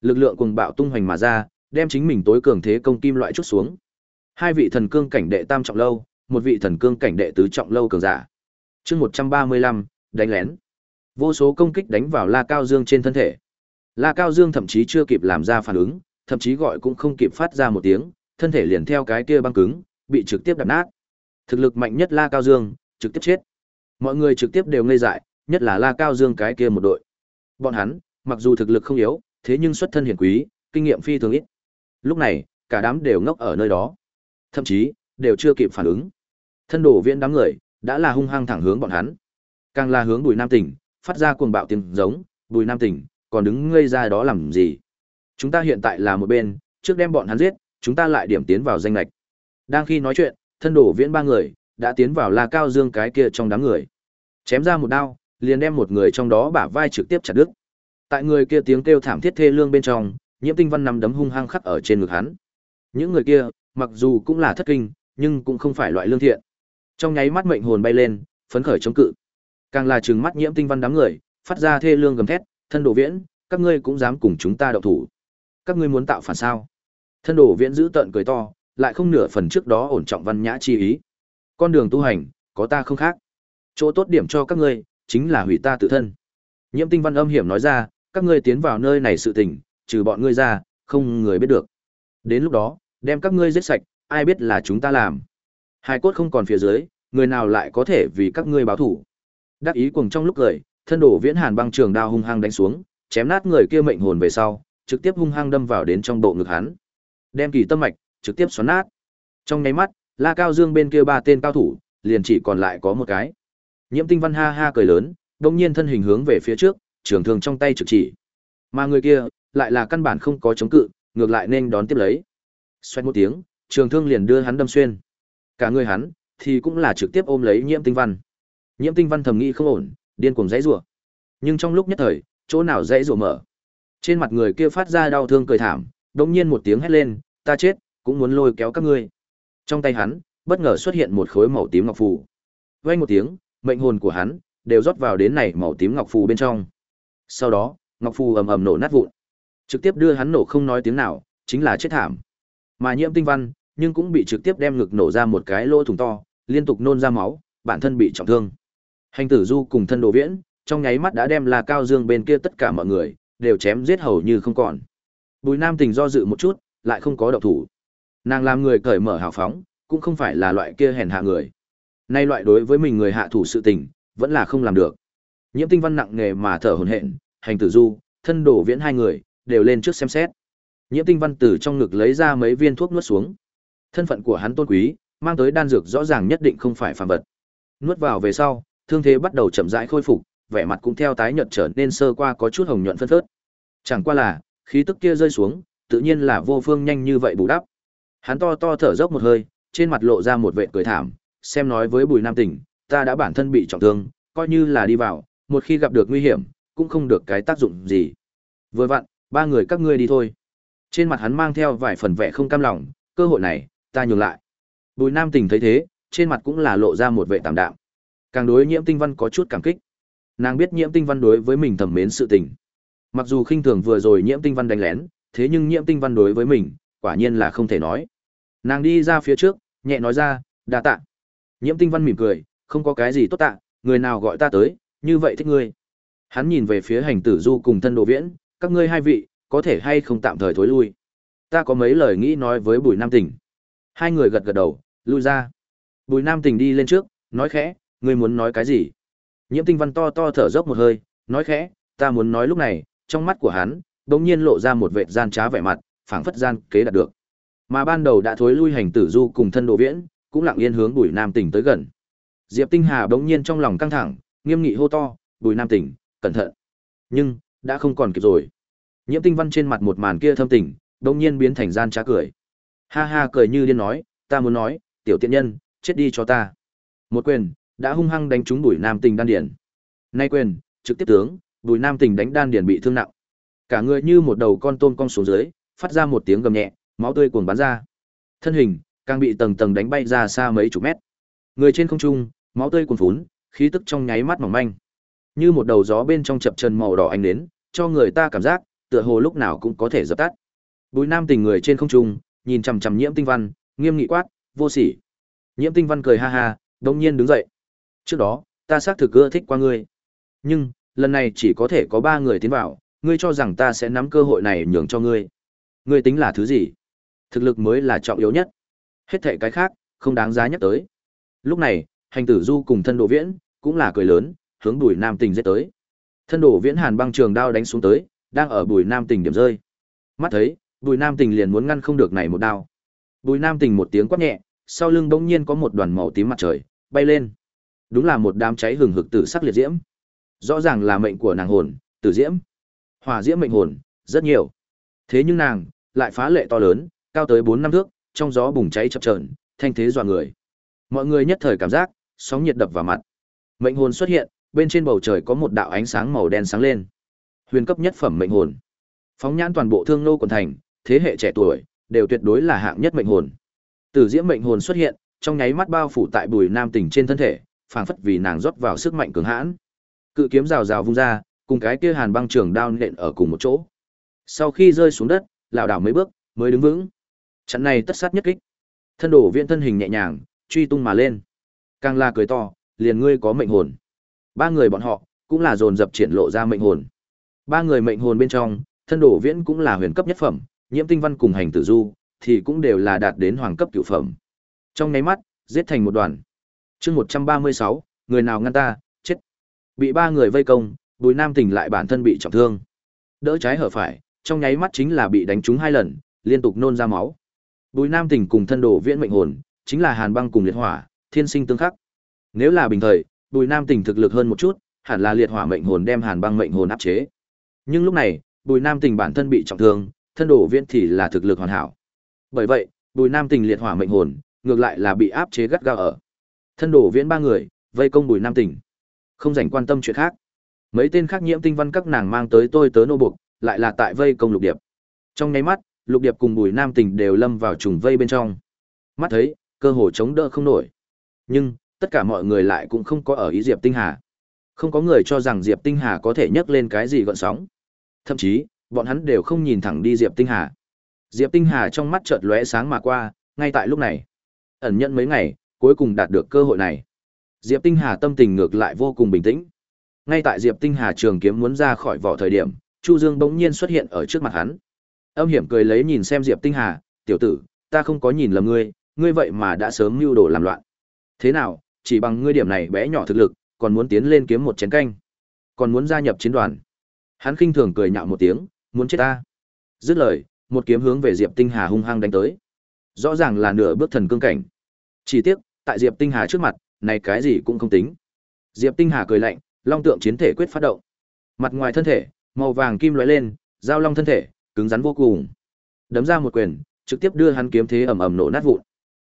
Lực lượng cuồng bạo tung hoành mà ra, đem chính mình tối cường thế công kim loại chút xuống. Hai vị thần cương cảnh đệ tam trọng lâu, một vị thần cương cảnh đệ tứ trọng lâu cường giả. Chương 135, đánh lén. Vô số công kích đánh vào La Cao Dương trên thân thể. La Cao Dương thậm chí chưa kịp làm ra phản ứng, thậm chí gọi cũng không kịp phát ra một tiếng, thân thể liền theo cái kia băng cứng, bị trực tiếp đập nát. Thực lực mạnh nhất La Cao Dương, trực tiếp chết. Mọi người trực tiếp đều ngây dại, nhất là La Cao Dương cái kia một đội. Bọn hắn, mặc dù thực lực không yếu, thế nhưng xuất thân hiển quý, kinh nghiệm phi thường ít. Lúc này, cả đám đều ngốc ở nơi đó. Thậm chí, đều chưa kịp phản ứng. Thân đổ viên đám người, đã là hung hăng thẳng hướng bọn hắn. Càng là hướng đùi nam tỉnh, phát ra cuồng bạo tiếng giống, Bùi Nam Tỉnh, còn đứng ngây ra đó làm gì? Chúng ta hiện tại là một bên, trước đem bọn hắn giết, chúng ta lại điểm tiến vào danh lệch. Đang khi nói chuyện, thân đổ viễn ba người, đã tiến vào La Cao Dương cái kia trong đám người. Chém ra một đao, liền đem một người trong đó bả vai trực tiếp chặt đứt. Tại người kia tiếng kêu thảm thiết thê lương bên trong, Nhiễm Tinh Văn nằm đấm hung hăng khắc ở trên ngực hắn. Những người kia, mặc dù cũng là thất kinh, nhưng cũng không phải loại lương thiện. Trong nháy mắt mệnh hồn bay lên, phấn khởi chống cự. Càng là trừng mắt Nhiễm Tinh Văn đám người, phát ra thê lương gầm thét, thân đồ viễn, các ngươi cũng dám cùng chúng ta động thủ. Các ngươi muốn tạo phản sao? Thân đồ viễn giữ tận cười to, lại không nửa phần trước đó ổn trọng văn nhã chi ý. Con đường tu hành, có ta không khác. Chỗ tốt điểm cho các ngươi, chính là hủy ta tự thân. Nhiễm Tinh Văn âm hiểm nói ra, các ngươi tiến vào nơi này sự tình, trừ bọn ngươi ra, không người biết được. Đến lúc đó, đem các ngươi giết sạch, ai biết là chúng ta làm. Hai cốt không còn phía dưới, người nào lại có thể vì các ngươi báo thủ. Đắc ý cùng trong lúc cười, thân đổ viễn hàn băng trường đao hung hăng đánh xuống, chém nát người kia mệnh hồn về sau, trực tiếp hung hăng đâm vào đến trong bộ ngực hắn. Đem kỳ tâm mạch trực tiếp xoắn nát. Trong nháy mắt, La Cao Dương bên kia ba tên cao thủ, liền chỉ còn lại có một cái. Nhiễm Tinh Văn ha ha cười lớn, đồng nhiên thân hình hướng về phía trước, trường thương trong tay trực chỉ. Mà người kia, lại là căn bản không có chống cự, ngược lại nên đón tiếp lấy. Xoẹt một tiếng, trường thương liền đưa hắn đâm xuyên. Cả người hắn thì cũng là trực tiếp ôm lấy Nhiễm Tinh Văn. Nhiễm Tinh Văn thầm nghĩ không ổn, điên cuồng giãy rủa. Nhưng trong lúc nhất thời, chỗ nào giãy rủa mở. Trên mặt người kia phát ra đau thương cười thảm, đột nhiên một tiếng hét lên, ta chết, cũng muốn lôi kéo các ngươi. Trong tay hắn, bất ngờ xuất hiện một khối màu tím ngọc phù. Vang một tiếng, mệnh hồn của hắn đều rót vào đến này màu tím ngọc phù bên trong. Sau đó, ngọc phù ầm ầm nổ nát vụn. Trực tiếp đưa hắn nổ không nói tiếng nào, chính là chết thảm. Mà Nhiễm Tinh Văn, nhưng cũng bị trực tiếp đem ngực nổ ra một cái lỗ thủng to, liên tục nôn ra máu, bản thân bị trọng thương. Hành tử du cùng thân đồ viễn, trong nháy mắt đã đem là cao dương bên kia tất cả mọi người, đều chém giết hầu như không còn. Bùi Nam Tình do dự một chút, lại không có động thủ. Nàng làm người cởi mở hào phóng, cũng không phải là loại kia hèn hạ người. Nay loại đối với mình người hạ thủ sự tình, vẫn là không làm được. Nhiễm Tinh Văn nặng nghề mà thở hổn hển, hành tử du, thân đổ viễn hai người, đều lên trước xem xét. Nhiễm Tinh Văn từ trong ngực lấy ra mấy viên thuốc nuốt xuống. Thân phận của hắn tôn quý, mang tới đan dược rõ ràng nhất định không phải phàm vật. Nuốt vào về sau, thương thế bắt đầu chậm rãi khôi phục, vẻ mặt cũng theo tái nhợt trở nên sơ qua có chút hồng nhuận phân phớt. Chẳng qua là, khí tức kia rơi xuống, tự nhiên là vô phương nhanh như vậy bù đắp. Hắn to to thở dốc một hơi, trên mặt lộ ra một vẻ cười thảm, xem nói với Bùi Nam Tỉnh, ta đã bản thân bị trọng thương, coi như là đi vào, một khi gặp được nguy hiểm, cũng không được cái tác dụng gì. Vừa vặn, ba người các ngươi đi thôi. Trên mặt hắn mang theo vài phần vẻ không cam lòng, cơ hội này, ta nhường lại. Bùi Nam Tỉnh thấy thế, trên mặt cũng là lộ ra một vẻ tạm đạm. Càng đối Nhiễm Tinh Văn có chút cảm kích. Nàng biết Nhiễm Tinh Văn đối với mình thầm mến sự tình. Mặc dù khinh thường vừa rồi Nhiễm Tinh Văn đánh lén, thế nhưng Nhiễm Tinh Văn đối với mình, quả nhiên là không thể nói. Nàng đi ra phía trước, nhẹ nói ra, đa tạ. Nhiễm Tinh Văn mỉm cười, không có cái gì tốt tạ, người nào gọi ta tới, như vậy thích ngươi. Hắn nhìn về phía hành tử du cùng thân đồ viễn, các ngươi hai vị, có thể hay không tạm thời thối lui. Ta có mấy lời nghĩ nói với Bùi Nam Tình. Hai người gật gật đầu, lui ra. Bùi Nam Tình đi lên trước, nói khẽ, ngươi muốn nói cái gì? Nhiễm Tinh Văn to to thở dốc một hơi, nói khẽ, ta muốn nói lúc này, trong mắt của hắn, đột nhiên lộ ra một vệt gian trá vẻ mặt, phảng phất gian kế đạt được. Mà ban đầu đã thối lui hành tử du cùng thân đồ viễn, cũng lặng yên hướng Bùi Nam Tỉnh tới gần. Diệp Tinh Hà bỗng nhiên trong lòng căng thẳng, nghiêm nghị hô to, "Bùi Nam Tỉnh, cẩn thận!" Nhưng đã không còn kịp rồi. Nhiễm Tinh Văn trên mặt một màn kia thâm tình, bỗng nhiên biến thành gian trá cười. Ha ha cười như điên nói, "Ta muốn nói, tiểu tiện nhân, chết đi cho ta." Một quyền đã hung hăng đánh trúng Bùi Nam Tỉnh đan điền. Nay quyền, trực tiếp tướng, Bùi Nam Tỉnh đánh đan điền bị thương nặng. Cả người như một đầu con tôm cong xuống dưới, phát ra một tiếng gầm nhẹ, máu tươi cuồng bắn ra. Thân hình càng bị tầng tầng đánh bay ra xa mấy chục mét. Người trên không trung, máu tươi cuồn phún, khí tức trong nháy mắt mỏng manh. Như một đầu gió bên trong chập chân màu đỏ ánh đến, cho người ta cảm giác tựa hồ lúc nào cũng có thể dập tắt. Bùi Nam Tình người trên không trung, nhìn chằm chằm Nhiễm Tinh Văn, nghiêm nghị quát, "Vô sỉ." Nhiễm Tinh Văn cười ha ha, đột nhiên đứng dậy. "Trước đó, ta xác thực ưa thích qua ngươi, nhưng lần này chỉ có thể có ba người tiến vào, ngươi cho rằng ta sẽ nắm cơ hội này nhường cho ngươi? Ngươi tính là thứ gì?" thực lực mới là trọng yếu nhất. Hết thảy cái khác, không đáng giá nhắc tới. Lúc này, hành tử du cùng thân đồ viễn, cũng là cười lớn, hướng bùi nam tình giết tới. Thân đồ viễn hàn băng trường đao đánh xuống tới, đang ở bùi nam tình điểm rơi. Mắt thấy, bùi nam tình liền muốn ngăn không được này một đao. Bùi nam tình một tiếng quát nhẹ, sau lưng bỗng nhiên có một đoàn màu tím mặt trời, bay lên. Đúng là một đám cháy hừng hực tử sắc liệt diễm. Rõ ràng là mệnh của nàng hồn, Tử Diễm, Hỏa Diễm mệnh hồn, rất nhiều. Thế nhưng nàng lại phá lệ to lớn, cao tới 4 năm thước, trong gió bùng cháy chập chờn, thanh thế dọa người. Mọi người nhất thời cảm giác sóng nhiệt đập vào mặt. Mệnh hồn xuất hiện, bên trên bầu trời có một đạo ánh sáng màu đen sáng lên. Huyền cấp nhất phẩm mệnh hồn. Phóng nhãn toàn bộ Thương Nô quần thành, thế hệ trẻ tuổi đều tuyệt đối là hạng nhất mệnh hồn. Tử Diễm mệnh hồn xuất hiện, trong nháy mắt bao phủ tại Bùi Nam Tỉnh trên thân thể, phảng phất vì nàng rót vào sức mạnh cường hãn. Cự kiếm rào rào vung ra, cùng cái kia Hàn Băng trường đao nện ở cùng một chỗ. Sau khi rơi xuống đất, lảo đảo mấy bước, mới đứng vững. Trận này tất sát nhất kích. Thân đổ viện thân hình nhẹ nhàng, truy tung mà lên. Càng là cười to, liền ngươi có mệnh hồn. Ba người bọn họ cũng là dồn dập triển lộ ra mệnh hồn. Ba người mệnh hồn bên trong, thân đổ viễn cũng là huyền cấp nhất phẩm, nhiễm tinh văn cùng hành tử du thì cũng đều là đạt đến hoàng cấp cửu phẩm. Trong nháy mắt, giết thành một đoàn. Chương 136, người nào ngăn ta, chết. Bị ba người vây công, Bùi Nam Tỉnh lại bản thân bị trọng thương. Đỡ trái hở phải, trong nháy mắt chính là bị đánh trúng hai lần, liên tục nôn ra máu. Bùi Nam Tỉnh cùng thân đổ viễn mệnh hồn, chính là Hàn Băng cùng liệt hỏa, thiên sinh tương khắc. Nếu là bình thời, Bùi Nam Tỉnh thực lực hơn một chút, hẳn là liệt hỏa mệnh hồn đem Hàn Băng mệnh hồn áp chế. Nhưng lúc này, Bùi Nam Tỉnh bản thân bị trọng thương, thân đổ viễn thì là thực lực hoàn hảo. Bởi vậy, Bùi Nam Tỉnh liệt hỏa mệnh hồn, ngược lại là bị áp chế gắt gao ở. Thân đổ viễn ba người, vây công Bùi Nam Tỉnh. Không dành quan tâm chuyện khác. Mấy tên khác nhiễm tinh văn các nàng mang tới tôi tớ nô buộc, lại là tại vây công Lục Điệp. Trong nháy mắt, Lục Điệp cùng Bùi Nam tình đều lâm vào trùng vây bên trong. Mắt thấy, cơ hồ chống đỡ không nổi. Nhưng, tất cả mọi người lại cũng không có ở ý Diệp Tinh Hà. Không có người cho rằng Diệp Tinh Hà có thể nhấc lên cái gì gợn sóng. Thậm chí, bọn hắn đều không nhìn thẳng đi Diệp Tinh Hà. Diệp Tinh Hà trong mắt chợt lóe sáng mà qua, ngay tại lúc này, ẩn nhận mấy ngày, cuối cùng đạt được cơ hội này. Diệp Tinh Hà tâm tình ngược lại vô cùng bình tĩnh. Ngay tại Diệp Tinh Hà trường kiếm muốn ra khỏi vỏ thời điểm, Chu Dương bỗng nhiên xuất hiện ở trước mặt hắn. Âm hiểm cười lấy nhìn xem Diệp Tinh Hà, "Tiểu tử, ta không có nhìn lầm ngươi, ngươi vậy mà đã sớm mưu đồ làm loạn. Thế nào, chỉ bằng ngươi điểm này bé nhỏ thực lực, còn muốn tiến lên kiếm một chén canh, còn muốn gia nhập chiến đoàn?" Hắn khinh thường cười nhạo một tiếng, "Muốn chết ta?" Dứt lời, một kiếm hướng về Diệp Tinh Hà hung hăng đánh tới. Rõ ràng là nửa bước thần cương cảnh. Chỉ tiếc, tại Diệp Tinh Hà trước mặt, này cái gì cũng không tính. Diệp Tinh Hà cười lạnh, long tượng chiến thể quyết phát động. Mặt ngoài thân thể, màu vàng kim lóe lên, giao long thân thể, cứng rắn vô cùng. Đấm ra một quyền, trực tiếp đưa hắn kiếm thế ầm ầm nổ nát vụn.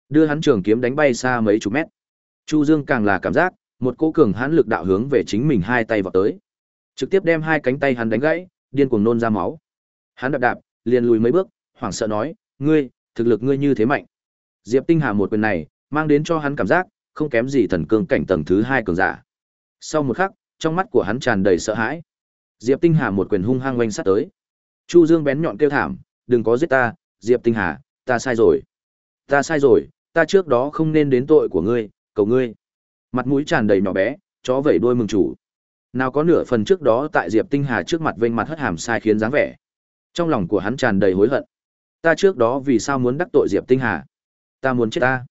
Đưa hắn trường kiếm đánh bay xa mấy chục mét. Chu Dương càng là cảm giác, một cỗ cường hãn lực đạo hướng về chính mình hai tay vọt tới. Trực tiếp đem hai cánh tay hắn đánh gãy, điên cuồng nôn ra máu. Hắn đạp đạp, liền lùi mấy bước, hoảng sợ nói, "Ngươi, thực lực ngươi như thế mạnh." Diệp Tinh Hà một quyền này, mang đến cho hắn cảm giác không kém gì thần cương cảnh tầng thứ hai cường giả. Sau một khắc, trong mắt của hắn tràn đầy sợ hãi. Diệp Tinh Hà một quyền hung hăng quanh sát tới. Chu Dương bén nhọn kêu thảm, "Đừng có giết ta, Diệp Tinh Hà, ta sai rồi. Ta sai rồi, ta trước đó không nên đến tội của ngươi, cầu ngươi." Mặt mũi tràn đầy nhỏ bé, chó vẩy đuôi mừng chủ. Nào có nửa phần trước đó tại Diệp Tinh Hà trước mặt vênh mặt hất hàm sai khiến dáng vẻ. Trong lòng của hắn tràn đầy hối hận. Ta trước đó vì sao muốn đắc tội Diệp Tinh Hà? Ta muốn chết ta.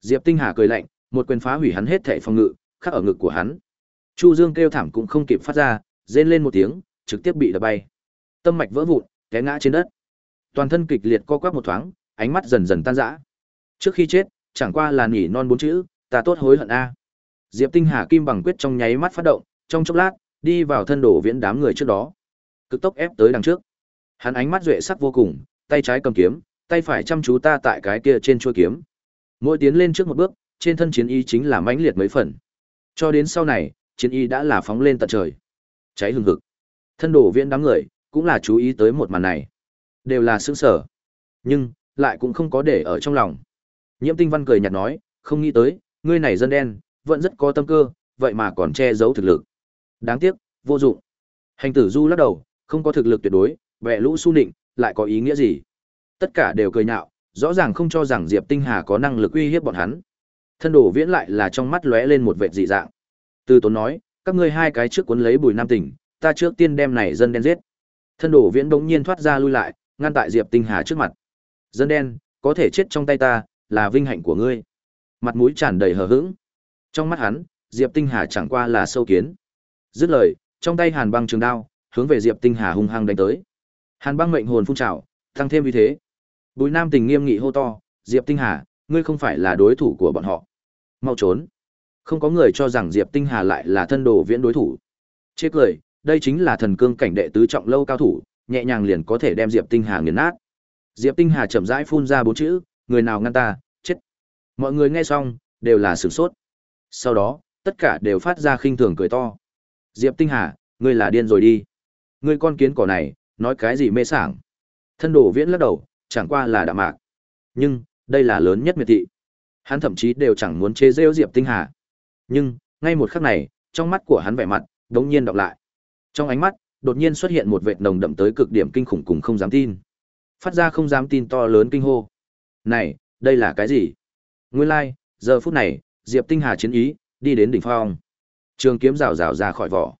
Diệp Tinh Hà cười lạnh, một quyền phá hủy hắn hết thảy phòng ngự, khắc ở ngực của hắn. Chu Dương kêu thảm cũng không kịp phát ra, rên lên một tiếng, trực tiếp bị đập bay. Tâm mạch vỡ vụn, té ngã trên đất. Toàn thân kịch liệt co quắp một thoáng, ánh mắt dần dần tan rã. Trước khi chết, chẳng qua là nhỉ non bốn chữ, ta tốt hối hận a. Diệp Tinh Hà kim bằng quyết trong nháy mắt phát động, trong chốc lát, đi vào thân đổ viễn đám người trước đó. Cực tốc ép tới đằng trước. Hắn ánh mắt duệ sắc vô cùng, tay trái cầm kiếm, tay phải chăm chú ta tại cái kia trên chuôi kiếm. Mỗi tiến lên trước một bước, trên thân chiến y chính là mãnh liệt mấy phần. Cho đến sau này, chiến y đã là phóng lên tận trời. Cháy hừng hực. Thân đổ viễn đám người, cũng là chú ý tới một màn này. Đều là sững sở. Nhưng, lại cũng không có để ở trong lòng. Nhiễm tinh văn cười nhạt nói, không nghĩ tới, ngươi này dân đen, vẫn rất có tâm cơ, vậy mà còn che giấu thực lực. Đáng tiếc, vô dụng. Hành tử du lắc đầu, không có thực lực tuyệt đối, vẻ lũ su nịnh, lại có ý nghĩa gì? Tất cả đều cười nhạo, rõ ràng không cho rằng Diệp Tinh Hà có năng lực uy hiếp bọn hắn. Thân đổ viễn lại là trong mắt lóe lên một vệt dị dạng. Từ tốn nói, các ngươi hai cái trước cuốn lấy bùi nam tỉnh, ta trước tiên đem này dân đen giết. Thân đổ viễn bỗng nhiên thoát ra lui lại, ngăn tại Diệp Tinh Hà trước mặt. Dân đen, có thể chết trong tay ta, là vinh hạnh của ngươi. Mặt mũi tràn đầy hờ hững. Trong mắt hắn, Diệp Tinh Hà chẳng qua là sâu kiến. Dứt lời, trong tay Hàn Băng trường đao, hướng về Diệp Tinh Hà hung hăng đánh tới. Hàn Băng mệnh hồn phun trào, tăng thêm uy thế. Bùi Nam Tình nghiêm nghị hô to, "Diệp Tinh Hà, ngươi không phải là đối thủ của bọn họ. Mau trốn." Không có người cho rằng Diệp Tinh Hà lại là thân đồ viễn đối thủ. Chê cười, đây chính là thần cương cảnh đệ tứ trọng lâu cao thủ, nhẹ nhàng liền có thể đem Diệp Tinh Hà nghiền nát. Diệp Tinh Hà chậm rãi phun ra bốn chữ, người nào ngăn ta, chết. Mọi người nghe xong, đều là sửng sốt. Sau đó, tất cả đều phát ra khinh thường cười to. Diệp Tinh Hà, ngươi là điên rồi đi. Ngươi con kiến cỏ này, nói cái gì mê sảng. Thân đồ viễn lắc đầu, chẳng qua là đạm mạc. Nhưng, đây là lớn nhất miệt thị. Hắn thậm chí đều chẳng muốn chế rêu Diệp Tinh Hà. Nhưng, ngay một khắc này, trong mắt của hắn vẻ mặt, đống nhiên đọc lại. Trong ánh mắt, đột nhiên xuất hiện một vệt nồng đậm tới cực điểm kinh khủng cùng không dám tin. Phát ra không dám tin to lớn kinh hô. Này, đây là cái gì? Nguyên lai、like, giờ phút này, Diệp Tinh Hà chiến ý, đi đến đỉnh phong. Trường kiếm rào rào ra khỏi vỏ.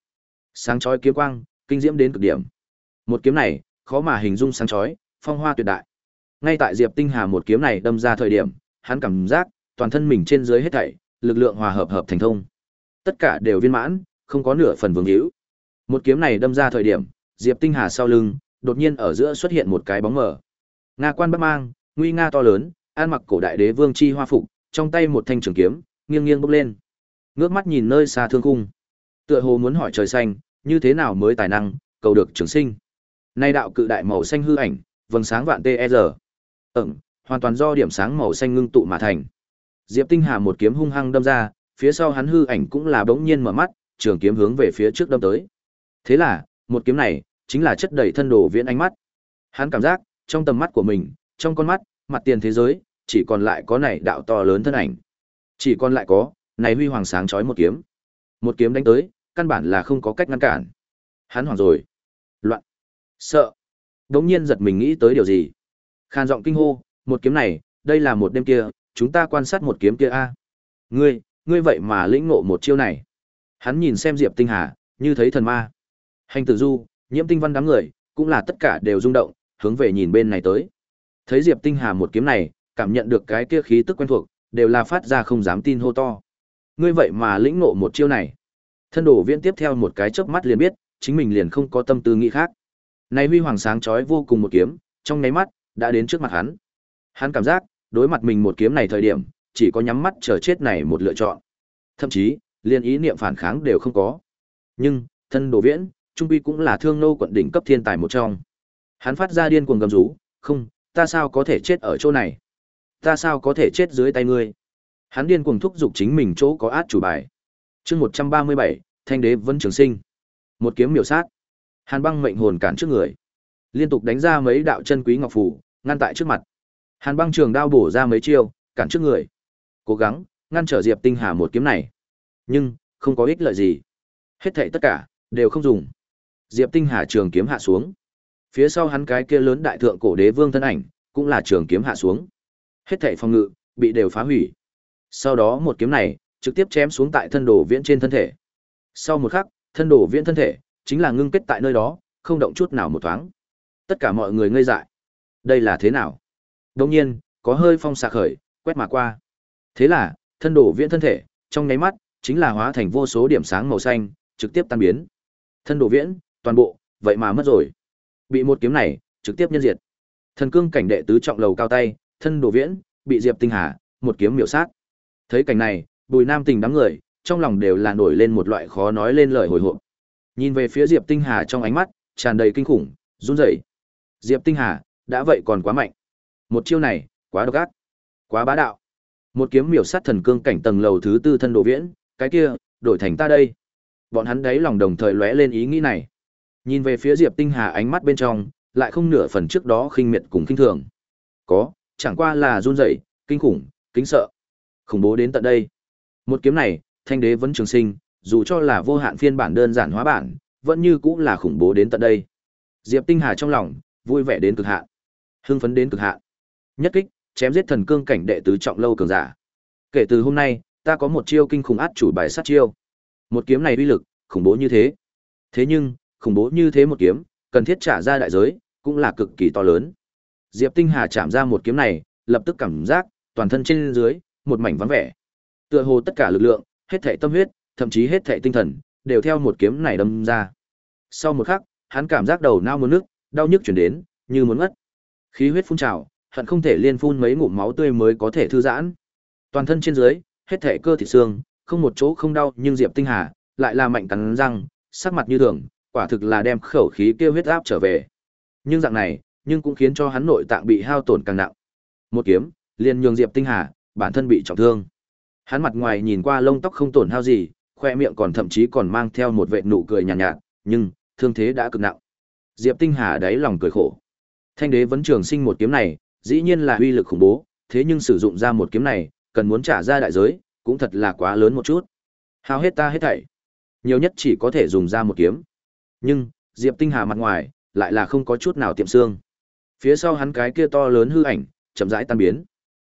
Sáng chói kiếm quang, kinh diễm đến cực điểm. Một kiếm này, khó mà hình dung sáng chói, phong hoa tuyệt đại. Ngay tại Diệp Tinh Hà một kiếm này đâm ra thời điểm, hắn cảm giác toàn thân mình trên dưới hết thảy, lực lượng hòa hợp hợp thành thông. Tất cả đều viên mãn, không có nửa phần vương hữu. Một kiếm này đâm ra thời điểm, Diệp Tinh Hà sau lưng, đột nhiên ở giữa xuất hiện một cái bóng mờ. Nga quan bắc mang, nguy nga to lớn, an mặc cổ đại đế vương chi hoa phục, trong tay một thanh trường kiếm, nghiêng nghiêng bốc lên. Ngước mắt nhìn nơi xa thương cung. Tựa hồ muốn hỏi trời xanh, như thế nào mới tài năng cầu được trường sinh. Nay đạo cự đại màu xanh hư ảnh, vầng sáng vạn TR. E Ừm, hoàn toàn do điểm sáng màu xanh ngưng tụ mà thành. Diệp Tinh Hà một kiếm hung hăng đâm ra, phía sau hắn hư ảnh cũng là bỗng nhiên mở mắt, trường kiếm hướng về phía trước đâm tới. Thế là, một kiếm này chính là chất đầy thân đồ viễn ánh mắt. Hắn cảm giác, trong tầm mắt của mình, trong con mắt, mặt tiền thế giới, chỉ còn lại có này đạo to lớn thân ảnh. Chỉ còn lại có, này huy hoàng sáng chói một kiếm. Một kiếm đánh tới, căn bản là không có cách ngăn cản. Hắn hoảng rồi. Loạn. Sợ. Đống nhiên giật mình nghĩ tới điều gì. Khan giọng kinh hô, một kiếm này, đây là một đêm kia, chúng ta quan sát một kiếm kia a. Ngươi, ngươi vậy mà lĩnh ngộ một chiêu này. Hắn nhìn xem Diệp Tinh Hà, như thấy thần ma. Hành tử du, nhiễm tinh văn đám người, cũng là tất cả đều rung động, hướng về nhìn bên này tới. Thấy Diệp Tinh Hà một kiếm này, cảm nhận được cái kia khí tức quen thuộc, đều là phát ra không dám tin hô to. Ngươi vậy mà lĩnh ngộ một chiêu này. Thân đổ viễn tiếp theo một cái chớp mắt liền biết, chính mình liền không có tâm tư nghĩ khác. Này huy hoàng sáng chói vô cùng một kiếm, trong nháy mắt đã đến trước mặt hắn. Hắn cảm giác, đối mặt mình một kiếm này thời điểm, chỉ có nhắm mắt chờ chết này một lựa chọn. Thậm chí, liên ý niệm phản kháng đều không có. Nhưng, thân đồ viễn, trung quy cũng là thương nô quận đỉnh cấp thiên tài một trong. Hắn phát ra điên cuồng gầm rú, "Không, ta sao có thể chết ở chỗ này? Ta sao có thể chết dưới tay ngươi?" Hắn điên cuồng thúc giục chính mình chỗ có át chủ bài. Chương 137, Thanh đế vẫn trường sinh. Một kiếm miểu sát. Hàn Băng mệnh hồn cản trước người, liên tục đánh ra mấy đạo chân quý ngọc phù, ngăn tại trước mặt. Hàn Băng trường đao bổ ra mấy chiêu, cản trước người. Cố gắng ngăn trở Diệp Tinh Hà một kiếm này. Nhưng, không có ích lợi gì. Hết thảy tất cả đều không dùng. Diệp Tinh Hà trường kiếm hạ xuống. Phía sau hắn cái kia lớn đại thượng cổ đế vương thân ảnh, cũng là trường kiếm hạ xuống. Hết thảy phòng ngự bị đều phá hủy. Sau đó một kiếm này trực tiếp chém xuống tại thân đồ viễn trên thân thể. Sau một khắc, thân đồ viễn thân thể chính là ngưng kết tại nơi đó, không động chút nào một thoáng. Tất cả mọi người ngây dại. Đây là thế nào? Đồng nhiên, có hơi phong xạ khởi, quét mà qua. Thế là, thân đổ viễn thân thể, trong nháy mắt, chính là hóa thành vô số điểm sáng màu xanh, trực tiếp tan biến. Thân đổ viễn, toàn bộ, vậy mà mất rồi. Bị một kiếm này, trực tiếp nhân diệt. Thần cương cảnh đệ tứ trọng lầu cao tay, thân đổ viễn, bị Diệp Tinh Hà, một kiếm miểu sát. Thấy cảnh này, Bùi Nam Tình đám người, trong lòng đều là nổi lên một loại khó nói lên lời hồi hộp. Nhìn về phía Diệp Tinh Hà trong ánh mắt tràn đầy kinh khủng, run rẩy. Diệp Tinh Hà, đã vậy còn quá mạnh. Một chiêu này, quá độc ác, quá bá đạo. Một kiếm miểu sát thần cương cảnh tầng lầu thứ tư thân đồ viễn, cái kia, đổi thành ta đây. Bọn hắn đấy lòng đồng thời lóe lên ý nghĩ này. Nhìn về phía Diệp Tinh Hà ánh mắt bên trong, lại không nửa phần trước đó khinh miệt cùng kinh thường. Có, chẳng qua là run rẩy, kinh khủng, kính sợ. Khủng bố đến tận đây. Một kiếm này, thanh đế vẫn trường sinh, dù cho là vô hạn phiên bản đơn giản hóa bản, vẫn như cũng là khủng bố đến tận đây. Diệp Tinh Hà trong lòng, vui vẻ đến cực hạn, hưng phấn đến cực hạn. Nhất kích, chém giết thần cương cảnh đệ tứ trọng lâu cường giả. Kể từ hôm nay, ta có một chiêu kinh khủng át chủ bài sát chiêu. Một kiếm này uy lực, khủng bố như thế. Thế nhưng, khủng bố như thế một kiếm, cần thiết trả ra đại giới, cũng là cực kỳ to lớn. Diệp Tinh Hà chạm ra một kiếm này, lập tức cảm giác toàn thân trên dưới một mảnh vắng vẻ. Tựa hồ tất cả lực lượng, hết thảy tâm huyết, thậm chí hết thảy tinh thần, đều theo một kiếm này đâm ra. Sau một khắc, hắn cảm giác đầu nao muốn nước, đau nhức chuyển đến, như muốn ngất. Khí huyết phun trào, hận không thể liên phun mấy ngụm máu tươi mới có thể thư giãn. Toàn thân trên dưới, hết thể cơ thịt xương, không một chỗ không đau, nhưng Diệp Tinh Hà lại là mạnh cắn răng, sắc mặt như thường, quả thực là đem khẩu khí kêu huyết áp trở về. Nhưng dạng này, nhưng cũng khiến cho hắn nội tạng bị hao tổn càng nặng. Một kiếm, liền nhường Diệp Tinh Hà, bản thân bị trọng thương. Hắn mặt ngoài nhìn qua lông tóc không tổn hao gì, khoe miệng còn thậm chí còn mang theo một vệt nụ cười nhàn nhạt, nhạt, nhưng thương thế đã cực nặng. Diệp Tinh Hà đáy lòng cười khổ. Thanh đế vẫn trường sinh một kiếm này, dĩ nhiên là uy lực khủng bố, thế nhưng sử dụng ra một kiếm này, cần muốn trả ra đại giới, cũng thật là quá lớn một chút. Hao hết ta hết thảy. Nhiều nhất chỉ có thể dùng ra một kiếm. Nhưng, Diệp Tinh Hà mặt ngoài, lại là không có chút nào tiệm xương. Phía sau hắn cái kia to lớn hư ảnh, chậm rãi tan biến.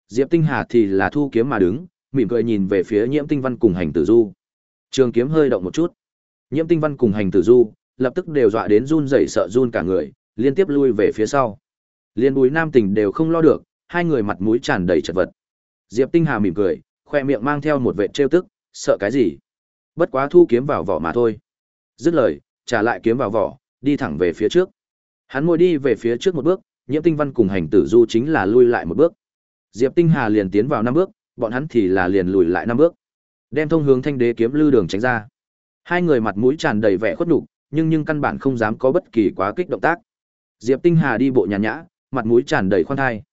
Diệp Tinh Hà thì là thu kiếm mà đứng, mỉm cười nhìn về phía Nhiễm Tinh Văn cùng Hành Tử Du. Trường kiếm hơi động một chút. Nhiễm Tinh Văn cùng Hành Tử Du lập tức đều dọa đến run rẩy sợ run cả người, liên tiếp lui về phía sau. Liên Bùi Nam Tình đều không lo được, hai người mặt mũi tràn đầy chật vật. Diệp Tinh Hà mỉm cười, khoe miệng mang theo một vệt trêu tức, sợ cái gì? Bất quá thu kiếm vào vỏ mà thôi. Dứt lời, trả lại kiếm vào vỏ, đi thẳng về phía trước. Hắn ngồi đi về phía trước một bước, Nhiễm Tinh Văn cùng Hành Tử Du chính là lui lại một bước. Diệp Tinh Hà liền tiến vào năm bước, bọn hắn thì là liền lùi lại năm bước. Đem thông hướng Thanh Đế kiếm lư đường tránh ra. Hai người mặt mũi tràn đầy vẻ khuất nhục, nhưng nhưng căn bản không dám có bất kỳ quá kích động tác. Diệp Tinh Hà đi bộ nhàn nhã, mặt mũi tràn đầy khoan thai.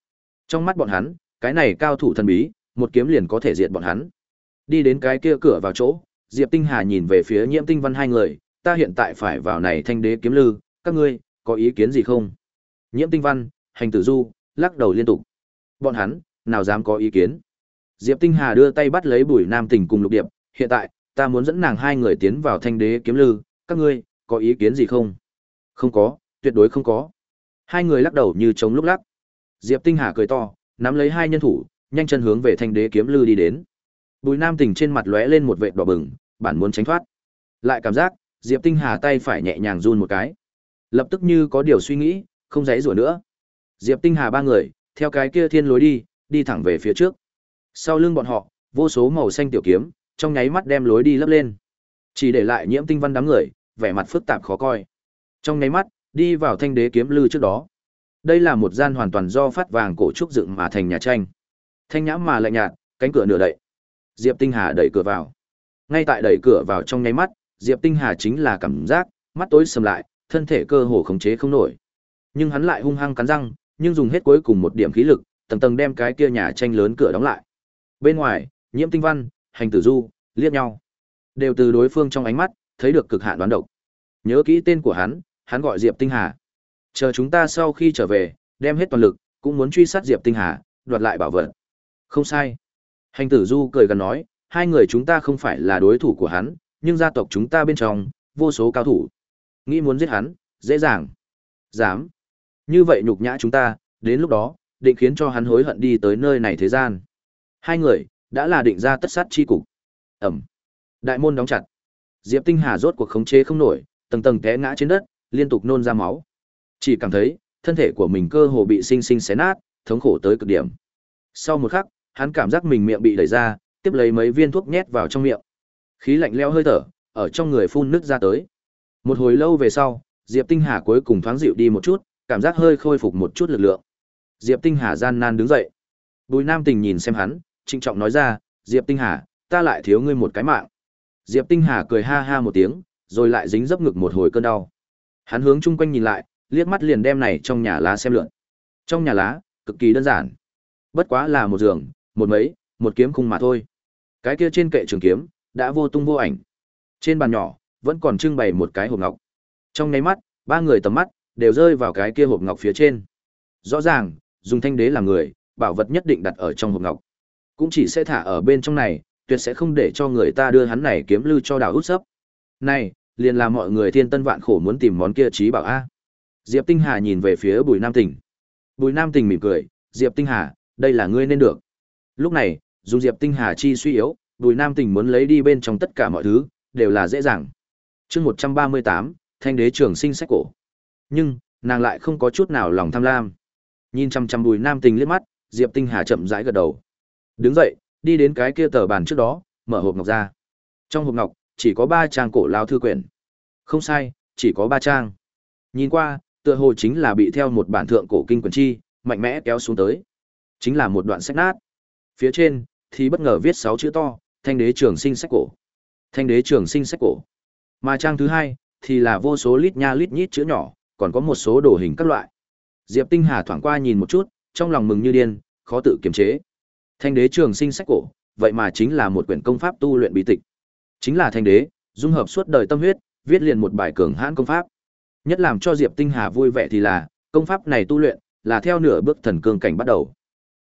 Trong mắt bọn hắn, cái này cao thủ thần bí, một kiếm liền có thể diệt bọn hắn. Đi đến cái kia cửa vào chỗ, Diệp Tinh Hà nhìn về phía Nhiễm Tinh Văn hai người, ta hiện tại phải vào này Thanh Đế kiếm lư, các ngươi có ý kiến gì không? Nhiễm Tinh Văn, Hành Tử Du lắc đầu liên tục. Bọn hắn nào dám có ý kiến? Diệp Tinh Hà đưa tay bắt lấy Bùi Nam Tình cùng Lục Điệp, hiện tại ta muốn dẫn nàng hai người tiến vào Thanh Đế kiếm lư, các ngươi có ý kiến gì không? Không có, tuyệt đối không có. Hai người lắc đầu như chống lúc lắc. Diệp Tinh Hà cười to, nắm lấy hai nhân thủ, nhanh chân hướng về thanh đế kiếm lư đi đến. Bùi Nam Tình trên mặt lóe lên một vệt đỏ bừng, bản muốn tránh thoát. Lại cảm giác, Diệp Tinh Hà tay phải nhẹ nhàng run một cái. Lập tức như có điều suy nghĩ, không dãy rủa nữa. Diệp Tinh Hà ba người, theo cái kia thiên lối đi, đi thẳng về phía trước. Sau lưng bọn họ, vô số màu xanh tiểu kiếm, trong nháy mắt đem lối đi lấp lên. Chỉ để lại Nhiễm Tinh Văn đám người, vẻ mặt phức tạp khó coi. Trong nháy mắt, đi vào thanh đế kiếm lư trước đó. Đây là một gian hoàn toàn do phát vàng cổ trúc dựng mà thành nhà tranh. Thanh nhã mà lạnh nhạt, cánh cửa nửa đậy. Diệp Tinh Hà đẩy cửa vào. Ngay tại đẩy cửa vào trong nháy mắt, Diệp Tinh Hà chính là cảm giác mắt tối sầm lại, thân thể cơ hồ khống chế không nổi. Nhưng hắn lại hung hăng cắn răng, nhưng dùng hết cuối cùng một điểm khí lực, tầng tầng đem cái kia nhà tranh lớn cửa đóng lại. Bên ngoài, Nhiễm Tinh Văn, Hành Tử Du, liếc nhau, đều từ đối phương trong ánh mắt thấy được cực hạn đoán độc. Nhớ kỹ tên của hắn, hắn gọi Diệp Tinh Hà. Chờ chúng ta sau khi trở về, đem hết toàn lực, cũng muốn truy sát Diệp Tinh Hà, đoạt lại bảo vật. Không sai. Hành tử Du cười gần nói, hai người chúng ta không phải là đối thủ của hắn, nhưng gia tộc chúng ta bên trong, vô số cao thủ. Nghĩ muốn giết hắn, dễ dàng. Dám. Như vậy nhục nhã chúng ta, đến lúc đó, định khiến cho hắn hối hận đi tới nơi này thế gian. Hai người, đã là định ra tất sát chi cục. Ẩm. Đại môn đóng chặt. Diệp Tinh Hà rốt cuộc khống chế không nổi, tầng tầng té ngã trên đất, liên tục nôn ra máu. Chỉ cảm thấy, thân thể của mình cơ hồ bị sinh sinh xé nát, thống khổ tới cực điểm. Sau một khắc, hắn cảm giác mình miệng bị đẩy ra, tiếp lấy mấy viên thuốc nhét vào trong miệng. Khí lạnh lẽo hơi thở, ở trong người phun nước ra tới. Một hồi lâu về sau, Diệp Tinh Hà cuối cùng thoáng dịu đi một chút, cảm giác hơi khôi phục một chút lực lượng. Diệp Tinh Hà gian nan đứng dậy. Bùi Nam Tình nhìn xem hắn, trịnh trọng nói ra, "Diệp Tinh Hà, ta lại thiếu ngươi một cái mạng." Diệp Tinh Hà cười ha ha một tiếng, rồi lại dính dấp ngực một hồi cơn đau. Hắn hướng chung quanh nhìn lại, liếc mắt liền đem này trong nhà lá xem lượn. Trong nhà lá, cực kỳ đơn giản. Bất quá là một giường, một mấy, một kiếm khung mà thôi. Cái kia trên kệ trường kiếm, đã vô tung vô ảnh. Trên bàn nhỏ, vẫn còn trưng bày một cái hộp ngọc. Trong nháy mắt, ba người tầm mắt đều rơi vào cái kia hộp ngọc phía trên. Rõ ràng, dùng thanh đế làm người, bảo vật nhất định đặt ở trong hộp ngọc. Cũng chỉ sẽ thả ở bên trong này, tuyệt sẽ không để cho người ta đưa hắn này kiếm lư cho đào út sấp. Này, liền là mọi người thiên tân vạn khổ muốn tìm món kia trí bảo a. Diệp Tinh Hà nhìn về phía Bùi Nam Tỉnh. Bùi Nam Tỉnh mỉm cười, Diệp Tinh Hà, đây là ngươi nên được. Lúc này, dù Diệp Tinh Hà chi suy yếu, Bùi Nam Tỉnh muốn lấy đi bên trong tất cả mọi thứ, đều là dễ dàng. Chương 138, Thanh đế trường sinh sách cổ. Nhưng, nàng lại không có chút nào lòng tham lam. Nhìn chăm chăm Bùi Nam tình liếc mắt, Diệp Tinh Hà chậm rãi gật đầu. Đứng dậy, đi đến cái kia tờ bàn trước đó, mở hộp ngọc ra. Trong hộp ngọc, chỉ có ba trang cổ lao thư quyển. Không sai, chỉ có ba trang. Nhìn qua, tựa hồ chính là bị theo một bản thượng cổ kinh quyển chi, mạnh mẽ kéo xuống tới. Chính là một đoạn sách nát. Phía trên, thì bất ngờ viết sáu chữ to, thanh đế trường sinh sách cổ. Thanh đế trường sinh sách cổ. Mà trang thứ hai, thì là vô số lít nha lít nhít chữ nhỏ, còn có một số đồ hình các loại. Diệp Tinh Hà thoảng qua nhìn một chút, trong lòng mừng như điên, khó tự kiềm chế. Thanh đế trường sinh sách cổ, vậy mà chính là một quyển công pháp tu luyện bí tịch. Chính là thanh đế, dung hợp suốt đời tâm huyết, viết liền một bài cường hãn công pháp. Nhất làm cho Diệp Tinh Hà vui vẻ thì là, công pháp này tu luyện là theo nửa bước thần cương cảnh bắt đầu.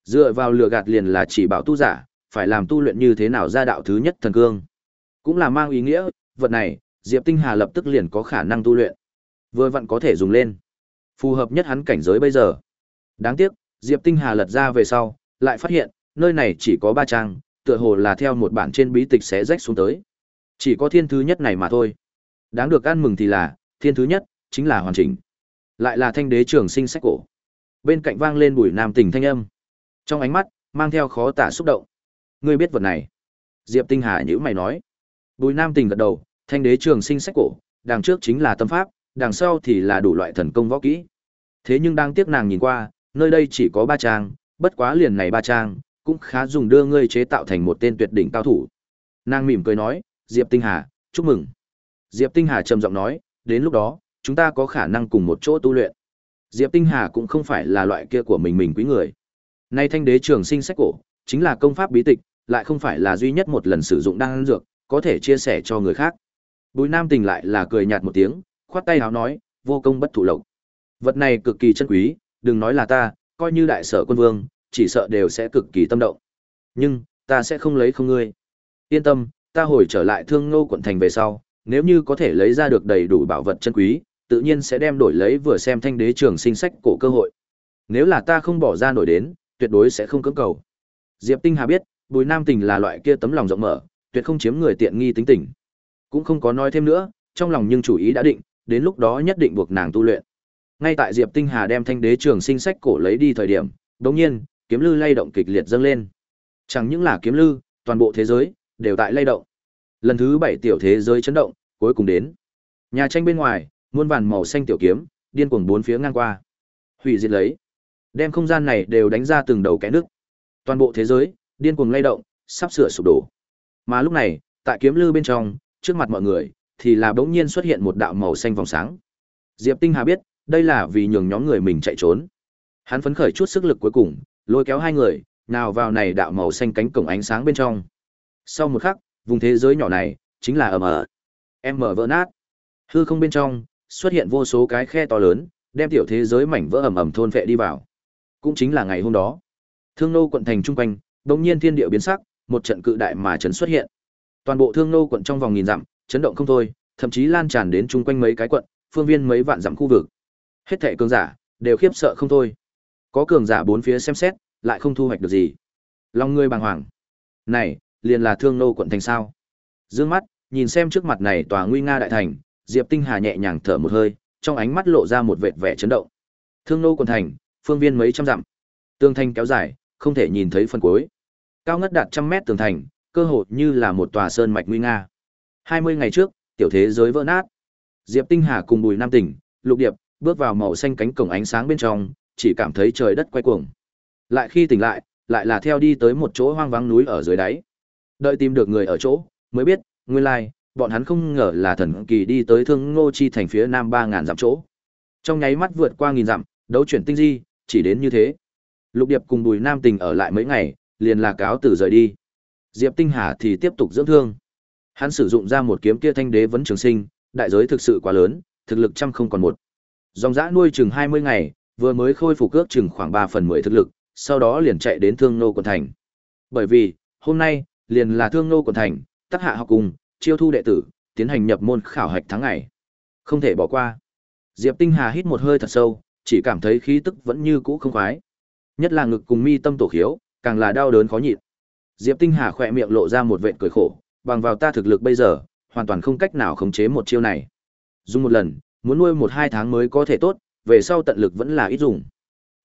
Dựa vào lừa gạt liền là chỉ bảo tu giả, phải làm tu luyện như thế nào ra đạo thứ nhất thần cương. Cũng là mang ý nghĩa, vật này, Diệp Tinh Hà lập tức liền có khả năng tu luyện. Vừa vặn có thể dùng lên. Phù hợp nhất hắn cảnh giới bây giờ. Đáng tiếc, Diệp Tinh Hà lật ra về sau, lại phát hiện, nơi này chỉ có ba trang, tựa hồ là theo một bản trên bí tịch xé rách xuống tới. Chỉ có thiên thứ nhất này mà thôi. Đáng được ăn mừng thì là, thiên thứ nhất, chính là hoàn chỉnh. Lại là thanh đế trường sinh sách cổ. Bên cạnh vang lên bùi nam tình thanh âm. Trong ánh mắt, mang theo khó tả xúc động. Ngươi biết vật này. Diệp Tinh Hà nhữ mày nói. Bùi nam tình gật đầu, thanh đế trường sinh sách cổ, đằng trước chính là tâm pháp, đằng sau thì là đủ loại thần công võ kỹ. Thế nhưng đang tiếc nàng nhìn qua, nơi đây chỉ có ba trang, bất quá liền này ba trang, cũng khá dùng đưa ngươi chế tạo thành một tên tuyệt đỉnh cao thủ. Nàng mỉm cười nói, Diệp Tinh Hà, chúc mừng. Diệp Tinh Hà trầm giọng nói, đến lúc đó, chúng ta có khả năng cùng một chỗ tu luyện. Diệp Tinh Hà cũng không phải là loại kia của mình mình quý người. Nay thanh đế trường sinh sách cổ, chính là công pháp bí tịch, lại không phải là duy nhất một lần sử dụng đan dược, có thể chia sẻ cho người khác. Bùi Nam Tình lại là cười nhạt một tiếng, khoát tay áo nói, vô công bất thụ lộc. Vật này cực kỳ chân quý, đừng nói là ta, coi như đại sở quân vương, chỉ sợ đều sẽ cực kỳ tâm động. Nhưng, ta sẽ không lấy không ngươi. Yên tâm, ta hồi trở lại thương ngô quận thành về sau, nếu như có thể lấy ra được đầy đủ bảo vật chân quý, tự nhiên sẽ đem đổi lấy vừa xem thanh đế trường sinh sách cổ cơ hội. Nếu là ta không bỏ ra nổi đến, tuyệt đối sẽ không cưỡng cầu. Diệp Tinh Hà biết, Bùi Nam Tình là loại kia tấm lòng rộng mở, tuyệt không chiếm người tiện nghi tính tình. Cũng không có nói thêm nữa, trong lòng nhưng chủ ý đã định, đến lúc đó nhất định buộc nàng tu luyện. Ngay tại Diệp Tinh Hà đem thanh đế trường sinh sách cổ lấy đi thời điểm, đột nhiên, kiếm lư lay động kịch liệt dâng lên. Chẳng những là kiếm lư, toàn bộ thế giới đều tại lay động. Lần thứ bảy tiểu thế giới chấn động, cuối cùng đến. Nhà tranh bên ngoài, muôn vàn màu xanh tiểu kiếm, điên cuồng bốn phía ngang qua. Hủy diệt lấy. Đem không gian này đều đánh ra từng đầu cái nước. Toàn bộ thế giới, điên cuồng lay động, sắp sửa sụp đổ. Mà lúc này, tại kiếm lư bên trong, trước mặt mọi người, thì là bỗng nhiên xuất hiện một đạo màu xanh vòng sáng. Diệp Tinh Hà biết, đây là vì nhường nhóm người mình chạy trốn. Hắn phấn khởi chút sức lực cuối cùng, lôi kéo hai người, nào vào này đạo màu xanh cánh cổng ánh sáng bên trong. Sau một khắc, vùng thế giới nhỏ này chính là ầm ầm. Em mở vỡ nát. Hư không bên trong xuất hiện vô số cái khe to lớn, đem tiểu thế giới mảnh vỡ ầm ầm thôn phệ đi vào. Cũng chính là ngày hôm đó, Thương Nô quận thành trung quanh, đột nhiên thiên địa biến sắc, một trận cự đại mà chấn xuất hiện. Toàn bộ Thương Nô quận trong vòng nghìn dặm, chấn động không thôi, thậm chí lan tràn đến chung quanh mấy cái quận, phương viên mấy vạn dặm khu vực. Hết thảy cường giả đều khiếp sợ không thôi. Có cường giả bốn phía xem xét, lại không thu hoạch được gì. Long ngươi bàng hoàng. Này, liền là Thương Nô quận thành sao? Dương mắt, nhìn xem trước mặt này tòa nguy nga đại thành, Diệp Tinh Hà nhẹ nhàng thở một hơi, trong ánh mắt lộ ra một vệt vẻ chấn động. Thương Nô quận thành, phương viên mấy trăm dặm. Tường thành kéo dài, không thể nhìn thấy phần cuối. Cao ngất đạt trăm mét tường thành, cơ hồ như là một tòa sơn mạch nguy nga. 20 ngày trước, tiểu thế giới vỡ nát. Diệp Tinh Hà cùng Bùi Nam Tỉnh, Lục Điệp, bước vào màu xanh cánh cổng ánh sáng bên trong, chỉ cảm thấy trời đất quay cuồng. Lại khi tỉnh lại, lại là theo đi tới một chỗ hoang vắng núi ở dưới đáy. Đợi tìm được người ở chỗ, mới biết, nguyên lai, bọn hắn không ngờ là thần kỳ đi tới Thương Ngô chi thành phía nam 3000 dặm chỗ. Trong nháy mắt vượt qua nghìn dặm, đấu chuyển tinh di, chỉ đến như thế. Lục Điệp cùng Bùi Nam Tình ở lại mấy ngày, liền là cáo từ rời đi. Diệp Tinh Hà thì tiếp tục dưỡng thương. Hắn sử dụng ra một kiếm kia thanh đế vấn trường sinh, đại giới thực sự quá lớn, thực lực trăm không còn một. Dòng dã nuôi chừng 20 ngày, vừa mới khôi phục cước chừng khoảng 3 phần 10 thực lực, sau đó liền chạy đến Thương Nô quận thành. Bởi vì, hôm nay, liền là Thương Nô quận thành, tác hạ học cùng, chiêu thu đệ tử, tiến hành nhập môn khảo hạch tháng ngày. Không thể bỏ qua. Diệp Tinh Hà hít một hơi thật sâu, chỉ cảm thấy khí tức vẫn như cũ không khoái. Nhất là ngực cùng mi tâm tổ khiếu, càng là đau đớn khó nhịn. Diệp Tinh Hà khỏe miệng lộ ra một vệt cười khổ, bằng vào ta thực lực bây giờ, hoàn toàn không cách nào khống chế một chiêu này. Dùng một lần, muốn nuôi một hai tháng mới có thể tốt, về sau tận lực vẫn là ít dùng.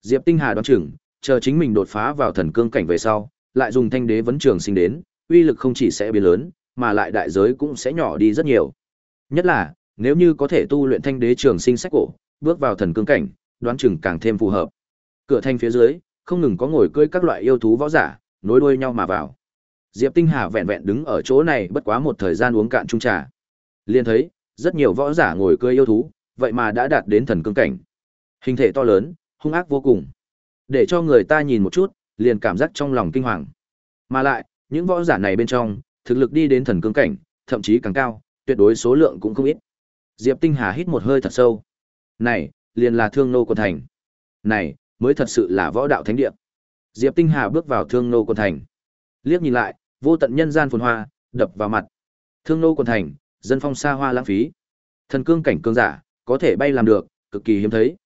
Diệp Tinh Hà đoán chừng, chờ chính mình đột phá vào thần cương cảnh về sau, lại dùng thanh đế vấn trường sinh đến, uy lực không chỉ sẽ biến lớn, mà lại đại giới cũng sẽ nhỏ đi rất nhiều. Nhất là, nếu như có thể tu luyện thanh đế trường sinh sách cổ, bước vào thần cương cảnh, đoán chừng càng thêm phù hợp. Cửa thanh phía dưới, không ngừng có ngồi cưỡi các loại yêu thú võ giả, nối đuôi nhau mà vào. Diệp Tinh Hà vẹn vẹn đứng ở chỗ này bất quá một thời gian uống cạn chung trà. Liền thấy, rất nhiều võ giả ngồi cưỡi yêu thú, vậy mà đã đạt đến thần cương cảnh. Hình thể to lớn, hung ác vô cùng. Để cho người ta nhìn một chút, liền cảm giác trong lòng kinh hoàng. Mà lại, những võ giả này bên trong, thực lực đi đến thần cương cảnh, thậm chí càng cao, tuyệt đối số lượng cũng không ít. Diệp Tinh Hà hít một hơi thật sâu. Này, liền là Thương Nô quận thành. Này, mới thật sự là võ đạo thánh địa. Diệp Tinh Hà bước vào Thương Nô quận thành. Liếc nhìn lại, vô tận nhân gian phồn hoa, đập vào mặt. Thương Nô quận thành, dân phong xa hoa lãng phí. Thần cương cảnh cương giả, có thể bay làm được, cực kỳ hiếm thấy.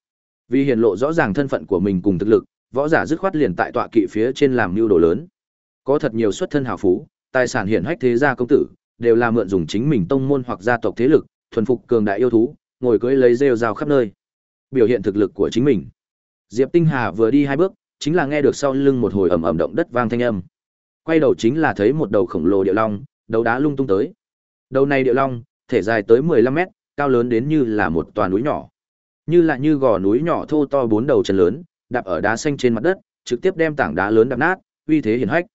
Vì hiển lộ rõ ràng thân phận của mình cùng thực lực, võ giả dứt khoát liền tại tọa kỵ phía trên làm mưu đồ lớn. Có thật nhiều xuất thân hào phú, tài sản hiển hách thế gia công tử, đều là mượn dùng chính mình tông môn hoặc gia tộc thế lực, thuần phục cường đại yêu thú, ngồi cưỡi lấy rêu rao khắp nơi. Biểu hiện thực lực của chính mình. Diệp Tinh Hà vừa đi hai bước, chính là nghe được sau lưng một hồi ầm ầm động đất vang thanh âm. Quay đầu chính là thấy một đầu khổng lồ địa long, đầu đá lung tung tới. Đầu này địa long, thể dài tới 15 mét, cao lớn đến như là một tòa núi nhỏ. Như là như gò núi nhỏ thô to bốn đầu chân lớn, đạp ở đá xanh trên mặt đất, trực tiếp đem tảng đá lớn đập nát, uy thế hiển hách.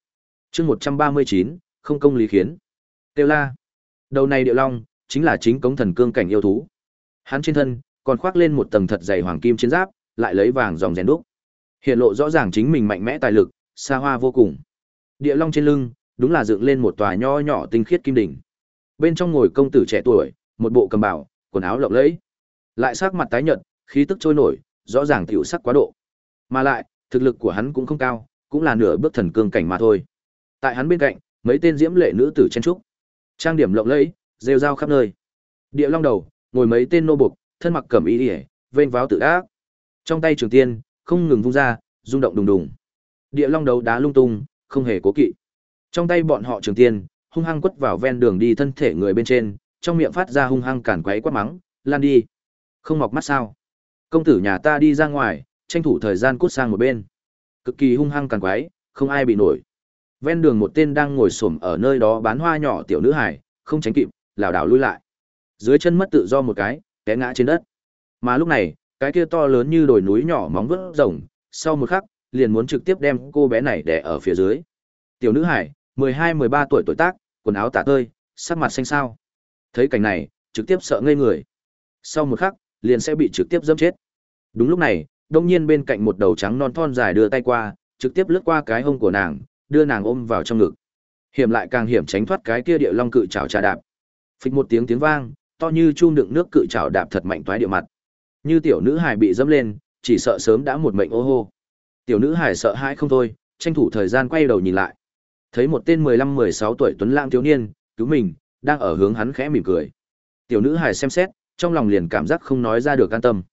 Chương 139, không công lý khiến. Tiêu La. Đầu này địa long, chính là chính cống thần cương cảnh yêu thú. Hắn trên thân còn khoác lên một tầng thật dày hoàng kim chiến giáp, lại lấy vàng dòng rèn đúc. Hiện lộ rõ ràng chính mình mạnh mẽ tài lực, xa hoa vô cùng. Địa long trên lưng, đúng là dựng lên một tòa nho nhỏ tinh khiết kim đỉnh. Bên trong ngồi công tử trẻ tuổi, một bộ cầm bảo, quần áo lộng lẫy, lại sắc mặt tái nhợt, khí tức trôi nổi, rõ ràng tiểu sắc quá độ. Mà lại, thực lực của hắn cũng không cao, cũng là nửa bước thần cương cảnh mà thôi. Tại hắn bên cạnh, mấy tên diễm lệ nữ tử chen trúc, trang điểm lộng lẫy, rêu rao khắp nơi. Địa Long đầu, ngồi mấy tên nô bục thân mặc cẩm y ỉa vênh váo tự ác. Trong tay trường tiên, không ngừng vung ra, rung động đùng đùng. Địa Long đầu đá lung tung, không hề cố kỵ. Trong tay bọn họ trường tiên, hung hăng quất vào ven đường đi thân thể người bên trên, trong miệng phát ra hung hăng cản quấy quát mắng, "Lan đi, không mọc mắt sao? Công tử nhà ta đi ra ngoài, tranh thủ thời gian cút sang một bên." Cực kỳ hung hăng cản quái, không ai bị nổi. Ven đường một tên đang ngồi xổm ở nơi đó bán hoa nhỏ tiểu nữ hải, không tránh kịp, lảo đảo lui lại. Dưới chân mất tự do một cái, té ngã trên đất. Mà lúc này, cái kia to lớn như đồi núi nhỏ móng vuốt rồng, sau một khắc, liền muốn trực tiếp đem cô bé này đẻ ở phía dưới. Tiểu nữ hải, 12-13 tuổi tuổi tác, quần áo tả tơi, sắc mặt xanh xao. Thấy cảnh này, trực tiếp sợ ngây người. Sau một khắc, liền sẽ bị trực tiếp dẫm chết. Đúng lúc này, đông nhiên bên cạnh một đầu trắng non thon dài đưa tay qua, trực tiếp lướt qua cái hông của nàng, đưa nàng ôm vào trong ngực. Hiểm lại càng hiểm tránh thoát cái kia địa long cự chảo trà đạp. Phịch một tiếng tiếng vang, to như chum đựng nước cự chảo đạp thật mạnh toái địa mặt. Như tiểu nữ hải bị dẫm lên, chỉ sợ sớm đã một mệnh ô hô. Tiểu nữ hải sợ hãi không thôi, tranh thủ thời gian quay đầu nhìn lại. Thấy một tên 15-16 tuổi tuấn lãng thiếu niên, cứu mình, đang ở hướng hắn khẽ mỉm cười. Tiểu nữ hải xem xét, trong lòng liền cảm giác không nói ra được an tâm.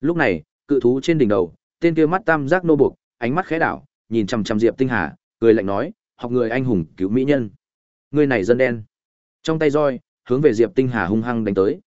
Lúc này, cự thú trên đỉnh đầu, tên kia mắt tam giác nô buộc, ánh mắt khẽ đảo, nhìn chằm chằm Diệp Tinh Hà, cười lạnh nói, học người anh hùng cứu mỹ nhân. Người này dân đen. Trong tay roi, hướng về Diệp Tinh Hà hung hăng đánh tới.